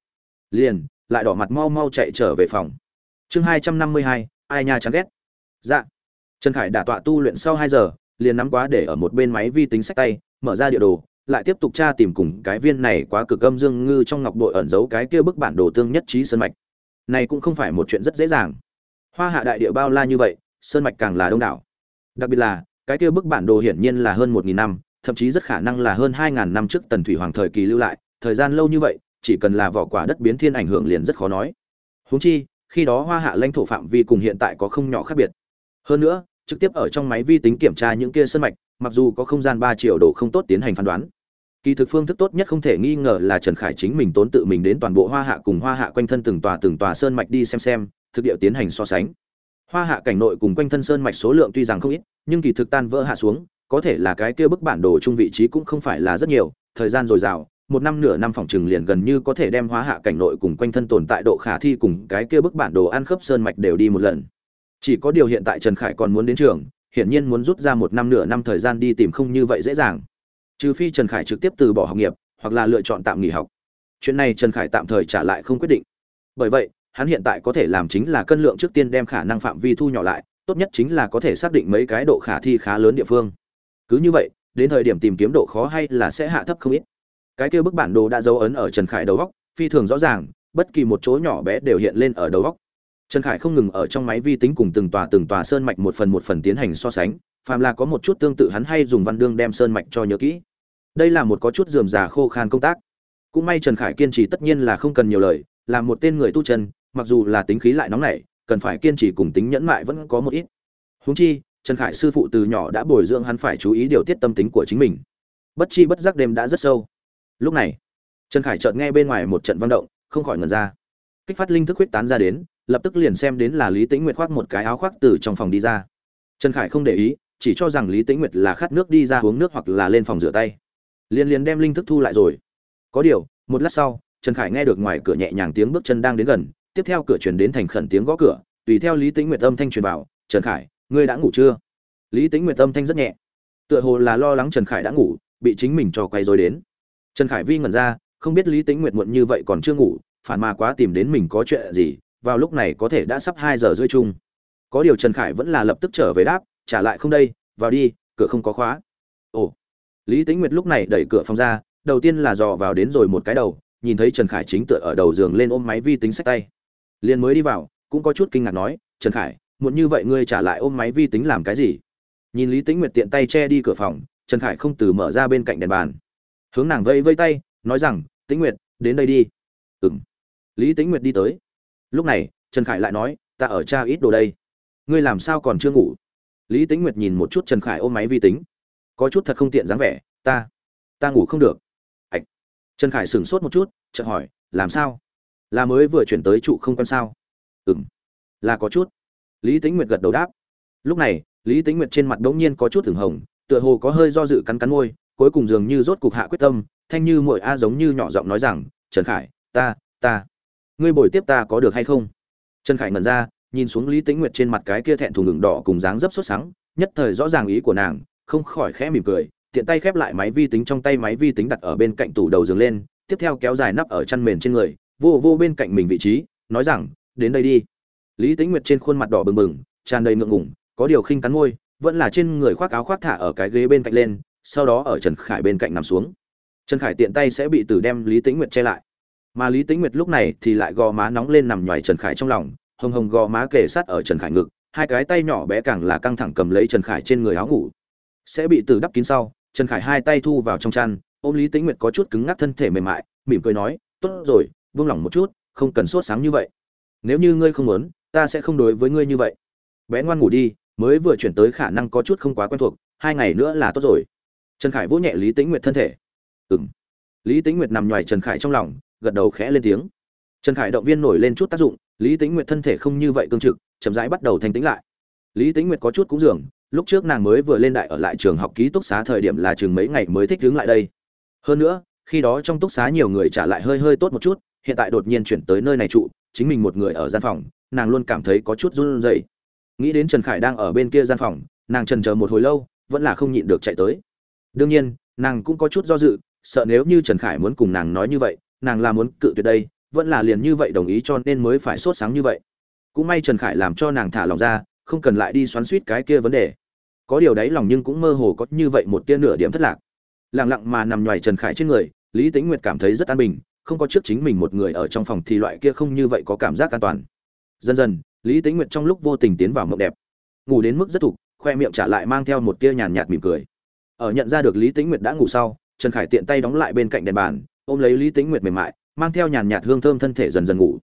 Liền, lại đỏ mặt mau mau chạy trở về phòng. Chương hai trăm năm mươi hai, ai nha chán ghét. Dạ. Trần khải đả tọa tu luyện sau hai giờ, liền nắm quá để ở một bên máy vi tính sách tay, mở ra địa đồ lại tiếp tục tra tìm cùng cái viên này quá cực âm dương ngư trong ngọc bội ẩn giấu cái kia bức bản đồ tương nhất trí sơn mạch. Này cũng không phải một chuyện rất dễ dàng. Hoa hạ đại địa bao la như vậy, sơn mạch càng là đông đảo. Đặc biệt là, cái kia bức bản đồ hiển nhiên là hơn một nghìn năm, thậm chí rất khả năng là hơn hai năm trước tần thủy hoàng thời kỳ lưu lại, thời gian lâu như vậy, chỉ cần là vỏ quả đất biến thiên ảnh hưởng liền rất khó nói. Huống chi, khi đó hoa hạ lãnh thổ phạm vi cùng hiện tại có không nhỏ khác biệt. Hơn nữa, trực tiếp ở trong máy vi tính kiểm tra những kia sơn mạch mặc dù có không gian ba triệu độ không tốt tiến hành phán đoán. Kỳ thực phương thức tốt nhất không thể nghi ngờ là trần khải chính mình tốn tự mình đến toàn bộ hoa hạ cùng hoa hạ quanh thân từng tòa từng tòa sơn mạch đi xem xem, thực địa tiến hành so sánh. Hoa hạ cảnh nội cùng quanh thân sơn mạch số lượng tuy rằng không ít, nhưng kỳ thực tan vỡ hạ xuống, có thể là cái kia bức bản đồ chung vị trí cũng không phải là rất nhiều, thời gian dồi dào, một năm nửa năm phòng trừng liền gần như có thể đem hóa hạ cảnh nội cùng quanh thân tồn tại độ khả thi cùng cái kia bức bản đồ ăn khớp sơn mạch đều đi một lần. Chỉ có điều hiện tại trần khải còn muốn đến trường hiển nhiên muốn rút ra một năm nửa năm thời gian đi tìm không như vậy dễ dàng. Trừ phi trần khải trực tiếp từ bỏ học nghiệp, hoặc là lựa chọn tạm nghỉ học. Chuyện này trần khải tạm thời trả lại không quyết định. Bởi vậy, hắn hiện tại có thể làm chính là cân lượng trước tiên đem khả năng phạm vi thu nhỏ lại, tốt nhất chính là có thể xác định mấy cái độ khả thi khá lớn địa phương. Cứ như vậy, đến thời điểm tìm kiếm độ khó hay là sẽ hạ thấp không ít. Cái kia bức bản đồ đã dấu ấn ở trần khải đầu góc, phi thường rõ ràng, bất kỳ một chỗ nhỏ bé đều hiện lên ở đầu góc trần khải không ngừng ở trong máy vi tính cùng từng tòa từng tòa sơn mạch một phần một phần tiến hành so sánh, phàm là có một chút tương tự hắn hay dùng văn đương đem sơn mạch cho nhớ kỹ. Đây là một có chút rườm rà khô khan công tác. Cũng may trần khải kiên trì tất nhiên là không cần nhiều lời, là một tên người tu chân, mặc dù là tính khí lại nóng nảy, cần phải kiên trì cùng tính nhẫn mại vẫn có một ít. Huống chi, trần khải sư phụ từ nhỏ đã bồi dưỡng hắn phải chú ý điều tiết tâm tính của chính mình. Bất chi bất giác đêm đã rất sâu. Lúc này, trần khải chợt nghe bên ngoài một trận văn động, không khỏi ngẩn ra. Kích phát linh thức huyết tán ra đến lập tức liền xem đến là lý tĩnh nguyệt khoác một cái áo khoác từ trong phòng đi ra. Trần khải không để ý, chỉ cho rằng lý tĩnh nguyệt là khát nước đi ra uống nước hoặc là lên phòng rửa tay. Liền liền đem linh thức thu lại rồi. Có điều, một lát sau, trần khải nghe được ngoài cửa nhẹ nhàng tiếng bước chân đang đến gần, tiếp theo cửa truyền đến thành khẩn tiếng gõ cửa, tùy theo lý tĩnh nguyệt âm thanh truyền vào, trần khải, ngươi đã ngủ chưa? Lý tĩnh nguyệt âm thanh rất nhẹ. Tựa hồ là lo lắng trần khải đã ngủ, bị chính mình cho quay rồi đến. Trần khải vi ngẩn ra, không biết lý tĩnh nguyệt muộn như vậy còn chưa ngủ, phản mà quá tìm đến mình có chuyện gì vào lúc này có thể đã sắp hai giờ rưỡi chung. Có điều trần khải vẫn là lập tức trở về đáp, trả lại không đây, vào đi, cửa không có khóa. Ồ. Lý tĩnh nguyệt lúc này đẩy cửa phòng ra, đầu tiên là dò vào đến rồi một cái đầu, nhìn thấy trần khải chính tựa ở đầu giường lên ôm máy vi tính sách tay. Liền mới đi vào, cũng có chút kinh ngạc nói, trần khải, muộn như vậy ngươi trả lại ôm máy vi tính làm cái gì? Nhìn lý tĩnh nguyệt tiện tay che đi cửa phòng, trần khải không từ mở ra bên cạnh đèn bàn. Hướng nàng vây vây tay, nói rằng, tĩnh nguyệt, đến đây đi. Ừng lý tĩnh nguyệt đi tới lúc này, trần khải lại nói, ta ở cha ít đồ đây. Ngươi làm sao còn chưa ngủ? Lý tĩnh nguyệt nhìn một chút trần khải ôm máy vi tính. Có chút thật không tiện dáng vẻ, ta ta ngủ không được. Ạch. Trần khải sửng sốt một chút, chợt hỏi, làm sao? Là mới vừa chuyển tới trụ không quan sao? Ừng là có chút. Lý tĩnh nguyệt gật đầu đáp. Lúc này, lý tĩnh nguyệt trên mặt đ ỗ n g nhiên có chút thường hồng, tựa hồ có hơi do dự cắn cắn môi, cuối cùng dường như rốt cục hạ quyết tâm, thanh như mội a giống như nhỏ giọng nói rằng, trần khải, ta ta ngươi bồi tiếp ta có được hay không? Trần khải ngẩn ra, nhìn xuống lý tĩnh nguyệt trên mặt cái kia thẹn thùng ngừng đỏ cùng dáng dấp sốt sáng nhất thời rõ ràng ý của nàng, không khỏi khẽ mỉm cười, tiện tay khép lại máy vi tính trong tay máy vi tính đặt ở bên cạnh tủ đầu giường lên, tiếp theo kéo dài nắp ở chăn mền trên người, vô vô bên cạnh mình vị trí, nói rằng, đến đây đi. Lý tĩnh nguyệt trên khuôn mặt đỏ bừng bừng, tràn đầy ngượng ngùng, có điều khinh cắn môi, vẫn là trên người khoác áo khoác thả ở cái ghế bên cạnh lên, sau đó ở trần khải bên cạnh nằm xuống. Trần khải tiện tay sẽ bị tử đem lý tĩnh nguyệt che lại mà lý tĩnh nguyệt lúc này thì lại gò má nóng lên nằm nhoài trần khải trong lòng, hồng hồng gò má kề sát ở trần khải ngực, hai cái tay nhỏ bé càng là căng thẳng cầm lấy trần khải trên người áo ngủ. Sẽ bị từ đắp kín sau, trần khải hai tay thu vào trong chăn, ôm lý tĩnh nguyệt có chút cứng ngắc thân thể mềm mại, mỉm cười nói, tốt rồi, buông lỏng một chút, không cần sốt sáng như vậy. Nếu như ngươi không muốn, ta sẽ không đối với ngươi như vậy. Bé ngoan ngủ đi, mới vừa chuyển tới khả năng có chút không quá quen thuộc, hai ngày nữa là tốt rồi. Trần khải vỗ nhẹ lý tĩnh nguyệt thân thể. Ừ m lý tĩnh nguyệt nằm ngoài trần khải trong lòng gật đầu khẽ lên tiếng. Trần khải động viên nổi lên chút tác dụng, lý tĩnh nguyệt thân thể không như vậy cương trực, chậm rãi bắt đầu thanh tĩnh lại. Lý tĩnh nguyệt có chút cũng dường, lúc trước nàng mới vừa lên đại ở lại trường học ký túc xá thời điểm là chừng mấy ngày mới thích đứng lại đây. Hơn nữa, khi đó trong túc xá nhiều người trả lại hơi hơi tốt một chút, hiện tại đột nhiên chuyển tới nơi này trụ, chính mình một người ở gian phòng, nàng luôn cảm thấy có chút run rẩy. Nghĩ đến trần khải đang ở bên kia gian phòng, nàng trần chờ một hồi lâu, vẫn là không nhịn được chạy tới. Đương nhiên, nàng cũng có chút do dự, sợ nếu như trần khải muốn cùng nàng nói như vậy nàng là muốn cự tuyệt đây, vẫn là liền như vậy đồng ý cho nên mới phải sốt sáng như vậy. Cũng may trần khải làm cho nàng thả lòng ra, không cần lại đi xoắn suýt cái kia vấn đề. Có điều đấy lòng nhưng cũng mơ hồ có như vậy một tia nửa điểm thất lạc. Lặng lặng mà nằm ngoài trần khải trên người, lý tính nguyệt cảm thấy rất an bình, không có trước chính mình một người ở trong phòng thì loại kia không như vậy có cảm giác an toàn. Dần dần, lý tính nguyệt trong lúc vô tình tiến vào mộng đẹp. Ngủ đến mức rất thục, khoe miệng trả lại mang theo một tia nhàn nhạt mỉm cười. Ở nhận ra được lý tính nguyệt đã ngủ sau, trần khải tiện tay đóng lại bên cạnh đèn bàn ôm lấy lý tính nguyệt mềm mại, mang theo nhàn nhạt hương thơm thân thể dần dần ngủ.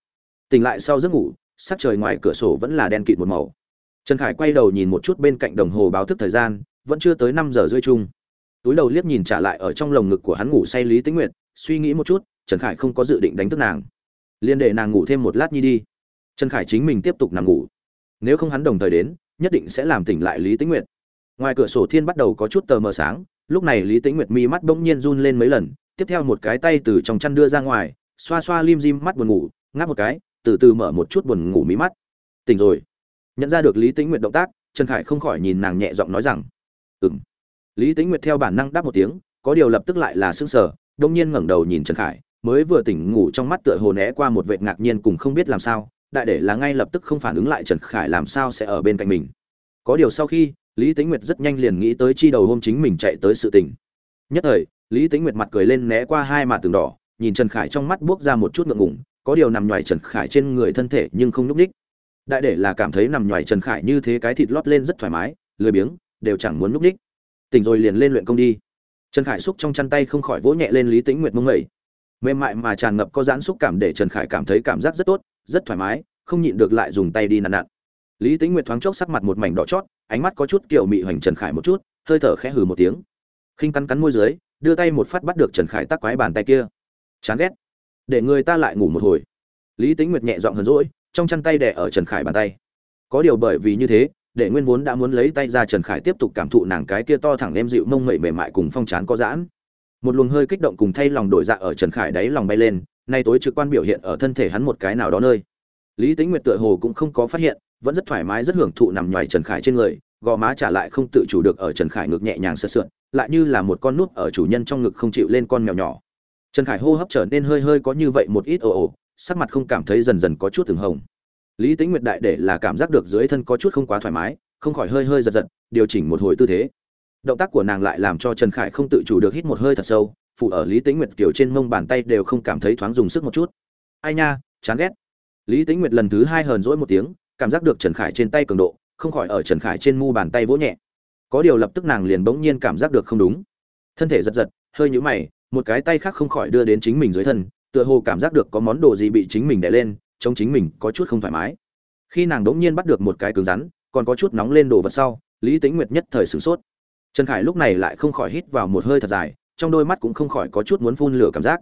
Tỉnh lại sau giấc ngủ, sắc trời ngoài cửa sổ vẫn là đen kịt một màu. Trần khải quay đầu nhìn một chút bên cạnh đồng hồ báo thức thời gian, vẫn chưa tới năm giờ rưỡi chung. Túi đầu liếc nhìn trả lại ở trong lồng ngực của hắn ngủ say lý tính nguyệt, suy nghĩ một chút, trần khải không có dự định đánh thức nàng. Liên để nàng ngủ thêm một lát nhi đi. Trần khải chính mình tiếp tục nằm ngủ. Nếu không hắn đồng thời đến, nhất định sẽ làm tỉnh lại lý tĩnh nguyệt. Ngoài cửa sổ thiên bắt đầu có chút tờ mờ sáng, lúc này lý tĩnh nguyệt mi mắt bỗng nhiên run lên mấy lần tiếp theo một cái tay từ trong chăn đưa ra ngoài, xoa xoa lim dim mắt buồn ngủ, ngáp một cái, từ từ mở một chút buồn ngủ mí mắt. Tỉnh rồi. Nhận ra được lý tĩnh nguyệt động tác, trần khải không khỏi nhìn nàng nhẹ giọng nói rằng ừng lý tĩnh nguyệt theo bản năng đáp một tiếng, có điều lập tức lại là sững sờ, đông nhiên ngẩng đầu nhìn trần khải, mới vừa tỉnh ngủ trong mắt tựa hồ né qua một vệt ngạc nhiên cùng không biết làm sao, đại để là ngay lập tức không phản ứng lại trần khải làm sao sẽ ở bên cạnh mình. Có điều sau khi, lý tính nguyệt rất nhanh liền nghĩ tới chi đầu hôm chính mình chạy tới sự tình. Nhất thời lý tính nguyệt mặt cười lên né qua hai mặt tường đỏ, nhìn trần khải trong mắt buốc ra một chút ngượng ngủng có điều nằm ngoài trần khải trên người thân thể nhưng không nhúc ních đại để là cảm thấy nằm ngoài trần khải như thế cái thịt lót lên rất thoải mái, lười biếng, đều chẳng muốn nhúc ních tỉnh rồi liền lên luyện công đi. Trần khải xúc trong chăn tay không khỏi vỗ nhẹ lên lý tĩnh nguyệt mông mẩy mềm mại mà tràn ngập có giãn xúc cảm để trần khải cảm thấy cảm giác rất tốt, rất thoải mái, không nhịn được lại dùng tay đi nặn nặn. Lý tĩnh nguyệt thoáng chốc sắc mặt một mảnh đỏ chót, ánh mắt có chút kiểu mị hoành trần khải một chút, hơi thở khẽ hừ một tiếng. Khinh cắn cắn môi dưới đưa tay một phát bắt được trần khải tắc quái bàn tay kia. Chán ghét. Để người ta lại ngủ một hồi. Lý tĩnh nguyệt nhẹ giọng hờn rỗi trong chăn tay đẻ ở trần khải bàn tay. Có điều bởi vì như thế, để nguyên vốn đã muốn lấy tay ra trần khải tiếp tục cảm thụ nàng cái kia to thẳng đem dịu mông mẩy mềm mại cùng phong trán có giãn. Một luồng hơi kích động cùng thay lòng đổi dạ ở trần khải đáy lòng bay lên, nay tối trực quan biểu hiện ở thân thể hắn một cái nào đó nơi. Lý tính nguyệt tựa hồ cũng không có phát hiện, vẫn rất thoải mái rất hưởng thụ nằm ngoài trần khải trên người gò má trả lại không tự chủ được ở trần khải ngực nhẹ nhàng sơ sượn lại như là một con nút ở chủ nhân trong ngực không chịu lên con mèo nhỏ. Trần khải hô hấp trở nên hơi hơi có như vậy một ít ồ ồ, sắc mặt không cảm thấy dần dần có chút từng hồng. Lý tính nguyệt đại để là cảm giác được dưới thân có chút không quá thoải mái, không khỏi hơi hơi giật giật, điều chỉnh một hồi tư thế. Động tác của nàng lại làm cho trần khải không tự chủ được hít một hơi thật sâu, phụ ở lý tính nguyệt kiểu trên mông bàn tay đều không cảm thấy thoáng dùng sức một chút. Ai nha, chán ghét. Lý tính nguyệt lần thứ hai hờn rỗi một tiếng, cảm giác được trần khải trên tay cường độ không khỏi ở trần khải trên mu bàn tay vỗ nhẹ. Có điều lập tức nàng liền bỗng nhiên cảm giác được không đúng. Thân thể giật giật, hơi nhũ mày, một cái tay khác không khỏi đưa đến chính mình dưới thân, tựa hồ cảm giác được có món đồ gì bị chính mình đè lên chống chính mình có chút không thoải mái. Khi nàng bỗng nhiên bắt được một cái cứng rắn, còn có chút nóng lên đồ vật sau, lý tính nguyệt nhất thời sửng sốt. Trần khải lúc này lại không khỏi hít vào một hơi thật dài, trong đôi mắt cũng không khỏi có chút muốn phun lửa cảm giác.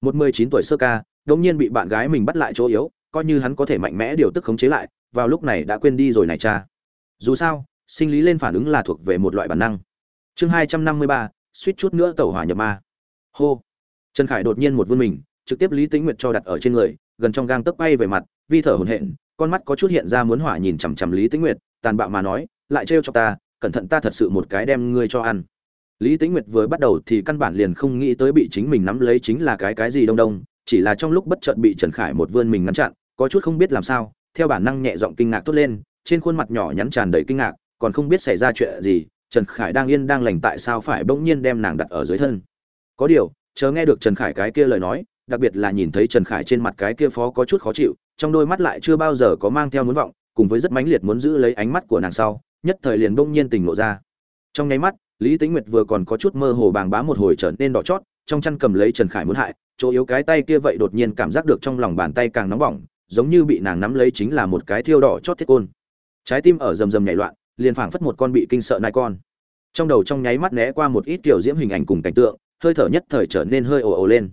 Một mười chín tuổi sơ ca bỗng nhiên bị bạn gái mình bắt lại chỗ yếu, coi như hắn có thể mạnh mẽ điều tức khống chế lại, vào lúc này đã quên đi rồi này cha dù sao, sinh lý lên phản ứng là thuộc về một loại bản năng. Chương hai trăm năm mươi ba, suýt chút nữa tẩu hỏa nhập ma. Hô. Trần khải đột nhiên một vươn mình, trực tiếp lý tĩnh nguyệt cho đặt ở trên người, gần trong gang tấc bay về mặt, vi thở hồn hển, con mắt có chút hiện ra muốn hỏa nhìn chằm chằm lý tĩnh nguyệt, tàn bạo mà nói, lại trêu cho ta, cẩn thận ta thật sự một cái đem ngươi cho ăn. Lý tĩnh nguyệt vừa bắt đầu thì căn bản liền không nghĩ tới bị chính mình nắm lấy chính là cái cái gì đông đông, chỉ là trong lúc bất chợt bị trần khải một vươn mình ngăn chặn, có chút không biết làm sao, theo bản năng nhẹ giọng kinh ngạc tốt lên trên khuôn mặt nhỏ nhắn tràn đầy kinh ngạc, còn không biết xảy ra chuyện gì, trần khải đang yên đang lành tại sao phải bỗng nhiên đem nàng đặt ở dưới thân. Có điều chờ nghe được trần khải cái kia lời nói, đặc biệt là nhìn thấy trần khải trên mặt cái kia phó có chút khó chịu, trong đôi mắt lại chưa bao giờ có mang theo muốn vọng, cùng với rất mãnh liệt muốn giữ lấy ánh mắt của nàng sau, nhất thời liền bỗng nhiên tỉnh lộ ra. Trong nháy mắt, lý tĩnh nguyệt vừa còn có chút mơ hồ bàng bá một hồi trở nên đỏ chót, trong chăn cầm lấy trần khải muốn hại, chỗ yếu cái tay kia vậy đột nhiên cảm giác được trong lòng bàn tay càng nóng bỏng, giống như bị nàng nắm lấy chính là một cái thiêu đỏ chót thiết côn trái tim ở rầm rầm nhảy loạn, liền phảng phất một con bị kinh sợ nai con. Trong đầu trong nháy mắt né qua một ít kiểu diễm hình ảnh cùng cảnh tượng, hơi thở nhất thời trở nên hơi ồ ồ lên.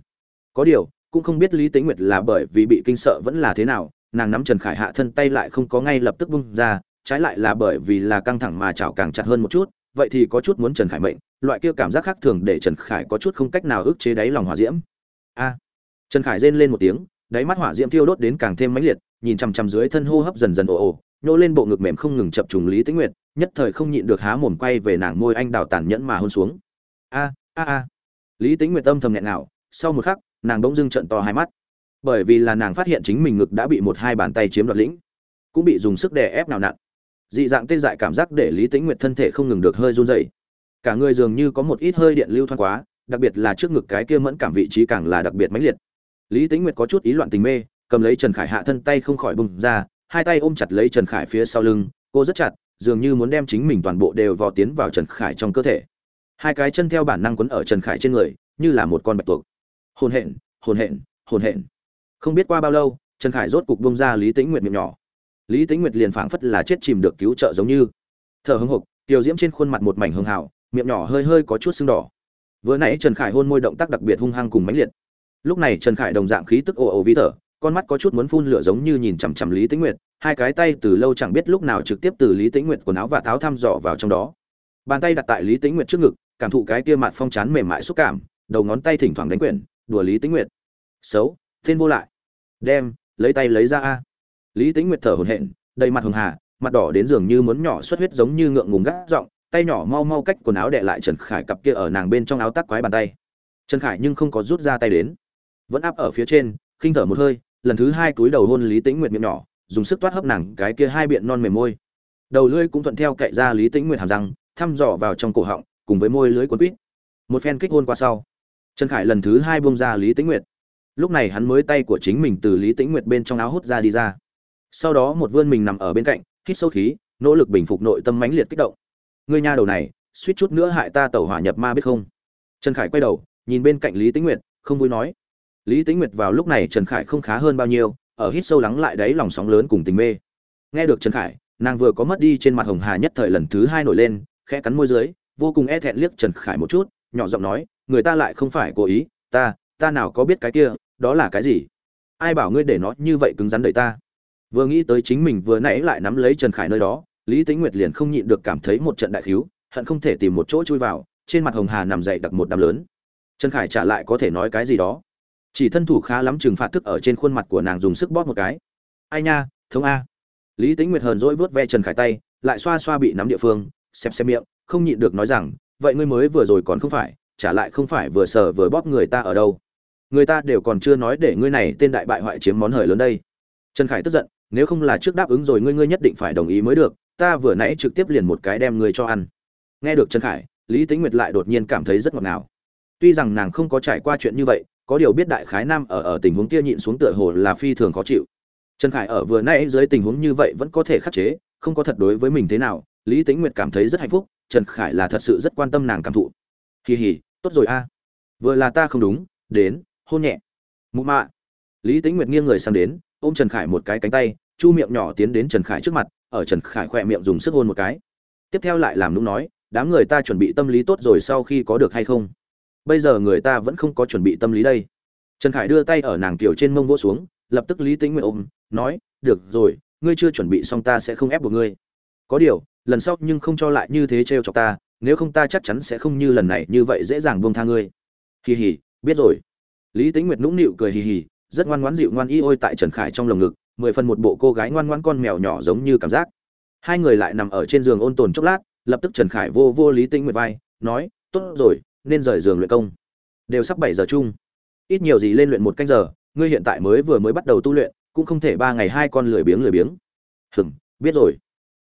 Có điều, cũng không biết lý tính nguyệt là bởi vì bị kinh sợ vẫn là thế nào, nàng nắm trần khải hạ thân tay lại không có ngay lập tức bung ra, trái lại là bởi vì là căng thẳng mà chảo càng chặt hơn một chút, vậy thì có chút muốn trần khải mệnh, loại kia cảm giác khác thường để trần khải có chút không cách nào ức chế đáy lòng hòa diễm. A! Trần khải rên lên một tiếng đáy mắt hỏa diễm thiêu đốt đến càng thêm mãnh liệt, nhìn chằm chằm dưới thân hô hấp dần dần ồ ồ, nhô lên bộ ngực mềm không ngừng chập trùng lý tĩnh nguyệt, nhất thời không nhịn được há mồm quay về nàng môi anh đào tàn nhẫn mà hôn xuống. A a a. Lý tĩnh nguyệt âm thầm nghẹn ngào. sau một khắc, nàng bỗng dưng trợn to hai mắt. Bởi vì là nàng phát hiện chính mình ngực đã bị một hai bàn tay chiếm đoạt lĩnh, cũng bị dùng sức đè ép nào nặn. Dị dạng tê dại cảm giác để lý tĩnh nguyệt thân thể không ngừng được hơi run rẩy. Cả người dường như có một ít hơi điện lưu thoáng quá, đặc biệt là trước ngực cái kia mẫn cảm vị trí càng là đặc biệt mãnh liệt lý tĩnh nguyệt có chút ý loạn tình mê, cầm lấy trần khải hạ thân tay không khỏi bùng ra, hai tay ôm chặt lấy trần khải phía sau lưng, cô rất chặt, dường như muốn đem chính mình toàn bộ đều vò tiến vào trần khải trong cơ thể. Hai cái chân theo bản năng quấn ở trần khải trên người, như là một con bạch tuộc. Hồn hện hồn hện hồn hện. Không biết qua bao lâu, trần khải rốt cục bung ra lý tĩnh nguyệt miệng nhỏ. Lý tĩnh nguyệt liền phảng phất là chết chìm được cứu trợ giống như. Thở hưng hục tiểu diễm trên khuôn mặt một mảnh hưng hào, miệng nhỏ hơi hơi có chút sưng đỏ. Vừa nãy trần khải hôn môi động tác đặc biệt hung hăng cùng mãnh liệt lúc này trần khải đồng dạng khí tức ồ ồ vi thở, con mắt có chút muốn phun lửa giống như nhìn chằm chằm lý tĩnh nguyệt, hai cái tay từ lâu chẳng biết lúc nào trực tiếp từ lý tĩnh nguyệt quần áo và tháo thăm dò vào trong đó. Bàn tay đặt tại lý tĩnh nguyệt trước ngực, cảm thụ cái kia mặt phong chán mềm mại xúc cảm, đầu ngón tay thỉnh thoảng đánh quyển, đùa lý tĩnh nguyệt. Xấu, thiên vô lại. Đem, lấy tay lấy ra a. Lý tĩnh nguyệt thở hổn hển, đầy mặt hường hà, mặt đỏ đến dường như muốn nhỏ xuất huyết giống như ngượng ngùng gắt giọng, tay nhỏ mau mau cách quần áo đệ lại trần khải cặp kia ở nàng bên trong áo tắc quái bàn tay. Trần khải nhưng không có rút ra tay đến vẫn áp ở phía trên, khinh thở một hơi, lần thứ hai túi đầu hôn lý tĩnh nguyệt miệng nhỏ, dùng sức toát hấp nàng cái kia hai biện non mềm môi. Đầu lưỡi cũng thuận theo cậy ra lý tĩnh nguyệt hàm răng, thăm dò vào trong cổ họng, cùng với môi lưỡi quấn quýt một phen kích hôn qua sau, trần khải lần thứ hai buông ra lý tĩnh nguyệt. Lúc này hắn mới tay của chính mình từ lý tĩnh nguyệt bên trong áo hút ra đi ra. Sau đó một vươn mình nằm ở bên cạnh, hít sâu khí, nỗ lực bình phục nội tâm mãnh liệt kích động. Người nhà đầu này, suýt chút nữa hại ta tẩu hỏa nhập ma biết không? Trần khải quay đầu, nhìn bên cạnh lý tĩnh nguyệt, không vui nói lý tĩnh nguyệt vào lúc này trần khải không khá hơn bao nhiêu, ở hít sâu lắng lại đáy lòng sóng lớn cùng tình mê. Nghe được trần khải, nàng vừa có mất đi trên mặt hồng hà nhất thời lần thứ hai nổi lên, khẽ cắn môi dưới, vô cùng e thẹn liếc trần khải một chút, nhỏ giọng nói, người ta lại không phải cố ý, ta ta nào có biết cái kia, đó là cái gì? Ai bảo ngươi để nó như vậy cứng rắn đợi ta? Vừa nghĩ tới chính mình vừa nãy lại nắm lấy trần khải nơi đó, lý tính nguyệt liền không nhịn được cảm thấy một trận đại khiếu hận không thể tìm một chỗ chui vào, trên mặt hồng hà nằm dậy đặc một đám lớn. Trần khải trả lại có thể nói cái gì đó chỉ thân thủ khá lắm trừng phạt thức ở trên khuôn mặt của nàng dùng sức bóp một cái. Ai nha thống a. Lý tính nguyệt hờn dỗi vớt ve trần khải tay, lại xoa xoa bị nắm địa phương xem xem miệng, không nhịn được nói rằng, vậy ngươi mới vừa rồi còn không phải trả lại không phải vừa sờ vừa bóp người ta ở đâu. Người ta đều còn chưa nói để ngươi này tên đại bại hoại chiếm món hời lớn đây. Trần khải tức giận, nếu không là trước đáp ứng rồi ngươi ngươi nhất định phải đồng ý mới được, ta vừa nãy trực tiếp liền một cái đem ngươi cho ăn. Nghe được trần khải, lý tính nguyệt lại đột nhiên cảm thấy rất ngọt ngào. Tuy rằng nàng không có trải qua chuyện như vậy có điều biết đại khái nam ở ở tình huống kia nhịn xuống tựa hồ là phi thường khó chịu. Trần khải ở vừa nãy dưới tình huống như vậy vẫn có thể khắc chế, không có thật đối với mình thế nào, lý tính nguyệt cảm thấy rất hạnh phúc, trần khải là thật sự rất quan tâm nàng cảm thụ. Kỳ hỉ tốt rồi a. Vừa là ta không đúng, đến, hôn nhẹ. Mụ mạ. Lý tính nguyệt nghiêng người sang đến, ôm trần khải một cái cánh tay, chu miệng nhỏ tiến đến trần khải trước mặt, ở trần khải khỏe miệng dùng sức hôn một cái. Tiếp theo lại làm nũng nói, đám người ta chuẩn bị tâm lý tốt rồi sau khi có được hay không? Bây giờ người ta vẫn không có chuẩn bị tâm lý đây. Trần khải đưa tay ở nàng kiểu trên mông vỗ xuống, lập tức lý tính nguyện ôm, nói, được rồi, ngươi chưa chuẩn bị xong ta sẽ không ép buộc ngươi. Có điều, lần sau nhưng không cho lại như thế trêu cho ta, nếu không ta chắc chắn sẽ không như lần này như vậy dễ dàng buông tha ngươi. Hì hì, biết rồi. Lý tính nguyệt nũng nịu cười hì hì, rất ngoan ngoãn dịu ngoan y ôi tại trần khải trong lồng ngực, mười phần một bộ cô gái ngoan ngoãn con mèo nhỏ giống như cảm giác. Hai người lại nằm ở trên giường ôn tồn chốc lát, lập tức trần khải vô vô lý tĩnh nguyệt vai, nói, tốt rồi nên rời giường luyện công. Đều sắp bảy giờ chung. Ít nhiều gì lên luyện một canh giờ, ngươi hiện tại mới vừa mới bắt đầu tu luyện, cũng không thể ba ngày hai con lười biếng lười biếng. Hừm, biết rồi.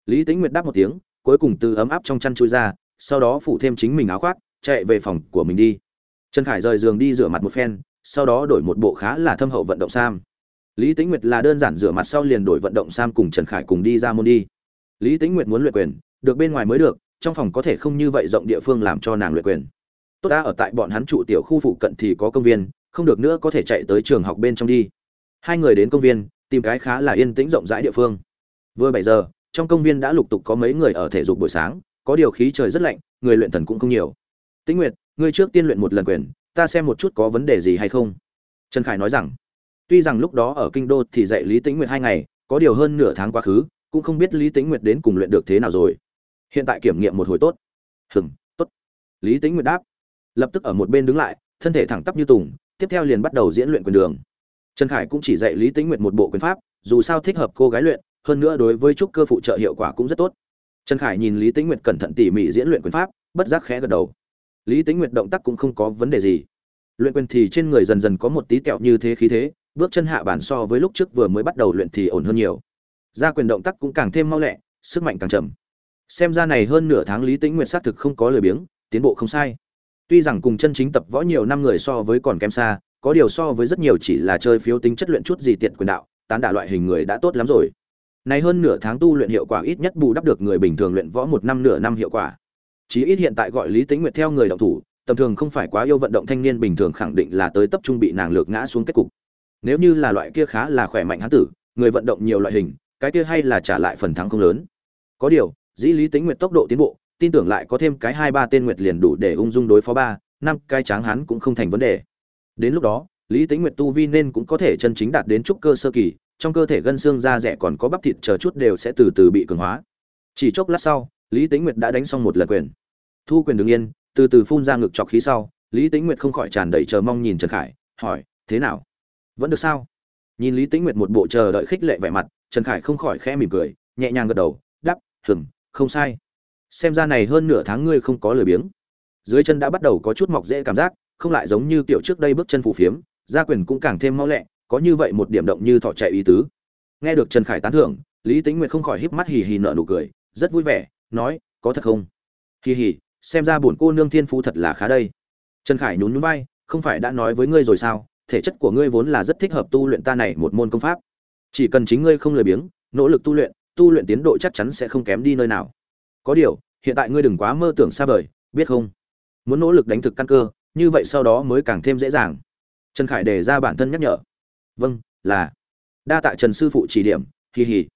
Lý tĩnh nguyệt đáp một tiếng, cuối cùng từ ấm áp trong chăn chui ra, sau đó phủ thêm chính mình áo khoác, chạy về phòng của mình đi. Trần khải rời giường đi rửa mặt một phen, sau đó đổi một bộ khá là thâm hậu vận động sam. Lý tĩnh nguyệt là đơn giản rửa mặt sau liền đổi vận động sam cùng trần khải cùng đi ra môn đi. Lý tĩnh nguyệt muốn luyện quyền, được bên ngoài mới được, trong phòng có thể không như vậy rộng địa phương làm cho nàng luyện quyền tốt ta ở tại bọn hắn trụ tiểu khu phụ cận thì có công viên, không được nữa có thể chạy tới trường học bên trong đi. Hai người đến công viên, tìm cái khá là yên tĩnh rộng rãi địa phương. Vừa bảy giờ, trong công viên đã lục tục có mấy người ở thể dục buổi sáng, có điều khí trời rất lạnh, người luyện thần cũng không nhiều. Tĩnh nguyệt, ngươi trước tiên luyện một lần quyền, ta xem một chút có vấn đề gì hay không. Trần khải nói rằng, tuy rằng lúc đó ở kinh đô thì dạy lý tĩnh nguyệt hai ngày, có điều hơn nửa tháng quá khứ, cũng không biết lý tĩnh nguyệt đến cùng luyện được thế nào rồi. Hiện tại kiểm nghiệm một hồi tốt. Hừm, tốt. Lý tĩnh nguyệt đáp lập tức ở một bên đứng lại, thân thể thẳng tắp như tùng, tiếp theo liền bắt đầu diễn luyện quyền đường. Trần khải cũng chỉ dạy lý tĩnh nguyệt một bộ quyền pháp, dù sao thích hợp cô gái luyện, hơn nữa đối với trúc cơ phụ trợ hiệu quả cũng rất tốt. Trần khải nhìn lý tĩnh nguyệt cẩn thận tỉ mỉ diễn luyện quyền pháp, bất giác khẽ gật đầu. Lý tĩnh nguyệt động tác cũng không có vấn đề gì. Luyện quyền thì trên người dần dần có một tí kẹo như thế khí thế, bước chân hạ bản so với lúc trước vừa mới bắt đầu luyện thì ổn hơn nhiều. Ra quyền động tác cũng càng thêm mau lẹ, sức mạnh càng chậm. Xem ra này hơn nửa tháng lý tĩnh nguyệt xác thực không có lười biếng, tiến bộ không sai tuy rằng cùng chân chính tập võ nhiều năm người so với còn kém xa, có điều so với rất nhiều chỉ là chơi phiếu tính chất luyện chút gì tiện quyền đạo, tán đả loại hình người đã tốt lắm rồi. Nay hơn nửa tháng tu luyện hiệu quả ít nhất bù đắp được người bình thường luyện võ một năm nửa năm hiệu quả. Chí ít hiện tại gọi lý tính nguyệt theo người động thủ, tầm thường không phải quá yêu vận động thanh niên bình thường khẳng định là tới tập trung bị nàng lược ngã xuống kết cục. Nếu như là loại kia khá là khỏe mạnh hán tử, người vận động nhiều loại hình, cái kia hay là trả lại phần thắng không lớn. Có điều, dĩ lý tính nguyệt tốc độ tiến bộ tin tưởng lại có thêm cái hai ba tên nguyệt liền đủ để ung dung đối phó ba, năm cái tráng hán cũng không thành vấn đề. Đến lúc đó, lý tính nguyệt tu vi nên cũng có thể chân chính đạt đến trúc cơ sơ kỳ, trong cơ thể gân xương da rẻ còn có bắp thịt chờ chút đều sẽ từ từ bị cường hóa. Chỉ chốc lát sau, lý tính nguyệt đã đánh xong một lần quyền. Thu quyền đ ứ n g yên, từ từ phun ra ngực trọc khí sau, lý tính nguyệt không khỏi tràn đầy chờ mong nhìn trần khải, hỏi, thế nào? Vẫn được sao? Nhìn lý tính nguyệt một bộ chờ đợi khích lệ vẻ mặt, trần khải không khỏi khẽ mỉm cười, nhẹ nhàng gật đầu đắp hừng không sai xem ra này hơn nửa tháng ngươi không có lười biếng. Dưới chân đã bắt đầu có chút mọc dễ cảm giác, không lại giống như kiểu trước đây bước chân phủ phiếm gia quyền cũng càng thêm mau lẹ, có như vậy một điểm động như thỏ chạy ý tứ. Nghe được trần khải tán thưởng, lý tính nguyệt không khỏi híp mắt hì hì nở nụ cười, rất vui vẻ, nói, có thật không? Hì hì, xem ra bổn cô nương thiên phú thật là khá đây. Trần khải nhún nhún vai, không phải đã nói với ngươi rồi sao? Thể chất của ngươi vốn là rất thích hợp tu luyện ta này một môn công pháp. Chỉ cần chính ngươi không lười biếng, nỗ lực tu luyện tu luyện tiến độ chắc chắn sẽ không kém đi nơi nào có điều, hiện tại ngươi đừng quá mơ tưởng xa vời, biết không? Muốn nỗ lực đánh thực căn cơ, như vậy sau đó mới càng thêm dễ dàng. Trần khải đề ra bản thân nhắc nhở. Vâng là. Đa tạ trần sư phụ chỉ điểm, hì hì.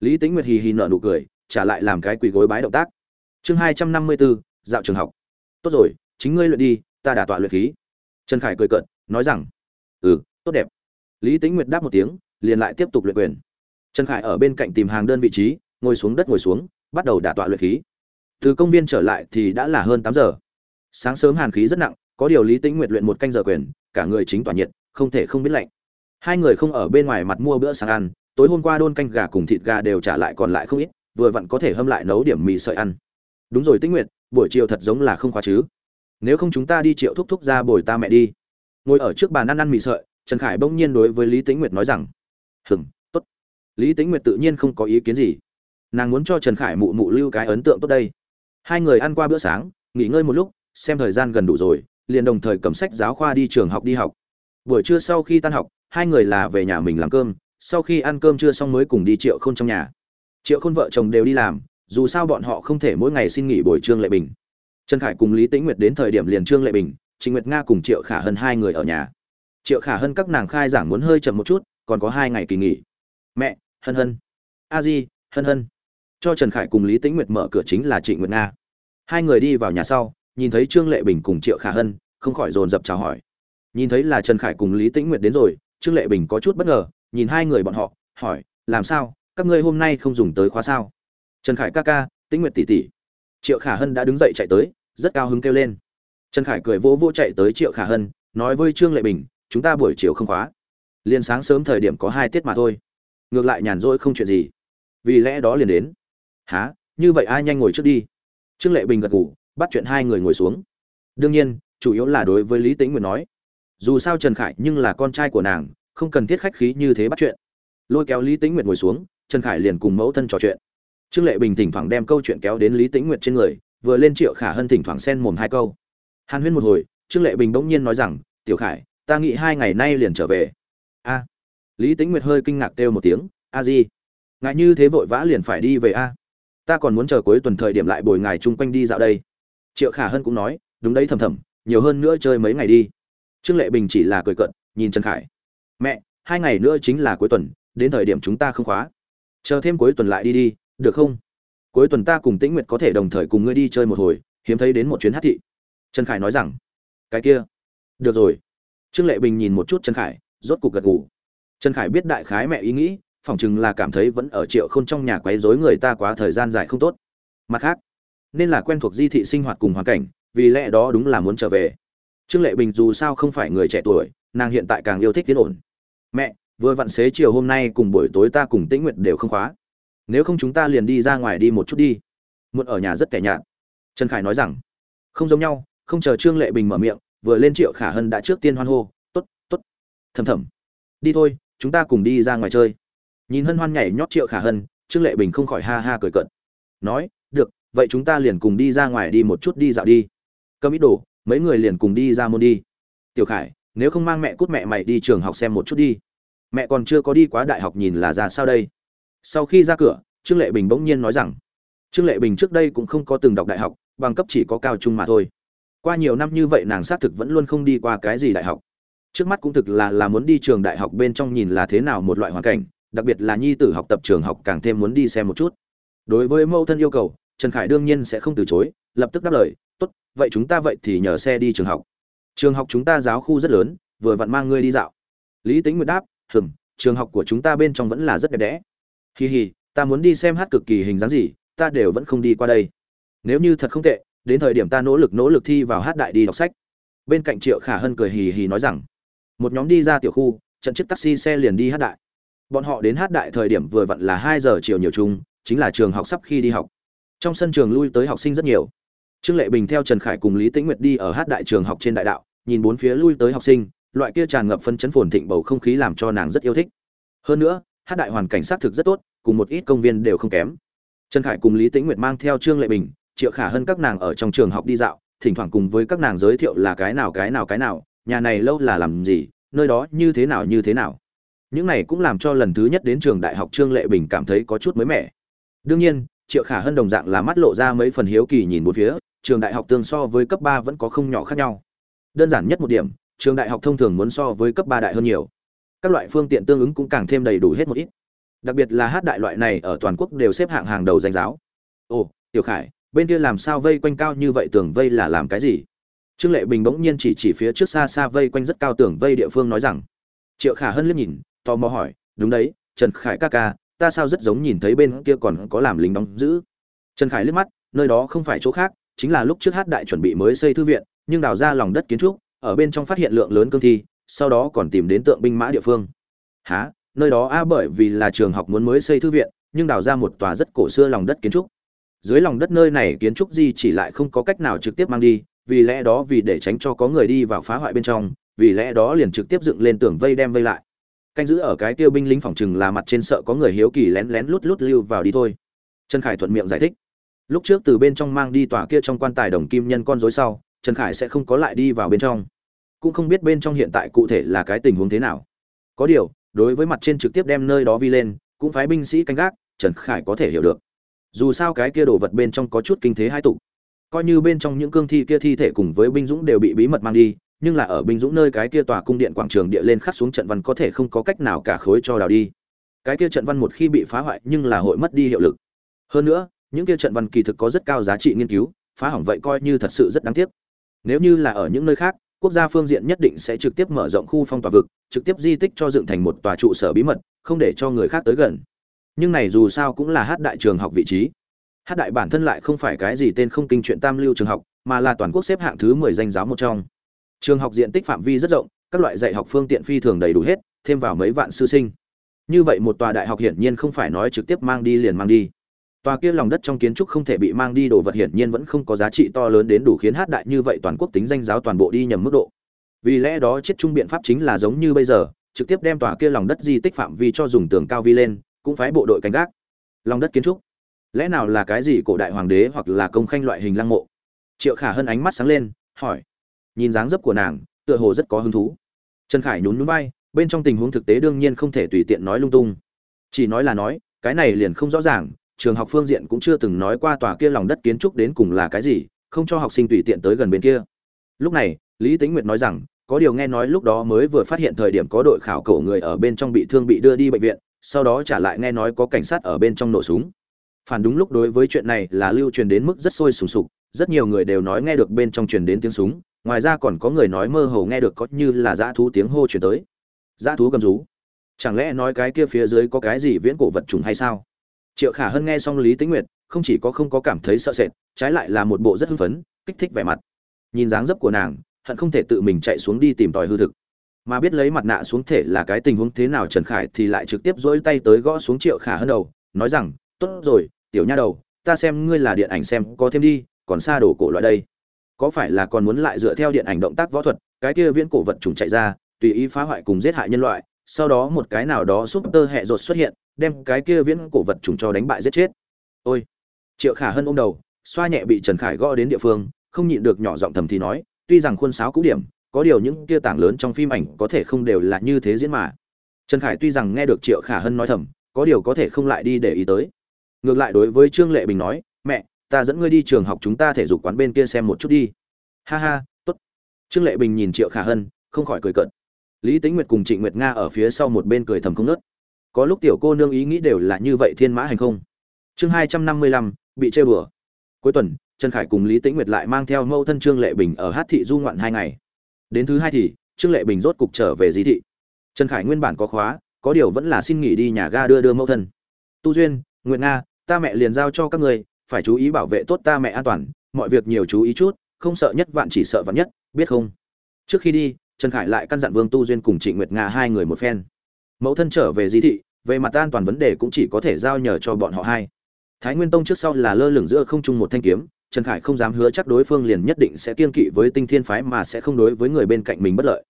Lý tính nguyệt hì hì nở nụ cười, trả lại làm cái quỳ gối bái động tác. Chương hai trăm năm mươi bốn dạo trường học. Tốt rồi, chính ngươi luyện đi, ta đả tọa luyện khí. Trần khải cười cợt, nói rằng ừ tốt đẹp. Lý tính nguyệt đáp một tiếng, liền lại tiếp tục luyện quyền. Trần khải ở bên cạnh tìm hàng đơn vị trí, ngồi xuống đất ngồi xuống bắt đầu đả tọa luyện khí. Từ công viên trở lại thì đã là hơn tám giờ. Sáng sớm hàn khí rất nặng, có điều lý tĩnh nguyệt luyện một canh giờ quyền, cả người chính tỏa nhiệt, không thể không biết lạnh. Hai người không ở bên ngoài mặt mua bữa sáng ăn, tối hôm qua đôn canh gà cùng thịt gà đều trả lại còn lại không ít, vừa vặn có thể hâm lại nấu điểm mì sợi ăn. Đúng rồi tĩnh nguyệt, buổi chiều thật giống là không khóa chứ. Nếu không chúng ta đi triệu thúc thúc ra bồi ta mẹ đi. Ngồi ở trước bàn ăn ăn mì sợi, trần khải bỗng nhiên đối với lý tĩnh nguyệt nói rằng hừng tốt. Lý tĩnh nguyệt tự nhiên không có ý kiến gì nàng muốn cho trần khải mụ mụ lưu cái ấn tượng tốt đây. Hai người ăn qua bữa sáng, nghỉ ngơi một lúc, xem thời gian gần đủ rồi, liền đồng thời cầm sách giáo khoa đi trường học đi học. Buổi trưa sau khi tan học, hai người là về nhà mình làm cơm, sau khi ăn cơm trưa xong mới cùng đi triệu khôn trong nhà. Triệu khôn vợ chồng đều đi làm, dù sao bọn họ không thể mỗi ngày xin nghỉ buổi trương lệ bình. Trần khải cùng lý tĩnh nguyệt đến thời điểm liền trương lệ bình, trịnh nguyệt nga cùng triệu khả hơn hai người ở nhà. Triệu khả hơn các nàng khai giảng muốn hơi chậm một chút, còn có hai ngày kỳ nghỉ. Mẹ, hân hân. A di, hân hân cho trần khải cùng lý tĩnh nguyệt mở cửa chính là trịnh nguyệt nga. Hai người đi vào nhà sau, nhìn thấy trương lệ bình cùng triệu khả hân, không khỏi dồn dập chào hỏi. Nhìn thấy là trần khải cùng lý tĩnh nguyệt đến rồi, trương lệ bình có chút bất ngờ, nhìn hai người bọn họ, hỏi, làm sao? Các ngươi hôm nay không dùng tới khóa sao? Trần khải ca ca, tĩnh nguyệt tỷ tỷ. Triệu khả hân đã đứng dậy chạy tới, rất cao hứng kêu lên. Trần khải cười vỗ vỗ chạy tới triệu khả hân, nói với trương lệ bình, chúng ta buổi chiều không khóa. Liền sáng sớm thời điểm có hai tiết mà thôi. Ngược lại nhàn rỗi không chuyện gì. Vì lẽ đó liền đến há, như vậy ai nhanh ngồi trước đi. Trương lệ bình gật ngủ bắt chuyện hai người ngồi xuống. Đương nhiên, chủ yếu là đối với lý tĩnh nguyệt nói. Dù sao trần khải nhưng là con trai của nàng, không cần thiết khách khí như thế bắt chuyện. Lôi kéo lý tĩnh nguyệt ngồi xuống, trần khải liền cùng mẫu thân trò chuyện. Trương lệ bình thỉnh thoảng đem câu chuyện kéo đến lý tĩnh nguyệt trên người, vừa lên triệu khả hân thỉnh thoảng xen mồm hai câu. Hàn huyên một hồi, trương lệ bình bỗng nhiên nói rằng, tiểu khải, ta nghĩ hai ngày nay liền trở về. A. Lý tĩnh nguyệt hơi kinh ngạc kêu một tiếng, a di, ngại như thế vội vã liền phải đi về a? Ta còn muốn chờ cuối tuần thời điểm lại bồi ngài chung quanh đi dạo đây. Triệu khả hân cũng nói, đúng đấy thầm thầm, nhiều hơn nữa chơi mấy ngày đi. Trương lệ bình chỉ là cười cận nhìn trần khải. Mẹ, hai ngày nữa chính là cuối tuần, đến thời điểm chúng ta không khóa. Chờ thêm cuối tuần lại đi đi, được không? Cuối tuần ta cùng tĩnh nguyệt có thể đồng thời cùng ngươi đi chơi một hồi, hiếm thấy đến một chuyến hát thị. Trần khải nói rằng, cái kia, được rồi. Trương lệ bình nhìn một chút trần khải, rốt cục gật gù. Trần khải biết đại khái mẹ ý nghĩ phỏng chừng là cảm thấy vẫn ở triệu không trong nhà quấy rối người ta quá thời gian dài không tốt. Mặt khác, nên là quen thuộc di thị sinh hoạt cùng hoàn cảnh, vì lẽ đó đúng là muốn trở về. Trương lệ bình dù sao không phải người trẻ tuổi, nàng hiện tại càng yêu thích tiến ổn. Mẹ, vừa vặn xế chiều hôm nay cùng buổi tối ta cùng tĩnh nguyệt đều không khóa. Nếu không chúng ta liền đi ra ngoài đi một chút đi. Muộn ở nhà rất kẻ nhạt. Trần khải nói rằng, không giống nhau, không chờ trương lệ bình mở miệng, vừa lên triệu khả hân đã trước tiên hoan hô t ố t t ố t thầm thầm, đi thôi, chúng ta cùng đi ra ngoài chơi nhìn hân hoan nhảy nhót triệu khả hân, trương lệ bình không khỏi ha ha cười cận nói, được, vậy chúng ta liền cùng đi ra ngoài đi một chút đi dạo đi. Cầm ít đồ, mấy người liền cùng đi ra môn đi. Tiểu khải, nếu không mang mẹ cút mẹ mày đi trường học xem một chút đi. Mẹ còn chưa có đi quá đại học nhìn là ra sao đây? Sau khi ra cửa, trương lệ bình bỗng nhiên nói rằng, trương lệ bình trước đây cũng không có từng đọc đại học, bằng cấp chỉ có cao trung mà thôi. Qua nhiều năm như vậy nàng xác thực vẫn luôn không đi qua cái gì đại học. Trước mắt cũng thực là là muốn đi trường đại học bên trong nhìn là thế nào một loại hoàn cảnh đặc biệt là nhi tử học tập trường học càng thêm muốn đi xem một chút. Đối với mẫu thân yêu cầu, trần khải đương nhiên sẽ không từ chối, lập tức đáp lời, tốt, vậy chúng ta vậy thì nhờ xe đi trường học. Trường học chúng ta giáo khu rất lớn, vừa vặn mang ngươi đi dạo. Lý tính nguyệt đáp, hừm, trường học của chúng ta bên trong vẫn là rất đẹp đẽ. Hì hì ta muốn đi xem hát cực kỳ hình dáng gì, ta đều vẫn không đi qua đây. Nếu như thật không tệ, đến thời điểm ta nỗ lực nỗ lực thi vào hát đại đi đọc sách. Bên cạnh triệu khả hân cười hì hì nói rằng, một nhóm đi ra tiểu khu, trận chiếc taxi xe liền đi hát đại bọn họ đến hát đại thời điểm vừa vặn là hai giờ chiều nhiều chung, chính là trường học sắp khi đi học. Trong sân trường lui tới học sinh rất nhiều. Trương lệ bình theo trần khải cùng lý tĩnh nguyệt đi ở hát đại trường học trên đại đạo, nhìn bốn phía lui tới học sinh, loại kia tràn ngập phân chấn phồn thịnh bầu không khí làm cho nàng rất yêu thích. Hơn nữa, hát đại hoàn cảnh sát thực rất tốt, cùng một ít công viên đều không kém. Trần khải cùng lý tĩnh nguyệt mang theo trương lệ bình, triệu khả hơn các nàng ở trong trường học đi dạo, thỉnh thoảng cùng với các nàng giới thiệu là cái nào cái nào cái nào, nhà này lâu là làm gì, nơi đó như thế nào như thế nào những này cũng làm cho lần thứ nhất đến trường đại học trương lệ bình cảm thấy có chút mới mẻ. Đương nhiên, triệu khả hơn đồng dạng là mắt lộ ra mấy phần hiếu kỳ nhìn một phía, trường đại học tương so với cấp ba vẫn có không nhỏ khác nhau. Đơn giản nhất một điểm, trường đại học thông thường muốn so với cấp ba đại hơn nhiều. Các loại phương tiện tương ứng cũng càng thêm đầy đủ hết một ít. Đặc biệt là hát đại loại này ở toàn quốc đều xếp hạng hàng đầu danh giáo. Ồ, tiểu khải, bên kia làm sao vây quanh cao như vậy tường vây là làm cái gì? Trương lệ bình bỗng nhiên chỉ chỉ phía trước xa xa vây quanh rất cao tường vây địa phương nói rằng. Triệu khả hân liếc nhìn tò mò hỏi, đúng đấy, trần khải ca ca, ta sao rất giống nhìn thấy bên kia còn có làm lính đóng giữ? Trần khải liếc mắt, nơi đó không phải chỗ khác, chính là lúc trước hát đại chuẩn bị mới xây thư viện, nhưng đào ra lòng đất kiến trúc, ở bên trong phát hiện lượng lớn cương thi, sau đó còn tìm đến tượng binh mã địa phương. Há nơi đó a, bởi vì là trường học muốn mới xây thư viện, nhưng đào ra một tòa rất cổ xưa lòng đất kiến trúc. Dưới lòng đất nơi này kiến trúc gì chỉ lại không có cách nào trực tiếp mang đi, vì lẽ đó vì để tránh cho có người đi vào phá hoại bên trong, vì lẽ đó liền trực tiếp dựng lên tường vây đem vây lại canh giữ ở cái kia binh lính phòng chừng là mặt trên sợ có người hiếu kỳ lén lén lút lút lưu vào đi thôi. Trần khải thuận miệng giải thích. Lúc trước từ bên trong mang đi tòa kia trong quan tài đồng kim nhân con dối sau, trần khải sẽ không có lại đi vào bên trong. Cũng không biết bên trong hiện tại cụ thể là cái tình huống thế nào. Có điều, đối với mặt trên trực tiếp đem nơi đó vi lên, cũng phái binh sĩ canh gác, trần khải có thể hiểu được. Dù sao cái kia đồ vật bên trong có chút kinh thế hai tụ. Coi như bên trong những cương thi kia thi thể cùng với binh dũng đều bị bí mật mang đi nhưng là ở binh dũng nơi cái kia tòa cung điện quảng trường địa lên khắc xuống trận văn có thể không có cách nào cả khối cho đào đi. Cái kia trận văn một khi bị phá hoại nhưng là hội mất đi hiệu lực. Hơn nữa, những kia trận văn kỳ thực có rất cao giá trị nghiên cứu, phá hỏng vậy coi như thật sự rất đáng tiếc. Nếu như là ở những nơi khác, quốc gia phương diện nhất định sẽ trực tiếp mở rộng khu phong tỏa vực, trực tiếp di tích cho dựng thành một tòa trụ sở bí mật, không để cho người khác tới gần. Nhưng này dù sao cũng là hát đại trường học vị trí. Hát đại bản thân lại không phải cái gì tên không kinh chuyện tam lưu trường học, mà là toàn quốc xếp hạng thứ mười danh giáo một trong trường học diện tích phạm vi rất rộng, các loại dạy học phương tiện phi thường đầy đủ hết, thêm vào mấy vạn sư sinh. Như vậy một tòa đại học hiển nhiên không phải nói trực tiếp mang đi liền mang đi. Tòa kia lòng đất trong kiến trúc không thể bị mang đi, đồ vật hiển nhiên vẫn không có giá trị to lớn đến đủ khiến hát đại như vậy toàn quốc tính danh giáo toàn bộ đi nhầm mức độ. Vì lẽ đó chết trung biện pháp chính là giống như bây giờ, trực tiếp đem tòa kia lòng đất di tích phạm vi cho dùng tường cao vi lên, cũng phái bộ đội canh gác. Lòng đất kiến trúc. Lẽ nào là cái gì cổ đại hoàng đế hoặc là công khanh loại hình lăng mộ? Triệu khả hân ánh mắt sáng lên, hỏi nhìn dáng dấp của nàng, tựa hồ rất có hứng thú. Trần khải nhún nhún vai, bên trong tình huống thực tế đương nhiên không thể tùy tiện nói lung tung. Chỉ nói là nói, cái này liền không rõ ràng, trường học phương diện cũng chưa từng nói qua tòa kia lòng đất kiến trúc đến cùng là cái gì, không cho học sinh tùy tiện tới gần bên kia. Lúc này, lý tính nguyệt nói rằng, có điều nghe nói lúc đó mới vừa phát hiện thời điểm có đội khảo cổ người ở bên trong bị thương bị đưa đi bệnh viện, sau đó trả lại nghe nói có cảnh sát ở bên trong nổ súng. Phản đúng lúc đối với chuyện này là lưu truyền đến mức rất sôi sùng sục, rất nhiều người đều nói nghe được bên trong truyền đến tiếng súng ngoài ra còn có người nói mơ hồ nghe được có như là dã thú tiếng hô truyền tới. Dã thú gầm rú. Chẳng lẽ nói cái kia phía dưới có cái gì viễn cổ vật trùng hay sao? Triệu khả hân nghe xong lý tĩnh nguyệt, không chỉ có không có cảm thấy sợ sệt, trái lại là một bộ rất hưng phấn, kích thích vẻ mặt. Nhìn dáng dấp của nàng, hận không thể tự mình chạy xuống đi tìm tòi hư thực. Mà biết lấy mặt nạ xuống thể là cái tình huống thế nào trần khải thì lại trực tiếp dỗi tay tới gõ xuống triệu khả hân đầu, nói rằng, tốt rồi, tiểu nha đầu, ta xem ngươi là điện ảnh xem có thêm đi, còn xa đổ cổ loại đây có phải là còn muốn lại dựa theo điện ảnh động tác võ thuật, cái kia viễn cổ vật trùng chạy ra, tùy ý phá hoại cùng giết hại nhân loại, sau đó một cái nào đó súp tơ hẹ rột xuất hiện, đem cái kia viễn cổ vật trùng cho đánh bại giết chết. Ôi! Triệu khả hân ôm đầu, xoa nhẹ bị trần khải gõ đến địa phương, không nhịn được nhỏ giọng thầm thì nói, tuy rằng khuôn sáo cũ điểm, có điều những kia tảng lớn trong phim ảnh có thể không đều là như thế diễn mà. Trần khải tuy rằng nghe được triệu khả hân nói thầm, có điều có thể không lại đi để ý tới. Ngược lại đối với trương lệ bình nói, mẹ ta dẫn ngươi đi trường học chúng ta thể dục quán bên kia xem một chút đi. Ha ha, tốt. Trương lệ bình nhìn triệu khả hân, không khỏi cười cợt. Lý tính nguyệt cùng trịnh nguyệt nga ở phía sau một bên cười thầm không nớt có lúc tiểu cô nương ý nghĩ đều là như vậy thiên mã hành không? Chương hai trăm năm mươi lăm, bị chơi bừa cuối tuần, trần khải cùng lý tĩnh nguyệt lại mang theo Mẫu thân trương lệ bình ở hát thị du ngoạn hai ngày. Đến thứ hai thì, trương lệ bình rốt cục trở về dí thị. Trần khải nguyên bản có khóa, có điều vẫn là xin nghỉ đi nhà ga đưa đưa Mẫu thân. Tu duyên, nguyệt nga, ta mẹ liền giao cho các người phải chú ý bảo vệ tốt ta mẹ an toàn, mọi việc nhiều chú ý chút, không sợ nhất vạn chỉ sợ vạn nhất, biết không? Trước khi đi, trần khải lại căn dặn vương tu duyên cùng trịnh nguyệt nga hai người một phen. Mẫu thân trở về di thị, về mặt an toàn vấn đề cũng chỉ có thể giao nhờ cho bọn họ hai. Thái nguyên tông trước sau là lơ lửng giữa không trung một thanh kiếm, trần khải không dám hứa chắc đối phương liền nhất định sẽ kiên kỵ với tinh thiên phái mà sẽ không đối với người bên cạnh mình bất lợi.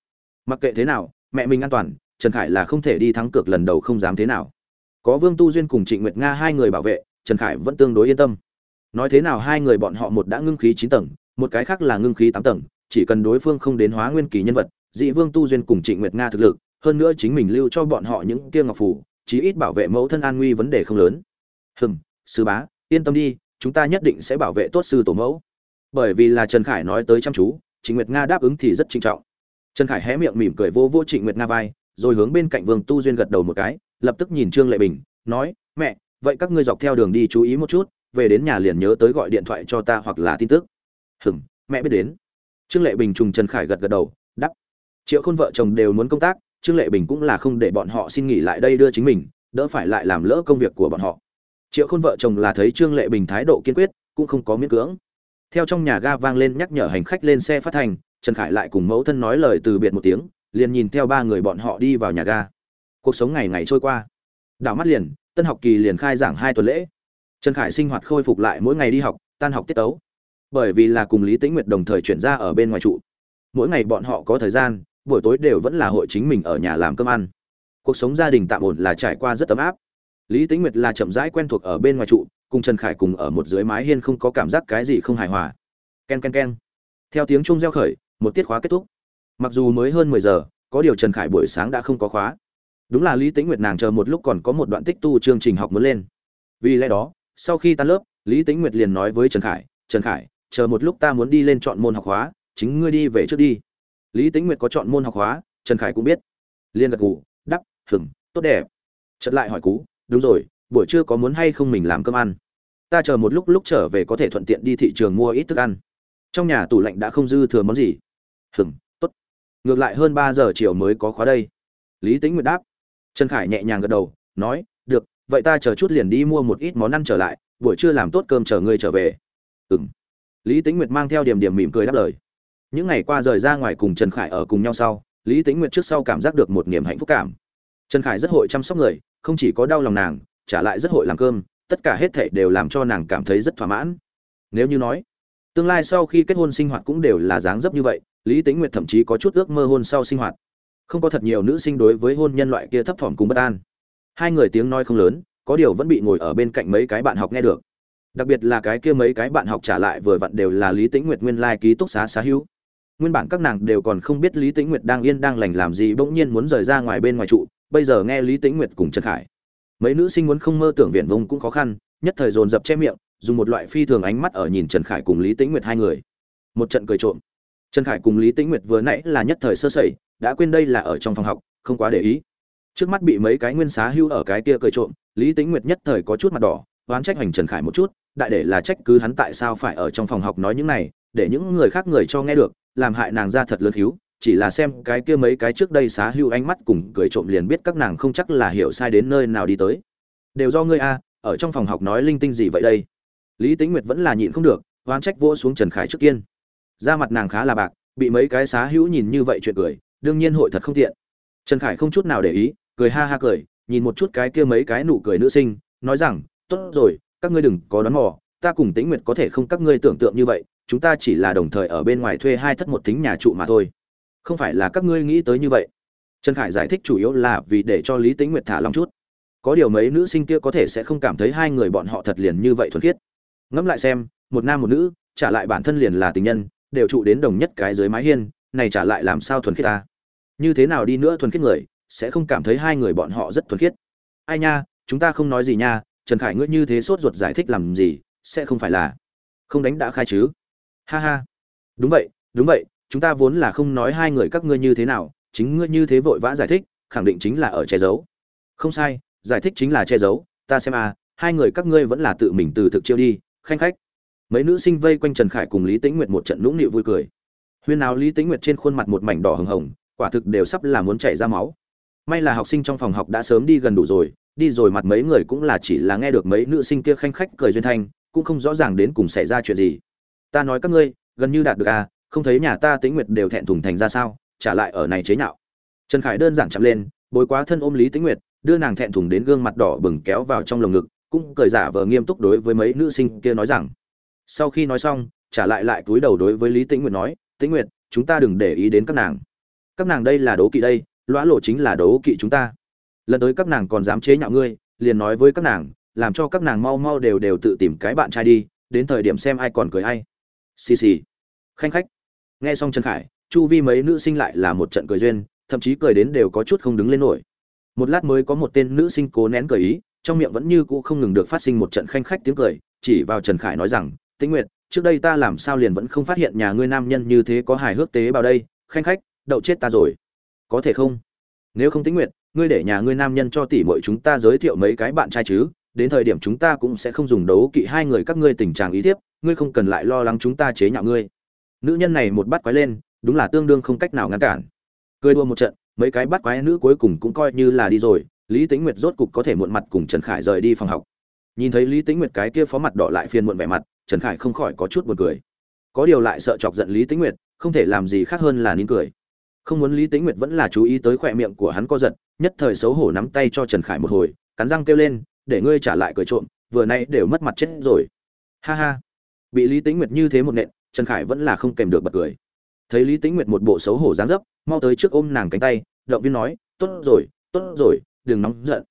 Mặc kệ thế nào, mẹ mình an toàn, trần khải là không thể đi thắng cược lần đầu không dám thế nào. Có vương tu duyên cùng trịnh nguyệt nga hai người bảo vệ, trần khải vẫn tương đối yên tâm nói thế nào hai người bọn họ một đã ngưng khí chín tầng, một cái khác là ngưng khí tám tầng, chỉ cần đối phương không đến hóa nguyên kỳ nhân vật, dị vương tu duyên cùng trịnh nguyệt nga thực lực, hơn nữa chính mình lưu cho bọn họ những kia ngọc phủ, chí ít bảo vệ mẫu thân an nguy vấn đề không lớn. Hừm, sư bá, yên tâm đi, chúng ta nhất định sẽ bảo vệ tốt sư tổ mẫu. Bởi vì là trần khải nói tới chăm chú, trịnh nguyệt nga đáp ứng thì rất trinh trọng. Trần khải hé miệng mỉm cười vô vô trịnh nguyệt nga vai, rồi hướng bên cạnh vương tu duyên gật đầu một cái, lập tức nhìn trương lệ bình, nói, mẹ, vậy các ngươi dọc theo đường đi chú ý một chút về đến nhà liền nhớ tới gọi điện thoại cho ta hoặc là tin tức. Hừm mẹ biết đến. Trương lệ bình trùng trần khải gật gật đầu đắp triệu khôn vợ chồng đều muốn công tác, trương lệ bình cũng là không để bọn họ xin nghỉ lại đây đưa chính mình, đỡ phải lại làm lỡ công việc của bọn họ. Triệu khôn vợ chồng là thấy trương lệ bình thái độ kiên quyết, cũng không có miễn cưỡng. Theo trong nhà ga vang lên nhắc nhở hành khách lên xe phát thành trần khải lại cùng mẫu thân nói lời từ biệt một tiếng, liền nhìn theo ba người bọn họ đi vào nhà ga. Cuộc sống ngày ngày trôi qua. Đảo mắt liền, tân học kỳ liền khai giảng hai tuần lễ trần khải sinh hoạt khôi phục lại mỗi ngày đi học, tan học tiết tấu. Bởi vì là cùng lý tĩnh nguyệt đồng thời chuyển ra ở bên ngoài trụ. Mỗi ngày bọn họ có thời gian, buổi tối đều vẫn là hội chính mình ở nhà làm cơm ăn. Cuộc sống gia đình tạm ổn là trải qua rất ấm áp. Lý tĩnh nguyệt là chậm rãi quen thuộc ở bên ngoài trụ, cùng trần khải cùng ở một dưới mái hiên không có cảm giác cái gì không hài hòa. Ken ken ken. Theo tiếng chuông reo khởi, một tiết khóa kết thúc. Mặc dù mới hơn mười giờ, có điều trần khải buổi sáng đã không có khóa. Đúng là lý tĩnh nguyệt nàng chờ một lúc còn có một đoạn tích tu chương trình học muốn lên. Vì lẽ đó sau khi tan lớp, lý tĩnh nguyệt liền nói với trần khải trần khải, chờ một lúc ta muốn đi lên chọn môn học hóa, chính ngươi đi về trước đi. Lý tĩnh nguyệt có chọn môn học hóa, trần khải cũng biết. Liên gật gù, đắp hừng tốt đẹp. Chật lại hỏi cú, đúng rồi, buổi trưa có muốn hay không mình làm cơm ăn? Ta chờ một lúc lúc trở về có thể thuận tiện đi thị trường mua ít thức ăn. Trong nhà tủ lạnh đã không dư thừa món gì. Hừng tốt. Ngược lại hơn ba giờ chiều mới có khóa đây. Lý tính nguyệt đáp. Trần khải nhẹ nhàng gật đầu, nói vậy ta chờ chút liền đi mua một ít món ăn trở lại, buổi trưa làm tốt cơm chờ ngươi trở về. Ừng lý tính nguyệt mang theo điểm điểm mỉm cười đáp lời. Những ngày qua rời ra ngoài cùng trần khải ở cùng nhau sau, lý tính nguyệt trước sau cảm giác được một niềm hạnh phúc cảm. Trần khải rất hội chăm sóc người, không chỉ có đau lòng nàng, trả lại rất hội làm cơm, tất cả hết thảy đều làm cho nàng cảm thấy rất thỏa mãn. Nếu như nói, tương lai sau khi kết hôn sinh hoạt cũng đều là dáng dấp như vậy, lý tính nguyệt thậm chí có chút ước mơ hôn sau sinh hoạt. Không có thật nhiều nữ sinh đối với hôn nhân loại kia thấp thỏm cùng bất an hai người tiếng nói không lớn, có điều vẫn bị ngồi ở bên cạnh mấy cái bạn học nghe được. Đặc biệt là cái kia mấy cái bạn học trả lại vừa vặn đều là lý tĩnh nguyệt nguyên lai ký túc xá xá hữu. Nguyên bản các nàng đều còn không biết lý tĩnh nguyệt đang yên đang lành làm gì, bỗng nhiên muốn rời ra ngoài bên ngoài trụ, bây giờ nghe lý tĩnh nguyệt cùng trần khải. Mấy nữ sinh muốn không mơ tưởng viển vông cũng khó khăn, nhất thời dồn dập che miệng, dùng một loại phi thường ánh mắt ở nhìn trần khải cùng lý tĩnh nguyệt hai người. Một trận cười trộm. Trần khải cùng lý tĩnh nguyệt vừa nãy là nhất thời sơ sẩy, đã quên đây là ở trong phòng học, không quá để ý trước mắt bị mấy cái nguyên xá hưu ở cái kia cười trộm, lý tĩnh nguyệt nhất thời có chút mặt đỏ, oán trách hoành trần khải một chút, đại để là trách cứ hắn tại sao phải ở trong phòng học nói những này, để những người khác người cho nghe được, làm hại nàng ra thật lớn hiếu chỉ là xem cái kia mấy cái trước đây xá hưu ánh mắt cùng cười trộm liền biết các nàng không chắc là hiểu sai đến nơi nào đi tới. Đều do ngươi a, ở trong phòng học nói linh tinh gì vậy đây? Lý tính nguyệt vẫn là nhịn không được, oán trách vỗ xuống trần khải trước kiên da mặt nàng khá là bạc, bị mấy cái xá hữu nhìn như vậy chuyện cười, đương nhiên hội thật không tiện. Trần khải không chút nào để ý cười ha ha cười, nhìn một chút cái kia mấy cái nụ cười nữ sinh, nói rằng, tốt rồi, các ngươi đừng có đoán mò, ta cùng tĩnh nguyệt có thể không các ngươi tưởng tượng như vậy, chúng ta chỉ là đồng thời ở bên ngoài thuê hai thất một tính nhà trụ mà thôi. Không phải là các ngươi nghĩ tới như vậy. Trần khải giải thích chủ yếu là vì để cho lý tĩnh nguyệt thả lòng chút. Có điều mấy nữ sinh kia có thể sẽ không cảm thấy hai người bọn họ thật liền như vậy thuần khiết. Ngẫm lại xem, một nam một nữ, trả lại bản thân liền là tình nhân, đều trụ đến đồng nhất cái dưới mái hiên, này trả lại làm sao thuần khiết ta? Như thế nào đi nữa thuần khiết người sẽ không cảm thấy hai người bọn họ rất thuần khiết. Ai nha, chúng ta không nói gì nha, trần khải ngươi như thế sốt ruột giải thích làm gì, sẽ không phải là không đánh đã khai chứ? Ha ha. Đúng vậy đúng vậy, chúng ta vốn là không nói hai người các ngươi như thế nào, chính ngươi như thế vội vã giải thích, khẳng định chính là ở che giấu. Không sai, giải thích chính là che giấu, ta xem à hai người các ngươi vẫn là tự mình từ thực chiêu đi, khanh khách. Mấy nữ sinh vây quanh trần khải cùng lý tĩnh nguyệt một trận nũng nịu vui cười. Huyên nào lý tĩnh nguyệt trên khuôn mặt một mảnh đỏ hồng hồng, quả thực đều sắp là muốn chảy ra máu may là học sinh trong phòng học đã sớm đi gần đủ rồi, đi rồi mặt mấy người cũng là chỉ là nghe được mấy nữ sinh kia khanh khách cười duyên thanh, cũng không rõ ràng đến cùng xảy ra chuyện gì. Ta nói các ngươi, gần như đạt được à không thấy nhà ta tĩnh nguyệt đều thẹn thùng thành ra sao, trả lại ở này chế nhạo. Trần khải đơn giản chậm lên, bối quá thân ôm lý tĩnh nguyệt, đưa nàng thẹn thùng đến gương mặt đỏ bừng kéo vào trong lồng ngực, cũng cười giả vờ nghiêm túc đối với mấy nữ sinh kia nói rằng, sau khi nói xong, trả lại lại túi đầu đối với lý tĩnh nguyệt nói, tĩnh nguyệt, chúng ta đừng để ý đến các nàng. Các nàng đây là đố kỵ đây lõa lộ chính là đấu kỵ chúng ta. Lần tới các nàng còn dám chế nhạo ngươi, liền nói với các nàng, làm cho các nàng mau mau đều đều tự tìm cái bạn trai đi, đến thời điểm xem ai còn cười ai. Xì xì. Khanh khách. Nghe xong trần khải, chu vi mấy nữ sinh lại là một trận cười duyên, thậm chí cười đến đều có chút không đứng lên nổi. Một lát mới có một tên nữ sinh cố nén cười ý, trong miệng vẫn như cũ không ngừng được phát sinh một trận khanh khách tiếng cười, chỉ vào trần khải nói rằng, tĩnh nguyệt, trước đây ta làm sao liền vẫn không phát hiện nhà ngươi nam nhân như thế có hài hước tế vào đây? Khanh khách, đậu chết ta rồi có thể không? Nếu không tĩnh nguyệt, ngươi để nhà ngươi nam nhân cho tỷ muội chúng ta giới thiệu mấy cái bạn trai chứ, đến thời điểm chúng ta cũng sẽ không dùng đấu kỵ hai người các ngươi tình trạng ý tiếp ngươi không cần lại lo lắng chúng ta chế nhạo ngươi. Nữ nhân này một bắt quái lên, đúng là tương đương không cách nào ngăn cản. Cười đua một trận, mấy cái bắt quái nữ cuối cùng cũng coi như là đi rồi, lý tĩnh nguyệt rốt cục có thể muộn mặt cùng trần khải rời đi phòng học. Nhìn thấy lý tĩnh nguyệt cái kia phó mặt đỏ lại phiền muộn vẻ mặt, trần khải không khỏi có chút buồn cười. Có điều lại sợ chọc giận lý tĩnh nguyệt, không thể làm gì khác hơn là nín cười không muốn lý tĩnh nguyệt vẫn là chú ý tới khỏe miệng của hắn co giật, nhất thời xấu hổ nắm tay cho trần khải một hồi, cắn răng kêu lên, để ngươi trả lại cười trộm, vừa nay đều mất mặt chết rồi. Ha ha. Bị lý tĩnh nguyệt như thế một nện, trần khải vẫn là không kèm được bật cười. Thấy lý tĩnh nguyệt một bộ xấu hổ dáng dấp, mau tới trước ôm nàng cánh tay, động viên nói, tốt rồi tốt rồi, đừng nóng giận.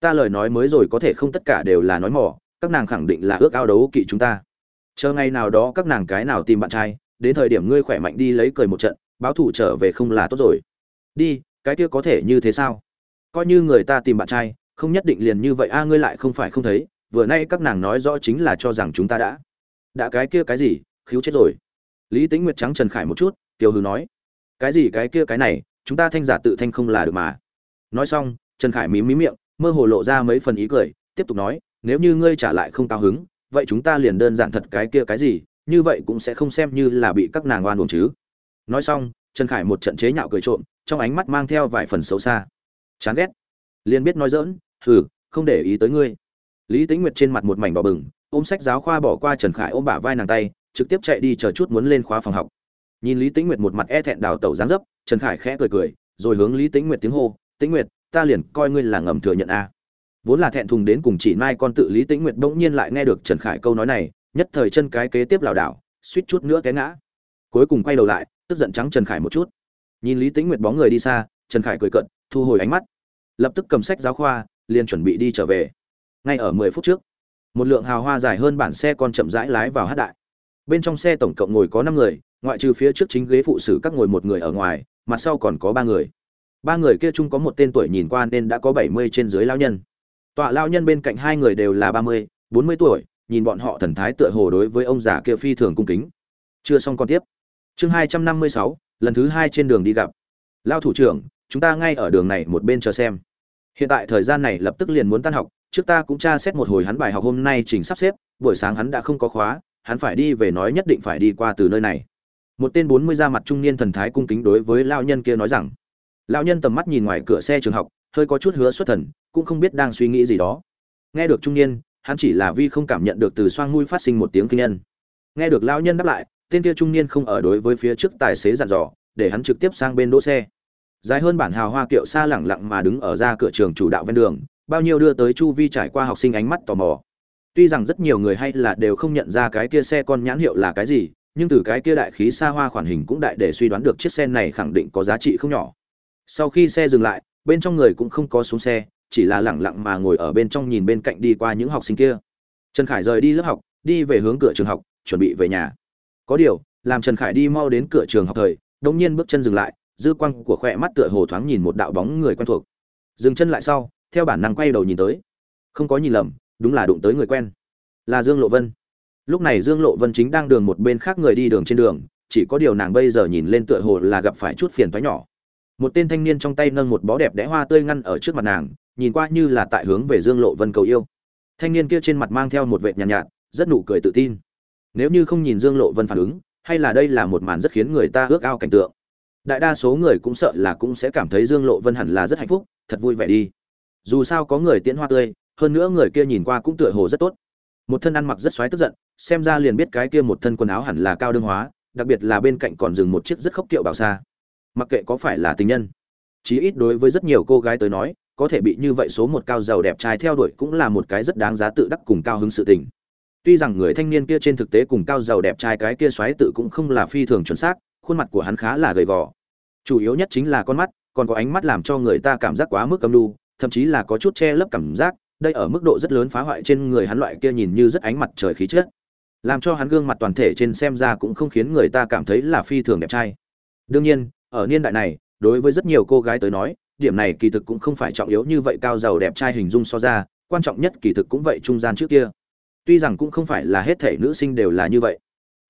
Ta lời nói mới rồi có thể không tất cả đều là nói mỏ, các nàng khẳng định là ước ao đấu kỵ chúng ta. Chờ ngày nào đó các nàng cái nào tìm bạn trai, đến thời điểm ngươi khỏe mạnh đi lấy cười một trận báo thủ trở về không là tốt rồi. Đi, cái kia có thể như thế sao? Coi như người ta tìm bạn trai, không nhất định liền như vậy. A, ngươi lại không phải không thấy, vừa nay các nàng nói rõ chính là cho rằng chúng ta đã đã cái kia cái gì, khiếu chết rồi. Lý tính nguyệt trắng trần khải một chút tiêu hư nói, cái gì cái kia cái này, chúng ta thanh giả tự thanh không là được mà. Nói xong, trần khải mím mím miệng, mơ hồ lộ ra mấy phần ý cười, tiếp tục nói, nếu như ngươi trả lại không cao hứng, vậy chúng ta liền đơn giản thật cái kia cái gì, như vậy cũng sẽ không xem như là bị các nàng oan uổng chứ nói xong, trần khải một trận chế nhạo cười trộm, trong ánh mắt mang theo vài phần xấu xa. Chán ghét. Liền biết nói dỡn hừ, không để ý tới ngươi. Lý tính nguyệt trên mặt một mảnh bỏ bừng, ôm sách giáo khoa bỏ qua trần khải ôm bả vai nàng tay, trực tiếp chạy đi chờ chút muốn lên khóa phòng học. Nhìn lý tính nguyệt một mặt e thẹn đào tẩu dáng dấp, trần khải khẽ cười cười, rồi hướng lý tính nguyệt tiếng hô tính nguyệt, ta liền coi ngươi là ngầm thừa nhận a. Vốn là thẹn thùng đến cùng chỉ mai con tự lý tĩnh nguyệt bỗng nhiên lại nghe được trần khải câu nói này, nhất thời chân cái kế tiếp lảo đảo, suýt chút nữa té ngã. Cuối cùng quay đầu lại tức giận trắng trần khải một chút. Nhìn lý tĩnh nguyệt bóng người đi xa, trần khải cười cận thu hồi ánh mắt. Lập tức cầm sách giáo khoa, liền chuẩn bị đi trở về. Ngay ở mười phút trước, một lượng hào hoa dài hơn bản xe con chậm rãi lái vào hát đại. Bên trong xe tổng cộng ngồi có năm người, ngoại trừ phía trước chính ghế phụ sử các ngồi một người ở ngoài, mặt sau còn có ba người. Ba người kia chung có một tên tuổi nhìn qua nên đã có bảy mươi trên dưới lao nhân. Tọa lao nhân bên cạnh hai người đều là ba mươi, bốn mươi tuổi, nhìn bọn họ thần thái tựa hồ đối với ông già kia phi thường cung kính. Chưa xong còn tiếp chương hai trăm năm mươi sáu, lần thứ hai trên đường đi gặp. Lao thủ trưởng, chúng ta ngay ở đường này một bên chờ xem. Hiện tại thời gian này lập tức liền muốn tan học, trước ta cũng tra xét một hồi hắn bài học hôm nay chỉnh sắp xếp, buổi sáng hắn đã không có khóa, hắn phải đi về nói nhất định phải đi qua từ nơi này. Một tên bốn mươi da mặt trung niên thần thái cung kính đối với lao nhân kia nói rằng, lão nhân tầm mắt nhìn ngoài cửa xe trường học, hơi có chút hứa xuất thần, cũng không biết đang suy nghĩ gì đó. Nghe được trung niên, hắn chỉ là vi không cảm nhận được từ xoang mũi phát sinh một tiếng kinh nhân. Nghe được lão nhân đáp lại tên kia trung niên không ở đối với phía trước tài xế dặn dò, để hắn trực tiếp sang bên đỗ xe. Dài hơn bản hào hoa kiệu xa lẳng lặng mà đứng ở ra cửa trường chủ đạo ven đường, bao nhiêu đưa tới chu vi trải qua học sinh ánh mắt tò mò. Tuy rằng rất nhiều người hay là đều không nhận ra cái kia xe con nhãn hiệu là cái gì, nhưng từ cái kia đại khí xa hoa khoản hình cũng đại để suy đoán được chiếc xe này khẳng định có giá trị không nhỏ. Sau khi xe dừng lại, bên trong người cũng không có xuống xe, chỉ là lẳng lặng mà ngồi ở bên trong nhìn bên cạnh đi qua những học sinh kia. Trần khải rời đi lớp học, đi về hướng cửa trường học, chuẩn bị về nhà có điều làm trần khải đi mau đến cửa trường học thời đột nhiên bước chân dừng lại dư quang của khỏe mắt tựa hồ thoáng nhìn một đạo bóng người quen thuộc. Dừng chân lại sau theo bản năng quay đầu nhìn tới. Không có nhìn lầm đúng là đụng tới người quen. Là dương lộ vân. Lúc này dương lộ vân chính đang đường một bên khác người đi đường trên đường chỉ có điều nàng bây giờ nhìn lên tựa hồ là gặp phải chút phiền toái nhỏ. Một tên thanh niên trong tay nâng một bó đẹp đẽ hoa tươi ngăn ở trước mặt nàng nhìn qua như là tại hướng về dương lộ vân cầu yêu. Thanh niên kia trên mặt mang theo một vệt nhàn nhạt, nhạt rất nụ cười tự tin nếu như không nhìn dương lộ vân phản ứng, hay là đây là một màn rất khiến người ta ước ao cảnh tượng. Đại đa số người cũng sợ là cũng sẽ cảm thấy dương lộ vân hẳn là rất hạnh phúc, thật vui vẻ đi. Dù sao có người tiễn hoa tươi, hơn nữa người kia nhìn qua cũng tựa hồ rất tốt. Một thân ăn mặc rất xoáy tức giận, xem ra liền biết cái kia một thân quần áo hẳn là cao đương hóa, đặc biệt là bên cạnh còn dừng một chiếc rất khốc kiệu bảo xa. Mặc kệ có phải là tình nhân, chí ít đối với rất nhiều cô gái tới nói, có thể bị như vậy số một cao giàu đẹp trai theo đuổi cũng là một cái rất đáng giá tự đắc cùng cao hứng sự tình tuy rằng người thanh niên kia trên thực tế cùng cao giàu đẹp trai cái kia xoáy tự cũng không là phi thường chuẩn xác, khuôn mặt của hắn khá là gầy gò. Chủ yếu nhất chính là con mắt, còn có ánh mắt làm cho người ta cảm giác quá mức âm lưu thậm chí là có chút che lấp cảm giác, đây ở mức độ rất lớn phá hoại trên người hắn loại kia nhìn như rất ánh mặt trời khí chất. Làm cho hắn gương mặt toàn thể trên xem ra cũng không khiến người ta cảm thấy là phi thường đẹp trai. Đương nhiên, ở niên đại này, đối với rất nhiều cô gái tới nói, điểm này kỳ thực cũng không phải trọng yếu như vậy cao giàu đẹp trai hình dung so ra, quan trọng nhất kỳ thực cũng vậy trung gian trước kia tuy rằng cũng không phải là hết thể nữ sinh đều là như vậy,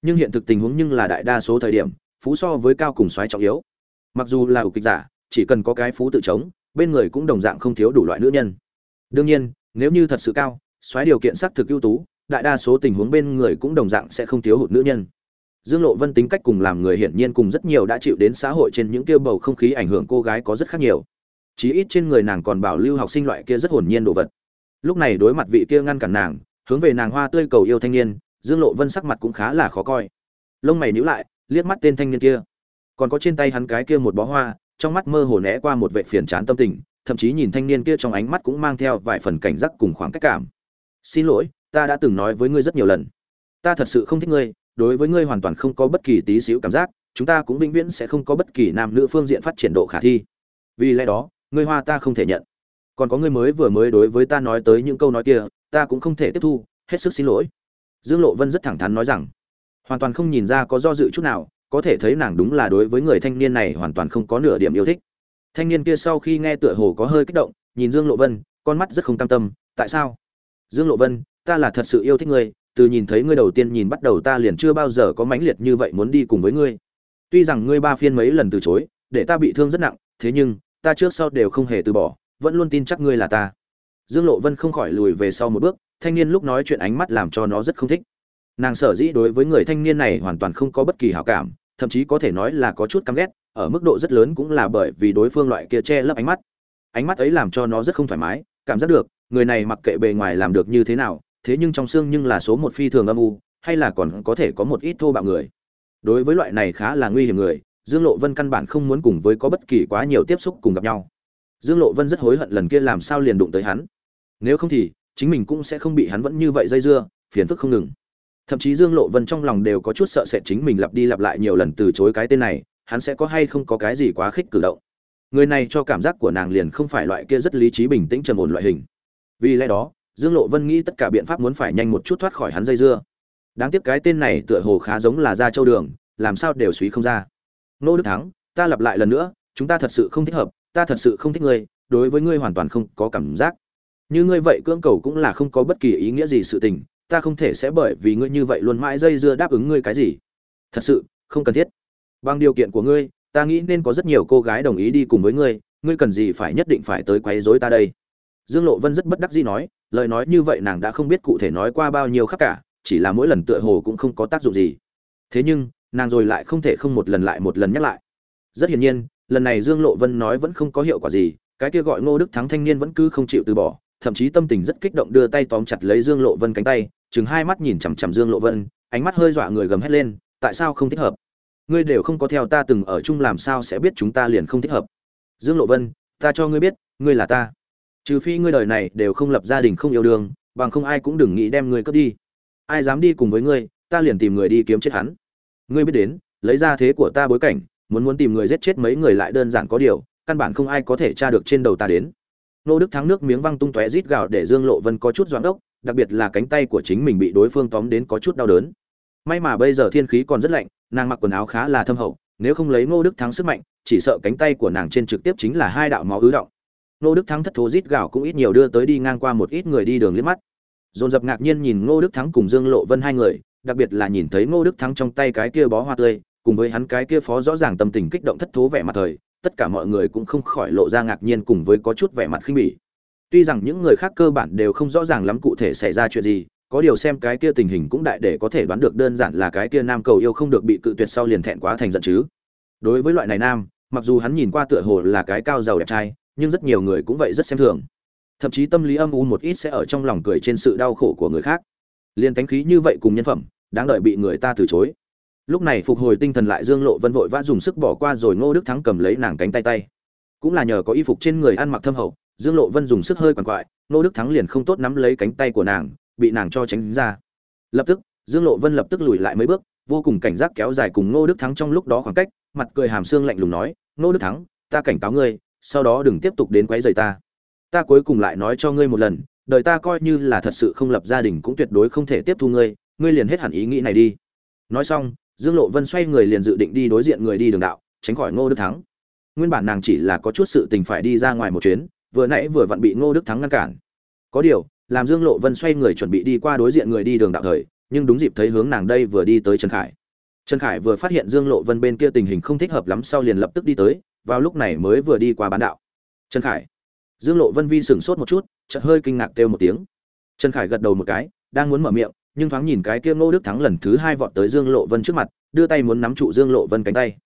nhưng hiện thực tình huống nhưng là đại đa số thời điểm, phú so với cao cùng xoáy trọng yếu. Mặc dù là ủ kịch giả, chỉ cần có cái phú tự chống, bên người cũng đồng dạng không thiếu đủ loại nữ nhân. Đương nhiên, nếu như thật sự cao xoáy điều kiện xác thực ưu tú, đại đa số tình huống bên người cũng đồng dạng sẽ không thiếu hụt nữ nhân. Dương lộ vân tính cách cùng làm người hiển nhiên cùng rất nhiều đã chịu đến xã hội trên những kia bầu không khí ảnh hưởng cô gái có rất khác nhiều. Chí ít trên người nàng còn bảo lưu học sinh loại kia rất hồn nhiên đồ vật. Lúc này đối mặt vị kia ngăn cản nàng hướng về nàng hoa tươi cầu yêu thanh niên, dương lộ vân sắc mặt cũng khá là khó coi. Lông mày nhíu lại, liếc mắt tên thanh niên kia. Còn có trên tay hắn cái kia một bó hoa, trong mắt mơ hồ né qua một vệ phiền chán tâm tình, thậm chí nhìn thanh niên kia trong ánh mắt cũng mang theo vài phần cảnh giác cùng khoảng cách cảm. Xin lỗi, ta đã từng nói với ngươi rất nhiều lần. Ta thật sự không thích ngươi, đối với ngươi hoàn toàn không có bất kỳ tí xíu cảm giác, chúng ta cũng vĩnh viễn sẽ không có bất kỳ nam nữ phương diện phát triển độ khả thi. Vì lẽ đó, ngươi hoa ta không thể nhận. Còn có ngươi mới vừa mới đối với ta nói tới những câu nói kia ta cũng không thể tiếp thu, hết sức xin lỗi. Dương lộ vân rất thẳng thắn nói rằng. Hoàn toàn không nhìn ra có do dự chút nào, có thể thấy nàng đúng là đối với người thanh niên này hoàn toàn không có nửa điểm yêu thích. Thanh niên kia sau khi nghe tựa hồ có hơi kích động, nhìn dương lộ vân, con mắt rất không cam tâm, tại sao? Dương lộ vân, ta là thật sự yêu thích ngươi, từ nhìn thấy ngươi đầu tiên nhìn bắt đầu ta liền chưa bao giờ có mãnh liệt như vậy muốn đi cùng với ngươi. Tuy rằng ngươi ba phiên mấy lần từ chối, để ta bị thương rất nặng, thế nhưng, ta trước sau đều không hề từ bỏ, vẫn luôn tin chắc ngươi là ta dương lộ vân không khỏi lùi về sau một bước, thanh niên lúc nói chuyện ánh mắt làm cho nó rất không thích. Nàng sở dĩ đối với người thanh niên này hoàn toàn không có bất kỳ hảo cảm, thậm chí có thể nói là có chút căm ghét, ở mức độ rất lớn cũng là bởi vì đối phương loại kia che lấp ánh mắt. Ánh mắt ấy làm cho nó rất không thoải mái, cảm giác được, người này mặc kệ bề ngoài làm được như thế nào, thế nhưng trong xương nhưng là số một phi thường âm u, hay là còn có thể có một ít thô bạo người. Đối với loại này khá là nguy hiểm người, dương lộ vân căn bản không muốn cùng với có bất kỳ quá nhiều tiếp xúc cùng gặp nhau dương lộ vân rất hối hận lần kia làm sao liền đụng tới hắn. Nếu không thì, chính mình cũng sẽ không bị hắn vẫn như vậy dây dưa, phiền phức không ngừng. Thậm chí dương lộ vân trong lòng đều có chút sợ sệt chính mình lặp đi lặp lại nhiều lần từ chối cái tên này, hắn sẽ có hay không có cái gì quá khích cử động. Người này cho cảm giác của nàng liền không phải loại kia rất lý trí bình tĩnh trầm ổn loại hình. Vì lẽ đó, dương lộ vân nghĩ tất cả biện pháp muốn phải nhanh một chút thoát khỏi hắn dây dưa. Đáng tiếc cái tên này tựa hồ khá giống là ra châu đường, làm sao đều suy không ra. Nô đức thắng, ta lặp lại lần nữa, chúng ta thật sự không thích hợp ta thật sự không thích ngươi, đối với ngươi hoàn toàn không có cảm giác. Như ngươi vậy cưỡng cầu cũng là không có bất kỳ ý nghĩa gì sự tình, ta không thể sẽ bởi vì ngươi như vậy luôn mãi dây dưa đáp ứng ngươi cái gì. Thật sự, không cần thiết. Bằng điều kiện của ngươi, ta nghĩ nên có rất nhiều cô gái đồng ý đi cùng với ngươi ngươi cần gì phải nhất định phải tới quấy rối ta đây? Dương lộ vân rất bất đắc dĩ nói, lời nói như vậy nàng đã không biết cụ thể nói qua bao nhiêu khắc cả, chỉ là mỗi lần tựa hồ cũng không có tác dụng gì. Thế nhưng, nàng rồi lại không thể không một lần lại một lần nhắc lại. Rất hiển nhiên lần này dương lộ vân nói vẫn không có hiệu quả gì, cái kia gọi ngô đức thắng thanh niên vẫn cứ không chịu từ bỏ, thậm chí tâm tình rất kích động đưa tay tóm chặt lấy dương lộ vân cánh tay, chừng hai mắt nhìn chằm chằm dương lộ vân, ánh mắt hơi dọa người gầm hét lên, tại sao không thích hợp? Ngươi đều không có theo ta từng ở chung làm sao sẽ biết chúng ta liền không thích hợp? Dương lộ vân, ta cho ngươi biết, ngươi là ta. Trừ phi ngươi đời này đều không lập gia đình không yêu đương, bằng không ai cũng đừng nghĩ đem ngươi cướp đi. Ai dám đi cùng với ngươi, ta liền tìm người đi kiếm chết hắn. Ngươi biết đến, lấy ra thế của ta bối cảnh muốn muốn tìm người giết chết mấy người lại đơn giản có điều, căn bản không ai có thể tra được trên đầu ta đến. Nô đức thắng nước miếng văng tung tóe rít gào để dương lộ vân có chút doãn ốc, đặc biệt là cánh tay của chính mình bị đối phương tóm đến có chút đau đớn. May mà bây giờ thiên khí còn rất lạnh, nàng mặc quần áo khá là thâm hậu, nếu không lấy ngô đức thắng sức mạnh, chỉ sợ cánh tay của nàng trên trực tiếp chính là hai đạo máu ứ động. Ngô đức thắng thất thố rít gào cũng ít nhiều đưa tới đi ngang qua một ít người đi đường liếc mắt. Dồn dập ngạc nhiên nhìn ngô đức thắng cùng dương lộ vân hai người, đặc biệt là nhìn thấy ngô đức thắng trong tay cái kia bó hoa tươi cùng với hắn cái kia phó rõ ràng tâm tình kích động thất thố vẻ mặt thời, tất cả mọi người cũng không khỏi lộ ra ngạc nhiên cùng với có chút vẻ mặt khinh bỉ. Tuy rằng những người khác cơ bản đều không rõ ràng lắm cụ thể xảy ra chuyện gì, có điều xem cái kia tình hình cũng đại để có thể đoán được đơn giản là cái kia nam cầu yêu không được bị cự tuyệt sau liền thẹn quá thành giận chứ. Đối với loại này nam, mặc dù hắn nhìn qua tựa hồ là cái cao giàu đẹp trai, nhưng rất nhiều người cũng vậy rất xem thường. Thậm chí tâm lý âm u một ít sẽ ở trong lòng cười trên sự đau khổ của người khác. Liên tánh khí như vậy cùng nhân phẩm, đáng đợi bị người ta từ chối lúc này phục hồi tinh thần lại dương lộ vân vội vã dùng sức bỏ qua rồi ngô đức thắng cầm lấy nàng cánh tay tay. Cũng là nhờ có y phục trên người ăn mặc thâm hậu, dương lộ vân dùng sức hơi quằn quại, ngô đức thắng liền không tốt nắm lấy cánh tay của nàng, bị nàng cho tránh ra. Lập tức, dương lộ vân lập tức lùi lại mấy bước, vô cùng cảnh giác kéo dài cùng ngô đức thắng trong lúc đó khoảng cách, mặt cười hàm xương lạnh lùng nói, ngô đức thắng, ta cảnh cáo ngươi, sau đó đừng tiếp tục đến quấy rầy ta. Ta cuối cùng lại nói cho ngươi một lần, đời ta coi như là thật sự không lập gia đình cũng tuyệt đối không thể tiếp thu ngươi ngươi liền hết hẳn ý nghĩ này đi. Nói xong dương lộ vân xoay người liền dự định đi đối diện người đi đường đạo, tránh khỏi ngô đức thắng. Nguyên bản nàng chỉ là có chút sự tình phải đi ra ngoài một chuyến, vừa nãy vừa vặn bị ngô đức thắng ngăn cản. Có điều, làm dương lộ vân xoay người chuẩn bị đi qua đối diện người đi đường đạo thời, nhưng đúng dịp thấy hướng nàng đây vừa đi tới trần khải. Trần khải vừa phát hiện dương lộ vân bên kia tình hình không thích hợp lắm sau liền lập tức đi tới, vào lúc này mới vừa đi qua bán đạo. Trần khải. Dương lộ vân vi sửng sốt một chút, chợt hơi kinh ngạc kêu một tiếng. Trần khải gật đầu một cái, đang muốn mở miệng nhưng thoáng nhìn cái kia ngô đức thắng lần thứ hai vọt tới dương lộ vân trước mặt, đưa tay muốn nắm trụ dương lộ vân cánh tay.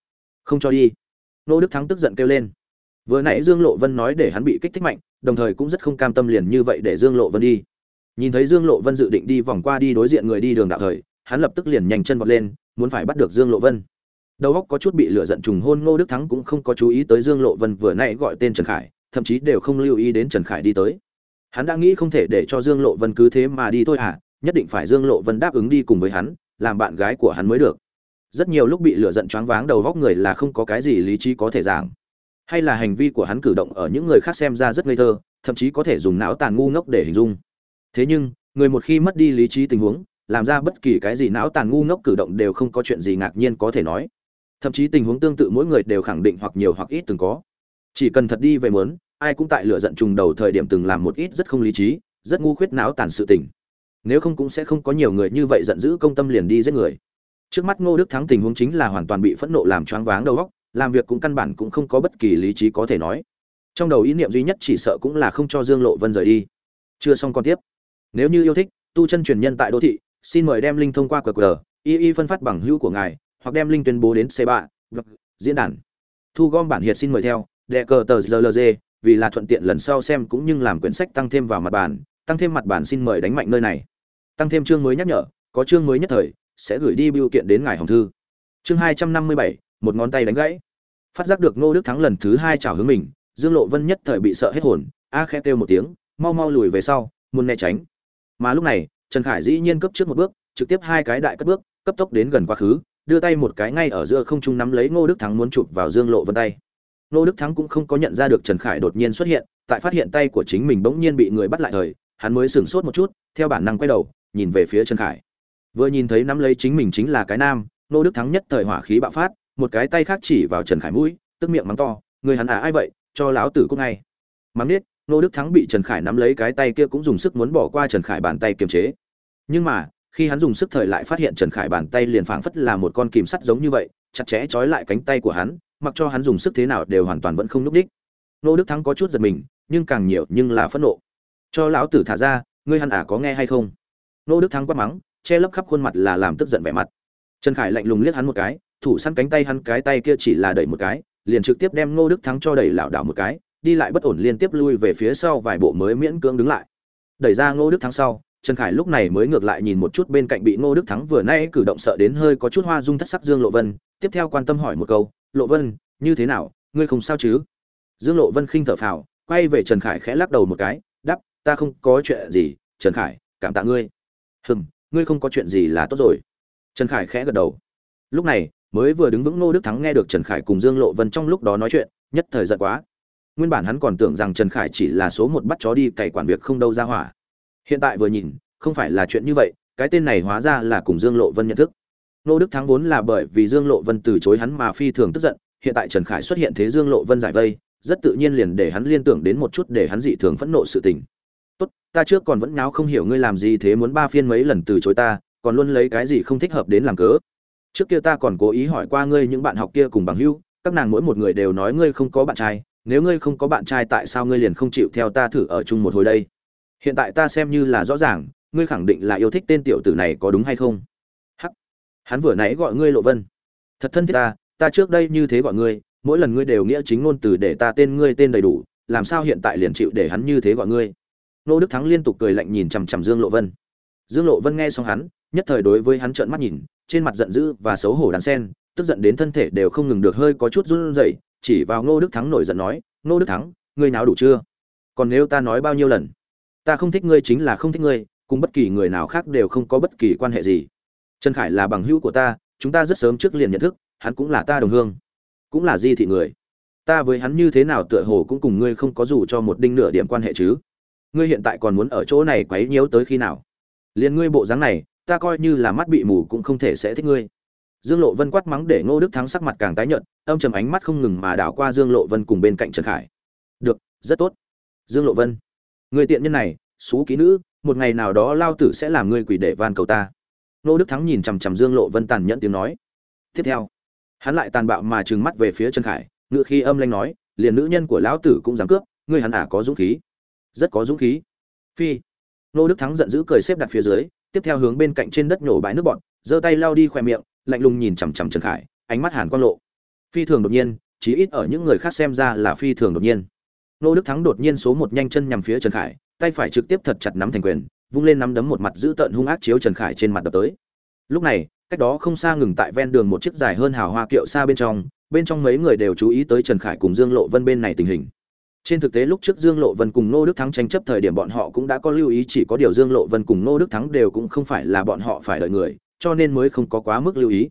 Không cho đi. Ngô đức thắng tức giận kêu lên. Vừa nãy dương lộ vân nói để hắn bị kích thích mạnh, đồng thời cũng rất không cam tâm liền như vậy để dương lộ vân đi. Nhìn thấy dương lộ vân dự định đi vòng qua đi đối diện người đi đường đạo thời, hắn lập tức liền nhanh chân vọt lên, muốn phải bắt được dương lộ vân. Đầu óc có chút bị lửa giận trùng hôn, ngô đức thắng cũng không có chú ý tới dương lộ vân vừa nãy gọi tên trần khải, thậm chí đều không lưu ý đến trần khải đi tới. Hắn đã nghĩ không thể để cho dương lộ vân cứ thế mà đi thôi à nhất định phải dương lộ vân đáp ứng đi cùng với hắn làm bạn gái của hắn mới được. Rất nhiều lúc bị lửa giận choáng váng đầu óc người là không có cái gì lý trí có thể giảng. Hay là hành vi của hắn cử động ở những người khác xem ra rất ngây thơ thậm chí có thể dùng não tàn ngu ngốc để hình dung. Thế nhưng người một khi mất đi lý trí tình huống làm ra bất kỳ cái gì não tàn ngu ngốc cử động đều không có chuyện gì ngạc nhiên có thể nói. Thậm chí tình huống tương tự mỗi người đều khẳng định hoặc nhiều hoặc ít từng có. Chỉ cần thật đi về muốn, ai cũng tại lửa giận trùng đầu thời điểm từng làm một ít rất không lý trí rất ngu khuyết não tàn sự tình nếu không cũng sẽ không có nhiều người như vậy giận dữ công tâm liền đi giết người. Trước mắt ngô đức thắng tình huống chính là hoàn toàn bị phẫn nộ làm choáng váng đầu óc, làm việc cũng căn bản cũng không có bất kỳ lý trí có thể nói. Trong đầu ý niệm duy nhất chỉ sợ cũng là không cho dương lộ vân rời đi. Chưa xong còn tiếp. Nếu như yêu thích, tu chân truyền nhân tại đô thị, xin mời đem linh thông qua qr, y y phân phát bằng hữu của ngài, hoặc đem linh tuyên bố đến c ba diễn đàn. Thu gom bản hiệt xin mời theo đệ cờ tờ rlg vì là thuận tiện lần sau xem cũng như làm quyển sách tăng thêm vào mặt bản tăng thêm mặt bản xin mời đánh mạnh nơi này. Tăng thêm chương mới nhắc nhở, có chương mới nhất thời, sẽ gửi đi biểu kiện đến ngài hồng thư. Chương hai trăm năm mươi bảy, một ngón tay đánh gãy. Phát giác được ngô đức thắng lần thứ hai chào hướng mình, dương lộ vân nhất thời bị sợ hết hồn, a à khẽ kêu một tiếng, mau mau lùi về sau, muốn né tránh. Mà lúc này, trần khải dĩ nhiên cấp trước một bước, trực tiếp hai cái đại cất bước, cấp tốc đến gần quá khứ, đưa tay một cái ngay ở giữa không trung nắm lấy ngô đức thắng muốn chụp vào dương lộ vân tay. Ngô đức thắng cũng không có nhận ra được trần khải đột nhiên xuất hiện, tại phát hiện tay của chính mình bỗng nhiên bị người bắt lại thời hắn mới sửng sốt một chút, theo bản năng quay đầu, nhìn về phía trần khải. Vừa nhìn thấy nắm lấy chính mình chính là cái nam ngô đức thắng nhất thời hỏa khí bạo phát, một cái tay khác chỉ vào trần khải mũi, tức miệng mắng to, người hắn à ai vậy? Cho láo tử cúc ngay. Mắng nết nô đức thắng bị trần khải nắm lấy cái tay kia cũng dùng sức muốn bỏ qua trần khải bàn tay kiềm chế. Nhưng mà, khi hắn dùng sức thời lại phát hiện trần khải bàn tay liền phảng phất là một con kìm sắt giống như vậy, chặt chẽ trói lại cánh tay của hắn, mặc cho hắn dùng sức thế nào đều hoàn toàn vẫn không n ú c đích nô đức thắng có chút giật mình, nhưng càng nhiều nhưng là phẫn nộ cho lão tử thả ra, ngươi hẳn à có nghe hay không? Nô đức thắng quát mắng, che lấp khắp khuôn mặt là làm tức giận vẻ mặt. Trần khải lạnh lùng liếc hắn một cái, thủ săn cánh tay hắn, cái tay kia chỉ là đẩy một cái, liền trực tiếp đem ngô đức thắng cho đẩy lảo đảo một cái, đi lại bất ổn liên tiếp lui về phía sau vài bộ mới miễn cưỡng đứng lại. Đẩy ra ngô đức thắng sau, trần khải lúc này mới ngược lại nhìn một chút bên cạnh bị ngô đức thắng vừa nay cử động sợ đến hơi có chút hoa dung thất sắc dương lộ vân, tiếp theo quan tâm hỏi một câu, lộ vân, như thế nào? Ngươi không sao chứ? Dương lộ vân khinh thở phào, quay về trần khải khẽ lắc đầu một cái ta không có chuyện gì, trần khải, cảm tạ ngươi. Hừm, ngươi không có chuyện gì là tốt rồi. Trần khải khẽ gật đầu. Lúc này, mới vừa đứng vững ngô đức thắng nghe được trần khải cùng dương lộ vân trong lúc đó nói chuyện, nhất thời giận quá. Nguyên bản hắn còn tưởng rằng trần khải chỉ là số một bắt chó đi cày quản việc không đâu ra hỏa. Hiện tại vừa nhìn, không phải là chuyện như vậy, cái tên này hóa ra là cùng dương lộ vân nhận thức. Ngô đức thắng vốn là bởi vì dương lộ vân từ chối hắn mà phi thường tức giận, hiện tại trần khải xuất hiện thế dương lộ vân giải vây, rất tự nhiên liền để hắn liên tưởng đến một chút để hắn dị thường phẫn nộ sự tình ta trước còn vẫn nháo không hiểu ngươi làm gì thế muốn ba phiên mấy lần từ chối ta, còn luôn lấy cái gì không thích hợp đến làm cớ. Trước kia ta còn cố ý hỏi qua ngươi những bạn học kia cùng bằng hữu, các nàng mỗi một người đều nói ngươi không có bạn trai, nếu ngươi không có bạn trai tại sao ngươi liền không chịu theo ta thử ở chung một hồi đây? Hiện tại ta xem như là rõ ràng, ngươi khẳng định là yêu thích tên tiểu tử này có đúng hay không? Hắc! Hắn vừa nãy gọi ngươi lộ vân. Thật thân thiết ta ta trước đây như thế gọi ngươi, mỗi lần ngươi đều nghĩa chính ngôn từ để ta tên ngươi tên đầy đủ, làm sao hiện tại liền chịu để hắn như thế gọi ngươi? Nô đức thắng liên tục cười lạnh nhìn chằm chằm dương lộ vân. Dương lộ vân nghe xong hắn, nhất thời đối với hắn trợn mắt nhìn, trên mặt giận dữ và xấu hổ đàn sen tức giận đến thân thể đều không ngừng được hơi có chút run rẩy, chỉ vào ngô đức thắng nổi giận nói, ngô đức thắng, ngươi nào đủ chưa? Còn nếu ta nói bao nhiêu lần? Ta không thích ngươi chính là không thích ngươi, cùng bất kỳ người nào khác đều không có bất kỳ quan hệ gì. Trần khải là bằng hữu của ta, chúng ta rất sớm trước liền nhận thức, hắn cũng là ta đồng hương, cũng là di thị người. Ta với hắn như thế nào tựa hồ cũng cùng ngươi không có dù cho một đinh nửa điểm quan hệ chứ? Ngươi hiện tại còn muốn ở chỗ này quấy nhiễu tới khi nào? Liền ngươi bộ dáng này, ta coi như là mắt bị mù cũng không thể sẽ thích ngươi. Dương lộ vân quát mắng để ngô đức thắng sắc mặt càng tái nhợt, âm trầm ánh mắt không ngừng mà đảo qua dương lộ vân cùng bên cạnh trần khải. Được, rất tốt. Dương lộ vân người tiện nhân này, xú ký nữ, một ngày nào đó lao tử sẽ làm ngươi quỷ để van cầu ta. Ngô đức thắng nhìn chằm chằm dương lộ vân tàn nhẫn tiếng nói. Tiếp theo, hắn lại tàn bạo mà trừng mắt về phía trần khải ngựa khi âm lanh nói, liền nữ nhân của lão tử cũng dám cướp, ngươi hắn à có dũng khí rất có dũng khí. Phi. Nô đức thắng giận dữ cười xếp đặt phía dưới, tiếp theo hướng bên cạnh trên đất nhổ bãi nước bọn giơ tay lao đi khoe miệng, lạnh lùng nhìn chằm chằm trần khải, ánh mắt hàn quang lộ. Phi thường đột nhiên, chí ít ở những người khác xem ra là phi thường đột nhiên. Nô đức thắng đột nhiên số một nhanh chân nhằm phía trần khải, tay phải trực tiếp thật chặt nắm thành quyền, vung lên nắm đấm một mặt giữ tợn hung ác chiếu trần khải trên mặt đập tới. Lúc này, cách đó không xa ngừng tại ven đường một chiếc dài hơn hào hoa kiệu xa bên trong bên trong mấy người đều chú ý tới trần khải cùng dương lộ vân bên này tình hình trên thực tế lúc trước dương lộ vân cùng nô đức thắng tranh chấp thời điểm bọn họ cũng đã có lưu ý chỉ có điều dương lộ vân cùng nô đức thắng đều cũng không phải là bọn họ phải đợi người, cho nên mới không có quá mức lưu ý.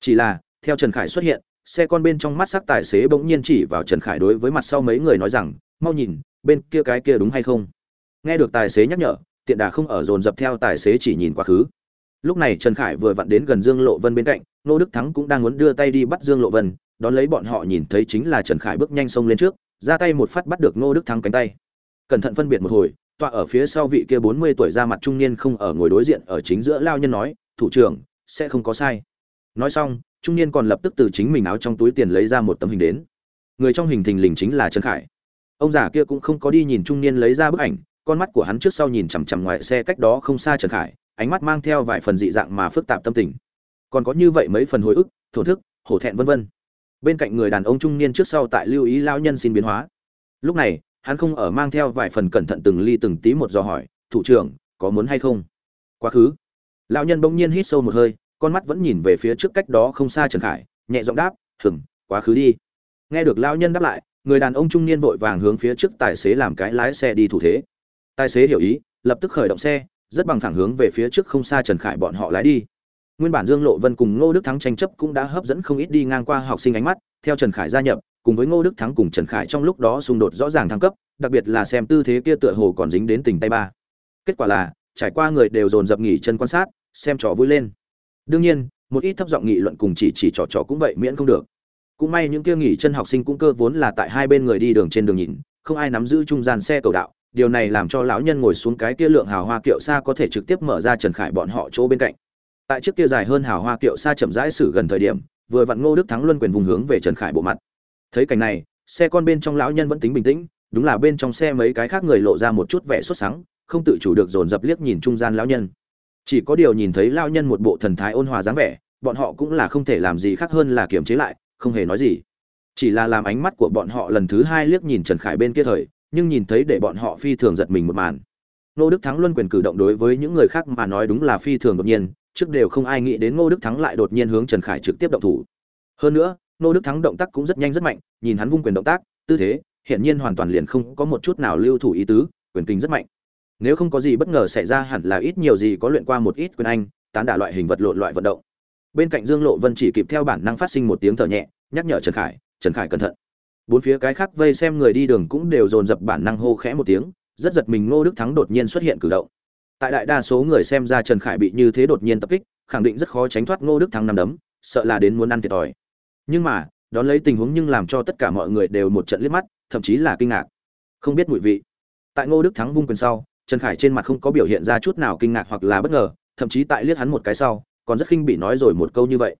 Chỉ là, theo trần khải xuất hiện, xe con bên trong mắt sắc tài xế bỗng nhiên chỉ vào trần khải đối với mặt sau mấy người nói rằng, mau nhìn, bên kia cái kia đúng hay không? Nghe được tài xế nhắc nhở, tiện đà không ở dồn dập theo tài xế chỉ nhìn quá khứ. Lúc này trần khải vừa vặn đến gần dương lộ vân bên cạnh nô đức thắng cũng đang muốn đưa tay đi bắt dương lộ vân, đón lấy bọn họ nhìn thấy chính là trần khải bước nhanh xông lên trước ra tay một phát bắt được Ngô đức thắng cánh tay. Cẩn thận phân biệt một hồi, tọa ở phía sau vị kia bốn mươi tuổi ra mặt trung niên không ở ngồi đối diện ở chính giữa lao nhân nói, thủ trưởng, sẽ không có sai. Nói xong, trung niên còn lập tức từ chính mình áo trong túi tiền lấy ra một tấm hình đến. Người trong hình thình lình chính là trần khải. Ông già kia cũng không có đi nhìn trung niên lấy ra bức ảnh, con mắt của hắn trước sau nhìn chằm chằm ngoài xe cách đó không xa trần khải, ánh mắt mang theo vài phần dị dạng mà phức tạp tâm tình. Còn có như vậy mấy phần hồi ức, thổ thức, hổ thẹn vân vân bên cạnh người đàn ông trung niên trước sau tại lưu ý lao nhân xin biến hóa. Lúc này, hắn không ở mang theo vài phần cẩn thận từng ly từng tí một dò hỏi, thủ trưởng, có muốn hay không? Quá khứ. Lão nhân bỗng nhiên hít sâu một hơi, con mắt vẫn nhìn về phía trước cách đó không xa trần khải, nhẹ giọng đáp hừng quá khứ đi. Nghe được lão nhân đáp lại, người đàn ông trung niên vội vàng hướng phía trước tài xế làm cái lái xe đi thủ thế. Tài xế hiểu ý, lập tức khởi động xe, rất bằng thẳng hướng về phía trước không xa trần khải bọn họ lái đi nguyên bản dương lộ vân cùng ngô đức thắng tranh chấp cũng đã hấp dẫn không ít đi ngang qua học sinh ánh mắt, theo trần khải gia nhập, cùng với ngô đức thắng cùng trần khải trong lúc đó xung đột rõ ràng thăng cấp, đặc biệt là xem tư thế kia tựa hồ còn dính đến tình tay ba. Kết quả là, trải qua người đều dồn dập nghỉ chân quan sát, xem trò vui lên. Đương nhiên, một ít thấp giọng nghị luận cùng chỉ chỉ trò trò cũng vậy miễn không được. Cũng may những kia nghỉ chân học sinh cũng cơ vốn là tại hai bên người đi đường trên đường nhìn, không ai nắm giữ trung gian xe cầu đạo, điều này làm cho lão nhân ngồi xuống cái kia lượng hào hoa kiệu xa có thể trực tiếp mở ra trần khải bọn họ chỗ bên cạnh tại chiếc kia dài hơn hào hoa kiệu xa chậm rãi xử gần thời điểm vừa vặn ngô đức thắng luân quyền vùng hướng về trần khải bộ mặt. Thấy cảnh này xe con bên trong lão nhân vẫn tính bình tĩnh đúng là bên trong xe mấy cái khác người lộ ra một chút vẻ xuất sáng không tự chủ được dồn dập liếc nhìn trung gian lão nhân. Chỉ có điều nhìn thấy lão nhân một bộ thần thái ôn hòa dáng vẻ bọn họ cũng là không thể làm gì khác hơn là kiềm chế lại không hề nói gì. Chỉ là làm ánh mắt của bọn họ lần thứ hai liếc nhìn trần khải bên kia thời nhưng nhìn thấy để bọn họ phi thường giật mình một màn. Ngô Đức Thắng luân quyền cử động đối với những người khác mà nói đúng là phi thường đột nhiên, trước đều không ai nghĩ đến Ngô Đức Thắng lại đột nhiên hướng Trần Khải trực tiếp động thủ. Hơn nữa, Ngô Đức Thắng động tác cũng rất nhanh rất mạnh, nhìn hắn vung quyền động tác, tư thế, hiển nhiên hoàn toàn liền không có một chút nào lưu thủ ý tứ, quyền kinh rất mạnh. Nếu không có gì bất ngờ xảy ra hẳn là ít nhiều gì có luyện qua một ít quyền anh, tán đả loại hình vật lộn loại vận động. Bên cạnh Dương Lộ Vân chỉ kịp theo bản năng phát sinh một tiếng thở nhẹ, nhắc nhở Trần Khải, "Trần Khải cẩn thận." Bốn phía cái khác vây xem người đi đường cũng đều dồn dập bản năng hô khẽ một tiếng, rất giật mình Ngô Đức Thắng đột nhiên xuất hiện cử động. Tại đại đa số người xem ra Trần Khải bị như thế đột nhiên tập kích, khẳng định rất khó tránh thoát Ngô Đức Thắng năm đấm, sợ là đến muốn ăn thiệt thòi. Nhưng mà, đón lấy tình huống nhưng làm cho tất cả mọi người đều một trận liếc mắt, thậm chí là kinh ngạc. Không biết mùi vị. Tại Ngô Đức Thắng vung quyền sau, Trần Khải trên mặt không có biểu hiện ra chút nào kinh ngạc hoặc là bất ngờ, thậm chí tại liếc hắn một cái sau, còn rất khinh bị nói rồi một câu như vậy.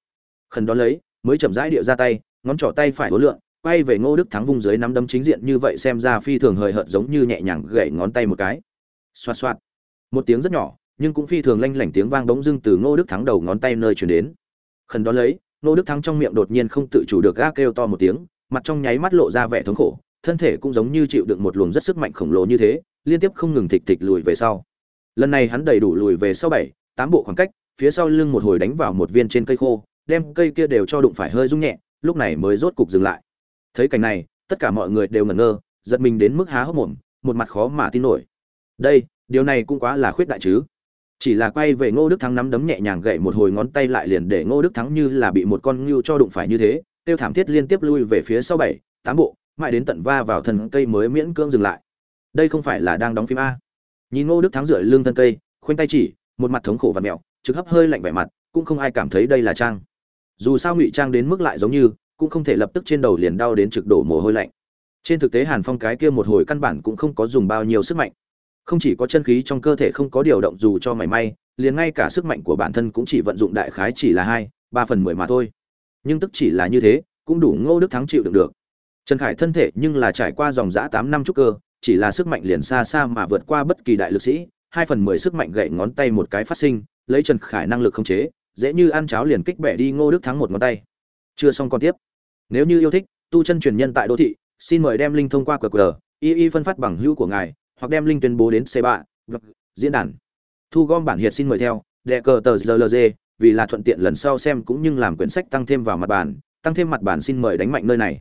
Khẩn đón lấy, mới chậm rãi điệu ra tay, ngón trỏ tay phải hối lượng quay về Ngô Đức Thắng vung dưới nắm đấm chính diện như vậy xem ra phi thường hời hợt giống như nhẹ nhàng gậy ngón tay một cái. Xoạt xoạt. Một tiếng rất nhỏ, nhưng cũng phi thường lanh lảnh tiếng vang bỗng dưng từ Ngô Đức Thắng đầu ngón tay nơi chuyển đến. Khẩn đón lấy, Ngô Đức Thắng trong miệng đột nhiên không tự chủ được ga kêu to một tiếng, mặt trong nháy mắt lộ ra vẻ thống khổ, thân thể cũng giống như chịu đựng một luồng rất sức mạnh khổng lồ như thế, liên tiếp không ngừng thịch thịch lùi về sau. Lần này hắn đầy đủ lùi về sau bảy, tám bộ khoảng cách, phía sau lưng một hồi đánh vào một viên trên cây khô, đem cây kia đều cho đụng phải hơi rung nhẹ, lúc này mới rốt cục dừng lại thấy cảnh này tất cả mọi người đều ngẩn ngơ giật mình đến mức há hốc mồm một mặt khó mà tin nổi đây điều này cũng quá là khuyết đại chứ. Chỉ là quay về ngô đức thắng nắm đấm nhẹ nhàng gậy một hồi ngón tay lại liền để ngô đức thắng như là bị một con ngưu cho đụng phải như thế, tiêu thảm thiết liên tiếp lui về phía sau bảy, tám bộ, mãi đến tận va vào thân cây mới miễn cưỡng dừng lại. Đây không phải là đang đóng phim a. Nhìn ngô đức thắng rưỡi lưng thân cây, khoanh tay chỉ, một mặt thống khổ và mẹo, trực hấp hơi lạnh vẻ mặt, cũng không ai cảm thấy đây là trang. Dù sao ngụy trang đến mức lại giống như, cũng không thể lập tức trên đầu liền đau đến trực đổ mồ hôi lạnh. Trên thực tế hàn phong cái kia một hồi căn bản cũng không có dùng bao nhiêu sức mạnh không chỉ có chân khí trong cơ thể không có điều động dù cho mảy may, liền ngay cả sức mạnh của bản thân cũng chỉ vận dụng đại khái chỉ là hai, ba phần mười mà thôi. Nhưng tức chỉ là như thế, cũng đủ ngô đức thắng chịu đựng được. Trần khải thân thể nhưng là trải qua dòng giã tám năm trúc cơ, chỉ là sức mạnh liền xa xa mà vượt qua bất kỳ đại lực sĩ, hai phần mười sức mạnh gậy ngón tay một cái phát sinh, lấy trần khải năng lực không chế, dễ như ăn cháo liền kích bẻ đi ngô đức thắng một ngón tay. Chưa xong còn tiếp. Nếu như yêu thích, tu chân truyền nhân tại đô thị, xin mời đem linh thông qua qr, y y phân phát bằng hữu của ngài hoặc đem linh tuyên bố đến c 3 diễn đàn. Thu gom bản hiệt xin mời theo, đệ cờ tờ rlg vì là thuận tiện lần sau xem cũng như làm quyển sách tăng thêm vào mặt bản tăng thêm mặt bản xin mời đánh mạnh nơi này.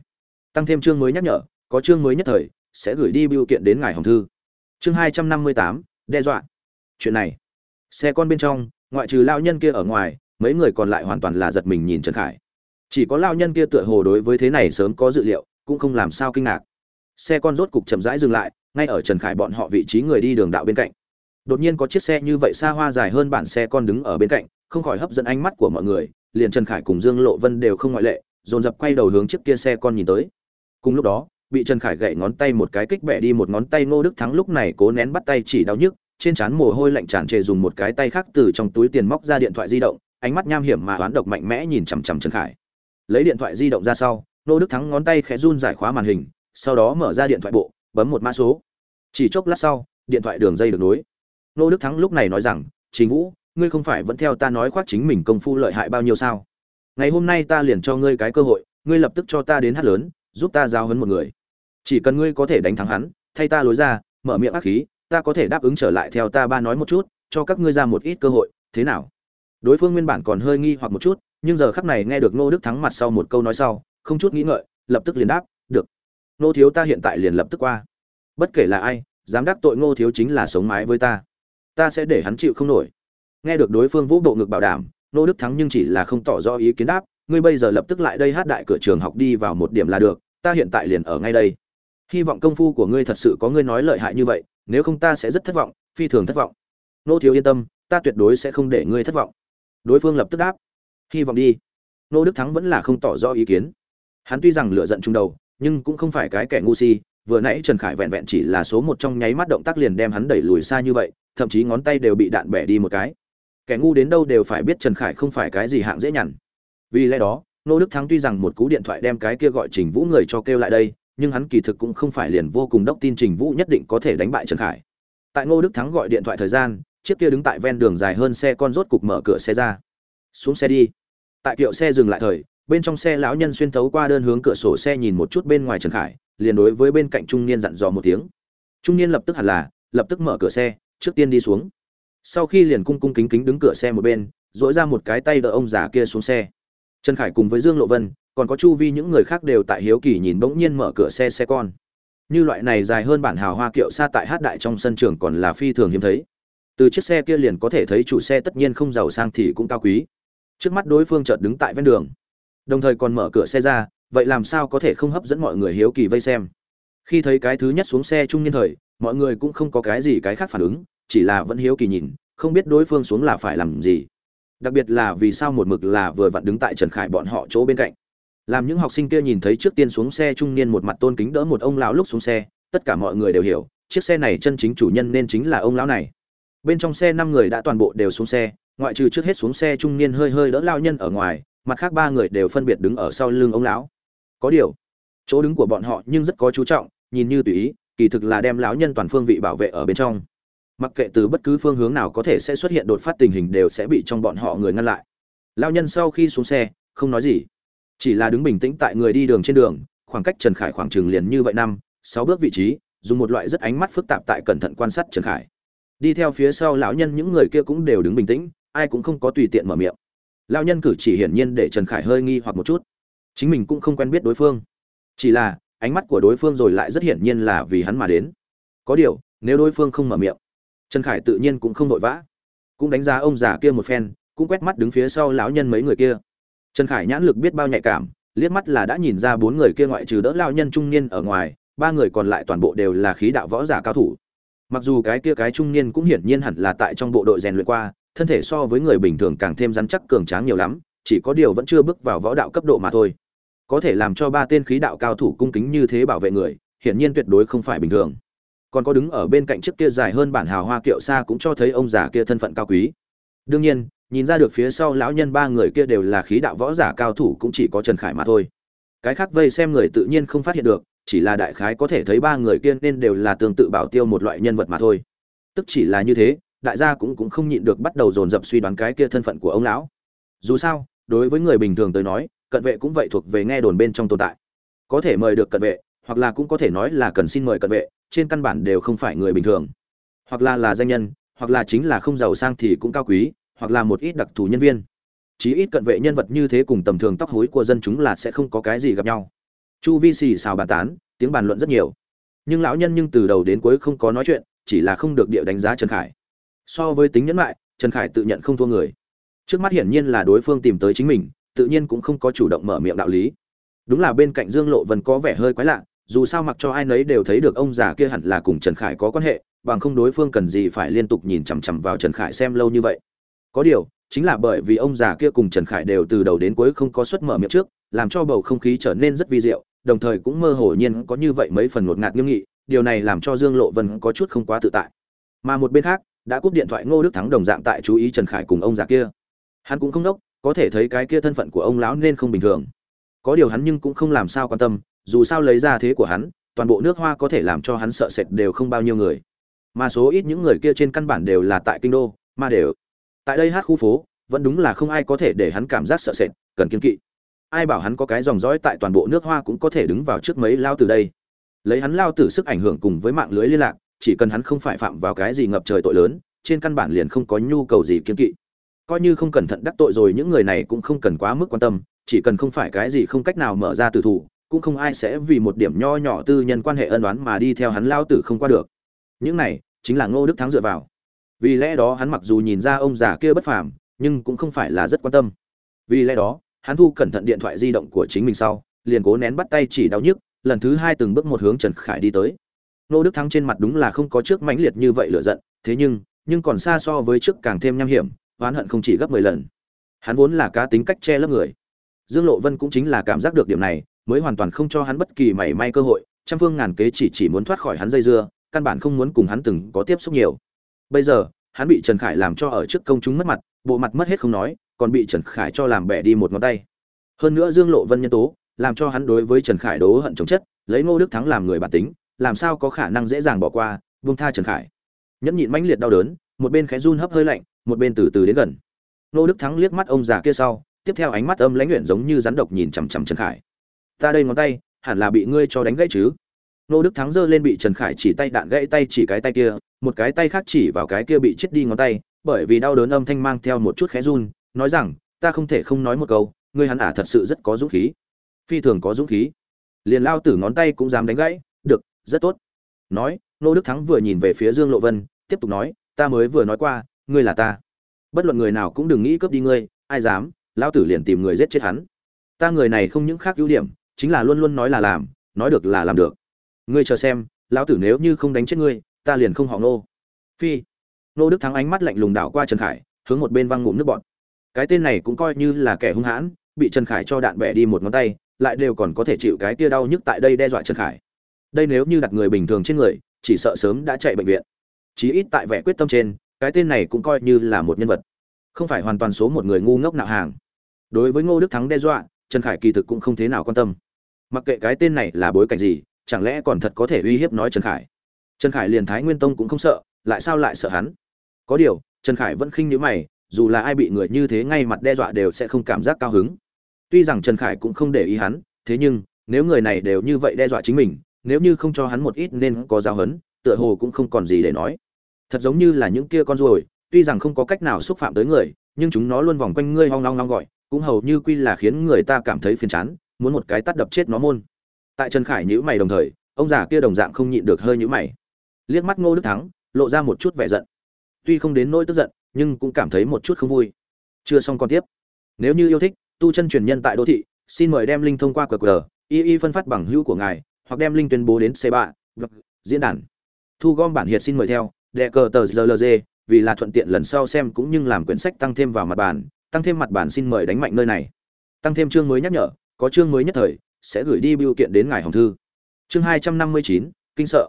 Tăng thêm chương mới nhắc nhở, có chương mới nhất thời, sẽ gửi đi biểu kiện đến ngài hồng thư. Chương hai trăm năm mươi tám, đe dọa. Chuyện này, xe con bên trong, ngoại trừ lão nhân kia ở ngoài, mấy người còn lại hoàn toàn là giật mình nhìn trần khải. Chỉ có lão nhân kia tựa hồ đối với thế này sớm có dự liệu, cũng không làm sao kinh ngạc. Xe con rốt cục chậm rãi dừng lại ngay ở trần khải bọn họ vị trí người đi đường đạo bên cạnh. Đột nhiên có chiếc xe như vậy xa hoa dài hơn bản xe con đứng ở bên cạnh, không khỏi hấp dẫn ánh mắt của mọi người, liền trần khải cùng dương lộ vân đều không ngoại lệ, dồn dập quay đầu hướng chiếc kia xe con nhìn tới. Cùng lúc đó, bị trần khải gậy ngón tay một cái kích bẻ đi một ngón tay, ngô đức thắng lúc này cố nén bắt tay chỉ đau nhức, trên trán mồ hôi lạnh tràn trề dùng một cái tay khác từ trong túi tiền móc ra điện thoại di động, ánh mắt nham hiểm mà oán độc mạnh mẽ nhìn chằm chằm trần khải. Lấy điện thoại di động ra sau, ngô đức thắng ngón tay khẽ run giải khóa màn hình, sau đó mở ra điện thoại bộ, bấm một mã số chỉ chốc lát sau, điện thoại đường dây được nối. Ngô đức thắng lúc này nói rằng chính vũ, ngươi không phải vẫn theo ta nói khoác chính mình công phu lợi hại bao nhiêu sao? Ngày hôm nay ta liền cho ngươi cái cơ hội, ngươi lập tức cho ta đến hát lớn, giúp ta giao hấn một người. Chỉ cần ngươi có thể đánh thắng hắn, thay ta lối ra, mở miệng ác khí, ta có thể đáp ứng trở lại theo ta ba nói một chút, cho các ngươi ra một ít cơ hội, thế nào? Đối phương nguyên bản còn hơi nghi hoặc một chút, nhưng giờ khắc này nghe được ngô đức thắng mặt sau một câu nói sau, không chút nghĩ ngợi, lập tức liền đáp, được. Ngô thiếu ta hiện tại liền lập tức qua bất kể là ai, dám đắc tội ngô thiếu chính là sống mái với ta. Ta sẽ để hắn chịu không nổi. Nghe được đối phương vũ bộ ngực bảo đảm, ngô đức thắng nhưng chỉ là không tỏ rõ ý kiến đáp, ngươi bây giờ lập tức lại đây hát đại cửa trường học đi vào một điểm là được, ta hiện tại liền ở ngay đây. Hy vọng công phu của ngươi thật sự có ngươi nói lợi hại như vậy, nếu không ta sẽ rất thất vọng, phi thường thất vọng. Nô thiếu yên tâm, ta tuyệt đối sẽ không để ngươi thất vọng. Đối phương lập tức đáp, hy vọng đi. Nô đức thắng vẫn là không tỏ rõ ý kiến. Hắn tuy rằng lựa giận trung đầu, nhưng cũng không phải cái kẻ ngu si vừa nãy trần khải vẹn vẹn chỉ là số một trong nháy mắt động tác liền đem hắn đẩy lùi xa như vậy, thậm chí ngón tay đều bị đạn bẻ đi một cái. Kẻ ngu đến đâu đều phải biết trần khải không phải cái gì hạng dễ nhằn. Vì lẽ đó, nô đức thắng tuy rằng một cú điện thoại đem cái kia gọi trình vũ người cho kêu lại đây, nhưng hắn kỳ thực cũng không phải liền vô cùng đốc tin trình vũ nhất định có thể đánh bại trần khải. Tại ngô đức thắng gọi điện thoại thời gian, chiếc kia đứng tại ven đường dài hơn xe con rốt cục mở cửa xe ra. Xuống xe đi. Tại kiệu xe dừng lại thời, bên trong xe lão nhân xuyên thấu qua đơn hướng cửa sổ xe nhìn một chút bên ngoài trần khải liền đối với bên cạnh trung niên dặn dò một tiếng. Trung niên lập tức hẳn là, lập tức mở cửa xe, trước tiên đi xuống. Sau khi liền cung cung kính kính đứng cửa xe một bên dỗi ra một cái tay đỡ ông già kia xuống xe. Trần khải cùng với dương lộ vân, còn có chu vi những người khác đều tại hiếu kỳ nhìn bỗng nhiên mở cửa xe xe con. Như loại này dài hơn bản hào hoa kiệu xa tại hát đại trong sân trường còn là phi thường hiếm thấy. Từ chiếc xe kia liền có thể thấy chủ xe tất nhiên không giàu sang thì cũng cao quý. Trước mắt đối phương chợt đứng tại ven đường. Đồng thời còn mở cửa xe ra vậy làm sao có thể không hấp dẫn mọi người hiếu kỳ vây xem? Khi thấy cái thứ nhất xuống xe trung niên thời, mọi người cũng không có cái gì cái khác phản ứng, chỉ là vẫn hiếu kỳ nhìn, không biết đối phương xuống là phải làm gì. Đặc biệt là vì sao một mực là vừa vặn đứng tại trần khải bọn họ chỗ bên cạnh. Làm những học sinh kia nhìn thấy trước tiên xuống xe trung niên một mặt tôn kính đỡ một ông lão lúc xuống xe, tất cả mọi người đều hiểu, chiếc xe này chân chính chủ nhân nên chính là ông lão này. Bên trong xe năm người đã toàn bộ đều xuống xe, ngoại trừ trước hết xuống xe trung niên hơi hơi đỡ lao nhân ở ngoài, mặt khác ba người đều phân biệt đứng ở sau lưng ông lão có điều, chỗ đứng của bọn họ nhưng rất có chú trọng, nhìn như tùy ý, kỳ thực là đem lão nhân toàn phương vị bảo vệ ở bên trong. Mặc kệ từ bất cứ phương hướng nào có thể sẽ xuất hiện đột phát tình hình đều sẽ bị trong bọn họ người ngăn lại. Lão nhân sau khi xuống xe, không nói gì. Chỉ là đứng bình tĩnh tại người đi đường trên đường, khoảng cách trần khải khoảng chừng liền như vậy năm, sáu bước vị trí, dùng một loại rất ánh mắt phức tạp tại cẩn thận quan sát trần khải. Đi theo phía sau lão nhân những người kia cũng đều đứng bình tĩnh, ai cũng không có tùy tiện mở miệng. Lão nhân cử chỉ hiển nhiên để trần khải hơi nghi hoặc một chút chính mình cũng không quen biết đối phương. Chỉ là, ánh mắt của đối phương rồi lại rất hiển nhiên là vì hắn mà đến. Có điều, nếu đối phương không mở miệng, trần khải tự nhiên cũng không vội vã. Cũng đánh giá ông già kia một phen, cũng quét mắt đứng phía sau lão nhân mấy người kia. Trần khải nhãn lực biết bao nhạy cảm, liếc mắt là đã nhìn ra bốn người kia ngoại trừ đỡ lão nhân trung niên ở ngoài, ba người còn lại toàn bộ đều là khí đạo võ giả cao thủ. Mặc dù cái kia cái trung niên cũng hiển nhiên hẳn là tại trong bộ đội rèn luyện qua, thân thể so với người bình thường càng thêm rắn chắc cường tráng nhiều lắm, chỉ có điều vẫn chưa bước vào võ đạo cấp độ mà thôi có thể làm cho ba tên khí đạo cao thủ cung kính như thế bảo vệ người, hiển nhiên tuyệt đối không phải bình thường. Còn có đứng ở bên cạnh chiếc kia dài hơn bản hào hoa kiệu xa cũng cho thấy ông già kia thân phận cao quý. Đương nhiên, nhìn ra được phía sau lão nhân ba người kia đều là khí đạo võ giả cao thủ cũng chỉ có trần khải mà thôi. Cái khác vây xem người tự nhiên không phát hiện được, chỉ là đại khái có thể thấy ba người kia nên đều là tương tự bảo tiêu một loại nhân vật mà thôi. Tức chỉ là như thế, đại gia cũng cũng không nhịn được bắt đầu dồn dập suy đoán cái kia thân phận của ông lão. Dù sao, đối với người bình thường tới nói cận vệ cũng vậy thuộc về nghe đồn bên trong tồn tại. Có thể mời được cận vệ, hoặc là cũng có thể nói là cần xin mời cận vệ, trên căn bản đều không phải người bình thường. Hoặc là là danh nhân, hoặc là chính là không giàu sang thì cũng cao quý, hoặc là một ít đặc thù nhân viên. Chí ít cận vệ nhân vật như thế cùng tầm thường tóc hối của dân chúng là sẽ không có cái gì gặp nhau. Chu vi xì xào bàn tán, tiếng bàn luận rất nhiều. Nhưng lão nhân nhưng từ đầu đến cuối không có nói chuyện, chỉ là không được địa đánh giá trần khải. So với tính nhẫn lại trần khải tự nhận không thua người. Trước mắt hiển nhiên là đối phương tìm tới chính mình tự nhiên cũng không có chủ động mở miệng đạo lý. Đúng là bên cạnh dương lộ vân có vẻ hơi quái lạ, dù sao mặc cho ai nấy đều thấy được ông già kia hẳn là cùng trần khải có quan hệ, bằng không đối phương cần gì phải liên tục nhìn chằm chằm vào trần khải xem lâu như vậy. Có điều, chính là bởi vì ông già kia cùng trần khải đều từ đầu đến cuối không có suất mở miệng trước, làm cho bầu không khí trở nên rất vi diệu, đồng thời cũng mơ hồ nhiên có như vậy mấy phần ngột ngạt nghiêm nghị, điều này làm cho dương lộ vân có chút không quá tự tại. Mà một bên khác, đã cúp điện thoại ngô đức thắng đồng dạng tại chú ý trần khải cùng ông già kia. Hắn cũng không đốc có thể thấy cái kia thân phận của ông lão nên không bình thường. Có điều hắn nhưng cũng không làm sao quan tâm, dù sao lấy ra thế của hắn, toàn bộ nước hoa có thể làm cho hắn sợ sệt đều không bao nhiêu người. Mà số ít những người kia trên căn bản đều là tại kinh đô mà đều. Tại đây hát khu phố, vẫn đúng là không ai có thể để hắn cảm giác sợ sệt, cần kiên kỵ. Ai bảo hắn có cái dòng dõi tại toàn bộ nước hoa cũng có thể đứng vào trước mấy lao từ đây. Lấy hắn lao tử sức ảnh hưởng cùng với mạng lưới liên lạc, chỉ cần hắn không phải phạm vào cái gì ngập trời tội lớn, trên căn bản liền không có nhu cầu gì kiên kỵ coi như không cẩn thận đắc tội rồi, những người này cũng không cần quá mức quan tâm, chỉ cần không phải cái gì không cách nào mở ra từ thủ, cũng không ai sẽ vì một điểm nho nhỏ tư nhân quan hệ ân oán mà đi theo hắn lao tử không qua được. Những này chính là ngô đức thắng dựa vào. Vì lẽ đó hắn mặc dù nhìn ra ông già kia bất phàm, nhưng cũng không phải là rất quan tâm. Vì lẽ đó, hắn thu cẩn thận điện thoại di động của chính mình sau, liền cố nén bắt tay chỉ đau nhức, lần thứ hai từng bước một hướng trần khải đi tới. Ngô đức thắng trên mặt đúng là không có trước mãnh liệt như vậy lựa giận, thế nhưng nhưng còn xa so với trước càng thêm nham hiểm oán hận không chỉ gấp mười lần. Hắn vốn là cá tính cách che lấp người. Dương lộ vân cũng chính là cảm giác được điểm này, mới hoàn toàn không cho hắn bất kỳ mảy may cơ hội, trăm phương ngàn kế chỉ chỉ muốn thoát khỏi hắn dây dưa, căn bản không muốn cùng hắn từng có tiếp xúc nhiều. Bây giờ, hắn bị trần khải làm cho ở trước công chúng mất mặt, bộ mặt mất hết không nói, còn bị trần khải cho làm bẻ đi một ngón tay. Hơn nữa dương lộ vân nhân tố, làm cho hắn đối với trần khải đố hận chống chất, lấy ngô đức thắng làm người bản tính, làm sao có khả năng dễ dàng bỏ qua, buông tha trần khải. Nhẫn nhịn mãnh liệt đau đớn, một bên khẽ run hấp hơi lạnh một bên từ từ đến gần. Ngô đức thắng liếc mắt ông già kia sau, tiếp theo ánh mắt âm lãnh luyện giống như rắn độc nhìn chằm chằm trần khải. Ta đây ngón tay, hẳn là bị ngươi cho đánh gãy chứ? Nô đức thắng giơ lên bị trần khải chỉ tay đạn gãy tay chỉ cái tay kia, một cái tay khác chỉ vào cái kia bị chết đi ngón tay, bởi vì đau đớn âm thanh mang theo một chút khẽ run, nói rằng, ta không thể không nói một câu, ngươi hắn ả thật sự rất có dũng khí. Phi thường có dũng khí. Liền lao tử ngón tay cũng dám đánh gãy, được, rất tốt. Nói, nô đức thắng vừa nhìn về phía dương lộ vân, tiếp tục nói, ta mới vừa nói qua ngươi là ta. Bất luận người nào cũng đừng nghĩ cướp đi ngươi, ai dám, Lão tử liền tìm người giết chết hắn. Ta người này không những khác ưu điểm, chính là luôn luôn nói là làm, nói được là làm được. Ngươi chờ xem, lão tử nếu như không đánh chết ngươi, ta liền không họ nô phi. Nô đức thắng ánh mắt lạnh lùng đảo qua trần khải, hướng một bên văng ngụm nước bọn cái tên này cũng coi như là kẻ hung hãn, bị trần khải cho đạn bẻ đi một ngón tay, lại đều còn có thể chịu cái tia đau nhức tại đây đe dọa trần khải. Đây nếu như đặt người bình thường trên người, chỉ sợ sớm đã chạy bệnh viện. Chí ít tại vẻ quyết tâm trên cái tên này cũng coi như là một nhân vật, không phải hoàn toàn số một người ngu ngốc nạo hàng. Đối với ngô đức thắng đe dọa, trần khải kỳ thực cũng không thế nào quan tâm. Mặc kệ cái tên này là bối cảnh gì, chẳng lẽ còn thật có thể uy hiếp nói trần khải? Trần khải liền thái nguyên tông cũng không sợ, lại sao lại sợ hắn? Có điều, trần khải vẫn khinh nhữ mày, dù là ai bị người như thế ngay mặt đe dọa đều sẽ không cảm giác cao hứng. Tuy rằng trần khải cũng không để ý hắn, thế nhưng, nếu người này đều như vậy đe dọa chính mình, nếu như không cho hắn một ít nên có giáo hấn tựa hồ cũng không còn gì để nói thật giống như là những kia con ruồi, tuy rằng không có cách nào xúc phạm tới người, nhưng chúng nó luôn vòng quanh ngươi hoang long long gọi, cũng hầu như quy là khiến người ta cảm thấy phiền chán, muốn một cái tắt đập chết nó môn. Tại trần khải nhữ mày đồng thời, ông già kia đồng dạng không nhịn được hơi nhữ mày. Liếc mắt ngô đức thắng, lộ ra một chút vẻ giận. Tuy không đến nỗi tức giận, nhưng cũng cảm thấy một chút không vui. Chưa xong còn tiếp. Nếu như yêu thích, tu chân truyền nhân tại đô thị, xin mời đem linh thông qua qr, y y phân phát bằng hữu của ngài, hoặc đem linh tuyên bố đến c ba diễn đàn. Thu gom bản hiệt xin mời theo đệ cờ tờ rlg vì là thuận tiện lần sau xem cũng như làm quyển sách tăng thêm vào mặt bản tăng thêm mặt bản xin mời đánh mạnh nơi này. Tăng thêm chương mới nhắc nhở, có chương mới nhất thời, sẽ gửi đi biểu kiện đến ngài hồng thư. Chương hai trăm năm mươi chín, kinh sợ.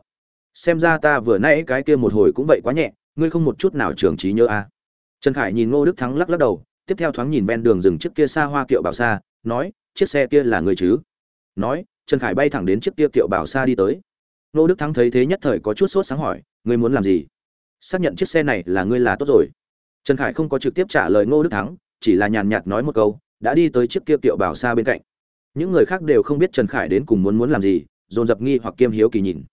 Xem ra ta vừa nãy cái kia một hồi cũng vậy quá nhẹ, ngươi không một chút nào trường trí nhớ a à. trần khải nhìn ngô đức thắng lắc lắc đầu, tiếp theo thoáng nhìn ven đường rừng chiếc kia xa hoa kiệu bảo xa, nói, chiếc xe kia là người chứ? Nói, trần khải bay thẳng đến chiếc kia kiệu bảo xa đi tới. Ngô đức thắng thấy thế nhất thời có chút sốt sáng hỏi, ngươi muốn làm gì? Xác nhận chiếc xe này là ngươi là tốt rồi. Trần khải không có trực tiếp trả lời ngô đức thắng, chỉ là nhàn nhạt nói một câu, đã đi tới chiếc kia kiệu bảo xa bên cạnh. Những người khác đều không biết trần khải đến cùng muốn muốn làm gì, dồn dập nghi hoặc kiêm hiếu kỳ nhìn.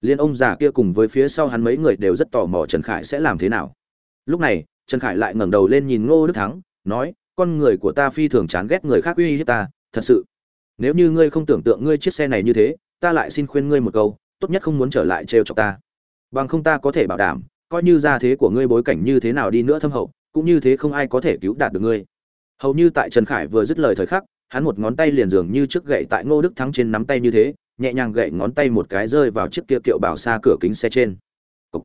Liên ông già kia cùng với phía sau hắn mấy người đều rất tò mò trần khải sẽ làm thế nào. Lúc này, trần khải lại ngẩng đầu lên nhìn ngô đức thắng, nói, con người của ta phi thường chán ghét người khác uy hiếp ta, thật sự. Nếu như ngươi không tưởng tượng ngươi chiếc xe này như thế, ta lại xin khuyên ngươi một câu, tốt nhất không muốn trở lại trêu chọc ta. Bằng không ta có thể bảo đảm coi như gia thế của ngươi bối cảnh như thế nào đi nữa thâm hậu, cũng như thế không ai có thể cứu đạt được ngươi. Hầu như tại trần khải vừa dứt lời thời khắc, hắn một ngón tay liền dường như trước gậy tại ngô đức thắng trên nắm tay như thế, nhẹ nhàng gậy ngón tay một cái rơi vào chiếc kia kiệu bảo xa cửa kính xe trên. Cục.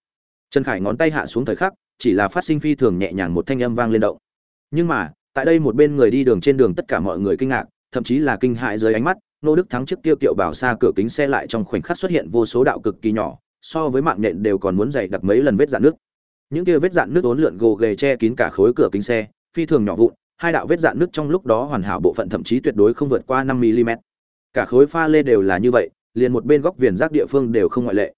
trần khải ngón tay hạ xuống thời khắc, chỉ là phát sinh phi thường nhẹ nhàng một thanh âm vang lên động. Nhưng mà, tại đây một bên người đi đường trên đường tất cả mọi người kinh ngạc, thậm chí là kinh hại dưới ánh mắt, ngô đức thắng chiếc kia kiệu bảo xa cửa kính xe lại trong khoảnh khắc xuất hiện vô số đạo cực kỳ nhỏ so với mạng nện đều còn muốn dày đặc mấy lần vết dạn nước. Những kia vết dạn nước ốn lượn gồ ghề che kín cả khối cửa kính xe, phi thường nhỏ vụn, hai đạo vết dạn nước trong lúc đó hoàn hảo bộ phận thậm chí tuyệt đối không vượt qua năm mm cả khối pha lê đều là như vậy, liền một bên góc viền rác địa phương đều không ngoại lệ.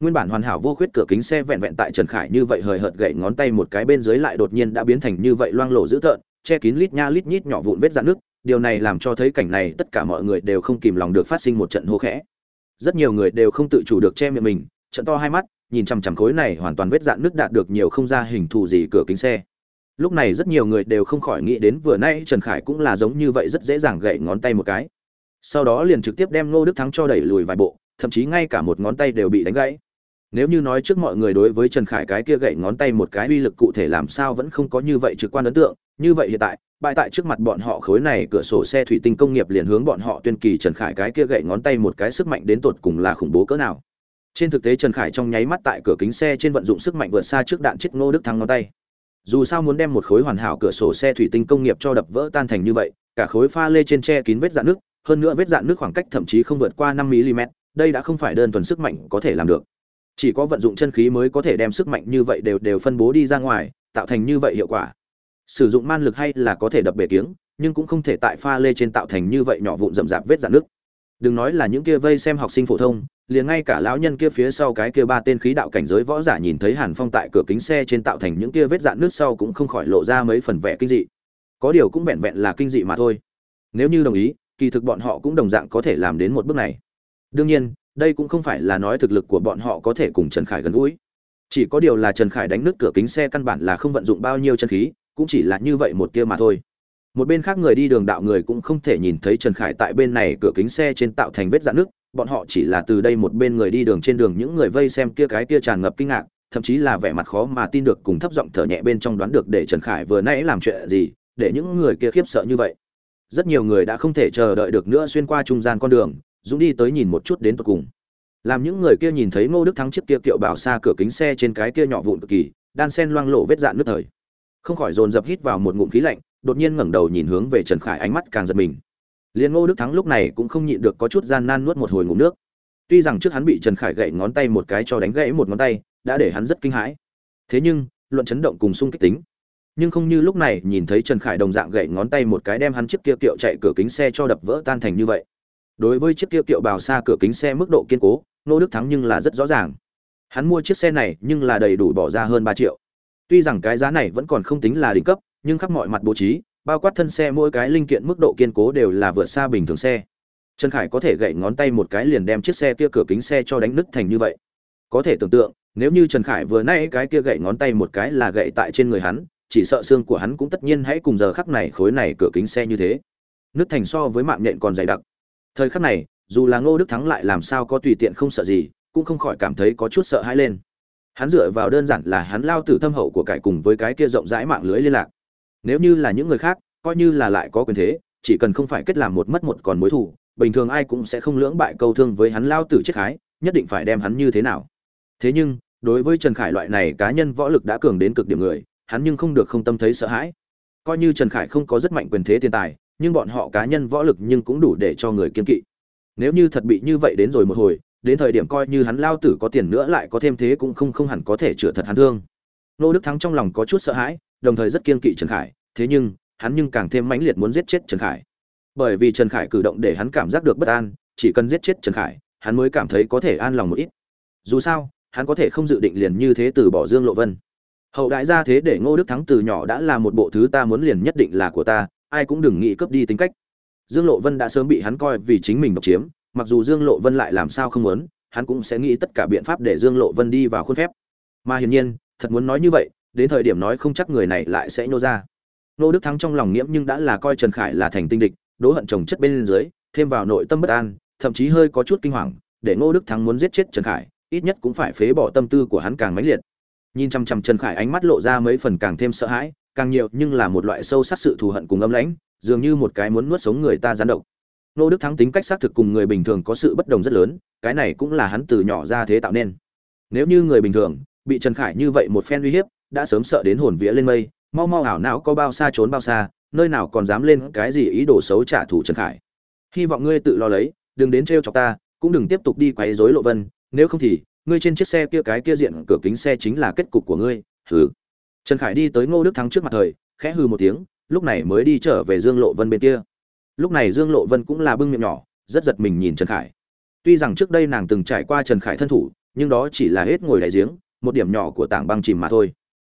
Nguyên bản hoàn hảo vô khuyết cửa kính xe vẹn vẹn tại trần khải như vậy hời hợt gậy ngón tay một cái bên dưới lại đột nhiên đã biến thành như vậy loang lổ dữ tợn, che kín lít nha lít nhít nhỏ vụn vết dạn nước, điều này làm cho thấy cảnh này tất cả mọi người đều không kìm lòng được phát sinh một trận hô khẽ. Rất nhiều người đều không tự chủ được che miệng mình trận to hai mắt, nhìn chằm chằm khối này hoàn toàn vết dạn nước đạt được nhiều không ra hình thù gì cửa kính xe. Lúc này rất nhiều người đều không khỏi nghĩ đến vừa nay trần khải cũng là giống như vậy rất dễ dàng gậy ngón tay một cái. Sau đó liền trực tiếp đem ngô đức thắng cho đẩy lùi vài bộ, thậm chí ngay cả một ngón tay đều bị đánh gãy. Nếu như nói trước mọi người đối với trần khải cái kia gậy ngón tay một cái uy lực cụ thể làm sao vẫn không có như vậy trực quan ấn tượng, như vậy hiện tại bại tại trước mặt bọn họ khối này cửa sổ xe thủy tinh công nghiệp liền hướng bọn họ tuyên kỳ trần khải cái kia gậy ngón tay một cái sức mạnh đến tột cùng là khủng bố cỡ nào trên thực tế trần khải trong nháy mắt tại cửa kính xe trên vận dụng sức mạnh vượt xa trước đạn chết ngô đức thắng ngón tay. Dù sao muốn đem một khối hoàn hảo cửa sổ xe thủy tinh công nghiệp cho đập vỡ tan thành như vậy, cả khối pha lê trên che kín vết dạn nước, hơn nữa vết dạn nước khoảng cách thậm chí không vượt qua năm mm đây đã không phải đơn thuần sức mạnh có thể làm được. Chỉ có vận dụng chân khí mới có thể đem sức mạnh như vậy đều đều phân bố đi ra ngoài, tạo thành như vậy hiệu quả. Sử dụng man lực hay là có thể đập bể kiếng, nhưng cũng không thể tại pha lê trên tạo thành như vậy nhỏ vụn rậm rạp vết dạn nước đừng nói là những kia vây xem học sinh phổ thông liền ngay cả lão nhân kia phía sau cái kia ba tên khí đạo cảnh giới võ giả nhìn thấy Hàn Phong tại cửa kính xe trên tạo thành những kia vết dạn nước sau cũng không khỏi lộ ra mấy phần vẻ kinh dị. Có điều cũng vẹn vẹn là kinh dị mà thôi. Nếu như đồng ý, kỳ thực bọn họ cũng đồng dạng có thể làm đến một bước này. Đương nhiên, đây cũng không phải là nói thực lực của bọn họ có thể cùng Trần Khải gần gũi. Chỉ có điều là Trần Khải đánh nứt cửa kính xe căn bản là không vận dụng bao nhiêu chân khí, cũng chỉ là như vậy một tia mà thôi. Một bên khác người đi đường đạo người cũng không thể nhìn thấy Trần Khải tại bên này cửa kính xe trên tạo thành vết dạn nước, bọn họ chỉ là từ đây một bên người đi đường trên đường những người vây xem kia cái kia tràn ngập kinh ngạc thậm chí là vẻ mặt khó mà tin được cùng thấp giọng thở nhẹ bên trong đoán được để trần khải vừa nãy làm chuyện gì để những người kia khiếp sợ như vậy. Rất nhiều người đã không thể chờ đợi được nữa xuyên qua trung gian con đường dũng đi tới nhìn một chút đến tận cùng. Làm những người kia nhìn thấy ngô đức thắng chiếc kia kiệu bảo xa cửa kính xe trên cái kia nhỏ vụn cực kỳ đan sen loang lộ vết dạn nước thời. Không khỏi dồn dập hít vào một ngụm khí lạnh đột nhiên ngẩng đầu nhìn hướng về trần khải ánh mắt càng giật mình Liên Ngô Đức Thắng lúc này cũng không nhịn được có chút gian nan nuốt một hồi ngụm nước. Tuy rằng trước hắn bị Trần Khải gậy ngón tay một cái cho đánh gãy một ngón tay, đã để hắn rất kinh hãi. Thế nhưng, luận chấn động cùng sung kích tính, nhưng không như lúc này nhìn thấy Trần Khải đồng dạng gậy ngón tay một cái đem hắn chiếc kia kiệu chạy cửa kính xe cho đập vỡ tan thành như vậy. Đối với chiếc kia kiệu bào xa cửa kính xe mức độ kiên cố, Ngô Đức Thắng nhưng là rất rõ ràng. Hắn mua chiếc xe này nhưng là đầy đủ bỏ ra hơn 3 triệu. Tuy rằng cái giá này vẫn còn không tính là đỉnh cấp, nhưng khắp mọi mặt bố trí, bao quát thân xe mỗi cái linh kiện mức độ kiên cố đều là vượt xa bình thường xe. Trần khải có thể gậy ngón tay một cái liền đem chiếc xe kia cửa kính xe cho đánh nứt thành như vậy. Có thể tưởng tượng nếu như trần khải vừa nay cái kia gậy ngón tay một cái là gậy tại trên người hắn chỉ sợ xương của hắn cũng tất nhiên hãy cùng giờ khắc này khối này cửa kính xe như thế. Nứt thành so với mạng nhện còn dày đặc. Thời khắc này dù là ngô đức thắng lại làm sao có tùy tiện không sợ gì cũng không khỏi cảm thấy có chút sợ hãi lên. Hắn dựa vào đơn giản là hắn lao từ thâm hậu của cải cùng với cái kia rộng rãi mạng lưới liên lạc nếu như là những người khác coi như là lại có quyền thế chỉ cần không phải kết làm một mất một còn mối thủ, bình thường ai cũng sẽ không lưỡng bại câu thương với hắn lao tử chết khái nhất định phải đem hắn như thế nào. Thế nhưng đối với trần khải loại này cá nhân võ lực đã cường đến cực điểm người hắn nhưng không được không tâm thấy sợ hãi. Coi như trần khải không có rất mạnh quyền thế tiền tài nhưng bọn họ cá nhân võ lực nhưng cũng đủ để cho người kiên kỵ. Nếu như thật bị như vậy đến rồi một hồi đến thời điểm coi như hắn lao tử có tiền nữa lại có thêm thế cũng không không hẳn có thể chữa thật hắn thương. Nô đức thắng trong lòng có chút sợ hãi đồng thời rất kiên kỵ trần khải, thế nhưng, hắn nhưng càng thêm mãnh liệt muốn giết chết trần khải. Bởi vì trần khải cử động để hắn cảm giác được bất an, chỉ cần giết chết trần khải, hắn mới cảm thấy có thể an lòng một ít. Dù sao, hắn có thể không dự định liền như thế từ bỏ dương lộ vân. Hậu đại gia thế để ngô đức thắng từ nhỏ đã là một bộ thứ ta muốn liền nhất định là của ta, ai cũng đừng nghĩ cướp đi tính cách. Dương lộ vân đã sớm bị hắn coi vì chính mình độc chiếm, mặc dù dương lộ vân lại làm sao không muốn, hắn cũng sẽ nghĩ tất cả biện pháp để dương lộ vân đi vào khuôn phép. Mà hiển nhiên, thật muốn nói như vậy đến thời điểm nói không chắc người này lại sẽ nhô ra Ngô Đức Thắng trong lòng nghiễm nhưng đã là coi Trần Khải là thành tinh địch, đố hận chồng chất bên dưới, thêm vào nội tâm bất an, thậm chí hơi có chút kinh hoàng, để Ngô Đức Thắng muốn giết chết Trần Khải, ít nhất cũng phải phế bỏ tâm tư của hắn càng mãnh liệt. Nhìn chăm chăm Trần Khải ánh mắt lộ ra mấy phần càng thêm sợ hãi, càng nhiều nhưng là một loại sâu sắc sự thù hận cùng âm lãnh, dường như một cái muốn nuốt sống người ta gián độc. Ngô Đức Thắng tính cách xác thực cùng người bình thường có sự bất đồng rất lớn, cái này cũng là hắn từ nhỏ ra thế tạo nên. Nếu như người bình thường bị Trần Khải như vậy một phen uy hiếp, đã sớm sợ đến hồn vía lên mây, mau mau ảo não có bao xa trốn bao xa nơi nào còn dám lên cái gì ý đồ xấu trả thù trần khải. Hy vọng ngươi tự lo lấy đừng đến trêu chọc ta cũng đừng tiếp tục đi quấy rối lộ vân nếu không thì ngươi trên chiếc xe kia cái kia diện cửa kính xe chính là kết cục của ngươi hừ. Trần khải đi tới ngô đức thắng trước mặt thời khẽ hừ một tiếng lúc này mới đi trở về dương lộ vân bên kia. Lúc này dương lộ vân cũng là bưng miệng nhỏ rất giật mình nhìn trần khải. Tuy rằng trước đây nàng từng trải qua trần khải thân thủ nhưng đó chỉ là hết ngồi đại giếng một điểm nhỏ của tảng băng chìm mà thôi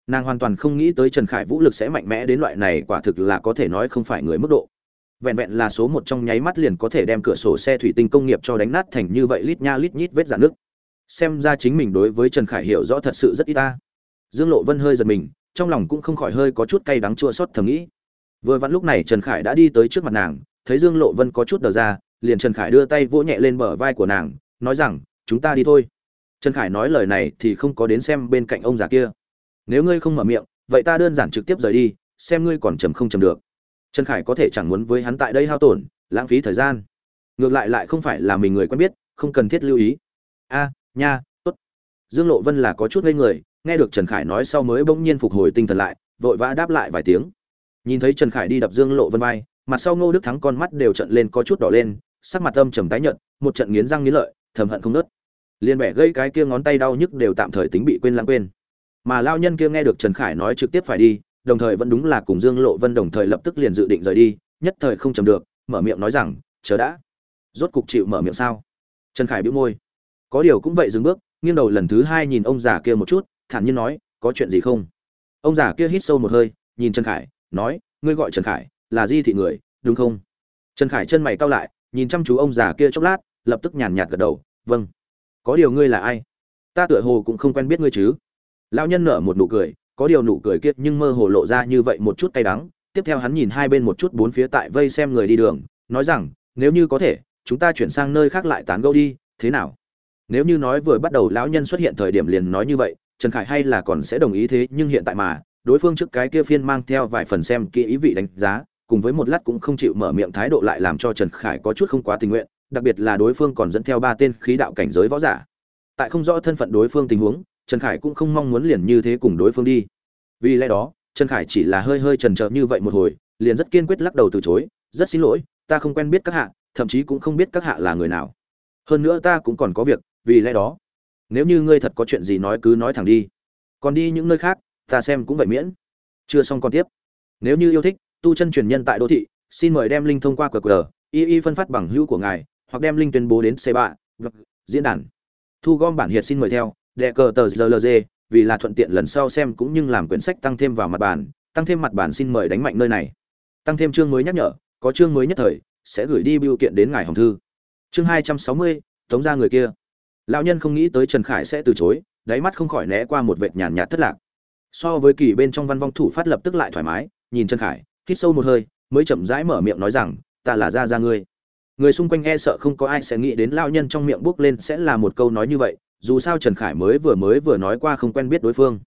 nàng hoàn toàn không nghĩ tới trần khải vũ lực sẽ mạnh mẽ đến loại này, quả thực là có thể nói không phải người mức độ. Vẹn vẹn là số một trong nháy mắt liền có thể đem cửa sổ xe thủy tinh công nghiệp cho đánh nát thành như vậy lít nha lít nhít vết dạn nước xem ra chính mình đối với trần khải hiểu rõ thật sự rất ít ta. Dương lộ vân hơi giật mình, trong lòng cũng không khỏi hơi có chút cay đắng chua xót thầm nghĩ. Vừa vặn lúc này trần khải đã đi tới trước mặt nàng, thấy dương lộ vân có chút đờ ra, liền trần khải đưa tay vỗ nhẹ lên bờ vai của nàng, nói rằng, chúng ta đi thôi. Trần khải nói lời này thì không có đến xem bên cạnh ông già kia nếu ngươi không mở miệng, vậy ta đơn giản trực tiếp rời đi, xem ngươi còn chầm không chầm được. Trần khải có thể chẳng muốn với hắn tại đây hao tổn, lãng phí thời gian. Ngược lại lại không phải là mình người quen biết, không cần thiết lưu ý. A, nha, tốt. Dương lộ vân là có chút ngây người, nghe được trần khải nói sau mới bỗng nhiên phục hồi tinh thần lại, vội vã đáp lại vài tiếng. Nhìn thấy trần khải đi đập dương lộ vân vai, mặt sau ngô đức thắng con mắt đều trận lên có chút đỏ lên, sắc mặt âm trầm tái nhợt, một trận nghiến răng nghiến lợi, thầm hận không nớt liền bẻ gây cái kia ngón tay đau nhức đều tạm thời tính bị quên lãng quên mà lao nhân kia nghe được trần khải nói trực tiếp phải đi, đồng thời vẫn đúng là cùng dương lộ vân đồng thời lập tức liền dự định rời đi, nhất thời không chầm được, mở miệng nói rằng, chờ đã. Rốt cục chịu mở miệng sao? Trần khải bĩu môi. Có điều cũng vậy dừng bước, nghiêng đầu lần thứ hai nhìn ông già kia một chút, thản nhiên nói, có chuyện gì không? Ông già kia hít sâu một hơi, nhìn trần khải, nói, ngươi gọi trần khải, là di thị người, đúng không? Trần khải chân mày cau lại, nhìn chăm chú ông già kia chốc lát, lập tức nhàn nhạt gật đầu vâng. Có điều ngươi là ai? Ta tựa hồ cũng không quen biết ngươi chứ. Lão nhân nở một nụ cười, có điều nụ cười kia nhưng mơ hồ lộ ra như vậy một chút cay đắng, tiếp theo hắn nhìn hai bên một chút bốn phía tại vây xem người đi đường, nói rằng, nếu như có thể, chúng ta chuyển sang nơi khác lại tán gẫu đi, thế nào? Nếu như nói vừa bắt đầu lão nhân xuất hiện thời điểm liền nói như vậy, Trần Khải hay là còn sẽ đồng ý thế, nhưng hiện tại mà, đối phương trước cái kia phiên mang theo vài phần xem kỹ ý vị đánh giá, cùng với một lát cũng không chịu mở miệng thái độ lại làm cho Trần Khải có chút không quá tình nguyện, đặc biệt là đối phương còn dẫn theo ba tên khí đạo cảnh giới võ giả. Tại không rõ thân phận đối phương tình huống, trần khải cũng không mong muốn liền như thế cùng đối phương đi. Vì lẽ đó, trần khải chỉ là hơi hơi trần trờ như vậy một hồi, liền rất kiên quyết lắc đầu từ chối, rất xin lỗi, ta không quen biết các hạ, thậm chí cũng không biết các hạ là người nào. Hơn nữa ta cũng còn có việc, vì lẽ đó, nếu như ngươi thật có chuyện gì nói cứ nói thẳng đi. Còn đi những nơi khác, ta xem cũng vậy miễn. Chưa xong còn tiếp. Nếu như yêu thích, tu chân truyền nhân tại đô thị, xin mời đem linh thông qua qr, y y phân phát bằng hữu của ngài, hoặc đem linh tuyên bố đến c ba vâng, diễn đàn. Thu gom bản hiệt xin mời theo đệ cờ tờ rlg vì là thuận tiện lần sau xem cũng như làm quyển sách tăng thêm vào mặt bản tăng thêm mặt bản xin mời đánh mạnh nơi này. Tăng thêm chương mới nhắc nhở, có chương mới nhất thời, sẽ gửi đi biểu kiện đến ngài hồng thư. Chương hai trăm sáu mươi, tống ra người kia. Lão nhân không nghĩ tới trần khải sẽ từ chối, đáy mắt không khỏi né qua một vệt nhàn nhạt thất lạc. So với kỳ bên trong văn vong thủ phát lập tức lại thoải mái, nhìn trần khải, hít sâu một hơi, mới chậm rãi mở miệng nói rằng, ta là gia gia ngươi. Người xung quanh e sợ không có ai sẽ nghĩ đến lao nhân trong miệng bước lên sẽ là một câu nói như vậy dù sao trần khải mới vừa mới vừa nói qua không quen biết đối phương.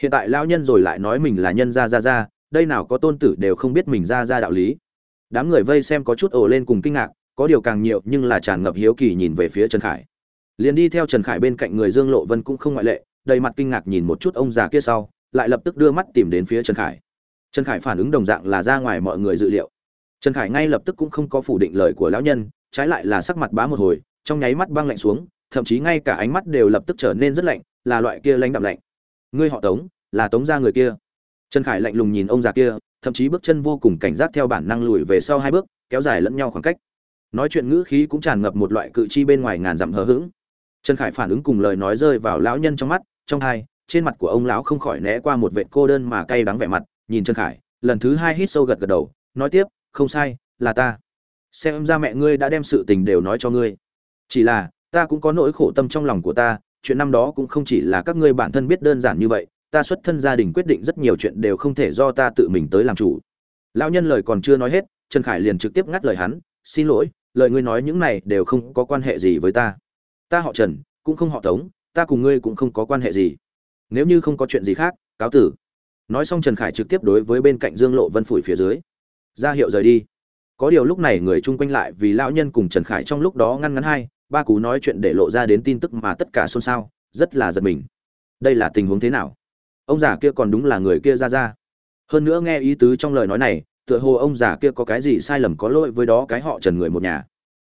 Hiện tại lão nhân rồi lại nói mình là nhân gia gia gia, đây nào có tôn tử đều không biết mình ra ra đạo lý. Đám người vây xem có chút ồ lên cùng kinh ngạc, có điều càng nhiều nhưng là tràn ngập hiếu kỳ nhìn về phía trần khải. Liền đi theo trần khải bên cạnh người dương lộ vân cũng không ngoại lệ, đầy mặt kinh ngạc nhìn một chút ông già kia sau, lại lập tức đưa mắt tìm đến phía trần khải. Trần khải phản ứng đồng dạng là ra ngoài mọi người dự liệu. Trần khải ngay lập tức cũng không có phủ định lời của lão nhân, trái lại là sắc mặt bá một hồi, trong nháy mắt băng lạnh xuống thậm chí ngay cả ánh mắt đều lập tức trở nên rất lạnh, là loại kia lãnh đạm lạnh. Ngươi họ tống, là tống gia người kia. Trần khải lạnh lùng nhìn ông già kia, thậm chí bước chân vô cùng cảnh giác theo bản năng lùi về sau hai bước, kéo dài lẫn nhau khoảng cách. Nói chuyện ngữ khí cũng tràn ngập một loại cự chi bên ngoài ngàn dặm hờ hững. Trần khải phản ứng cùng lời nói rơi vào lão nhân trong mắt, trong hai, trên mặt của ông lão không khỏi né qua một vệ cô đơn mà cay đắng vẻ mặt, nhìn trần khải, lần thứ hai hít sâu gật gật đầu, nói tiếp, không sai, là ta. Xem ra mẹ ngươi đã đem sự tình đều nói cho ngươi. Chỉ là ta cũng có nỗi khổ tâm trong lòng của ta, chuyện năm đó cũng không chỉ là các ngươi bản thân biết đơn giản như vậy, ta xuất thân gia đình quyết định rất nhiều chuyện đều không thể do ta tự mình tới làm chủ. Lão nhân lời còn chưa nói hết, trần khải liền trực tiếp ngắt lời hắn, xin lỗi, lời ngươi nói những này đều không có quan hệ gì với ta. Ta họ trần, cũng không họ tống, ta cùng ngươi cũng không có quan hệ gì. Nếu như không có chuyện gì khác, cáo tử. Nói xong trần khải trực tiếp đối với bên cạnh dương lộ vân phủi phía dưới. Ra hiệu rời đi. Có điều lúc này người chung quanh lại vì lão nhân cùng trần khải trong lúc đó ngăn ngắn hai ba cú nói chuyện để lộ ra đến tin tức mà tất cả xôn xao, rất là giật mình. Đây là tình huống thế nào? Ông già kia còn đúng là người kia ra ra. Hơn nữa nghe ý tứ trong lời nói này, tựa hồ ông già kia có cái gì sai lầm có lỗi với đó cái họ trần người một nhà.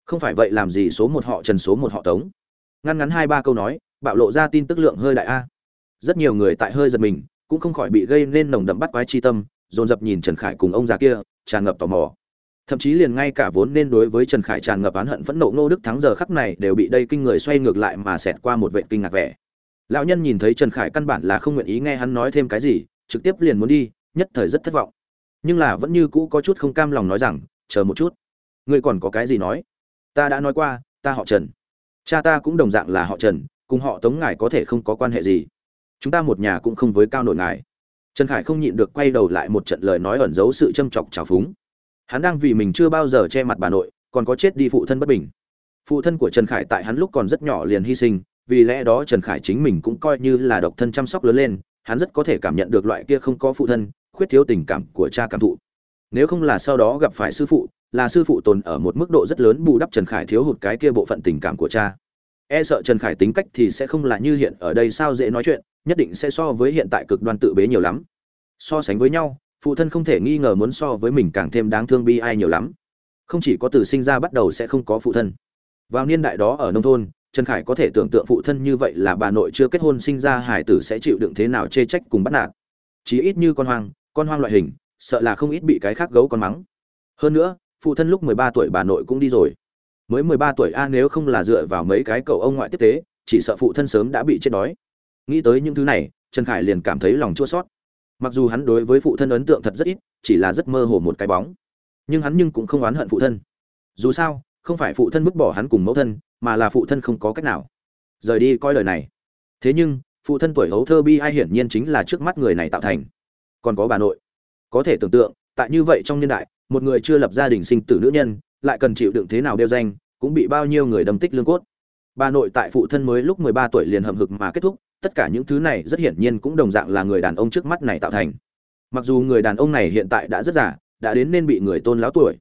Không phải vậy làm gì số một họ trần số một họ tống. Ngăn ngắn hai ba câu nói, bạo lộ ra tin tức lượng hơi đại a. Rất nhiều người tại hơi giật mình, cũng không khỏi bị gây nên nồng đậm bắt quái chi tâm, dồn dập nhìn trần khải cùng ông già kia, tràn ngập tò mò thậm chí liền ngay cả vốn nên đối với trần khải tràn ngập oán hận phẫn nộ ngô đức thắng giờ khắc này đều bị đây kinh người xoay ngược lại mà xẹt qua một vệ kinh ngạc vẻ. Lão nhân nhìn thấy trần khải căn bản là không nguyện ý nghe hắn nói thêm cái gì, trực tiếp liền muốn đi, nhất thời rất thất vọng. Nhưng là vẫn như cũ có chút không cam lòng nói rằng, chờ một chút, ngươi còn có cái gì nói? Ta đã nói qua, ta họ trần. Cha ta cũng đồng dạng là họ trần, cùng họ tống ngài có thể không có quan hệ gì. Chúng ta một nhà cũng không với cao nổi ngài. Trần khải không nhịn được quay đầu lại một trận lời nói ẩn giấu sự châm chọc trào phúng hắn đang vì mình chưa bao giờ che mặt bà nội, còn có chết đi phụ thân bất bình. Phụ thân của trần khải tại hắn lúc còn rất nhỏ liền hy sinh, vì lẽ đó trần khải chính mình cũng coi như là độc thân chăm sóc lớn lên, hắn rất có thể cảm nhận được loại kia không có phụ thân, khuyết thiếu tình cảm của cha cảm thụ. Nếu không là sau đó gặp phải sư phụ, là sư phụ tồn ở một mức độ rất lớn bù đắp trần khải thiếu hụt cái kia bộ phận tình cảm của cha. E sợ trần khải tính cách thì sẽ không là như hiện ở đây sao dễ nói chuyện, nhất định sẽ so với hiện tại cực đoan tự bế nhiều lắm. So sánh với nhau phụ thân không thể nghi ngờ muốn so với mình càng thêm đáng thương bi ai nhiều lắm. Không chỉ có từ sinh ra bắt đầu sẽ không có phụ thân. Vào niên đại đó ở nông thôn, trần khải có thể tưởng tượng phụ thân như vậy là bà nội chưa kết hôn sinh ra hải tử sẽ chịu đựng thế nào chê trách cùng bắt nạt. Chí ít như con hoang con hoang loại hình, sợ là không ít bị cái khác gấu con mắng. Hơn nữa, phụ thân lúc mười ba tuổi bà nội cũng đi rồi. Mới mười ba tuổi a, nếu không là dựa vào mấy cái cậu ông ngoại tiếp tế, chỉ sợ phụ thân sớm đã bị chết đói. Nghĩ tới những thứ này, trần khải liền cảm thấy lòng chua sót mặc dù hắn đối với phụ thân ấn tượng thật rất ít, chỉ là rất mơ hồ một cái bóng. Nhưng hắn nhưng cũng không oán hận phụ thân. Dù sao, không phải phụ thân vứt bỏ hắn cùng mẫu thân, mà là phụ thân không có cách nào. Rời đi coi lời này. Thế nhưng, phụ thân tuổi hấu thơ bi ai hiển nhiên chính là trước mắt người này tạo thành. Còn có bà nội. Có thể tưởng tượng, tại như vậy trong niên đại, một người chưa lập gia đình sinh tử nữ nhân, lại cần chịu đựng thế nào đeo danh, cũng bị bao nhiêu người đâm tích lương cốt. Bà nội tại phụ thân mới lúc 13 tuổi liền hầm hực mà kết thúc tất cả những thứ này rất hiển nhiên cũng đồng dạng là người đàn ông trước mắt này tạo thành. Mặc dù người đàn ông này hiện tại đã rất già, đã đến nên bị người tôn lão tuổi.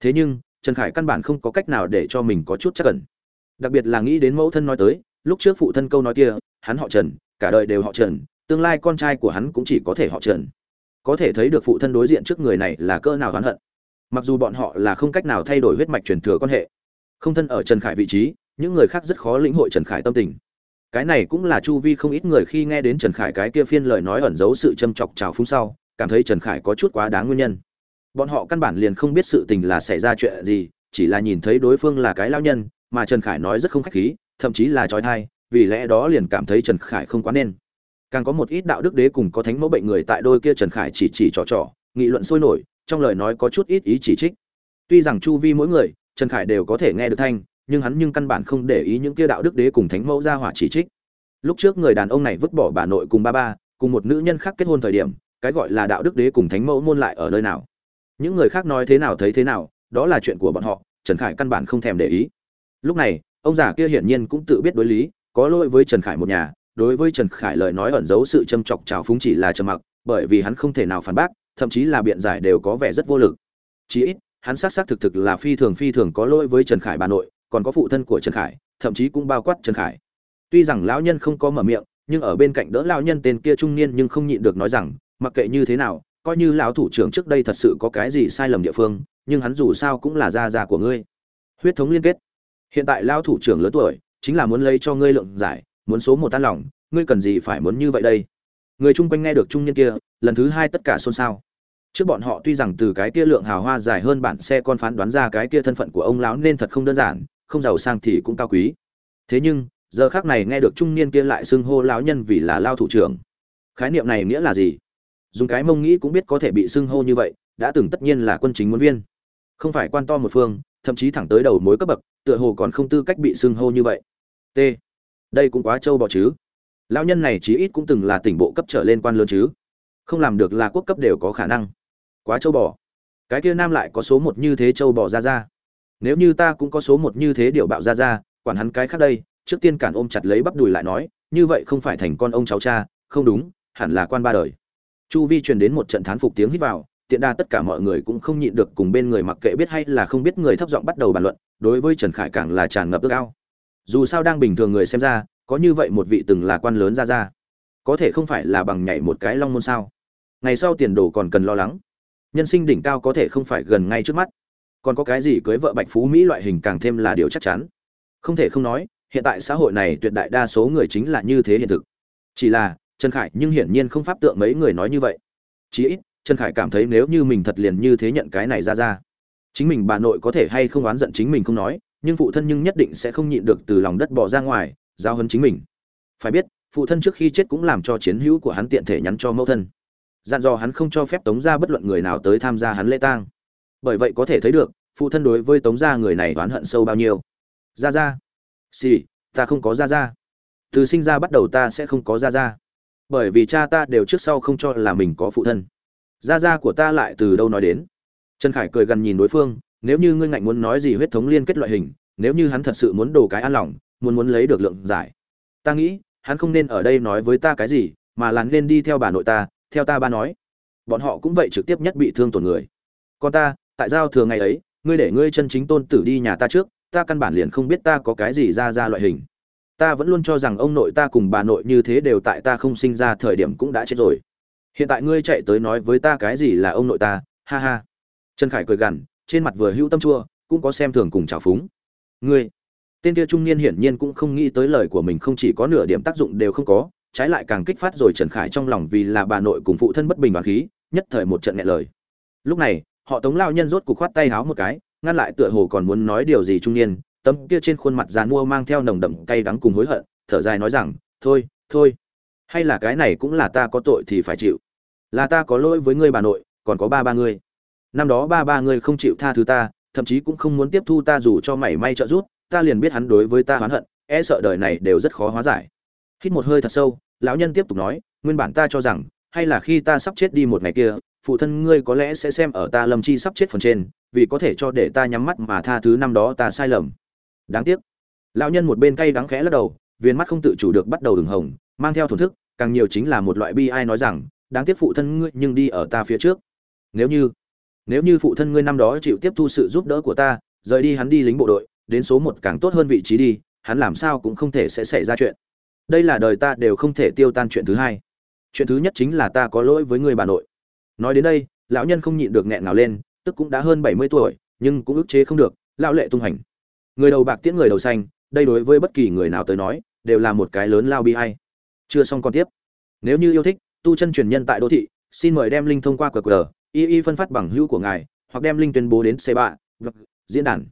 Thế nhưng, trần khải căn bản không có cách nào để cho mình có chút chắc cẩn đặc biệt là nghĩ đến mẫu thân nói tới, lúc trước phụ thân câu nói kia, hắn họ trần, cả đời đều họ trần, tương lai con trai của hắn cũng chỉ có thể họ trần. Có thể thấy được phụ thân đối diện trước người này là cỡ nào oán hận. Mặc dù bọn họ là không cách nào thay đổi huyết mạch truyền thừa quan hệ, không thân ở trần khải vị trí, những người khác rất khó lĩnh hội trần khải tâm tình cái này cũng là chu vi không ít người khi nghe đến trần khải cái kia phiên lời nói ẩn giấu sự châm chọc trào phúng sau, cảm thấy trần khải có chút quá đáng nguyên nhân. Bọn họ căn bản liền không biết sự tình là xảy ra chuyện gì, chỉ là nhìn thấy đối phương là cái lao nhân, mà trần khải nói rất không khách khí, thậm chí là trói thai, vì lẽ đó liền cảm thấy trần khải không quá nên. Càng có một ít đạo đức đế cùng có thánh mẫu bệnh người tại đôi kia trần khải chỉ chỉ trò trò, nghị luận sôi nổi, trong lời nói có chút ít ý chỉ trích. Tuy rằng chu vi mỗi người, trần khải đều có thể nghe được thanh nhưng hắn nhưng căn bản không để ý những kia đạo đức đế cùng thánh mẫu ra hỏa chỉ trích. Lúc trước người đàn ông này vứt bỏ bà nội cùng ba ba, cùng một nữ nhân khác kết hôn thời điểm, cái gọi là đạo đức đế cùng thánh mẫu môn lại ở nơi nào? Những người khác nói thế nào thấy thế nào, đó là chuyện của bọn họ, trần khải căn bản không thèm để ý. Lúc này, ông già kia hiển nhiên cũng tự biết đối lý, có lỗi với trần khải một nhà, đối với trần khải lời nói ẩn giấu sự châm chọc trào phúng chỉ là trầm mặc, bởi vì hắn không thể nào phản bác, thậm chí là biện giải đều có vẻ rất vô lực. Chí ít, hắn xác xác thực thực là phi thường phi thường có lỗi với trần khải bà nội còn có phụ thân của trần khải, thậm chí cũng bao quát trần khải. Tuy rằng lão nhân không có mở miệng, nhưng ở bên cạnh đỡ lão nhân tên kia trung niên nhưng không nhịn được nói rằng, mặc kệ như thế nào, coi như lão thủ trưởng trước đây thật sự có cái gì sai lầm địa phương, nhưng hắn dù sao cũng là gia gia của ngươi. Huyết thống liên kết. Hiện tại lão thủ trưởng lớn tuổi, chính là muốn lấy cho ngươi lượng giải, muốn số một tan lòng, ngươi cần gì phải muốn như vậy đây? Người chung quanh nghe được trung niên kia, lần thứ hai tất cả xôn xao. Trước bọn họ tuy rằng từ cái kia lượng hào hoa dài hơn bản xe con phán đoán ra cái kia thân phận của ông lão nên thật không đơn giản không giàu sang thì cũng cao quý. Thế nhưng, giờ khác này nghe được trung niên kia lại xưng hô lão nhân vì là lao thủ trưởng. Khái niệm này nghĩa là gì? Dùng cái mông nghĩ cũng biết có thể bị xưng hô như vậy, đã từng tất nhiên là quân chính muốn viên. Không phải quan to một phương, thậm chí thẳng tới đầu mối cấp bậc, tựa hồ còn không tư cách bị xưng hô như vậy. T. Đây cũng quá trâu bò chứ. Lão nhân này chí ít cũng từng là tỉnh bộ cấp trở lên quan lớn chứ. Không làm được là quốc cấp đều có khả năng. Quá trâu bò. Cái kia nam lại có số một như thế trâu bò ra ra nếu như ta cũng có số một như thế điệu bạo ra ra, quản hắn cái khác đây, trước tiên cản ôm chặt lấy bắp đùi lại nói, như vậy không phải thành con ông cháu cha, không đúng, hẳn là quan ba đời. Chu vi truyền đến một trận thán phục tiếng hít vào, tiện đa tất cả mọi người cũng không nhịn được cùng bên người mặc kệ biết hay là không biết người thấp giọng bắt đầu bàn luận, đối với trần khải càng là tràn ngập ước ao. Dù sao đang bình thường người xem ra, có như vậy một vị từng là quan lớn ra ra, có thể không phải là bằng nhảy một cái long môn sao? Ngày sau tiền đồ còn cần lo lắng. Nhân sinh đỉnh cao có thể không phải gần ngay trước mắt còn có cái gì cưới vợ bạch phú mỹ loại hình càng thêm là điều chắc chắn. Không thể không nói, hiện tại xã hội này tuyệt đại đa số người chính là như thế hiện thực. Chỉ là, trần khải nhưng hiển nhiên không pháp tượng mấy người nói như vậy. Chí ít, trần khải cảm thấy nếu như mình thật liền như thế nhận cái này ra ra, chính mình bà nội có thể hay không oán giận chính mình không nói, nhưng phụ thân nhưng nhất định sẽ không nhịn được từ lòng đất bỏ ra ngoài, giao hấn chính mình. Phải biết, phụ thân trước khi chết cũng làm cho chiến hữu của hắn tiện thể nhắn cho mẫu thân. Dặn dò hắn không cho phép tống ra bất luận người nào tới tham gia hắn lễ tang bởi vậy có thể thấy được, phụ thân đối với tống gia người này oán hận sâu bao nhiêu. Ra ra xì ta không có ra ra từ sinh ra bắt đầu ta sẽ không có ra ra bởi vì cha ta đều trước sau không cho là mình có phụ thân. Ra ra của ta lại từ đâu nói đến? Trần khải cười gần nhìn đối phương, nếu như ngươi ngạnh muốn nói gì huyết thống liên kết loại hình, nếu như hắn thật sự muốn đồ cái an lòng, muốn muốn lấy được lượng giải. Ta nghĩ, hắn không nên ở đây nói với ta cái gì, mà là nên đi theo bà nội ta, theo ta ba nói. Bọn họ cũng vậy trực tiếp nhất bị thương tổn người. Còn ta tại giao thừa ngày ấy, ngươi để ngươi chân chính tôn tử đi nhà ta trước, ta căn bản liền không biết ta có cái gì ra ra loại hình. Ta vẫn luôn cho rằng ông nội ta cùng bà nội như thế đều tại ta không sinh ra thời điểm cũng đã chết rồi. Hiện tại ngươi chạy tới nói với ta cái gì là ông nội ta, ha ha. Trần khải cười gằn, trên mặt vừa hữu tâm chua, cũng có xem thường cùng trào phúng. Ngươi, tên kia trung niên hiển nhiên cũng không nghĩ tới lời của mình không chỉ có nửa điểm tác dụng đều không có, trái lại càng kích phát rồi trần khải trong lòng vì là bà nội cùng phụ thân bất bình đoàn khí, nhất thời một trận nghẹn lời. Lúc này họ tống lao nhân rốt cục khoát tay háo một cái, ngăn lại tựa hồ còn muốn nói điều gì trung niên, tấm kia trên khuôn mặt già mua mang theo nồng đậm cay đắng cùng hối hận, thở dài nói rằng, thôi thôi, hay là cái này cũng là ta có tội thì phải chịu. Là ta có lỗi với ngươi bà nội, còn có ba ba ngươi. Năm đó ba ba ngươi không chịu tha thứ ta, thậm chí cũng không muốn tiếp thu ta dù cho mảy may trợ giúp, ta liền biết hắn đối với ta oán hận e sợ đời này đều rất khó hóa giải. Hít một hơi thật sâu, lão nhân tiếp tục nói, nguyên bản ta cho rằng, hay là khi ta sắp chết đi một ngày kia phụ thân ngươi có lẽ sẽ xem ở ta lâm chi sắp chết phần trên, vì có thể cho để ta nhắm mắt mà tha thứ năm đó ta sai lầm. Đáng tiếc. Lão nhân một bên cay đắng khẽ lắc đầu, viên mắt không tự chủ được bắt đầu ửng hồng, mang theo thổn thức, càng nhiều chính là một loại bi ai nói rằng, đáng tiếc phụ thân ngươi, nhưng đi ở ta phía trước. Nếu như nếu như phụ thân ngươi năm đó chịu tiếp thu sự giúp đỡ của ta, rời đi hắn đi lính bộ đội, đến số một càng tốt hơn vị trí đi, hắn làm sao cũng không thể sẽ xảy ra chuyện. Đây là đời ta đều không thể tiêu tan chuyện thứ hai. Chuyện thứ nhất chính là ta có lỗi với người bà nội nói đến đây, lão nhân không nhịn được nghẹn ngào lên, tức cũng đã hơn bảy mươi tuổi, nhưng cũng ức chế không được, lão lệ tung hành. Người đầu bạc tiễn người đầu xanh, đây đối với bất kỳ người nào tới nói, đều là một cái lớn lao bi hay chưa xong còn tiếp. Nếu như yêu thích, tu chân truyền nhân tại đô thị, xin mời đem linh thông qua qr, y y phân phát bằng hữu của ngài, hoặc đem linh tuyên bố đến c 3 diễn đàn.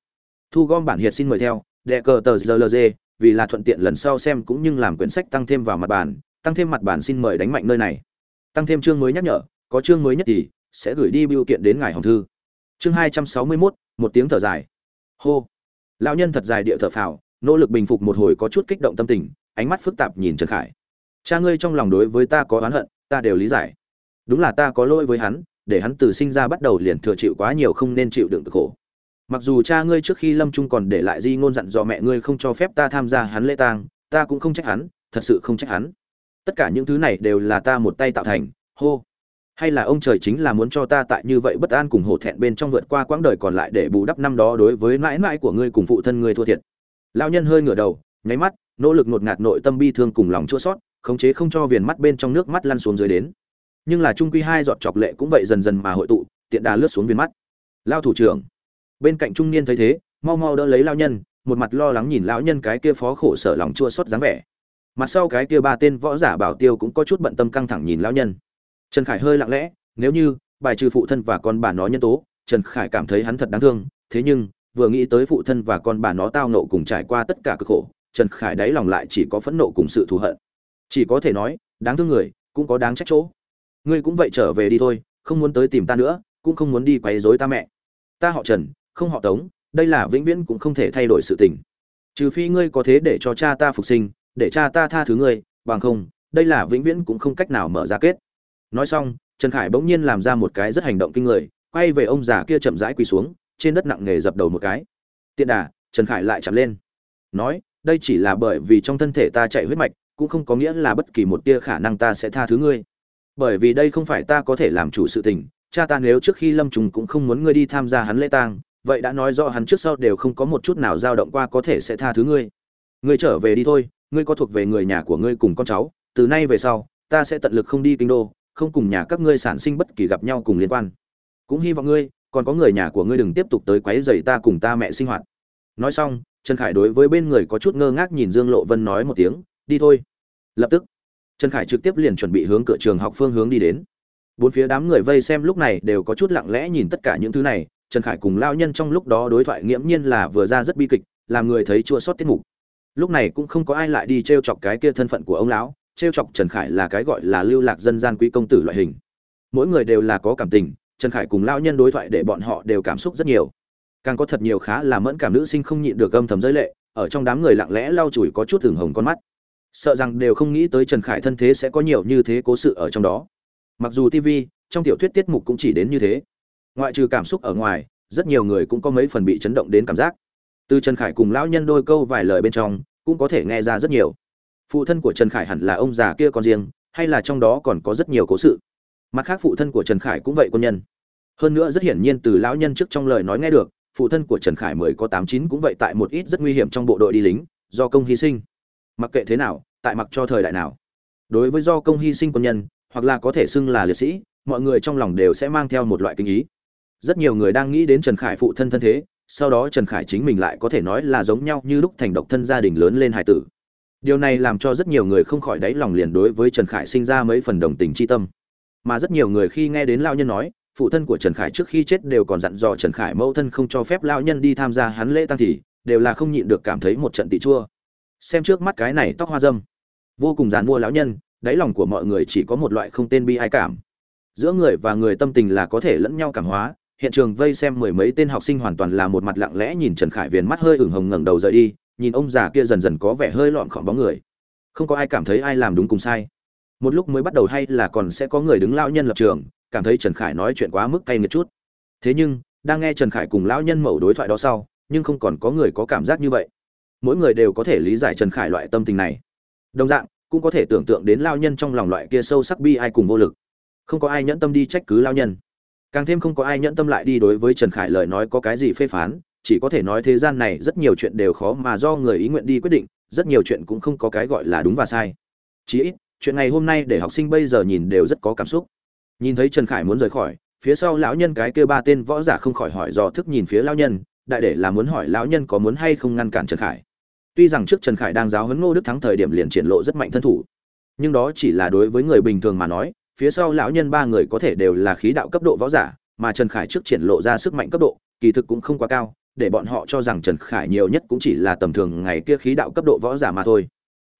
Thu gom bản hiệt xin mời theo, đệ cờ tờ rlg vì là thuận tiện lần sau xem cũng như làm quyển sách tăng thêm vào mặt bản tăng thêm mặt bản xin mời đánh mạnh nơi này. Tăng thêm chương mới nhắc nhở có chương mới nhất thì sẽ gửi đi biểu kiện đến ngài hồng thư. Chương hai trăm sáu mươi mốt, một tiếng thở dài. Hô. Lão nhân thật dài địa thở phào, nỗ lực bình phục một hồi có chút kích động tâm tình, ánh mắt phức tạp nhìn trần khải. Cha ngươi trong lòng đối với ta có oán hận, ta đều lý giải. Đúng là ta có lỗi với hắn, để hắn từ sinh ra bắt đầu liền thừa chịu quá nhiều không nên chịu đựng cực khổ. Mặc dù cha ngươi trước khi lâm trung còn để lại di ngôn dặn dò mẹ ngươi không cho phép ta tham gia hắn lễ tang, ta cũng không trách hắn, thật sự không trách hắn. Tất cả những thứ này đều là ta một tay tạo thành. Hô hay là ông trời chính là muốn cho ta tại như vậy bất an cùng hổ thẹn bên trong vượt qua quãng đời còn lại để bù đắp năm đó đối với mãi mãi của ngươi cùng phụ thân ngươi thua thiệt. Lão nhân hơi ngửa đầu, nháy mắt, nỗ lực ngột ngạt nội tâm bi thương cùng lòng chua sót khống chế không cho viền mắt bên trong nước mắt lăn xuống dưới đến. Nhưng là trung quy hai giọt chọc lệ cũng vậy dần dần mà hội tụ, tiện đà lướt xuống viền mắt. Lao thủ trưởng, bên cạnh trung niên thấy thế, mau mau đỡ lấy lao nhân, một mặt lo lắng nhìn lão nhân cái kia phó khổ sở lòng chua xót dáng vẻ. Mặt sau cái kia ba tên võ giả bảo tiêu cũng có chút bận tâm căng thẳng nhìn lão nhân trần khải hơi lặng lẽ, nếu như, bài trừ phụ thân và con bà nó nhân tố, trần khải cảm thấy hắn thật đáng thương, thế nhưng, vừa nghĩ tới phụ thân và con bà nó tao nộ cùng trải qua tất cả cực khổ, trần khải đáy lòng lại chỉ có phẫn nộ cùng sự thù hận. Chỉ có thể nói, đáng thương người, cũng có đáng trách chỗ. Ngươi cũng vậy trở về đi thôi, không muốn tới tìm ta nữa, cũng không muốn đi quấy rối ta mẹ. Ta họ trần, không họ tống, đây là vĩnh viễn cũng không thể thay đổi sự tình. Trừ phi ngươi có thế để cho cha ta phục sinh, để cha ta tha thứ ngươi, bằng không, đây là vĩnh viễn cũng không cách nào mở ra kết nói xong, trần khải bỗng nhiên làm ra một cái rất hành động kinh người, quay về ông già kia chậm rãi quỳ xuống, trên đất nặng nề dập đầu một cái. Tiện đà, trần khải lại chạm lên. Nói, đây chỉ là bởi vì trong thân thể ta chạy huyết mạch, cũng không có nghĩa là bất kỳ một tia khả năng ta sẽ tha thứ ngươi. Bởi vì đây không phải ta có thể làm chủ sự tình, cha ta nếu trước khi lâm trùng cũng không muốn ngươi đi tham gia hắn lễ tang, vậy đã nói rõ hắn trước sau đều không có một chút nào dao động qua có thể sẽ tha thứ ngươi. Ngươi trở về đi thôi, ngươi có thuộc về người nhà của ngươi cùng con cháu, từ nay về sau, ta sẽ tận lực không đi kinh đô không cùng nhà các ngươi sản sinh bất kỳ gặp nhau cùng liên quan. Cũng hy vọng ngươi, còn có người nhà của ngươi đừng tiếp tục tới quấy rầy ta cùng ta mẹ sinh hoạt. Nói xong, trần khải đối với bên người có chút ngơ ngác nhìn dương lộ vân nói một tiếng, đi thôi. Lập tức, trần khải trực tiếp liền chuẩn bị hướng cửa trường học phương hướng đi đến. Bốn phía đám người vây xem lúc này đều có chút lặng lẽ nhìn tất cả những thứ này, trần khải cùng lao nhân trong lúc đó đối thoại nghiễm nhiên là vừa ra rất bi kịch, làm người thấy chua sót tiết mục. Lúc này cũng không có ai lại đi t r e o chọc cái kia thân phận của ông lão. Trêu chọc trần khải là cái gọi là lưu lạc dân gian quý công tử loại hình. Mỗi người đều là có cảm tình, trần khải cùng lão nhân đối thoại để bọn họ đều cảm xúc rất nhiều. Càng có thật nhiều khá là mẫn cảm nữ sinh không nhịn được âm thầm giới lệ, ở trong đám người lặng lẽ lau chùi có chút thường hồng con mắt. Sợ rằng đều không nghĩ tới trần khải thân thế sẽ có nhiều như thế cố sự ở trong đó. Mặc dù tv trong tiểu thuyết tiết mục cũng chỉ đến như thế. Ngoại trừ cảm xúc ở ngoài, rất nhiều người cũng có mấy phần bị chấn động đến cảm giác. Từ trần khải cùng lão nhân đôi câu vài lời bên trong, cũng có thể nghe ra rất nhiều phụ thân của trần khải hẳn là ông già kia còn riêng, hay là trong đó còn có rất nhiều cố sự. Mặt khác, phụ thân của trần khải cũng vậy quân nhân. Hơn nữa, rất hiển nhiên từ lão nhân trước trong lời nói nghe được, phụ thân của trần khải mới có tám chín cũng vậy tại một ít rất nguy hiểm trong bộ đội đi lính, do công hy sinh. Mặc kệ thế nào, tại mặc cho thời đại nào. Đối với do công hy sinh quân nhân, hoặc là có thể xưng là liệt sĩ, mọi người trong lòng đều sẽ mang theo một loại kinh ý. Rất nhiều người đang nghĩ đến trần khải phụ thân thân thế, sau đó trần khải chính mình lại có thể nói là giống nhau như lúc thành độc thân gia đình lớn lên hải tử điều này làm cho rất nhiều người không khỏi đáy lòng liền đối với trần khải sinh ra mấy phần đồng tình chi tâm. Mà rất nhiều người khi nghe đến Lão nhân nói, phụ thân của trần khải trước khi chết đều còn dặn dò trần khải mẫu thân không cho phép Lão nhân đi tham gia hắn lễ tăng thì, đều là không nhịn được cảm thấy một trận tị chua. Xem trước mắt cái này tóc hoa dâm. Vô cùng dàn mua lão nhân, đáy lòng của mọi người chỉ có một loại không tên bi ai cảm. Giữa người và người tâm tình là có thể lẫn nhau cảm hóa, hiện trường vây xem mười mấy tên học sinh hoàn toàn là một mặt lặng lẽ nhìn trần khải viền mắt hơi ửng hồng ngẩng đầu rời đi nhìn ông già kia dần dần có vẻ hơi lọn khỏm bóng người. Không có ai cảm thấy ai làm đúng cùng sai. Một lúc mới bắt đầu hay là còn sẽ có người đứng lão nhân lập trường, cảm thấy trần khải nói chuyện quá mức cay nghiệt chút. Thế nhưng, đang nghe trần khải cùng lão nhân mẩu đối thoại đó sau, nhưng không còn có người có cảm giác như vậy. Mỗi người đều có thể lý giải trần khải loại tâm tình này. Đồng dạng, cũng có thể tưởng tượng đến lao nhân trong lòng loại kia sâu sắc bi ai cùng vô lực. Không có ai nhẫn tâm đi trách cứ lao nhân. Càng thêm không có ai nhẫn tâm lại đi đối với trần khải lời nói có cái gì phê phán chỉ có thể nói thế gian này rất nhiều chuyện đều khó mà do người ý nguyện đi quyết định, rất nhiều chuyện cũng không có cái gọi là đúng và sai. Chí ít, chuyện ngày hôm nay để học sinh bây giờ nhìn đều rất có cảm xúc. Nhìn thấy trần khải muốn rời khỏi, phía sau lão nhân cái kêu ba tên võ giả không khỏi hỏi dò thức nhìn phía lão nhân, đại để là muốn hỏi lão nhân có muốn hay không ngăn cản trần khải. Tuy rằng trước trần khải đang giáo huấn ngô đức thắng thời điểm liền triển lộ rất mạnh thân thủ, nhưng đó chỉ là đối với người bình thường mà nói, phía sau lão nhân ba người có thể đều là khí đạo cấp độ võ giả, mà trần khải trước triển lộ ra sức mạnh cấp độ, kỳ thực cũng không quá cao để bọn họ cho rằng trần khải nhiều nhất cũng chỉ là tầm thường ngày kia khí đạo cấp độ võ giả mà thôi.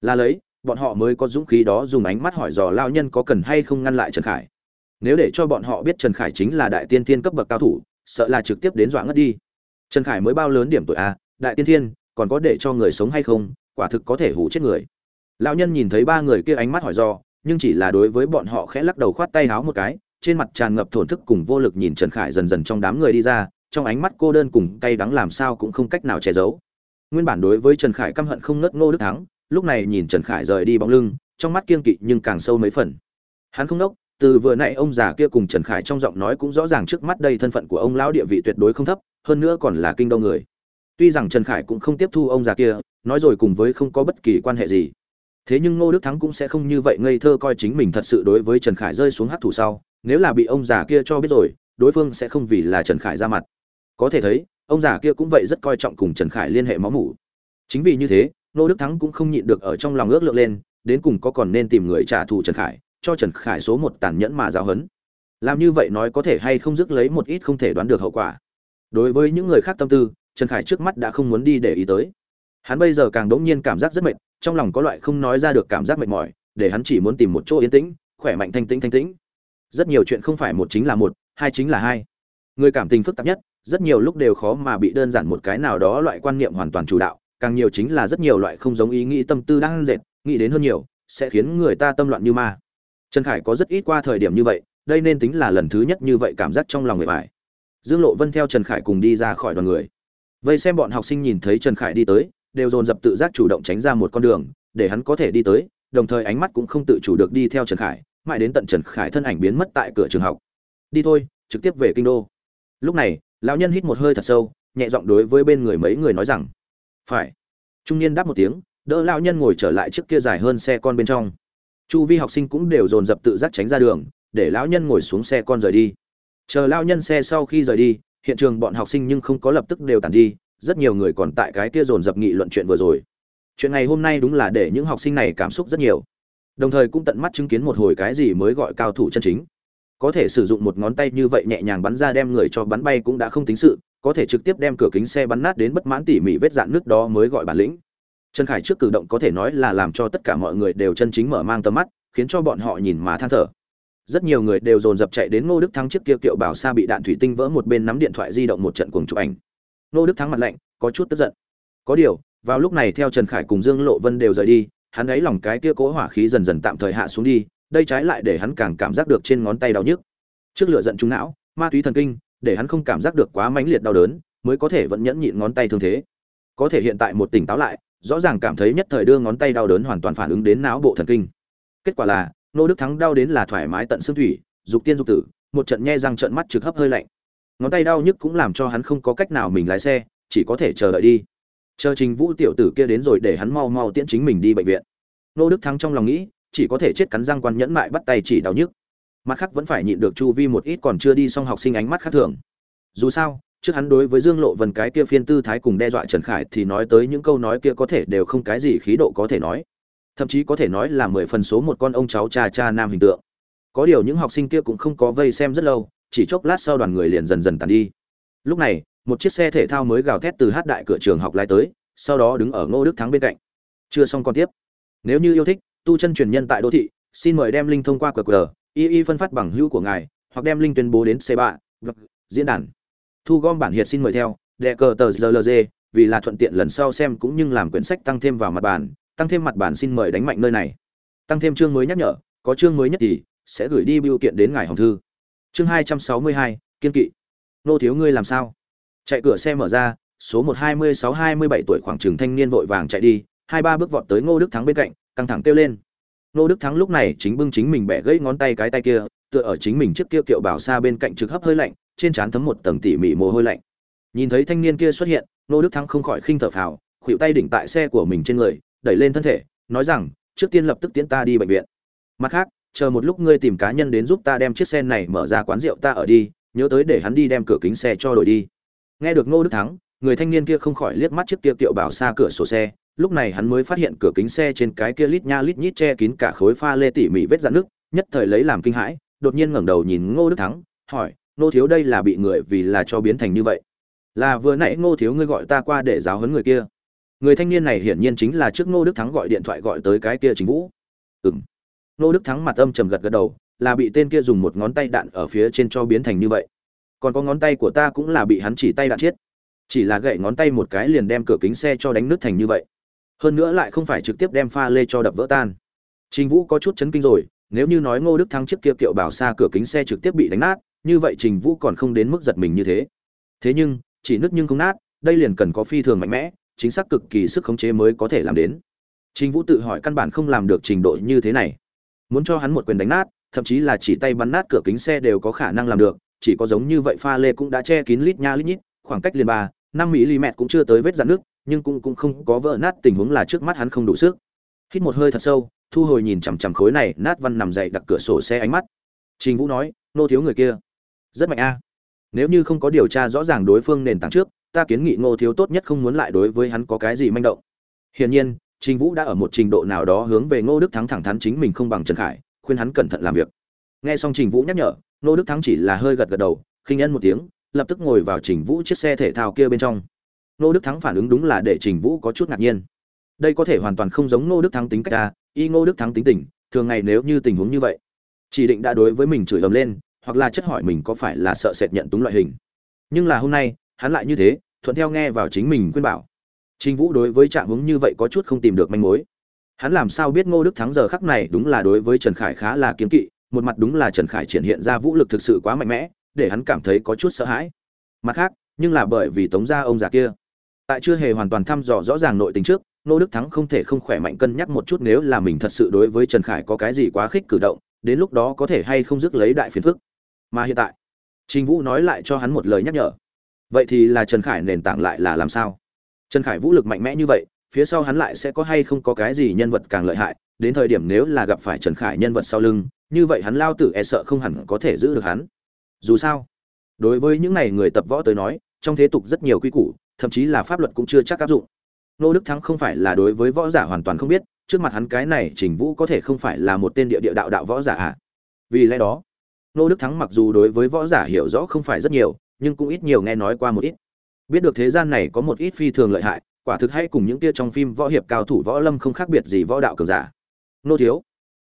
Là lấy bọn họ mới có dũng khí đó dùng ánh mắt hỏi dò lao nhân có cần hay không ngăn lại trần khải. Nếu để cho bọn họ biết trần khải chính là đại tiên tiên cấp bậc cao thủ sợ là trực tiếp đến dọa ngất đi. Trần khải mới bao lớn điểm tuổi a đại tiên thiên còn có để cho người sống hay không quả thực có thể hủ chết người. Lão nhân nhìn thấy ba người kia ánh mắt hỏi dò, nhưng chỉ là đối với bọn họ khẽ lắc đầu khoát tay háo một cái trên mặt tràn ngập thổn thức cùng vô lực nhìn trần khải dần dần trong đám người đi ra trong ánh mắt cô đơn cùng cay đắng làm sao cũng không cách nào che giấu. Nguyên bản đối với trần khải căm hận không ngớt ngô đức thắng, lúc này nhìn trần khải rời đi bóng lưng, trong mắt kiên kỵ nhưng càng sâu mấy phần. Hắn không đốc, từ vừa nãy ông già kia cùng trần khải trong giọng nói cũng rõ ràng trước mắt đây thân phận của ông lão địa vị tuyệt đối không thấp, hơn nữa còn là kinh đô người. Tuy rằng trần khải cũng không tiếp thu ông già kia, nói rồi cùng với không có bất kỳ quan hệ gì. Thế nhưng ngô đức thắng cũng sẽ không như vậy ngây thơ coi chính mình thật sự đối với trần khải rơi xuống hát thủ sau, nếu là bị ông già kia cho biết rồi, đối phương sẽ không vì là trần khải ra mặt có thể thấy, ông già kia cũng vậy rất coi trọng cùng trần khải liên hệ máu mủ. Chính vì như thế ngô đức thắng cũng không nhịn được ở trong lòng ước lượng lên, đến cùng có còn nên tìm người trả thù trần khải, cho trần khải số một tàn nhẫn mà giáo hấn. Làm như vậy nói có thể hay không dứt lấy một ít không thể đoán được hậu quả. Đối với những người khác tâm tư, trần khải trước mắt đã không muốn đi để ý tới. Hắn bây giờ càng đống nhiên cảm giác rất mệt, trong lòng có loại không nói ra được cảm giác mệt mỏi, để hắn chỉ muốn tìm một chỗ yên tĩnh, khỏe mạnh thanh tĩnh thanh tĩnh. Rất nhiều chuyện không phải một chính là một, hai chính là hai. Người cảm tình phức tạp nhất rất nhiều lúc đều khó mà bị đơn giản một cái nào đó loại quan niệm hoàn toàn chủ đạo, càng nhiều chính là rất nhiều loại không giống ý nghĩ tâm tư đang dệt, nghĩ đến hơn nhiều, sẽ khiến người ta tâm loạn như ma. Trần khải có rất ít qua thời điểm như vậy, đây nên tính là lần thứ nhất như vậy cảm giác trong lòng người phải. Dương lộ vân theo trần khải cùng đi ra khỏi đoàn người. Vậy xem bọn học sinh nhìn thấy trần khải đi tới, đều dồn dập tự giác chủ động tránh ra một con đường, để hắn có thể đi tới, đồng thời ánh mắt cũng không tự chủ được đi theo trần khải, mãi đến tận trần khải thân ảnh biến mất tại cửa trường học. Đi thôi, trực tiếp về kinh đô. Lúc này lão nhân hít một hơi thật sâu, nhẹ giọng đối với bên người mấy người nói rằng, phải. Trung niên đáp một tiếng, đỡ lão nhân ngồi trở lại trước kia dài hơn xe con bên trong. Chu vi học sinh cũng đều dồn dập tự giác tránh ra đường, để lão nhân ngồi xuống xe con rời đi. Chờ lão nhân xe sau khi rời đi, hiện trường bọn học sinh nhưng không có lập tức đều tàn đi, rất nhiều người còn tại cái kia dồn dập nghị luận chuyện vừa rồi. Chuyện ngày hôm nay đúng là để những học sinh này cảm xúc rất nhiều. Đồng thời cũng tận mắt chứng kiến một hồi cái gì mới gọi cao thủ chân chính có thể sử dụng một ngón tay như vậy nhẹ nhàng bắn ra đem người cho bắn bay cũng đã không tính sự, có thể trực tiếp đem cửa kính xe bắn nát đến bất mãn tỉ mỉ vết dạn nước đó mới gọi bản lĩnh. Trần khải trước cử động có thể nói là làm cho tất cả mọi người đều chân chính mở mang tầm mắt, khiến cho bọn họ nhìn mà than thở. Rất nhiều người đều dồn dập chạy đến ngô đức thắng trước kia kiệu bảo xa bị đạn thủy tinh vỡ một bên nắm điện thoại di động một trận cuồng chụp ảnh. Ngô đức thắng mặt lạnh, có chút tức giận. Có điều, vào lúc này theo trần khải cùng dương lộ vân đều rời đi, hắn ấy lòng cái kia cố hỏa khí dần dần tạm thời hạ xuống đi đây trái lại để hắn càng cảm giác được trên ngón tay đau nhức. Trước lửa giận trung não, ma túy thần kinh, để hắn không cảm giác được quá mãnh liệt đau đớn, mới có thể vẫn nhẫn nhịn ngón tay thương thế. Có thể hiện tại một tỉnh táo lại, rõ ràng cảm thấy nhất thời đưa ngón tay đau đớn hoàn toàn phản ứng đến não bộ thần kinh. Kết quả là, nô đức thắng đau đến là thoải mái tận xương thủy, dục tiên dục tử, một trận nhe răng trận mắt trực hấp hơi lạnh. Ngón tay đau nhức cũng làm cho hắn không có cách nào mình lái xe, chỉ có thể chờ đợi đi. Chờ trình vũ tiểu tử kia đến rồi để hắn mau mau tiễn chính mình đi bệnh viện. Nô đức thắng trong lòng nghĩ chỉ có thể chết cắn răng quan nhẫn mại bắt tay chỉ đau nhức. Mặt khác vẫn phải nhịn được chu vi một ít còn chưa đi xong học sinh ánh mắt khác thường. Dù sao, trước hắn đối với dương lộ vần cái kia phiên tư thái cùng đe dọa trần khải thì nói tới những câu nói kia có thể đều không cái gì khí độ có thể nói. Thậm chí có thể nói là mười phần số một con ông cháu cha cha nam hình tượng. Có điều những học sinh kia cũng không có vây xem rất lâu, chỉ chốc lát sau đoàn người liền dần dần tàn đi. Lúc này, một chiếc xe thể thao mới gào thét từ hát đại cửa trường học lái tới, sau đó đứng ở ngô đức thắng bên cạnh. Chưa xong còn tiếp. Nếu như yêu thích tu chân truyền nhân tại đô thị, xin mời đem linh thông qua qr y y phân phát bằng hữu của ngài, hoặc đem linh tuyên bố đến c ba diễn đàn. Thu gom bản hiệt xin mời theo, đệ cờ tờ rlg vì là thuận tiện lần sau xem cũng như làm quyển sách tăng thêm vào mặt bản tăng thêm mặt bản xin mời đánh mạnh nơi này. Tăng thêm chương mới nhắc nhở, có chương mới nhất thì sẽ gửi đi biểu kiện đến ngài hồng thư. Chương hai trăm sáu mươi hai, kiên kỵ. Nô thiếu ngươi làm sao? Chạy cửa xe mở ra, số một hai mươi sáu hai mươi bảy tuổi khoảng trường thanh niên vội vàng chạy đi, hai ba bước vọt tới ngô đức thắng bên cạnh căng thẳng kêu lên. Ngô đức thắng lúc này chính bưng chính mình bẻ gãy ngón tay cái tay kia, tựa ở chính mình trước kia kiệu bảo xa bên cạnh trực hấp hơi lạnh, trên trán thấm một tầng tỉ mỉ mồ hôi lạnh. Nhìn thấy thanh niên kia xuất hiện ngô đức thắng không khỏi khinh thở phào khuỵu tay đỉnh tại xe của mình trên người, đẩy lên thân thể, nói rằng, trước tiên lập tức tiến ta đi bệnh viện. Mặt khác, chờ một lúc ngươi tìm cá nhân đến giúp ta đem chiếc xe này mở ra quán rượu ta ở đi, nhớ tới để hắn đi đem cửa kính xe cho đổi đi. Nghe được ngô đức thắng, người thanh niên kia không khỏi liếc mắt chiếc kia kiệu bảo xa cửa sổ xe lúc này hắn mới phát hiện cửa kính xe trên cái kia lít nha lít nhít che kín cả khối pha lê tỉ mỉ vết dạn nước nhất thời lấy làm kinh hãi, đột nhiên ngẩng đầu nhìn ngô đức thắng, hỏi, ngô thiếu đây là bị người vì là cho biến thành như vậy? Là vừa nãy ngô thiếu ngươi gọi ta qua để giáo huấn người kia? Người thanh niên này hiển nhiên chính là trước ngô đức thắng gọi điện thoại gọi tới cái kia chính vũ. Ừm. Ngô đức thắng mặt âm trầm gật gật đầu, là bị tên kia dùng một ngón tay đạn ở phía trên cho biến thành như vậy. Còn có ngón tay của ta cũng là bị hắn chỉ tay đạn chết. Chỉ là gậy ngón tay một cái liền đem cửa kính xe cho đánh nứt thành như vậy hơn nữa lại không phải trực tiếp đem pha lê cho đập vỡ tan. Trình vũ có chút chấn kinh rồi nếu như nói ngô đức thắng chiếc kia kiệu bảo xa cửa kính xe trực tiếp bị đánh nát như vậy trình vũ còn không đến mức giật mình như thế. Thế nhưng chỉ nứt nhưng không nát đây liền cần có phi thường mạnh mẽ chính xác cực kỳ sức khống chế mới có thể làm đến. Trình Vũ tự hỏi căn bản không làm được trình độ như thế này. Muốn cho hắn một quyền đánh nát, thậm chí là chỉ tay bắn nát cửa kính xe đều có khả năng làm được, chỉ có giống như vậy pha lê cũng đã che kín lít nha lít nhít, khoảng cách liền ba, năm mỹ mm cũng chưa tới vết rạn nước, nhưng cũng cũng không có vỡ nát tình huống là trước mắt hắn không đủ sức. Hít một hơi thật sâu, thu hồi nhìn chằm chằm khối này nát văn nằm dậy đặt cửa sổ xe ánh mắt. Trình Vũ nói, nô thiếu người kia, rất mạnh a. Nếu như không có điều tra rõ ràng đối phương nền tảng trước, ta kiến nghị Ngô thiếu tốt nhất không muốn lại đối với hắn có cái gì manh động. Hiển nhiên, Trình Vũ đã ở một trình độ nào đó hướng về Ngô Đức Thắng thẳng thắn chính mình không bằng Trần Khải, khuyên hắn cẩn thận làm việc. Nghe xong Trình Vũ nhắc nhở, Ngô Đức Thắng chỉ là hơi gật gật đầu, khinh nhân một tiếng, lập tức ngồi vào Trình Vũ chiếc xe thể thao kia bên trong. Ngô Đức Thắng phản ứng đúng là để Trình Vũ có chút ngạc nhiên. Đây có thể hoàn toàn không giống Ngô Đức Thắng tính cách ta, y Ngô Đức Thắng tính tình, thường ngày nếu như tình huống như vậy, chỉ định đã đối với mình chửi ầm lên, hoặc là chất hỏi mình có phải là sợ sệt nhận túng loại hình. Nhưng là hôm nay, hắn lại như thế, thuận theo nghe vào chính mình khuyên bảo. Trình Vũ đối với trạng huống như vậy có chút không tìm được manh mối. Hắn làm sao biết Ngô Đức Thắng giờ khắc này đúng là đối với Trần Khải khá là kiêng kỵ, một mặt đúng là Trần Khải triển hiện ra vũ lực thực sự quá mạnh mẽ, để hắn cảm thấy có chút sợ hãi. Mặt khác, nhưng là bởi vì Tống gia ông già kia, tại chưa hề hoàn toàn thăm dò rõ ràng nội tình trước, Ngô Đức Thắng không thể không khỏe mạnh cân nhắc một chút nếu là mình thật sự đối với Trần Khải có cái gì quá khích cử động, đến lúc đó có thể hay không dứt lấy đại phiền phức. Mà hiện tại, Trình Vũ nói lại cho hắn một lời nhắc nhở. Vậy thì là Trần Khải nền tảng lại là làm sao? Trần Khải vũ lực mạnh mẽ như vậy, phía sau hắn lại sẽ có hay không có cái gì nhân vật càng lợi hại, đến thời điểm nếu là gặp phải Trần Khải nhân vật sau lưng, như vậy hắn lao tử e sợ không hẳn có thể giữ được hắn. Dù sao, đối với những này người tập võ tới nói, trong thế tục rất nhiều quy củ, thậm chí là pháp luật cũng chưa chắc áp dụng. Nô Đức Thắng không phải là đối với võ giả hoàn toàn không biết, trước mặt hắn cái này Trình Vũ có thể không phải là một tên địa địa đạo đạo võ giả à? Vì lẽ đó, Nô Đức Thắng mặc dù đối với võ giả hiểu rõ không phải rất nhiều, nhưng cũng ít nhiều nghe nói qua một ít biết được thế gian này có một ít phi thường lợi hại quả thực hay cùng những kia trong phim võ hiệp cao thủ võ lâm không khác biệt gì võ đạo cường giả nô thiếu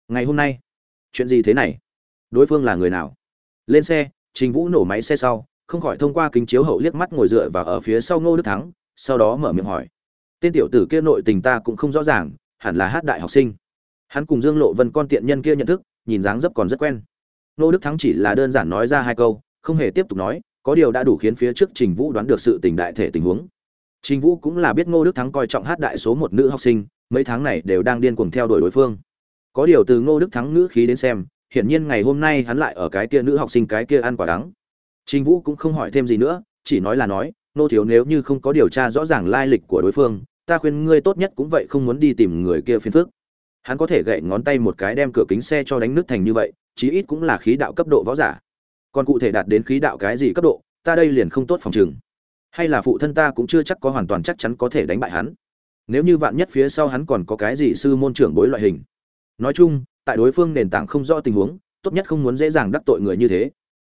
ngày hôm nay chuyện gì thế này đối phương là người nào lên xe trình vũ nổ máy xe sau không khỏi thông qua kính chiếu hậu liếc mắt ngồi dựa và ở phía sau ngô đức thắng sau đó mở miệng hỏi tên tiểu tử kia nội tình ta cũng không rõ ràng hẳn là hát đại học sinh hắn cùng dương lộ vân con tiện nhân kia nhận thức nhìn dáng dấp còn rất quen ngô đức thắng chỉ là đơn giản nói ra hai câu không hề tiếp tục nói có điều đã đủ khiến phía trước Trình Vũ đoán được sự tình đại thể tình huống. Trình Vũ cũng là biết Ngô Đức Thắng coi trọng hát đại số một nữ học sinh, mấy tháng này đều đang điên cuồng theo đuổi đối phương. Có điều từ Ngô Đức Thắng ngữ khí đến xem, hiển nhiên ngày hôm nay hắn lại ở cái kia nữ học sinh cái kia ăn quả đắng. Trình Vũ cũng không hỏi thêm gì nữa, chỉ nói là nói, nô thiếu nếu như không có điều tra rõ ràng lai lịch của đối phương, ta khuyên ngươi tốt nhất cũng vậy không muốn đi tìm người kia phiền phức. Hắn có thể gậy ngón tay một cái đem cửa kính xe cho đánh nứt thành như vậy, chí ít cũng là khí đạo cấp độ võ giả còn cụ thể đạt đến khí đạo cái gì cấp độ ta đây liền không tốt phòng trường. hay là phụ thân ta cũng chưa chắc có hoàn toàn chắc chắn có thể đánh bại hắn nếu như vạn nhất phía sau hắn còn có cái gì sư môn trưởng bối loại hình nói chung tại đối phương nền tảng không rõ tình huống tốt nhất không muốn dễ dàng đắc tội người như thế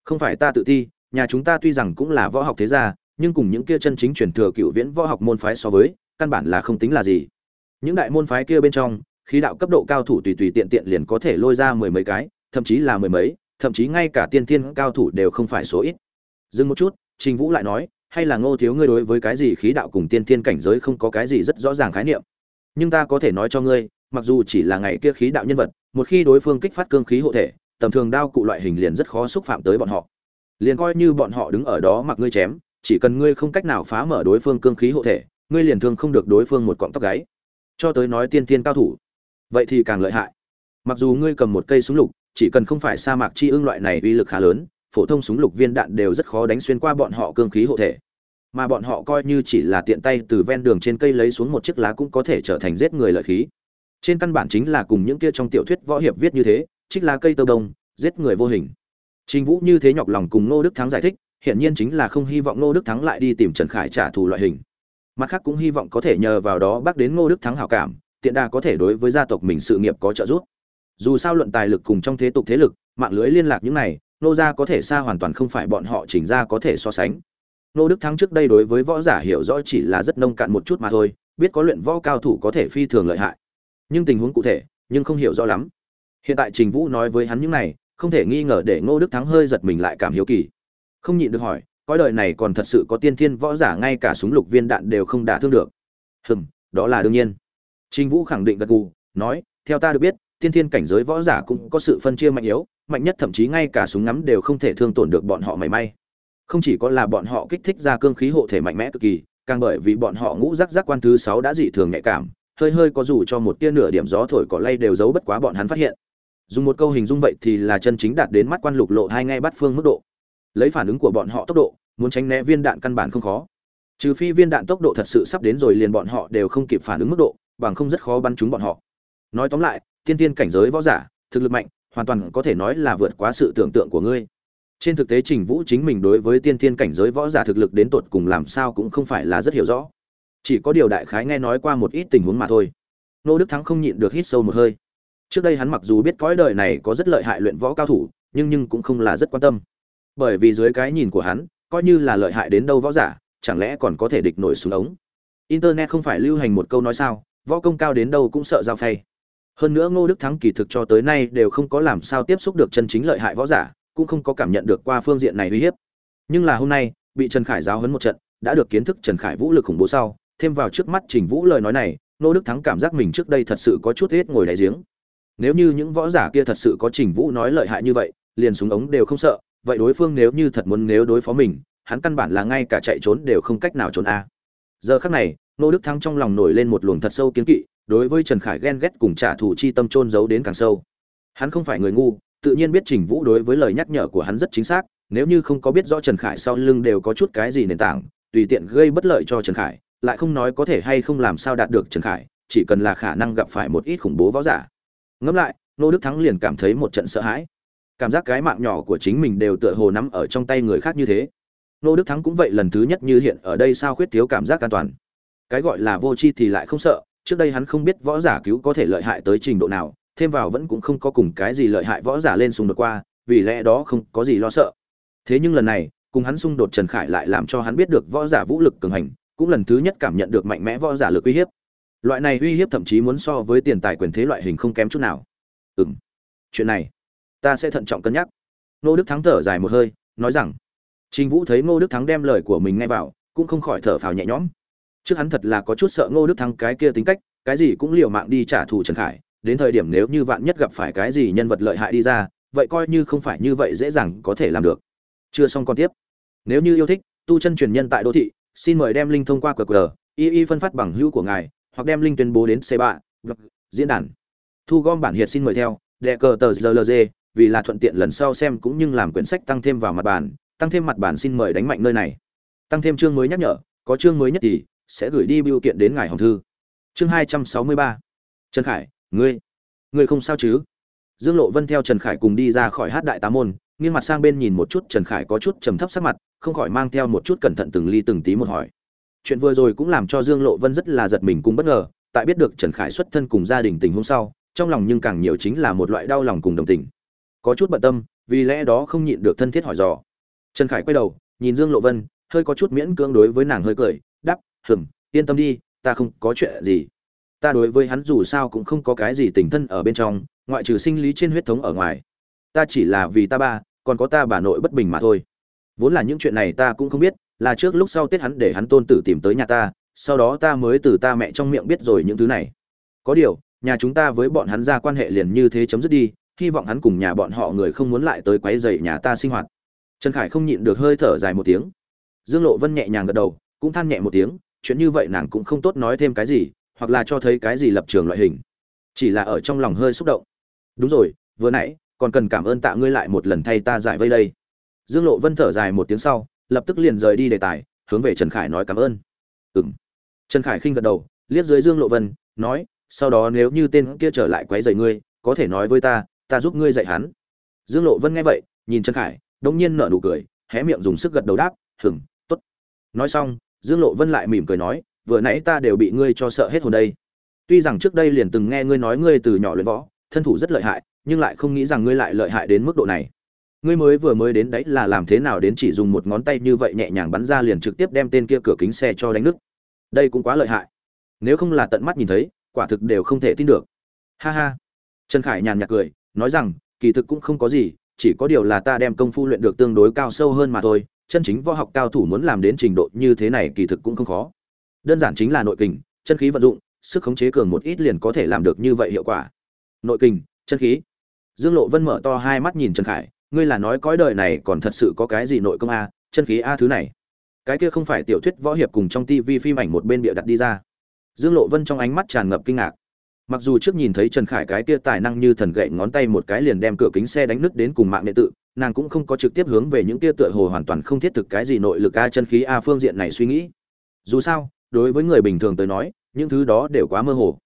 không phải ta tự ti nhà chúng ta tuy rằng cũng là võ học thế gia, nhưng cùng những kia chân chính truyền thừa cựu viễn võ học môn phái so với, căn bản là không tính là gì. Những đại môn phái kia bên trong, khí đạo cấp độ cao thủ tùy tùy tiện tiện liền có thể lôi ra mười mấy cái, thậm chí là mười mấy, thậm chí ngay cả tiên thiên cao thủ đều không phải số ít. Dừng một chút, trình vũ lại nói, hay là ngô thiếu ngươi đối với cái gì khí đạo cùng tiên thiên cảnh giới không có cái gì rất rõ ràng khái niệm? Nhưng ta có thể nói cho ngươi, mặc dù chỉ là ngày kia khí đạo nhân vật, một khi đối phương kích phát cương khí hộ thể, tầm thường đao cụ loại hình liền rất khó xúc phạm tới bọn họ liền coi như bọn họ đứng ở đó mặc ngươi chém, chỉ cần ngươi không cách nào phá mở đối phương cương khí hộ thể, ngươi liền thương không được đối phương một cọng tóc gáy. Cho tới nói tiên tiên cao thủ, vậy thì càng lợi hại. Mặc dù ngươi cầm một cây súng lục, chỉ cần không phải sa mạc chi ương loại này uy lực khá lớn, phổ thông súng lục viên đạn đều rất khó đánh xuyên qua bọn họ cương khí hộ thể. Mà bọn họ coi như chỉ là tiện tay từ ven đường trên cây lấy xuống một chiếc lá cũng có thể trở thành giết người lợi khí. Trên căn bản chính là cùng những kia trong tiểu thuyết võ hiệp viết như thế trích lá cây tơ đông, giết người vô hình trình vũ như thế nhọc lòng cùng ngô đức thắng giải thích hiện nhiên chính là không hy vọng ngô đức thắng lại đi tìm trần khải trả thù loại hình. Mặt khác cũng hy vọng có thể nhờ vào đó bác đến ngô đức thắng hảo cảm, tiện đà có thể đối với gia tộc mình sự nghiệp có trợ giúp. Dù sao luận tài lực cùng trong thế tục thế lực, mạng lưới liên lạc những này, Ngô gia có thể xa hoàn toàn không phải bọn họ chỉnh ra có thể so sánh. Ngô đức thắng trước đây đối với võ giả hiểu rõ chỉ là rất nông cạn một chút mà thôi, biết có luyện võ cao thủ có thể phi thường lợi hại. Nhưng tình huống cụ thể, nhưng không hiểu rõ lắm. Hiện tại trình vũ nói với hắn những này không thể nghi ngờ để ngô đức thắng hơi giật mình lại cảm hiếu kỳ. Không nhịn được hỏi coi đời này còn thật sự có tiên thiên võ giả ngay cả súng lục viên đạn đều không đả thương được? Hừm đó là đương nhiên. Trình vũ khẳng định gật gù nói theo ta được biết tiên thiên cảnh giới võ giả cũng có sự phân chia mạnh yếu, mạnh nhất thậm chí ngay cả súng ngắm đều không thể thương tổn được bọn họ mảy may. Không chỉ có là bọn họ kích thích ra cương khí hộ thể mạnh mẽ cực kỳ, càng bởi vì bọn họ ngũ giác giác quan thứ 6 đã dị thường nhạy cảm, hơi hơi có dù cho một tia nửa điểm gió thổi cỏ lay đều giấu bất quá bọn hắn phát hiện dùng một câu hình dung vậy thì là chân chính đạt đến mắt quan lục lộ hai ngay bắt phương mức độ. Lấy phản ứng của bọn họ tốc độ, muốn tránh né viên đạn căn bản không khó. Trừ phi viên đạn tốc độ thật sự sắp đến rồi liền bọn họ đều không kịp phản ứng mức độ, bằng không rất khó bắn trúng bọn họ. Nói tóm lại, tiên tiên cảnh giới võ giả, thực lực mạnh, hoàn toàn có thể nói là vượt quá sự tưởng tượng của ngươi. Trên thực tế trình vũ chính mình đối với tiên tiên cảnh giới võ giả thực lực đến tột cùng làm sao cũng không phải là rất hiểu rõ. Chỉ có điều đại khái nghe nói qua một ít tình huống mà thôi. Nô đức thắng không nhịn được hít sâu một hơi trước đây hắn mặc dù biết cõi đời này có rất lợi hại luyện võ cao thủ, nhưng nhưng cũng không là rất quan tâm. Bởi vì dưới cái nhìn của hắn, coi như là lợi hại đến đâu võ giả, chẳng lẽ còn có thể địch nổi xuống ống? Internet không phải lưu hành một câu nói sao, võ công cao đến đâu cũng sợ giao phay. Hơn nữa ngô đức thắng kỳ thực cho tới nay đều không có làm sao tiếp xúc được chân chính lợi hại võ giả, cũng không có cảm nhận được qua phương diện này uy hiếp. Nhưng là hôm nay, bị trần khải giáo hấn một trận, đã được kiến thức trần khải vũ lực khủng bố sau, thêm vào trước mắt trình vũ lời nói này, ngô đức thắng cảm giác mình trước đây thật sự có chút hết ngồi đáy giếng nếu như những võ giả kia thật sự có trình vũ nói lợi hại như vậy, liền súng ống đều không sợ, vậy đối phương nếu như thật muốn nếu đối phó mình, hắn căn bản là ngay cả chạy trốn đều không cách nào trốn a. Giờ khắc này nô đức thắng trong lòng nổi lên một luồng thật sâu kiến kỵ, đối với trần khải ghen ghét cùng trả thù chi tâm trôn giấu đến càng sâu. Hắn không phải người ngu, tự nhiên biết trình vũ đối với lời nhắc nhở của hắn rất chính xác, nếu như không có biết rõ trần khải sau lưng đều có chút cái gì nền tảng, tùy tiện gây bất lợi cho trần khải, lại không nói có thể hay không làm sao đạt được trần khải, chỉ cần là khả năng gặp phải một ít khủng bố võ giả ngẫm lại, nô đức thắng liền cảm thấy một trận sợ hãi. Cảm giác cái mạng nhỏ của chính mình đều tựa hồ nắm ở trong tay người khác như thế. Nô đức thắng cũng vậy lần thứ nhất như hiện ở đây sao khuyết thiếu cảm giác an toàn. Cái gọi là vô tri thì lại không sợ, trước đây hắn không biết võ giả cứu có thể lợi hại tới trình độ nào, thêm vào vẫn cũng không có cùng cái gì lợi hại võ giả lên xung đột qua, vì lẽ đó không có gì lo sợ. Thế nhưng lần này, cùng hắn xung đột trần khải lại làm cho hắn biết được võ giả vũ lực cường hành, cũng lần thứ nhất cảm nhận được mạnh mẽ võ giả lực uy hiếp loại này uy hiếp thậm chí muốn so với tiền tài quyền thế loại hình không kém chút nào. Ừ m chuyện này, ta sẽ thận trọng cân nhắc. Ngô đức thắng thở dài một hơi, nói rằng, trình vũ thấy ngô đức thắng đem lời của mình nghe vào, cũng không khỏi thở phào nhẹ nhõm. Trước hắn thật là có chút sợ ngô đức thắng cái kia tính cách, cái gì cũng liều mạng đi trả thù trần khải, đến thời điểm nếu như vạn nhất gặp phải cái gì nhân vật lợi hại đi ra, vậy coi như không phải như vậy dễ dàng có thể làm được. Chưa xong còn tiếp. Nếu như yêu thích, tu chân truyền nhân tại đô thị, xin mời đem linh thông qua qr y y phân phát bằng hữu của ngài hoặc đem link tuyên bố đến c 3 diễn đàn. Thu gom bản hiệt xin mời theo, đệ cờ tờ rlg vì là thuận tiện lần sau xem cũng như làm quyển sách tăng thêm vào mặt bản, tăng thêm mặt bản xin mời đánh mạnh nơi này. Tăng thêm chương mới nhắc nhở, có chương mới nhất thì sẽ gửi đi biểu kiện đến ngài hồng thư. Chương hai trăm sáu mươi ba. Trần khải, ngươi ngươi không sao chứ? Dương lộ vân theo trần khải cùng đi ra khỏi hát đại tá môn, nghiêng mặt sang bên nhìn một chút trần khải có chút trầm thấp sắc mặt, không khỏi mang theo một chút cẩn thận từng ly từng tí một hỏi chuyện vừa rồi cũng làm cho dương lộ vân rất là giật mình cùng bất ngờ, tại biết được trần khải xuất thân cùng gia đình tình hôm sau, trong lòng nhưng càng nhiều chính là một loại đau lòng cùng đồng tình. Có chút bận tâm, vì lẽ đó không nhịn được thân thiết hỏi dò. Trần khải quay đầu, nhìn dương lộ vân, hơi có chút miễn cưỡng đối với nàng hơi cười đắp hừm, yên tâm đi, ta không có chuyện gì. Ta đối với hắn dù sao cũng không có cái gì tình thân ở bên trong, ngoại trừ sinh lý trên huyết thống ở ngoài. Ta chỉ là vì ta ba, còn có ta bà nội bất bình mà thôi. Vốn là những chuyện này ta cũng không biết là trước lúc sau tết hắn để hắn tôn tử tìm tới nhà ta, sau đó ta mới từ ta mẹ trong miệng biết rồi những thứ này. Có điều, nhà chúng ta với bọn hắn ra quan hệ liền như thế chấm dứt đi, hy vọng hắn cùng nhà bọn họ người không muốn lại tới quấy rầy nhà ta sinh hoạt. Trần khải không nhịn được hơi thở dài một tiếng. Dương lộ vân nhẹ nhàng gật đầu, cũng than nhẹ một tiếng, chuyện như vậy nàng cũng không tốt nói thêm cái gì, hoặc là cho thấy cái gì lập trường loại hình. Chỉ là ở trong lòng hơi xúc động. Đúng rồi, vừa nãy, còn cần cảm ơn tạ ngươi lại một lần thay ta giải vây đây. Dương lộ vân thở dài một tiếng sau lập tức liền rời đi đề tài hướng về trần khải nói cảm ơn. Ừng trần khải khinh gật đầu liếc dưới dương lộ vân nói sau đó nếu như tên kia trở lại quấy rầy ngươi có thể nói với ta ta giúp ngươi dạy hắn. Dương lộ vân nghe vậy nhìn trần khải đông nhiên nở nụ cười hé miệng dùng sức gật đầu đáp ừm, tốt. Nói xong dương lộ vân lại mỉm cười nói vừa nãy ta đều bị ngươi cho sợ hết hồn đây. Tuy rằng trước đây liền từng nghe ngươi nói ngươi từ nhỏ luyện võ thân thủ rất lợi hại nhưng lại không nghĩ rằng ngươi lại lợi hại đến mức độ này ngươi mới vừa mới đến đấy là làm thế nào đến chỉ dùng một ngón tay như vậy nhẹ nhàng bắn ra liền trực tiếp đem tên kia cửa kính xe cho đánh nứt? Đây cũng quá lợi hại. Nếu không là tận mắt nhìn thấy, quả thực đều không thể tin được. Ha ha. Trần khải nhàn nhạt cười, nói rằng, kỳ thực cũng không có gì, chỉ có điều là ta đem công phu luyện được tương đối cao sâu hơn mà thôi, chân chính võ học cao thủ muốn làm đến trình độ như thế này kỳ thực cũng không khó. Đơn giản chính là nội kình, chân khí vận dụng, sức khống chế cường một ít liền có thể làm được như vậy hiệu quả. Nội kình, chân khí. Dương lộ vân mở to hai mắt nhìn trần khải ngươi là nói cõi đời này còn thật sự có cái gì nội công a, chân khí a thứ này. Cái kia không phải tiểu thuyết võ hiệp cùng trong tivi phim ảnh một bên bịa đặt đi ra. Dương lộ vân trong ánh mắt tràn ngập kinh ngạc. Mặc dù trước nhìn thấy trần khải cái kia tài năng như thần gậy ngón tay một cái liền đem cửa kính xe đánh nứt đến cùng mạng đệ tự, nàng cũng không có trực tiếp hướng về những kia tựa hồ hoàn toàn không thiết thực cái gì nội lực a, chân khí a phương diện này suy nghĩ. Dù sao, đối với người bình thường tới nói, những thứ đó đều quá mơ hồ.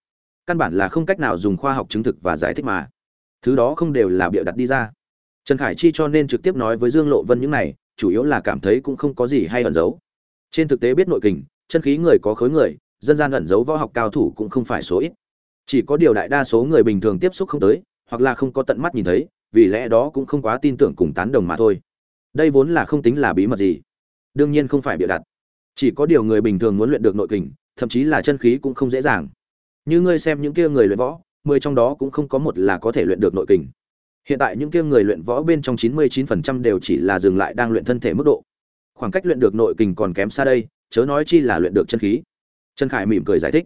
Căn bản là không cách nào dùng khoa học chứng thực và giải thích mà. Thứ đó không đều là bịa đặt đi ra trần khải chi cho nên trực tiếp nói với dương lộ vân những này, chủ yếu là cảm thấy cũng không có gì hay ẩn giấu. Trên thực tế biết nội kình, chân khí người có khối người, dân gian ẩn giấu võ học cao thủ cũng không phải số ít. Chỉ có điều đại đa số người bình thường tiếp xúc không tới, hoặc là không có tận mắt nhìn thấy, vì lẽ đó cũng không quá tin tưởng cùng tán đồng mà thôi. Đây vốn là không tính là bí mật gì. Đương nhiên không phải bịa đặt. Chỉ có điều người bình thường muốn luyện được nội kình, thậm chí là chân khí cũng không dễ dàng. Như ngươi xem những kia người luyện võ, mười trong đó cũng không có một là có thể luyện được nội kình hiện tại những kia người luyện võ bên trong chín mươi chín phần trăm đều chỉ là dừng lại đang luyện thân thể mức độ. Khoảng cách luyện được nội kình còn kém xa đây, chớ nói chi là luyện được chân khí. Trần khải mỉm cười giải thích.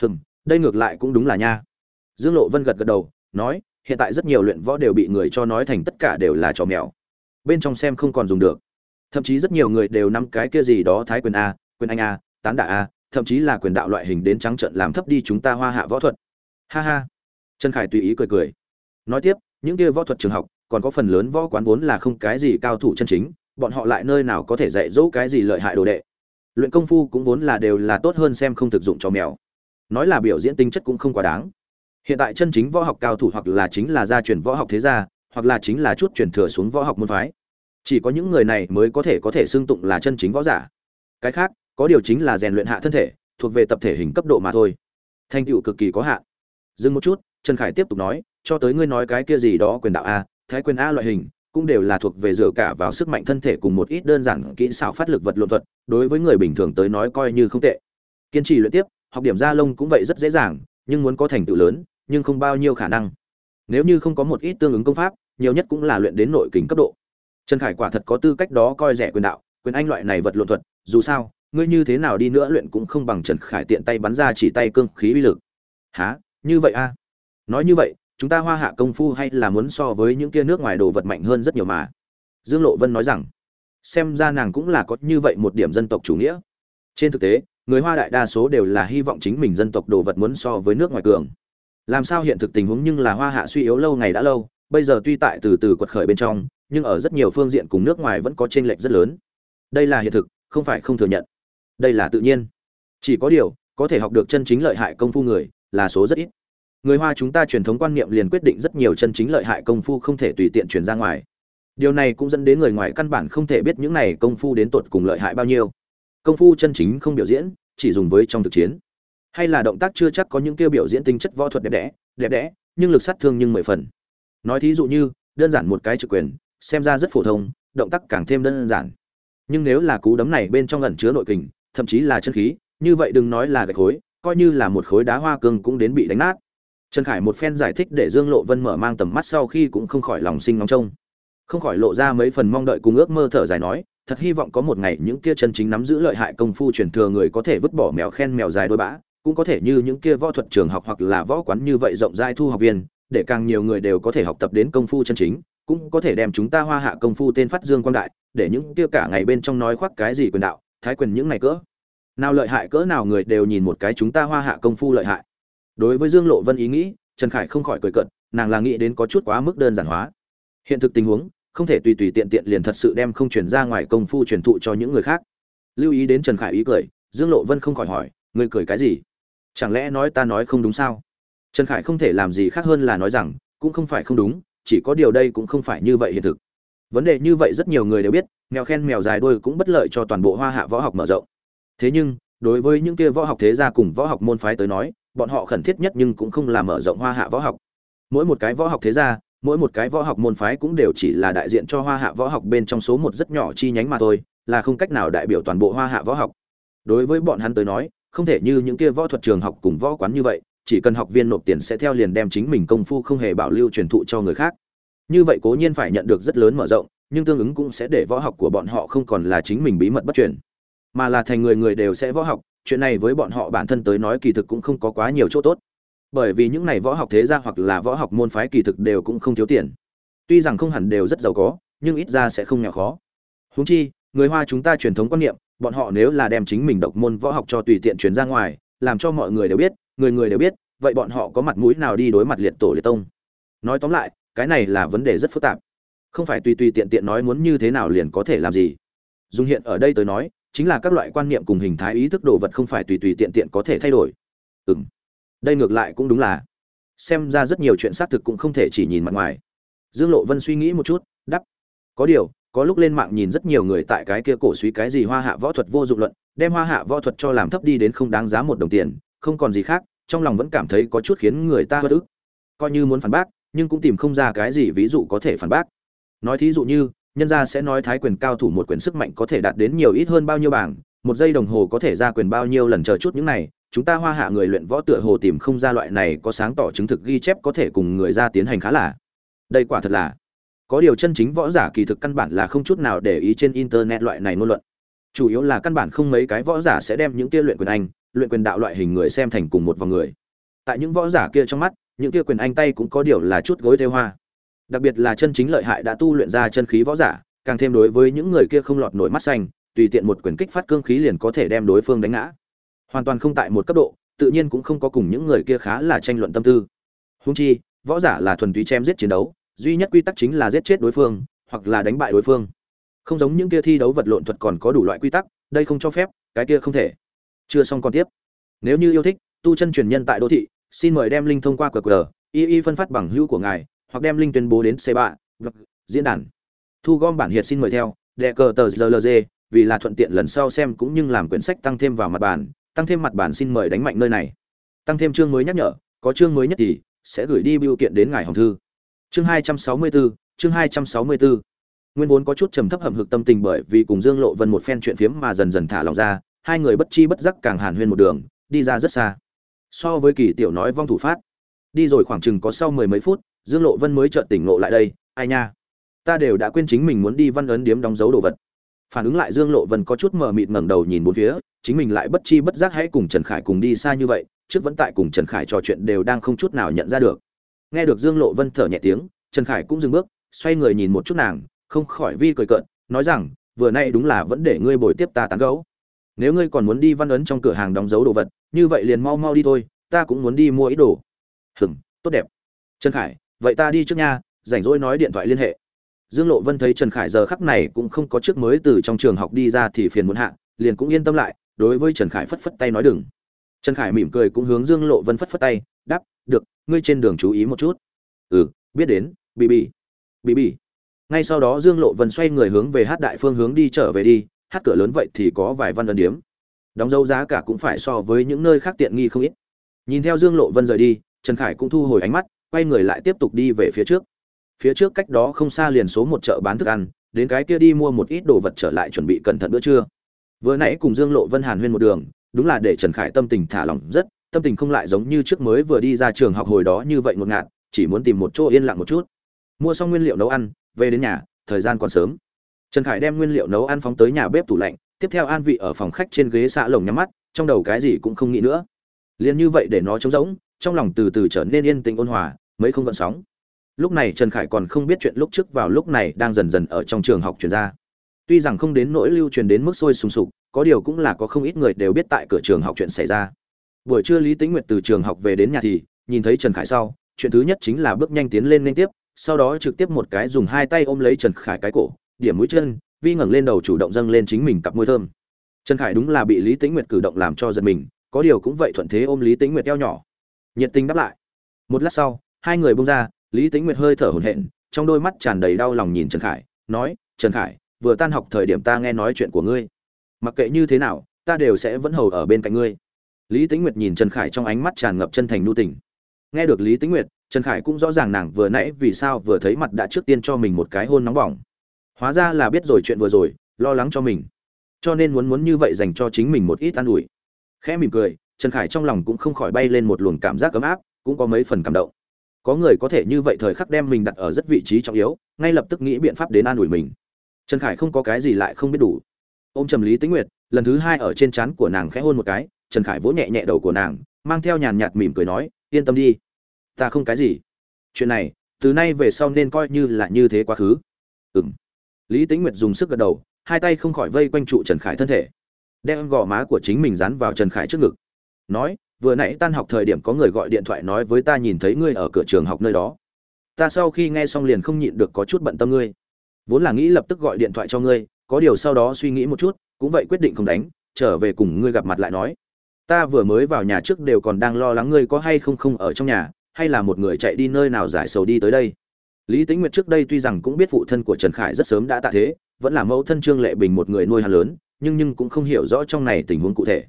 Hừm, đây ngược lại cũng đúng là nha. Dương lộ vân gật gật đầu, nói, hiện tại rất nhiều luyện võ đều bị người cho nói thành tất cả đều là trò mèo. Bên trong xem không còn dùng được. Thậm chí rất nhiều người đều nắm cái kia gì đó thái quyền a, quyền anh a, tán đả a, thậm chí là quyền đạo loại hình đến trắng trận làm thấp đi chúng ta hoa hạ võ thuật. Ha ha. Trần khải tùy ý cười cười. Nói tiếp những kia võ thuật trường học, còn có phần lớn võ quán vốn là không cái gì cao thủ chân chính, bọn họ lại nơi nào có thể dạy dỗ cái gì lợi hại đồ đệ. Luyện công phu cũng vốn là đều là tốt hơn xem không thực dụng cho mèo. Nói là biểu diễn tính chất cũng không quá đáng. Hiện tại chân chính võ học cao thủ hoặc là chính là gia truyền võ học thế gia, hoặc là chính là chút truyền thừa xuống võ học môn phái. Chỉ có những người này mới có thể có thể xưng tụng là chân chính võ giả. Cái khác, có điều chính là rèn luyện hạ thân thể, thuộc về tập thể hình cấp độ mà thôi. Thành tựu cực kỳ có hạn. Dừng một chút, trần khải tiếp tục nói cho tới ngươi nói cái kia gì đó quyền đạo a, thái quyền a loại hình, cũng đều là thuộc về dựa cả vào sức mạnh thân thể cùng một ít đơn giản kỹ xảo phát lực vật lộn thuật, đối với người bình thường tới nói coi như không tệ. Kiên trì luyện tiếp, học điểm gia lông cũng vậy rất dễ dàng, nhưng muốn có thành tựu lớn, nhưng không bao nhiêu khả năng. Nếu như không có một ít tương ứng công pháp, nhiều nhất cũng là luyện đến nội kính cấp độ. Trần khải quả thật có tư cách đó coi rẻ quyền đạo, quyền anh loại này vật lộn thuật, dù sao, ngươi như thế nào đi nữa luyện cũng không bằng trần khải tiện tay bắn ra chỉ tay cương khí uy lực. Há như vậy a? Nói như vậy chúng ta hoa hạ công phu hay là muốn so với những kia nước ngoài đồ vật mạnh hơn rất nhiều mà? Dương lộ vân nói rằng, xem ra nàng cũng là có như vậy một điểm dân tộc chủ nghĩa. Trên thực tế, người hoa đại đa số đều là hy vọng chính mình dân tộc đồ vật muốn so với nước ngoài cường. Làm sao hiện thực tình huống nhưng là hoa hạ suy yếu lâu ngày đã lâu, bây giờ tuy tại từ từ quật khởi bên trong, nhưng ở rất nhiều phương diện cùng nước ngoài vẫn có chênh lệch rất lớn. Đây là hiện thực, không phải không thừa nhận. Đây là tự nhiên. Chỉ có điều, có thể học được chân chính lợi hại công phu người là số rất ít người hoa chúng ta truyền thống quan niệm liền quyết định rất nhiều chân chính lợi hại công phu không thể tùy tiện truyền ra ngoài. Điều này cũng dẫn đến người ngoài căn bản không thể biết những này công phu đến tột cùng lợi hại bao nhiêu. Công phu chân chính không biểu diễn, chỉ dùng với trong thực chiến. Hay là động tác chưa chắc có những kêu biểu diễn tính chất võ thuật đẹp đẽ đẹp đẽ, nhưng lực sát thương nhưng mười phần. Nói thí dụ như, đơn giản một cái trực quyền, xem ra rất phổ thông, động tác càng thêm đơn giản. Nhưng nếu là cú đấm này bên trong ẩn chứa nội kình, thậm chí là chân khí, như vậy đừng nói là gạch khối, coi như là một khối đá hoa cương cũng đến bị đánh nát trần khải một phen giải thích để dương lộ vân mở mang tầm mắt sau khi cũng không khỏi lòng sinh ngóng trông. Không khỏi lộ ra mấy phần mong đợi cùng ước mơ thở dài nói, thật hy vọng có một ngày những kia chân chính nắm giữ lợi hại công phu truyền thừa người có thể vứt bỏ mèo khen mèo dài đôi bã cũng có thể như những kia võ thuật trường học hoặc là võ quán như vậy rộng rãi thu học viên, để càng nhiều người đều có thể học tập đến công phu chân chính, cũng có thể đem chúng ta hoa hạ công phu tên phát dương quang đại, để những kia cả ngày bên trong nói khoác cái gì quyền đạo, thái quyền những này cỡ. Nào lợi hại cỡ nào người đều nhìn một cái chúng ta hoa hạ công phu lợi hại đối với dương lộ vân ý nghĩ, trần khải không khỏi cười cận nàng là nghĩ đến có chút quá mức đơn giản hóa. Hiện thực tình huống, không thể tùy tùy tiện tiện liền thật sự đem không chuyển ra ngoài công phu truyền thụ cho những người khác. Lưu ý đến trần khải ý cười, dương lộ vân không khỏi hỏi người cười cái gì? Chẳng lẽ nói ta nói không đúng sao? Trần khải không thể làm gì khác hơn là nói rằng, cũng không phải không đúng, chỉ có điều đây cũng không phải như vậy hiện thực. Vấn đề như vậy rất nhiều người đều biết, mèo khen mèo dài đuôi cũng bất lợi cho toàn bộ hoa hạ võ học mở rộng. Thế nhưng đối với những kia võ học thế gia cùng võ học môn phái tới nói, bọn họ khẩn thiết nhất nhưng cũng không làm mở rộng hoa hạ võ học. Mỗi một cái võ học thế gia, mỗi một cái võ học môn phái cũng đều chỉ là đại diện cho hoa hạ võ học bên trong số một rất nhỏ chi nhánh mà thôi, là không cách nào đại biểu toàn bộ hoa hạ võ học. Đối với bọn hắn tới nói, không thể như những kia võ thuật trường học cùng võ quán như vậy, chỉ cần học viên nộp tiền sẽ theo liền đem chính mình công phu không hề bảo lưu truyền thụ cho người khác. Như vậy cố nhiên phải nhận được rất lớn mở rộng, nhưng tương ứng cũng sẽ để võ học của bọn họ không còn là chính mình bí mật bất truyền mà là thành người người đều sẽ võ học, chuyện này với bọn họ bản thân tới nói kỳ thực cũng không có quá nhiều chỗ tốt. Bởi vì những này võ học thế gia hoặc là võ học môn phái kỳ thực đều cũng không thiếu tiền. Tuy rằng không hẳn đều rất giàu có, nhưng ít ra sẽ không nghèo khó. Húng chi, người hoa chúng ta truyền thống quan niệm, bọn họ nếu là đem chính mình độc môn võ học cho tùy tiện truyền ra ngoài, làm cho mọi người đều biết, người người đều biết, vậy bọn họ có mặt mũi nào đi đối mặt liệt tổ liệt tông? Nói tóm lại, cái này là vấn đề rất phức tạp. Không phải tùy tùy tiện tiện nói muốn như thế nào liền có thể làm gì. Dùng hiện ở đây tới nói chính là các loại quan niệm cùng hình thái ý thức đồ vật không phải tùy tùy tiện tiện có thể thay đổi. Ừ m đây ngược lại cũng đúng là. Xem ra rất nhiều chuyện xác thực cũng không thể chỉ nhìn mặt ngoài. Dương lộ vân suy nghĩ một chút đắp có điều, có lúc lên mạng nhìn rất nhiều người tại cái kia cổ suý cái gì hoa hạ võ thuật vô dụng luận, đem hoa hạ võ thuật cho làm thấp đi đến không đáng giá một đồng tiền, không còn gì khác, trong lòng vẫn cảm thấy có chút khiến người ta bất ức. Coi như muốn phản bác, nhưng cũng tìm không ra cái gì ví dụ có thể phản bác. Nói thí dụ như nhân gia sẽ nói thái quyền cao thủ một quyền sức mạnh có thể đạt đến nhiều ít hơn bao nhiêu bảng, một giây đồng hồ có thể ra quyền bao nhiêu lần chờ chút những này, chúng ta hoa hạ người luyện võ tựa hồ tìm không ra loại này có sáng tỏ chứng thực ghi chép có thể cùng người ra tiến hành khá là. Đây quả thật là, có điều chân chính võ giả kỳ thực căn bản là không chút nào để ý trên internet loại này ngôn luận. Chủ yếu là căn bản không mấy cái võ giả sẽ đem những kia luyện quyền anh, luyện quyền đạo loại hình người xem thành cùng một vòng người. Tại những võ giả kia trong mắt, những kia quyền anh tay cũng có điều là chút gối theo hoa đặc biệt là chân chính lợi hại đã tu luyện ra chân khí võ giả, càng thêm đối với những người kia không lọt nổi mắt xanh, tùy tiện một quyền kích phát cương khí liền có thể đem đối phương đánh ngã. Hoàn toàn không tại một cấp độ, tự nhiên cũng không có cùng những người kia khá là tranh luận tâm tư. Húng chi, võ giả là thuần túy chém giết chiến đấu, duy nhất quy tắc chính là giết chết đối phương, hoặc là đánh bại đối phương. Không giống những kia thi đấu vật lộn thuật còn có đủ loại quy tắc, đây không cho phép, cái kia không thể. Chưa xong còn tiếp. Nếu như yêu thích, tu chân truyền nhân tại đô thị, xin mời đem linh thông qua qr, y y phân phát bằng hữu của ngài hoặc đem link tuyên bố đến c 3 diễn đàn. Thu gom bản hiệt xin mời theo đệ cờ tờ rlg vì là thuận tiện lần sau xem cũng như làm quyển sách tăng thêm vào mặt bản tăng thêm mặt bản xin mời đánh mạnh nơi này. Tăng thêm chương mới nhắc nhở có chương mới nhất thì sẽ gửi đi biểu kiện đến ngài hồng thư. Chương 264, chương 264. nguyên vốn có chút trầm thấp hầm hực tâm tình bởi vì cùng dương lộ vân một phen chuyện phiếm mà dần dần thả lòng ra hai người bất chi bất giác càng hàn huyên một đường đi ra rất xa. So với kỳ tiểu nói vong thủ phát đi rồi khoảng chừng có sau mười mấy phút dương lộ vân mới chợt tỉnh ngộ lại đây, ai nha, ta đều đã quên chính mình muốn đi văn ấn điếm đóng dấu đồ vật. Phản ứng lại dương lộ vân có chút mờ mịt ngẩng đầu nhìn bốn phía, chính mình lại bất chi bất giác hãy cùng trần khải cùng đi xa như vậy, trước vẫn tại cùng trần khải trò chuyện đều đang không chút nào nhận ra được. Nghe được dương lộ vân thở nhẹ tiếng, trần khải cũng dừng bước, xoay người nhìn một chút nàng, không khỏi vi cười cợt, nói rằng, vừa nay đúng là vẫn để ngươi bồi tiếp ta tán gấu nếu ngươi còn muốn đi văn ấn trong cửa hàng đóng dấu đồ vật, như vậy liền mau mau đi thôi, ta cũng muốn đi mua ít đồ. Hừm, tốt đẹp. Trần khải vậy ta đi trước nha, rảnh rỗi nói điện thoại liên hệ. Dương lộ vân thấy trần khải giờ khắc này cũng không có trước mới từ trong trường học đi ra thì phiền muốn hạ, liền cũng yên tâm lại, đối với trần khải phất phất tay nói đừng. Trần khải mỉm cười cũng hướng dương lộ vân phất phất tay, đáp, được, ngươi trên đường chú ý một chút. Ừ biết đến bị bị bị bị ngay sau đó dương lộ vân xoay người hướng về hát đại phương hướng đi trở về đi, hát cửa lớn vậy thì có vài văn ân điếm. Đóng dấu giá cả cũng phải so với những nơi khác tiện nghi không ít. Nhìn theo dương lộ vân rời đi, trần khải cũng thu hồi ánh mắt quay người lại tiếp tục đi về phía trước. Phía trước cách đó không xa liền số một chợ bán thức ăn, đến cái kia đi mua một ít đồ vật trở lại chuẩn bị cẩn thận bữa trưa. Vừa nãy cùng dương lộ vân hàn huyên một đường, đúng là để trần khải tâm tình thả lỏng rất, tâm tình không lại giống như trước mới vừa đi ra trường học hồi đó như vậy ngột ngạt, chỉ muốn tìm một chỗ yên lặng một chút. Mua xong nguyên liệu nấu ăn, về đến nhà, thời gian còn sớm. Trần khải đem nguyên liệu nấu ăn phóng tới nhà bếp tủ lạnh, tiếp theo an vị ở phòng khách trên ghế xạ lồng nhắm mắt, trong đầu cái gì cũng không nghĩ nữa. Liền như vậy để nó trống rỗng, trong lòng từ từ trở nên yên tĩnh ôn hòa mấy không gợn sóng. Lúc này trần khải còn không biết chuyện lúc trước vào lúc này đang dần dần ở trong trường học truyền ra. Tuy rằng không đến nỗi lưu truyền đến mức sôi sùng sục, có điều cũng là có không ít người đều biết tại cửa trường học chuyện xảy ra. Buổi trưa lý tĩnh nguyệt từ trường học về đến nhà thì, nhìn thấy trần khải sau, chuyện thứ nhất chính là bước nhanh tiến lên liên tiếp, sau đó trực tiếp một cái dùng hai tay ôm lấy trần khải cái cổ, điểm mũi chân, vi ngẩng lên đầu chủ động dâng lên chính mình cặp môi thơm. Trần khải đúng là bị lý tĩnh nguyệt cử động làm cho giật mình, có điều cũng vậy thuận thế ôm lý tĩnh nguyệt eo nhỏ. Nhiệt tình đáp lại. Một lát sau hai người bung ra, lý tĩnh nguyệt hơi thở hổn hển, trong đôi mắt tràn đầy đau lòng nhìn trần khải, nói, trần khải, vừa tan học thời điểm ta nghe nói chuyện của ngươi. Mặc kệ như thế nào, ta đều sẽ vẫn hầu ở bên cạnh ngươi. Lý tĩnh nguyệt nhìn trần khải trong ánh mắt tràn ngập chân thành nu tình. Nghe được lý tĩnh nguyệt, trần khải cũng rõ ràng nàng vừa nãy vì sao vừa thấy mặt đã trước tiên cho mình một cái hôn nóng bỏng. Hóa ra là biết rồi chuyện vừa rồi, lo lắng cho mình. Cho nên muốn muốn như vậy dành cho chính mình một ít an ủi. Khẽ mỉm cười, trần khải trong lòng cũng không khỏi bay lên một luồng cảm giác ấm áp, cũng có mấy phần cảm động có người có thể như vậy thời khắc đem mình đặt ở rất vị trí trọng yếu, ngay lập tức nghĩ biện pháp đến an ủi mình. Trần khải không có cái gì lại không biết đủ. Ô m trầm lý tĩnh nguyệt, lần thứ hai ở trên trán của nàng khẽ hôn một cái, trần khải vỗ nhẹ nhẹ đầu của nàng, mang theo nhàn nhạt mỉm cười nói, yên tâm đi. Ta không cái gì. Chuyện này, từ nay về sau nên coi như là như thế quá khứ. Ừ m lý tĩnh nguyệt dùng sức gật đầu, hai tay không khỏi vây quanh trụ trần khải thân thể, đem gò má của chính mình dán vào trần khải trước ngực. Nói vừa nãy tan học thời điểm có người gọi điện thoại nói với ta nhìn thấy ngươi ở cửa trường học nơi đó. Ta sau khi nghe xong liền không nhịn được có chút bận tâm ngươi. Vốn là nghĩ lập tức gọi điện thoại cho ngươi, có điều sau đó suy nghĩ một chút, cũng vậy quyết định không đánh, trở về cùng ngươi gặp mặt lại nói. Ta vừa mới vào nhà trước đều còn đang lo lắng ngươi có hay không không ở trong nhà, hay là một người chạy đi nơi nào giải sầu đi tới đây. Lý tính nguyệt trước đây tuy rằng cũng biết phụ thân của trần khải rất sớm đã tạ thế, vẫn là mẫu thân trương lệ bình một người nuôi hắn lớn, nhưng nhưng cũng không hiểu rõ trong này tình huống cụ thể.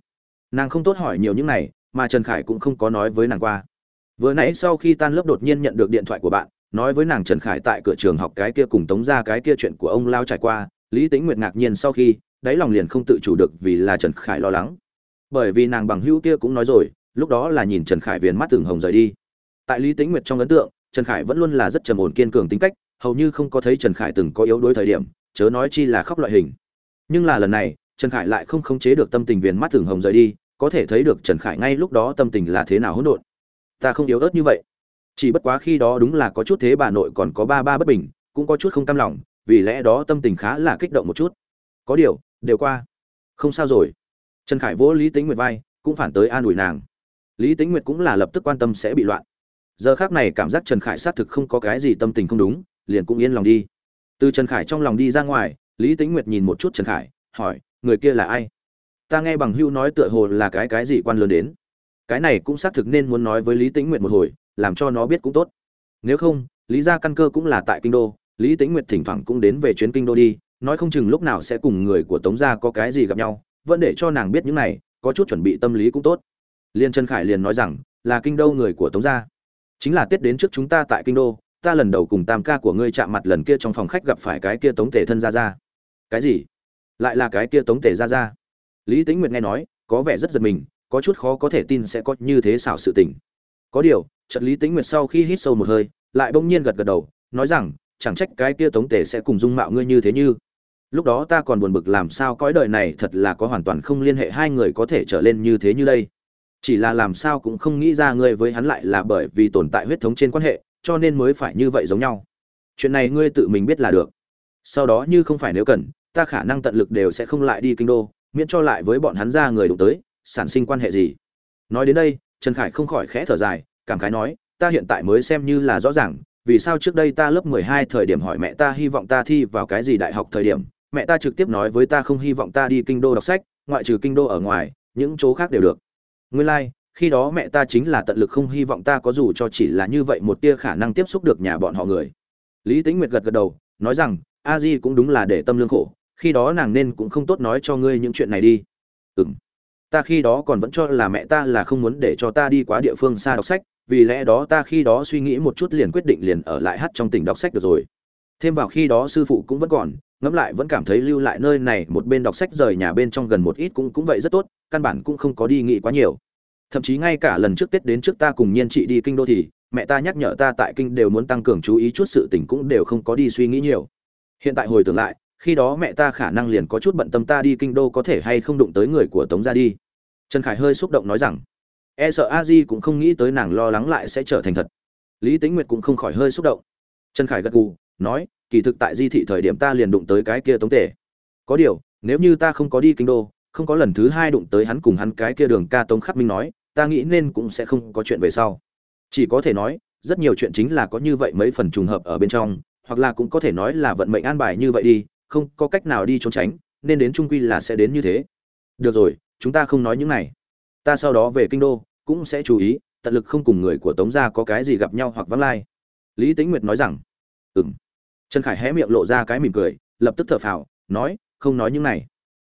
Nàng không tốt hỏi nhiều những này mà trần khải cũng không có nói với nàng qua. Vừa nãy sau khi tan lớp đột nhiên nhận được điện thoại của bạn, nói với nàng trần khải tại cửa trường học cái kia cùng tống ra cái kia chuyện của ông lao trải qua, lý tính nguyệt ngạc nhiên sau khi, đáy lòng liền không tự chủ được vì là trần khải lo lắng. Bởi vì nàng bằng hữu kia cũng nói rồi, lúc đó là nhìn trần khải viền mắt tưởng hồng rời đi. Tại lý tính nguyệt trong ấn tượng, trần khải vẫn luôn là rất trầm ổn kiên cường tính cách, hầu như không có thấy trần khải từng có yếu đuối thời điểm, chớ nói chi là khóc loại hình. Nhưng là lần này, trần khải lại không khống chế được tâm tình viền mắt tưởng hồng rời đi có thể thấy được trần khải ngay lúc đó tâm tình là thế nào hỗn độn. Ta không yếu ớt như vậy. Chỉ bất quá khi đó đúng là có chút thế bà nội còn có ba ba bất bình, cũng có chút không cam lòng, vì lẽ đó tâm tình khá là kích động một chút. Có điều, đều qua. Không sao rồi. Trần khải vỗ lý tính nguyệt vai, cũng phản tới an ủi nàng. Lý tính nguyệt cũng là lập tức quan tâm sẽ bị loạn. Giờ khác này cảm giác trần khải xác thực không có cái gì tâm tình không đúng, liền cũng yên lòng đi. Từ trần khải trong lòng đi ra ngoài, lý tính nguyệt nhìn một chút trần khải, hỏi, người kia là ai? Ta nghe bằng hưu nói tựa hồ là cái cái gì quan lớn đến. Cái này cũng xác thực nên muốn nói với lý Tĩnh nguyệt một hồi, làm cho nó biết cũng tốt. Nếu không, lý ra căn cơ cũng là tại kinh đô, lý Tĩnh nguyệt thỉnh thoảng cũng đến về chuyến kinh đô đi, nói không chừng lúc nào sẽ cùng người của tống gia có cái gì gặp nhau, vẫn để cho nàng biết những này, có chút chuẩn bị tâm lý cũng tốt. Liên Trân khải liền nói rằng, là kinh đô người của tống gia. Chính là tết đến trước chúng ta tại kinh đô, ta lần đầu cùng tam ca của ngươi chạm mặt lần kia trong phòng khách gặp phải cái kia tống Tề thân ra ra cái gì? Lại là cái kia tống Tề ra ra lý Tĩnh nguyệt nghe nói, có vẻ rất giật mình, có chút khó có thể tin sẽ có như thế xảo sự tình. Có điều trận lý Tĩnh nguyệt sau khi hít sâu một hơi, lại bỗng nhiên gật gật đầu, nói rằng, chẳng trách cái kia tống tể sẽ cùng dung mạo ngươi như thế như. Lúc đó ta còn buồn bực làm sao cõi đời này thật là có hoàn toàn không liên hệ hai người có thể trở lên như thế như đây. Chỉ là làm sao cũng không nghĩ ra ngươi với hắn lại là bởi vì tồn tại huyết thống trên quan hệ, cho nên mới phải như vậy giống nhau. Chuyện này ngươi tự mình biết là được. Sau đó như không phải nếu cần, ta khả năng tận lực đều sẽ không lại đi kinh đô miễn cho lại với bọn hắn ra người đụng tới sản sinh quan hệ gì. Nói đến đây trần khải không khỏi khẽ thở dài cảm khái nói ta hiện tại mới xem như là rõ ràng vì sao trước đây ta lớp mười hai thời điểm hỏi mẹ ta hy vọng ta thi vào cái gì đại học thời điểm mẹ ta trực tiếp nói với ta không hy vọng ta đi kinh đô đọc sách ngoại trừ kinh đô ở ngoài những chỗ khác đều được. Nguyên lai、like, khi đó mẹ ta chính là tận lực không hy vọng ta có dù cho chỉ là như vậy một tia khả năng tiếp xúc được nhà bọn họ người. Lý tính nguyệt gật gật đầu nói rằng a di cũng đúng là để tâm lương khổ khi đó nàng nên cũng không tốt nói cho ngươi những chuyện này đi. Ừm, ta khi đó còn vẫn cho là mẹ ta là không muốn để cho ta đi quá địa phương xa đọc sách vì lẽ đó ta khi đó suy nghĩ một chút liền quyết định liền ở lại hát trong tỉnh đọc sách được rồi. Thêm vào khi đó sư phụ cũng vẫn còn ngẫm lại vẫn cảm thấy lưu lại nơi này một bên đọc sách rời nhà bên trong gần một ít cũng cũng vậy rất tốt căn bản cũng không có đi nghĩ quá nhiều. Thậm chí ngay cả lần trước tết đến trước ta cùng nhiên chị đi kinh đô thì mẹ ta nhắc nhở ta tại kinh đều muốn tăng cường chú ý chút sự tình cũng đều không có đi suy nghĩ nhiều. Hiện tại hồi tưởng lại khi đó mẹ ta khả năng liền có chút bận tâm ta đi kinh đô có thể hay không đụng tới người của tống gia đi. Trần khải hơi xúc động nói rằng e sợ a di cũng không nghĩ tới nàng lo lắng lại sẽ trở thành thật. Lý tính nguyệt cũng không khỏi hơi xúc động. Trần khải gật gù, nói, kỳ thực tại di thị thời điểm ta liền đụng tới cái kia tống tể. Có điều, nếu như ta không có đi kinh đô, không có lần thứ hai đụng tới hắn cùng hắn cái kia đường ca tống khắc minh nói, ta nghĩ nên cũng sẽ không có chuyện về sau. Chỉ có thể nói, rất nhiều chuyện chính là có như vậy mấy phần trùng hợp ở bên trong, hoặc là cũng có thể nói là vận mệnh an bài như vậy đi không có cách nào đi trốn tránh, nên đến trung quy là sẽ đến như thế. Được rồi, chúng ta không nói những này. Ta sau đó về kinh đô, cũng sẽ chú ý, tận lực không cùng người của tống gia có cái gì gặp nhau hoặc vắng lai. Lý tĩnh nguyệt nói rằng ừng trần khải hé miệng lộ ra cái mỉm cười, lập tức thở phào, nói, không nói những này.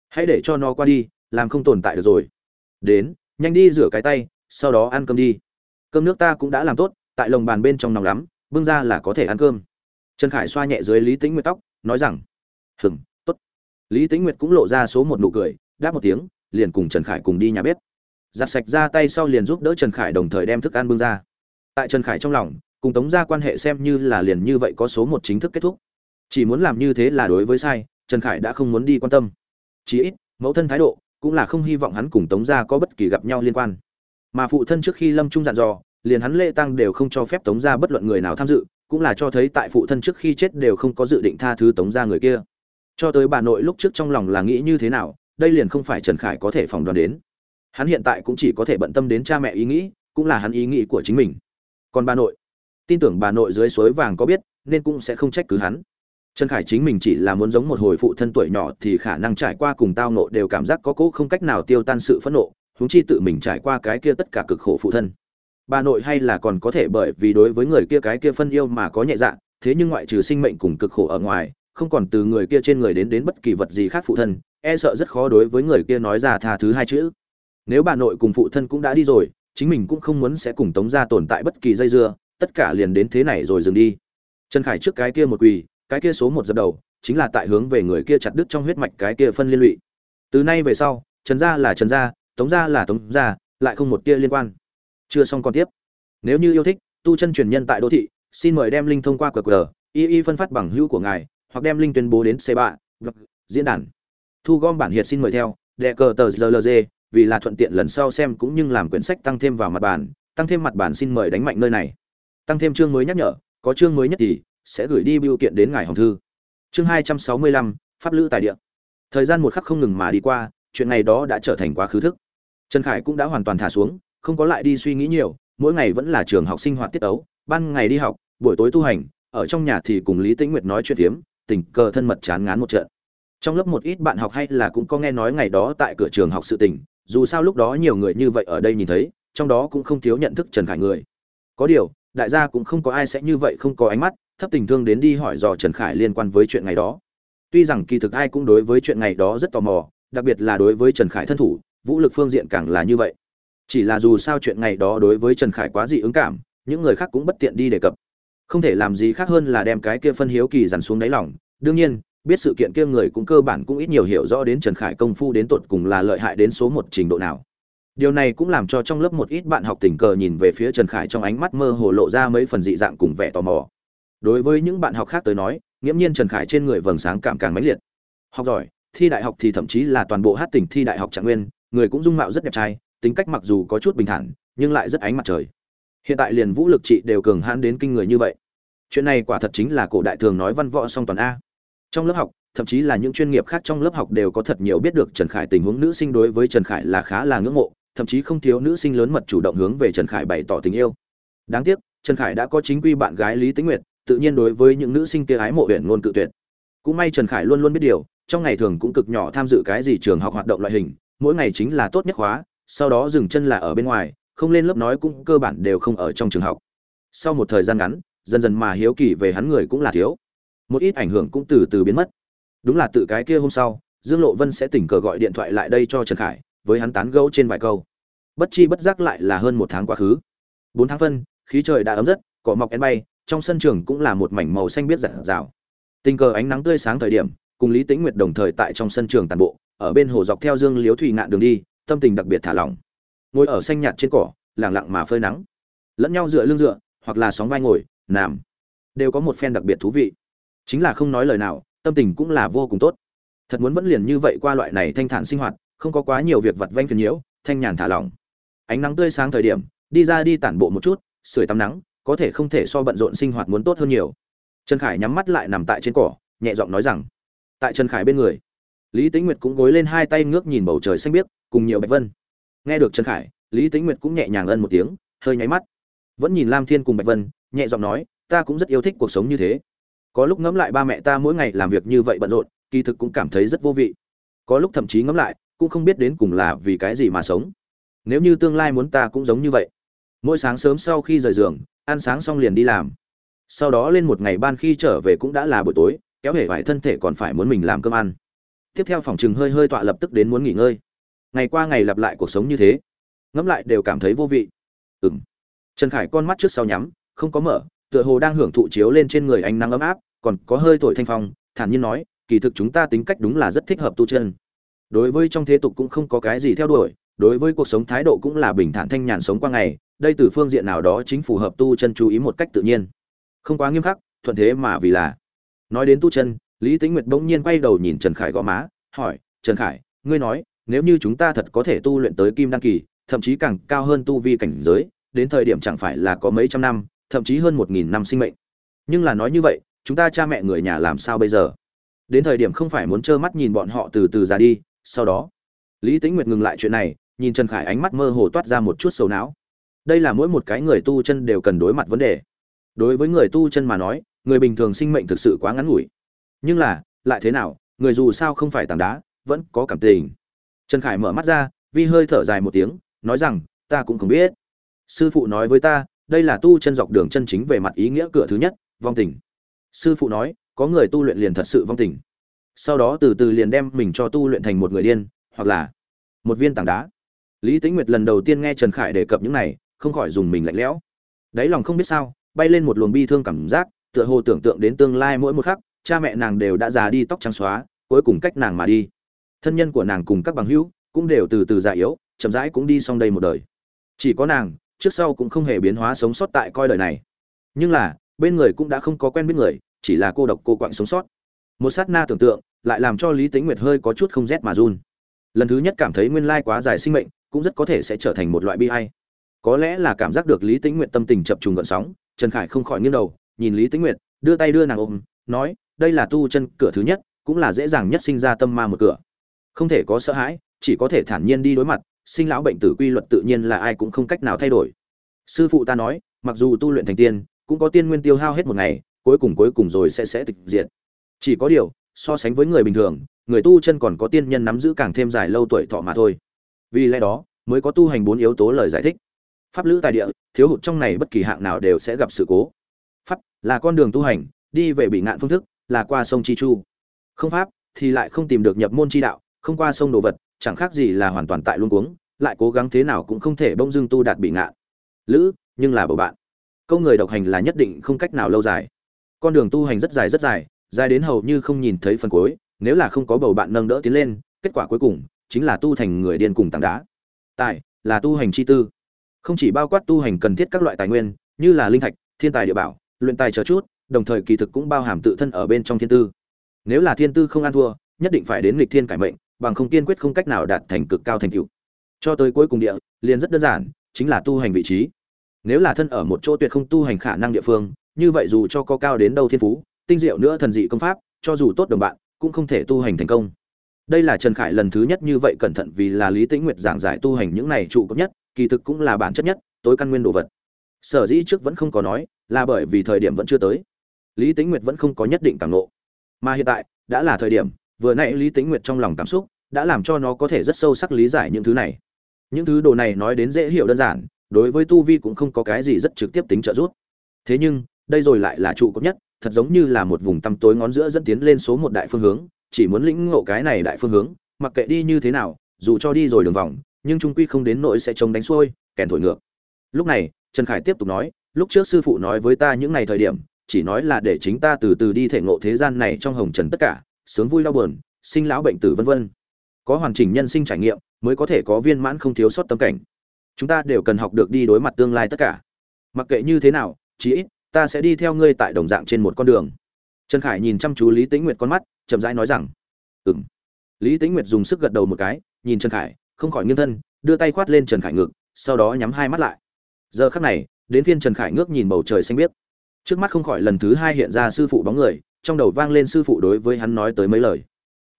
Hãy để cho nó qua đi, làm không tồn tại được rồi. Đến, nhanh đi rửa cái tay, sau đó ăn cơm đi. Cơm nước ta cũng đã làm tốt, tại lồng bàn bên trong nóng lắm, bưng ra là có thể ăn cơm. Trần khải xoa nhẹ dưới lý tĩnh nguyệt tóc, nói rằng hừng tốt. Lý tĩnh nguyệt cũng lộ ra số một nụ cười, đáp một tiếng, liền cùng trần khải cùng đi nhà bếp. Giặt sạch ra tay sau liền giúp đỡ trần khải đồng thời đem thức ăn bưng ra. Tại trần khải trong lòng, cùng tống gia quan hệ xem như là liền như vậy có số một chính thức kết thúc. Chỉ muốn làm như thế là đối với sai, trần khải đã không muốn đi quan tâm. Chí ít, mẫu thân thái độ cũng là không hy vọng hắn cùng tống gia có bất kỳ gặp nhau liên quan. Mà phụ thân trước khi lâm trung dặn dò, liền hắn lễ tăng đều không cho phép tống gia bất luận người nào tham dự, cũng là cho thấy tại phụ thân trước khi chết đều không có dự định tha thứ tống gia người kia cho tới bà nội lúc trước trong lòng là nghĩ như thế nào, đây liền không phải trần khải có thể phỏng đoán đến. Hắn hiện tại cũng chỉ có thể bận tâm đến cha mẹ ý nghĩ, cũng là hắn ý nghĩ của chính mình. Còn bà nội, tin tưởng bà nội dưới suối vàng có biết, nên cũng sẽ không trách cứ hắn. Trần khải chính mình chỉ là muốn giống một hồi phụ thân tuổi nhỏ thì khả năng trải qua cùng tao nộ đều cảm giác có cỗ không cách nào tiêu tan sự phẫn nộ, huống chi tự mình trải qua cái kia tất cả cực khổ phụ thân. Bà nội hay là còn có thể bởi vì đối với người kia cái kia phân yêu mà có nhẹ dạ thế nhưng ngoại trừ sinh mệnh cùng cực khổ ở ngoài không còn từ người kia trên người đến đến bất kỳ vật gì khác phụ thân e sợ rất khó đối với người kia nói ra tha thứ hai chữ. Nếu bà nội cùng phụ thân cũng đã đi rồi, chính mình cũng không muốn sẽ cùng tống ra tồn tại bất kỳ dây dưa, tất cả liền đến thế này rồi dừng đi. Trần khải trước cái kia một quỳ, cái kia số một dập đầu, chính là tại hướng về người kia chặt đứt trong huyết mạch cái kia phân liên lụy. Từ nay về sau, trần gia là trần gia, tống gia là tống gia, lại không một tia liên quan. Chưa xong còn tiếp. Nếu như yêu thích, tu chân truyền nhân tại đô thị, xin mời đem linh thông qua qr, y y phân phát bằng hữu của ngài hoặc đem linh tuyên bố đến c ba vâng, diễn đàn. Thu gom bản hiệt xin mời theo, đệ cờ tờ rlg vì là thuận tiện lần sau xem cũng như làm quyển sách tăng thêm vào mặt bản tăng thêm mặt bản xin mời đánh mạnh nơi này. Tăng thêm chương mới nhắc nhở, có chương mới nhất thì sẽ gửi đi biểu kiện đến ngài hồng thư. Chương hai trăm sáu mươi lăm, pháp lữ tài địa. Thời gian một khắc không ngừng mà đi qua, chuyện này đó đã trở thành quá khứ thức. Trần khải cũng đã hoàn toàn thả xuống, không có lại đi suy nghĩ nhiều, mỗi ngày vẫn là trường học sinh hoạt tiết ấu, ban ngày đi học, buổi tối tu hành, ở trong nhà thì cùng lý tĩnh nguyệt nói chuyện tiếm tình cờ thân mật chán ngán một trận. Trong lớp một ít bạn học hay là cũng có nghe nói ngày đó tại cửa trường học sự tình, dù sao lúc đó nhiều người như vậy ở đây nhìn thấy, trong đó cũng không thiếu nhận thức trần khải người. Có điều, đại gia cũng không có ai sẽ như vậy không có ánh mắt, thấp tình thương đến đi hỏi dò trần khải liên quan với chuyện ngày đó. Tuy rằng kỳ thực ai cũng đối với chuyện ngày đó rất tò mò, đặc biệt là đối với trần khải thân thủ, vũ lực phương diện càng là như vậy. Chỉ là dù sao chuyện ngày đó đối với trần khải quá dị ứng cảm, những người khác cũng bất tiện đi đề cập không thể làm gì khác hơn là đem cái kia phân hiếu kỳ dằn xuống đáy lòng. Đương nhiên, biết sự kiện kia người cũng cơ bản cũng ít nhiều hiểu rõ đến trần khải công phu đến tột cùng là lợi hại đến số một trình độ nào. Điều này cũng làm cho trong lớp một ít bạn học tình cờ nhìn về phía trần khải trong ánh mắt mơ hồ lộ ra mấy phần dị dạng cùng vẻ tò mò. Đối với những bạn học khác tới nói, nghiễm nhiên trần khải trên người vầng sáng cảm càng mãnh liệt. Học giỏi, thi đại học thì thậm chí là toàn bộ hát tỉnh thi đại học trạng nguyên, người cũng dung mạo rất đẹp trai, tính cách mặc dù có chút bình thản, nhưng lại rất ánh mặt trời hiện tại liền vũ lực trị đều cường hãn đến kinh người như vậy. Chuyện này quả thật chính là cổ đại thường nói văn võ song toàn a. Trong lớp học, thậm chí là những chuyên nghiệp khác trong lớp học đều có thật nhiều biết được trần khải tình huống nữ sinh đối với trần khải là khá là ngưỡng mộ, thậm chí không thiếu nữ sinh lớn mật chủ động hướng về trần khải bày tỏ tình yêu. Đáng tiếc, trần khải đã có chính quy bạn gái lý tĩnh nguyệt, tự nhiên đối với những nữ sinh kia ái mộ huyện ngôn cự tuyệt. Cũng may trần khải luôn luôn biết điều, trong ngày thường cũng cực nhỏ tham dự cái gì trường học hoạt động loại hình, mỗi ngày chính là tốt nhất khóa, sau đó dừng chân là ở bên ngoài không lên lớp nói cũng cơ bản đều không ở trong trường học. Sau một thời gian ngắn, dần dần mà hiếu kỳ về hắn người cũng là thiếu. Một ít ảnh hưởng cũng từ từ biến mất. Đúng là tự cái kia hôm sau, dương lộ vân sẽ tình cờ gọi điện thoại lại đây cho trần khải, với hắn tán gẫu trên vài câu. Bất chi bất giác lại là hơn một tháng quá khứ. Bốn tháng phân, khí trời đã ấm rất cỏ mọc én bay, trong sân trường cũng là một mảnh màu xanh biết rạng rào tình cờ ánh nắng tươi sáng thời điểm, cùng lý tĩnh nguyệt đồng thời tại trong sân trường tàn bộ, ở bên hồ dọc theo dương liếu thủy ngạn đường đi, tâm tình đặc biệt thả lỏng ngồi ở xanh nhạt trên cỏ lẳng lặng mà phơi nắng. Lẫn nhau dựa lưng dựa, hoặc là sóng vai ngồi, nằm. Đều có một phen đặc biệt thú vị. Chính là không nói lời nào, tâm tình cũng là vô cùng tốt. Thật muốn vẫn liền như vậy qua loại này thanh thản sinh hoạt, không có quá nhiều việc vặt vanh phiền nhiễu, thanh nhàn thả lỏng. Ánh nắng tươi sáng thời điểm, đi ra đi tản bộ một chút, sưởi tắm nắng, có thể không thể so bận rộn sinh hoạt muốn tốt hơn nhiều. Trần khải nhắm mắt lại nằm tại trên cỏ, nhẹ giọng nói rằng, tại trần khải bên người. Lý tĩnh nguyệt cũng gối lên hai tay ngước nhìn bầu trời xanh biếc, cùng nhiều bạch vân nghe được trần khải, lý tĩnh nguyệt cũng nhẹ nhàng ân một tiếng, hơi nháy mắt. Vẫn nhìn lam thiên cùng bạch vân, nhẹ giọng nói, ta cũng rất yêu thích cuộc sống như thế. Có lúc ngẫm lại ba mẹ ta mỗi ngày làm việc như vậy bận rộn, kỳ thực cũng cảm thấy rất vô vị. Có lúc thậm chí ngẫm lại, cũng không biết đến cùng là vì cái gì mà sống. Nếu như tương lai muốn ta cũng giống như vậy. Mỗi sáng sớm sau khi rời giường, ăn sáng xong liền đi làm. Sau đó lên một ngày ban khi trở về cũng đã là buổi tối, kéo hể vải thân thể còn phải muốn mình làm cơm ăn. Tiếp theo phòng chừng hơi hơi tọa lập tức đến muốn nghỉ ngơi ngày qua ngày lặp lại cuộc sống như thế. Ngẫm lại đều cảm thấy vô vị. Ừng trần khải con mắt trước sau nhắm, không có mở, tựa hồ đang hưởng thụ chiếu lên trên người ánh nắng ấm áp, còn có hơi thổi thanh phong, thản nhiên nói, kỳ thực chúng ta tính cách đúng là rất thích hợp tu chân. Đối với trong thế tục cũng không có cái gì theo đuổi, đối với cuộc sống thái độ cũng là bình thản thanh nhàn sống qua ngày, đây từ phương diện nào đó chính phù hợp tu chân chú ý một cách tự nhiên. Không quá nghiêm khắc, thuận thế mà vì là. Nói đến tu chân, lý tính nguyệt bỗng nhiên quay đầu nhìn trần khải gõ má, hỏi, trần khải, ngươi nói nếu như chúng ta thật có thể tu luyện tới kim đăng kỳ, thậm chí càng cao hơn tu vi cảnh giới, đến thời điểm chẳng phải là có mấy trăm năm, thậm chí hơn một nghìn năm sinh mệnh. Nhưng là nói như vậy, chúng ta cha mẹ người nhà làm sao bây giờ? Đến thời điểm không phải muốn trơ mắt nhìn bọn họ từ từ ra đi, sau đó, lý tĩnh nguyệt ngừng lại chuyện này, nhìn trần khải ánh mắt mơ hồ toát ra một chút sầu não. Đây là mỗi một cái người tu chân đều cần đối mặt vấn đề. Đối với người tu chân mà nói, người bình thường sinh mệnh thực sự quá ngắn ngủi. Nhưng là, lại thế nào, người dù sao không phải tảng đá, vẫn có cảm tình trần khải mở mắt ra, vi hơi thở dài một tiếng, nói rằng, ta cũng không biết. Sư phụ nói với ta, đây là tu chân dọc đường chân chính về mặt ý nghĩa cửa thứ nhất, vong tình. Sư phụ nói, có người tu luyện liền thật sự vong tình. Sau đó từ từ liền đem mình cho tu luyện thành một người điên, hoặc là một viên tảng đá. Lý tĩnh nguyệt lần đầu tiên nghe trần khải đề cập những này, không khỏi dùng mình lạnh lẽo. Đáy lòng không biết sao, bay lên một luồng bi thương cảm giác, tựa hồ tưởng tượng đến tương lai mỗi một khắc, cha mẹ nàng đều đã già đi tóc trắng xóa, cuối cùng cách nàng mà đi thân nhân của nàng cùng các bằng hữu cũng đều từ từ già yếu, chậm rãi cũng đi xong đây một đời. Chỉ có nàng, trước sau cũng không hề biến hóa sống sót tại coi đời này. Nhưng là, bên người cũng đã không có quen biết người, chỉ là cô độc cô quạng sống sót. Một sát na tưởng tượng, lại làm cho lý tính nguyệt hơi có chút không rét mà run. Lần thứ nhất cảm thấy nguyên lai quá dài sinh mệnh, cũng rất có thể sẽ trở thành một loại bi hay có lẽ là cảm giác được lý tính nguyệt tâm tình chập trùng gợn sóng, trần khải không khỏi nghiêng đầu, nhìn lý tính nguyệt, đưa tay đưa nàng ôm, nói, đây là tu chân cửa thứ nhất, cũng là dễ dàng nhất sinh ra tâm ma một cửa không thể có sợ hãi, chỉ có thể thản nhiên đi đối mặt, sinh lão bệnh tử quy luật tự nhiên là ai cũng không cách nào thay đổi. Sư phụ ta nói, mặc dù tu luyện thành tiên, cũng có tiên nguyên tiêu hao hết một ngày, cuối cùng cuối cùng rồi sẽ sẽ tịch diệt. Chỉ có điều, so sánh với người bình thường, người tu chân còn có tiên nhân nắm giữ càng thêm dài lâu tuổi thọ mà thôi. Vì lẽ đó, mới có tu hành bốn yếu tố lời giải thích. Pháp lữ tài địa, thiếu hụt trong này bất kỳ hạng nào đều sẽ gặp sự cố. Pháp là con đường tu hành, đi về bị ngạn phương thức, là qua sông chi chu. Không pháp thì lại không tìm được nhập môn chi đạo không qua sông đồ vật, chẳng khác gì là hoàn toàn tại luôn cuống, lại cố gắng thế nào cũng không thể bông dưng tu đạt bị ngạn. Lữ, nhưng là bầu bạn. Câu người độc hành là nhất định không cách nào lâu dài. Con đường tu hành rất dài rất dài dài đến hầu như không nhìn thấy phần cuối, nếu là không có bầu bạn nâng đỡ tiến lên, kết quả cuối cùng chính là tu thành người điên cùng tảng đá. Tài, là tu hành chi tư. Không chỉ bao quát tu hành cần thiết các loại tài nguyên, như là linh thạch, thiên tài địa bảo, luyện tài chờ chút, đồng thời kỳ thực cũng bao hàm tự thân ở bên trong thiên tư. Nếu là thiên tư không ăn thua, nhất định phải đến nghịch thiên cải mệnh bằng không kiên quyết không cách nào đạt thành cực cao thành tựu. Cho tới cuối cùng địa, liền rất đơn giản, chính là tu hành vị trí. Nếu là thân ở một chỗ tuyệt không tu hành khả năng địa phương, như vậy dù cho có cao đến đâu thiên phú, tinh diệu nữa thần dị công pháp, cho dù tốt đồng bạn, cũng không thể tu hành thành công. Đây là trần khải lần thứ nhất như vậy cẩn thận vì là lý tĩnh nguyệt giảng giải tu hành những này trụ cấp nhất, kỳ thực cũng là bản chất nhất, tối căn nguyên đồ vật. Sở dĩ trước vẫn không có nói, là bởi vì thời điểm vẫn chưa tới. Lý tĩnh nguyệt vẫn không có nhất định cảm ngộ. Mà hiện tại, đã là thời điểm vừa nãy lý tĩnh nguyệt trong lòng cảm xúc đã làm cho nó có thể rất sâu sắc lý giải những thứ này. Những thứ đồ này nói đến dễ hiểu đơn giản, đối với tu vi cũng không có cái gì rất trực tiếp tính trợ giúp. Thế nhưng, đây rồi lại là trụ cấp nhất, thật giống như là một vùng tăm tối ngón giữa dẫn tiến lên số một đại phương hướng, chỉ muốn lĩnh ngộ cái này đại phương hướng, mặc kệ đi như thế nào, dù cho đi rồi đường vòng, nhưng trung quy không đến nỗi sẽ chống đánh xuôi, kèn thổi ngược. Lúc này, trần khải tiếp tục nói, lúc trước sư phụ nói với ta những ngày thời điểm, chỉ nói là để chính ta từ từ đi thể ngộ thế gian này trong hồng trần tất cả sướng vui đau buồn, sinh lão bệnh tử vân vân. Có hoàn chỉnh nhân sinh trải nghiệm mới có thể có viên mãn không thiếu sót tâm cảnh. Chúng ta đều cần học được đi đối mặt tương lai tất cả. Mặc kệ như thế nào, chí ít ta sẽ đi theo ngươi tại đồng dạng trên một con đường. Trần khải nhìn chăm chú lý tĩnh nguyệt con mắt, chậm rãi nói rằng ừ lý tĩnh nguyệt dùng sức gật đầu một cái, nhìn trần khải, không khỏi nghiêng thân, đưa tay khoát lên trần khải ngực, sau đó nhắm hai mắt lại. Giờ khắc này, đến phiên trần khải ngước nhìn bầu trời xanh biếc. Trước mắt không khỏi lần thứ hai hiện ra sư phụ bóng người trong đầu vang lên sư phụ đối với hắn nói tới mấy lời.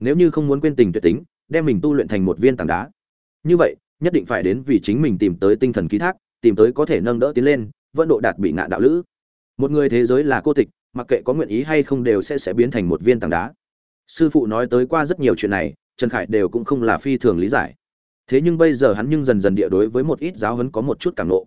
Nếu như không muốn quên tình tuyệt tính, đem mình tu luyện thành một viên tảng đá. Như vậy, nhất định phải đến vì chính mình tìm tới tinh thần ký thác, tìm tới có thể nâng đỡ tiến lên, vẫn độ đạt bị ngạn đạo lữ. Một người thế giới là cô tịch, mặc kệ có nguyện ý hay không đều sẽ sẽ biến thành một viên tảng đá. Sư phụ nói tới qua rất nhiều chuyện này, trần khải đều cũng không là phi thường lý giải. Thế nhưng bây giờ hắn nhưng dần dần địa đối với một ít giáo huấn có một chút cảm nộ.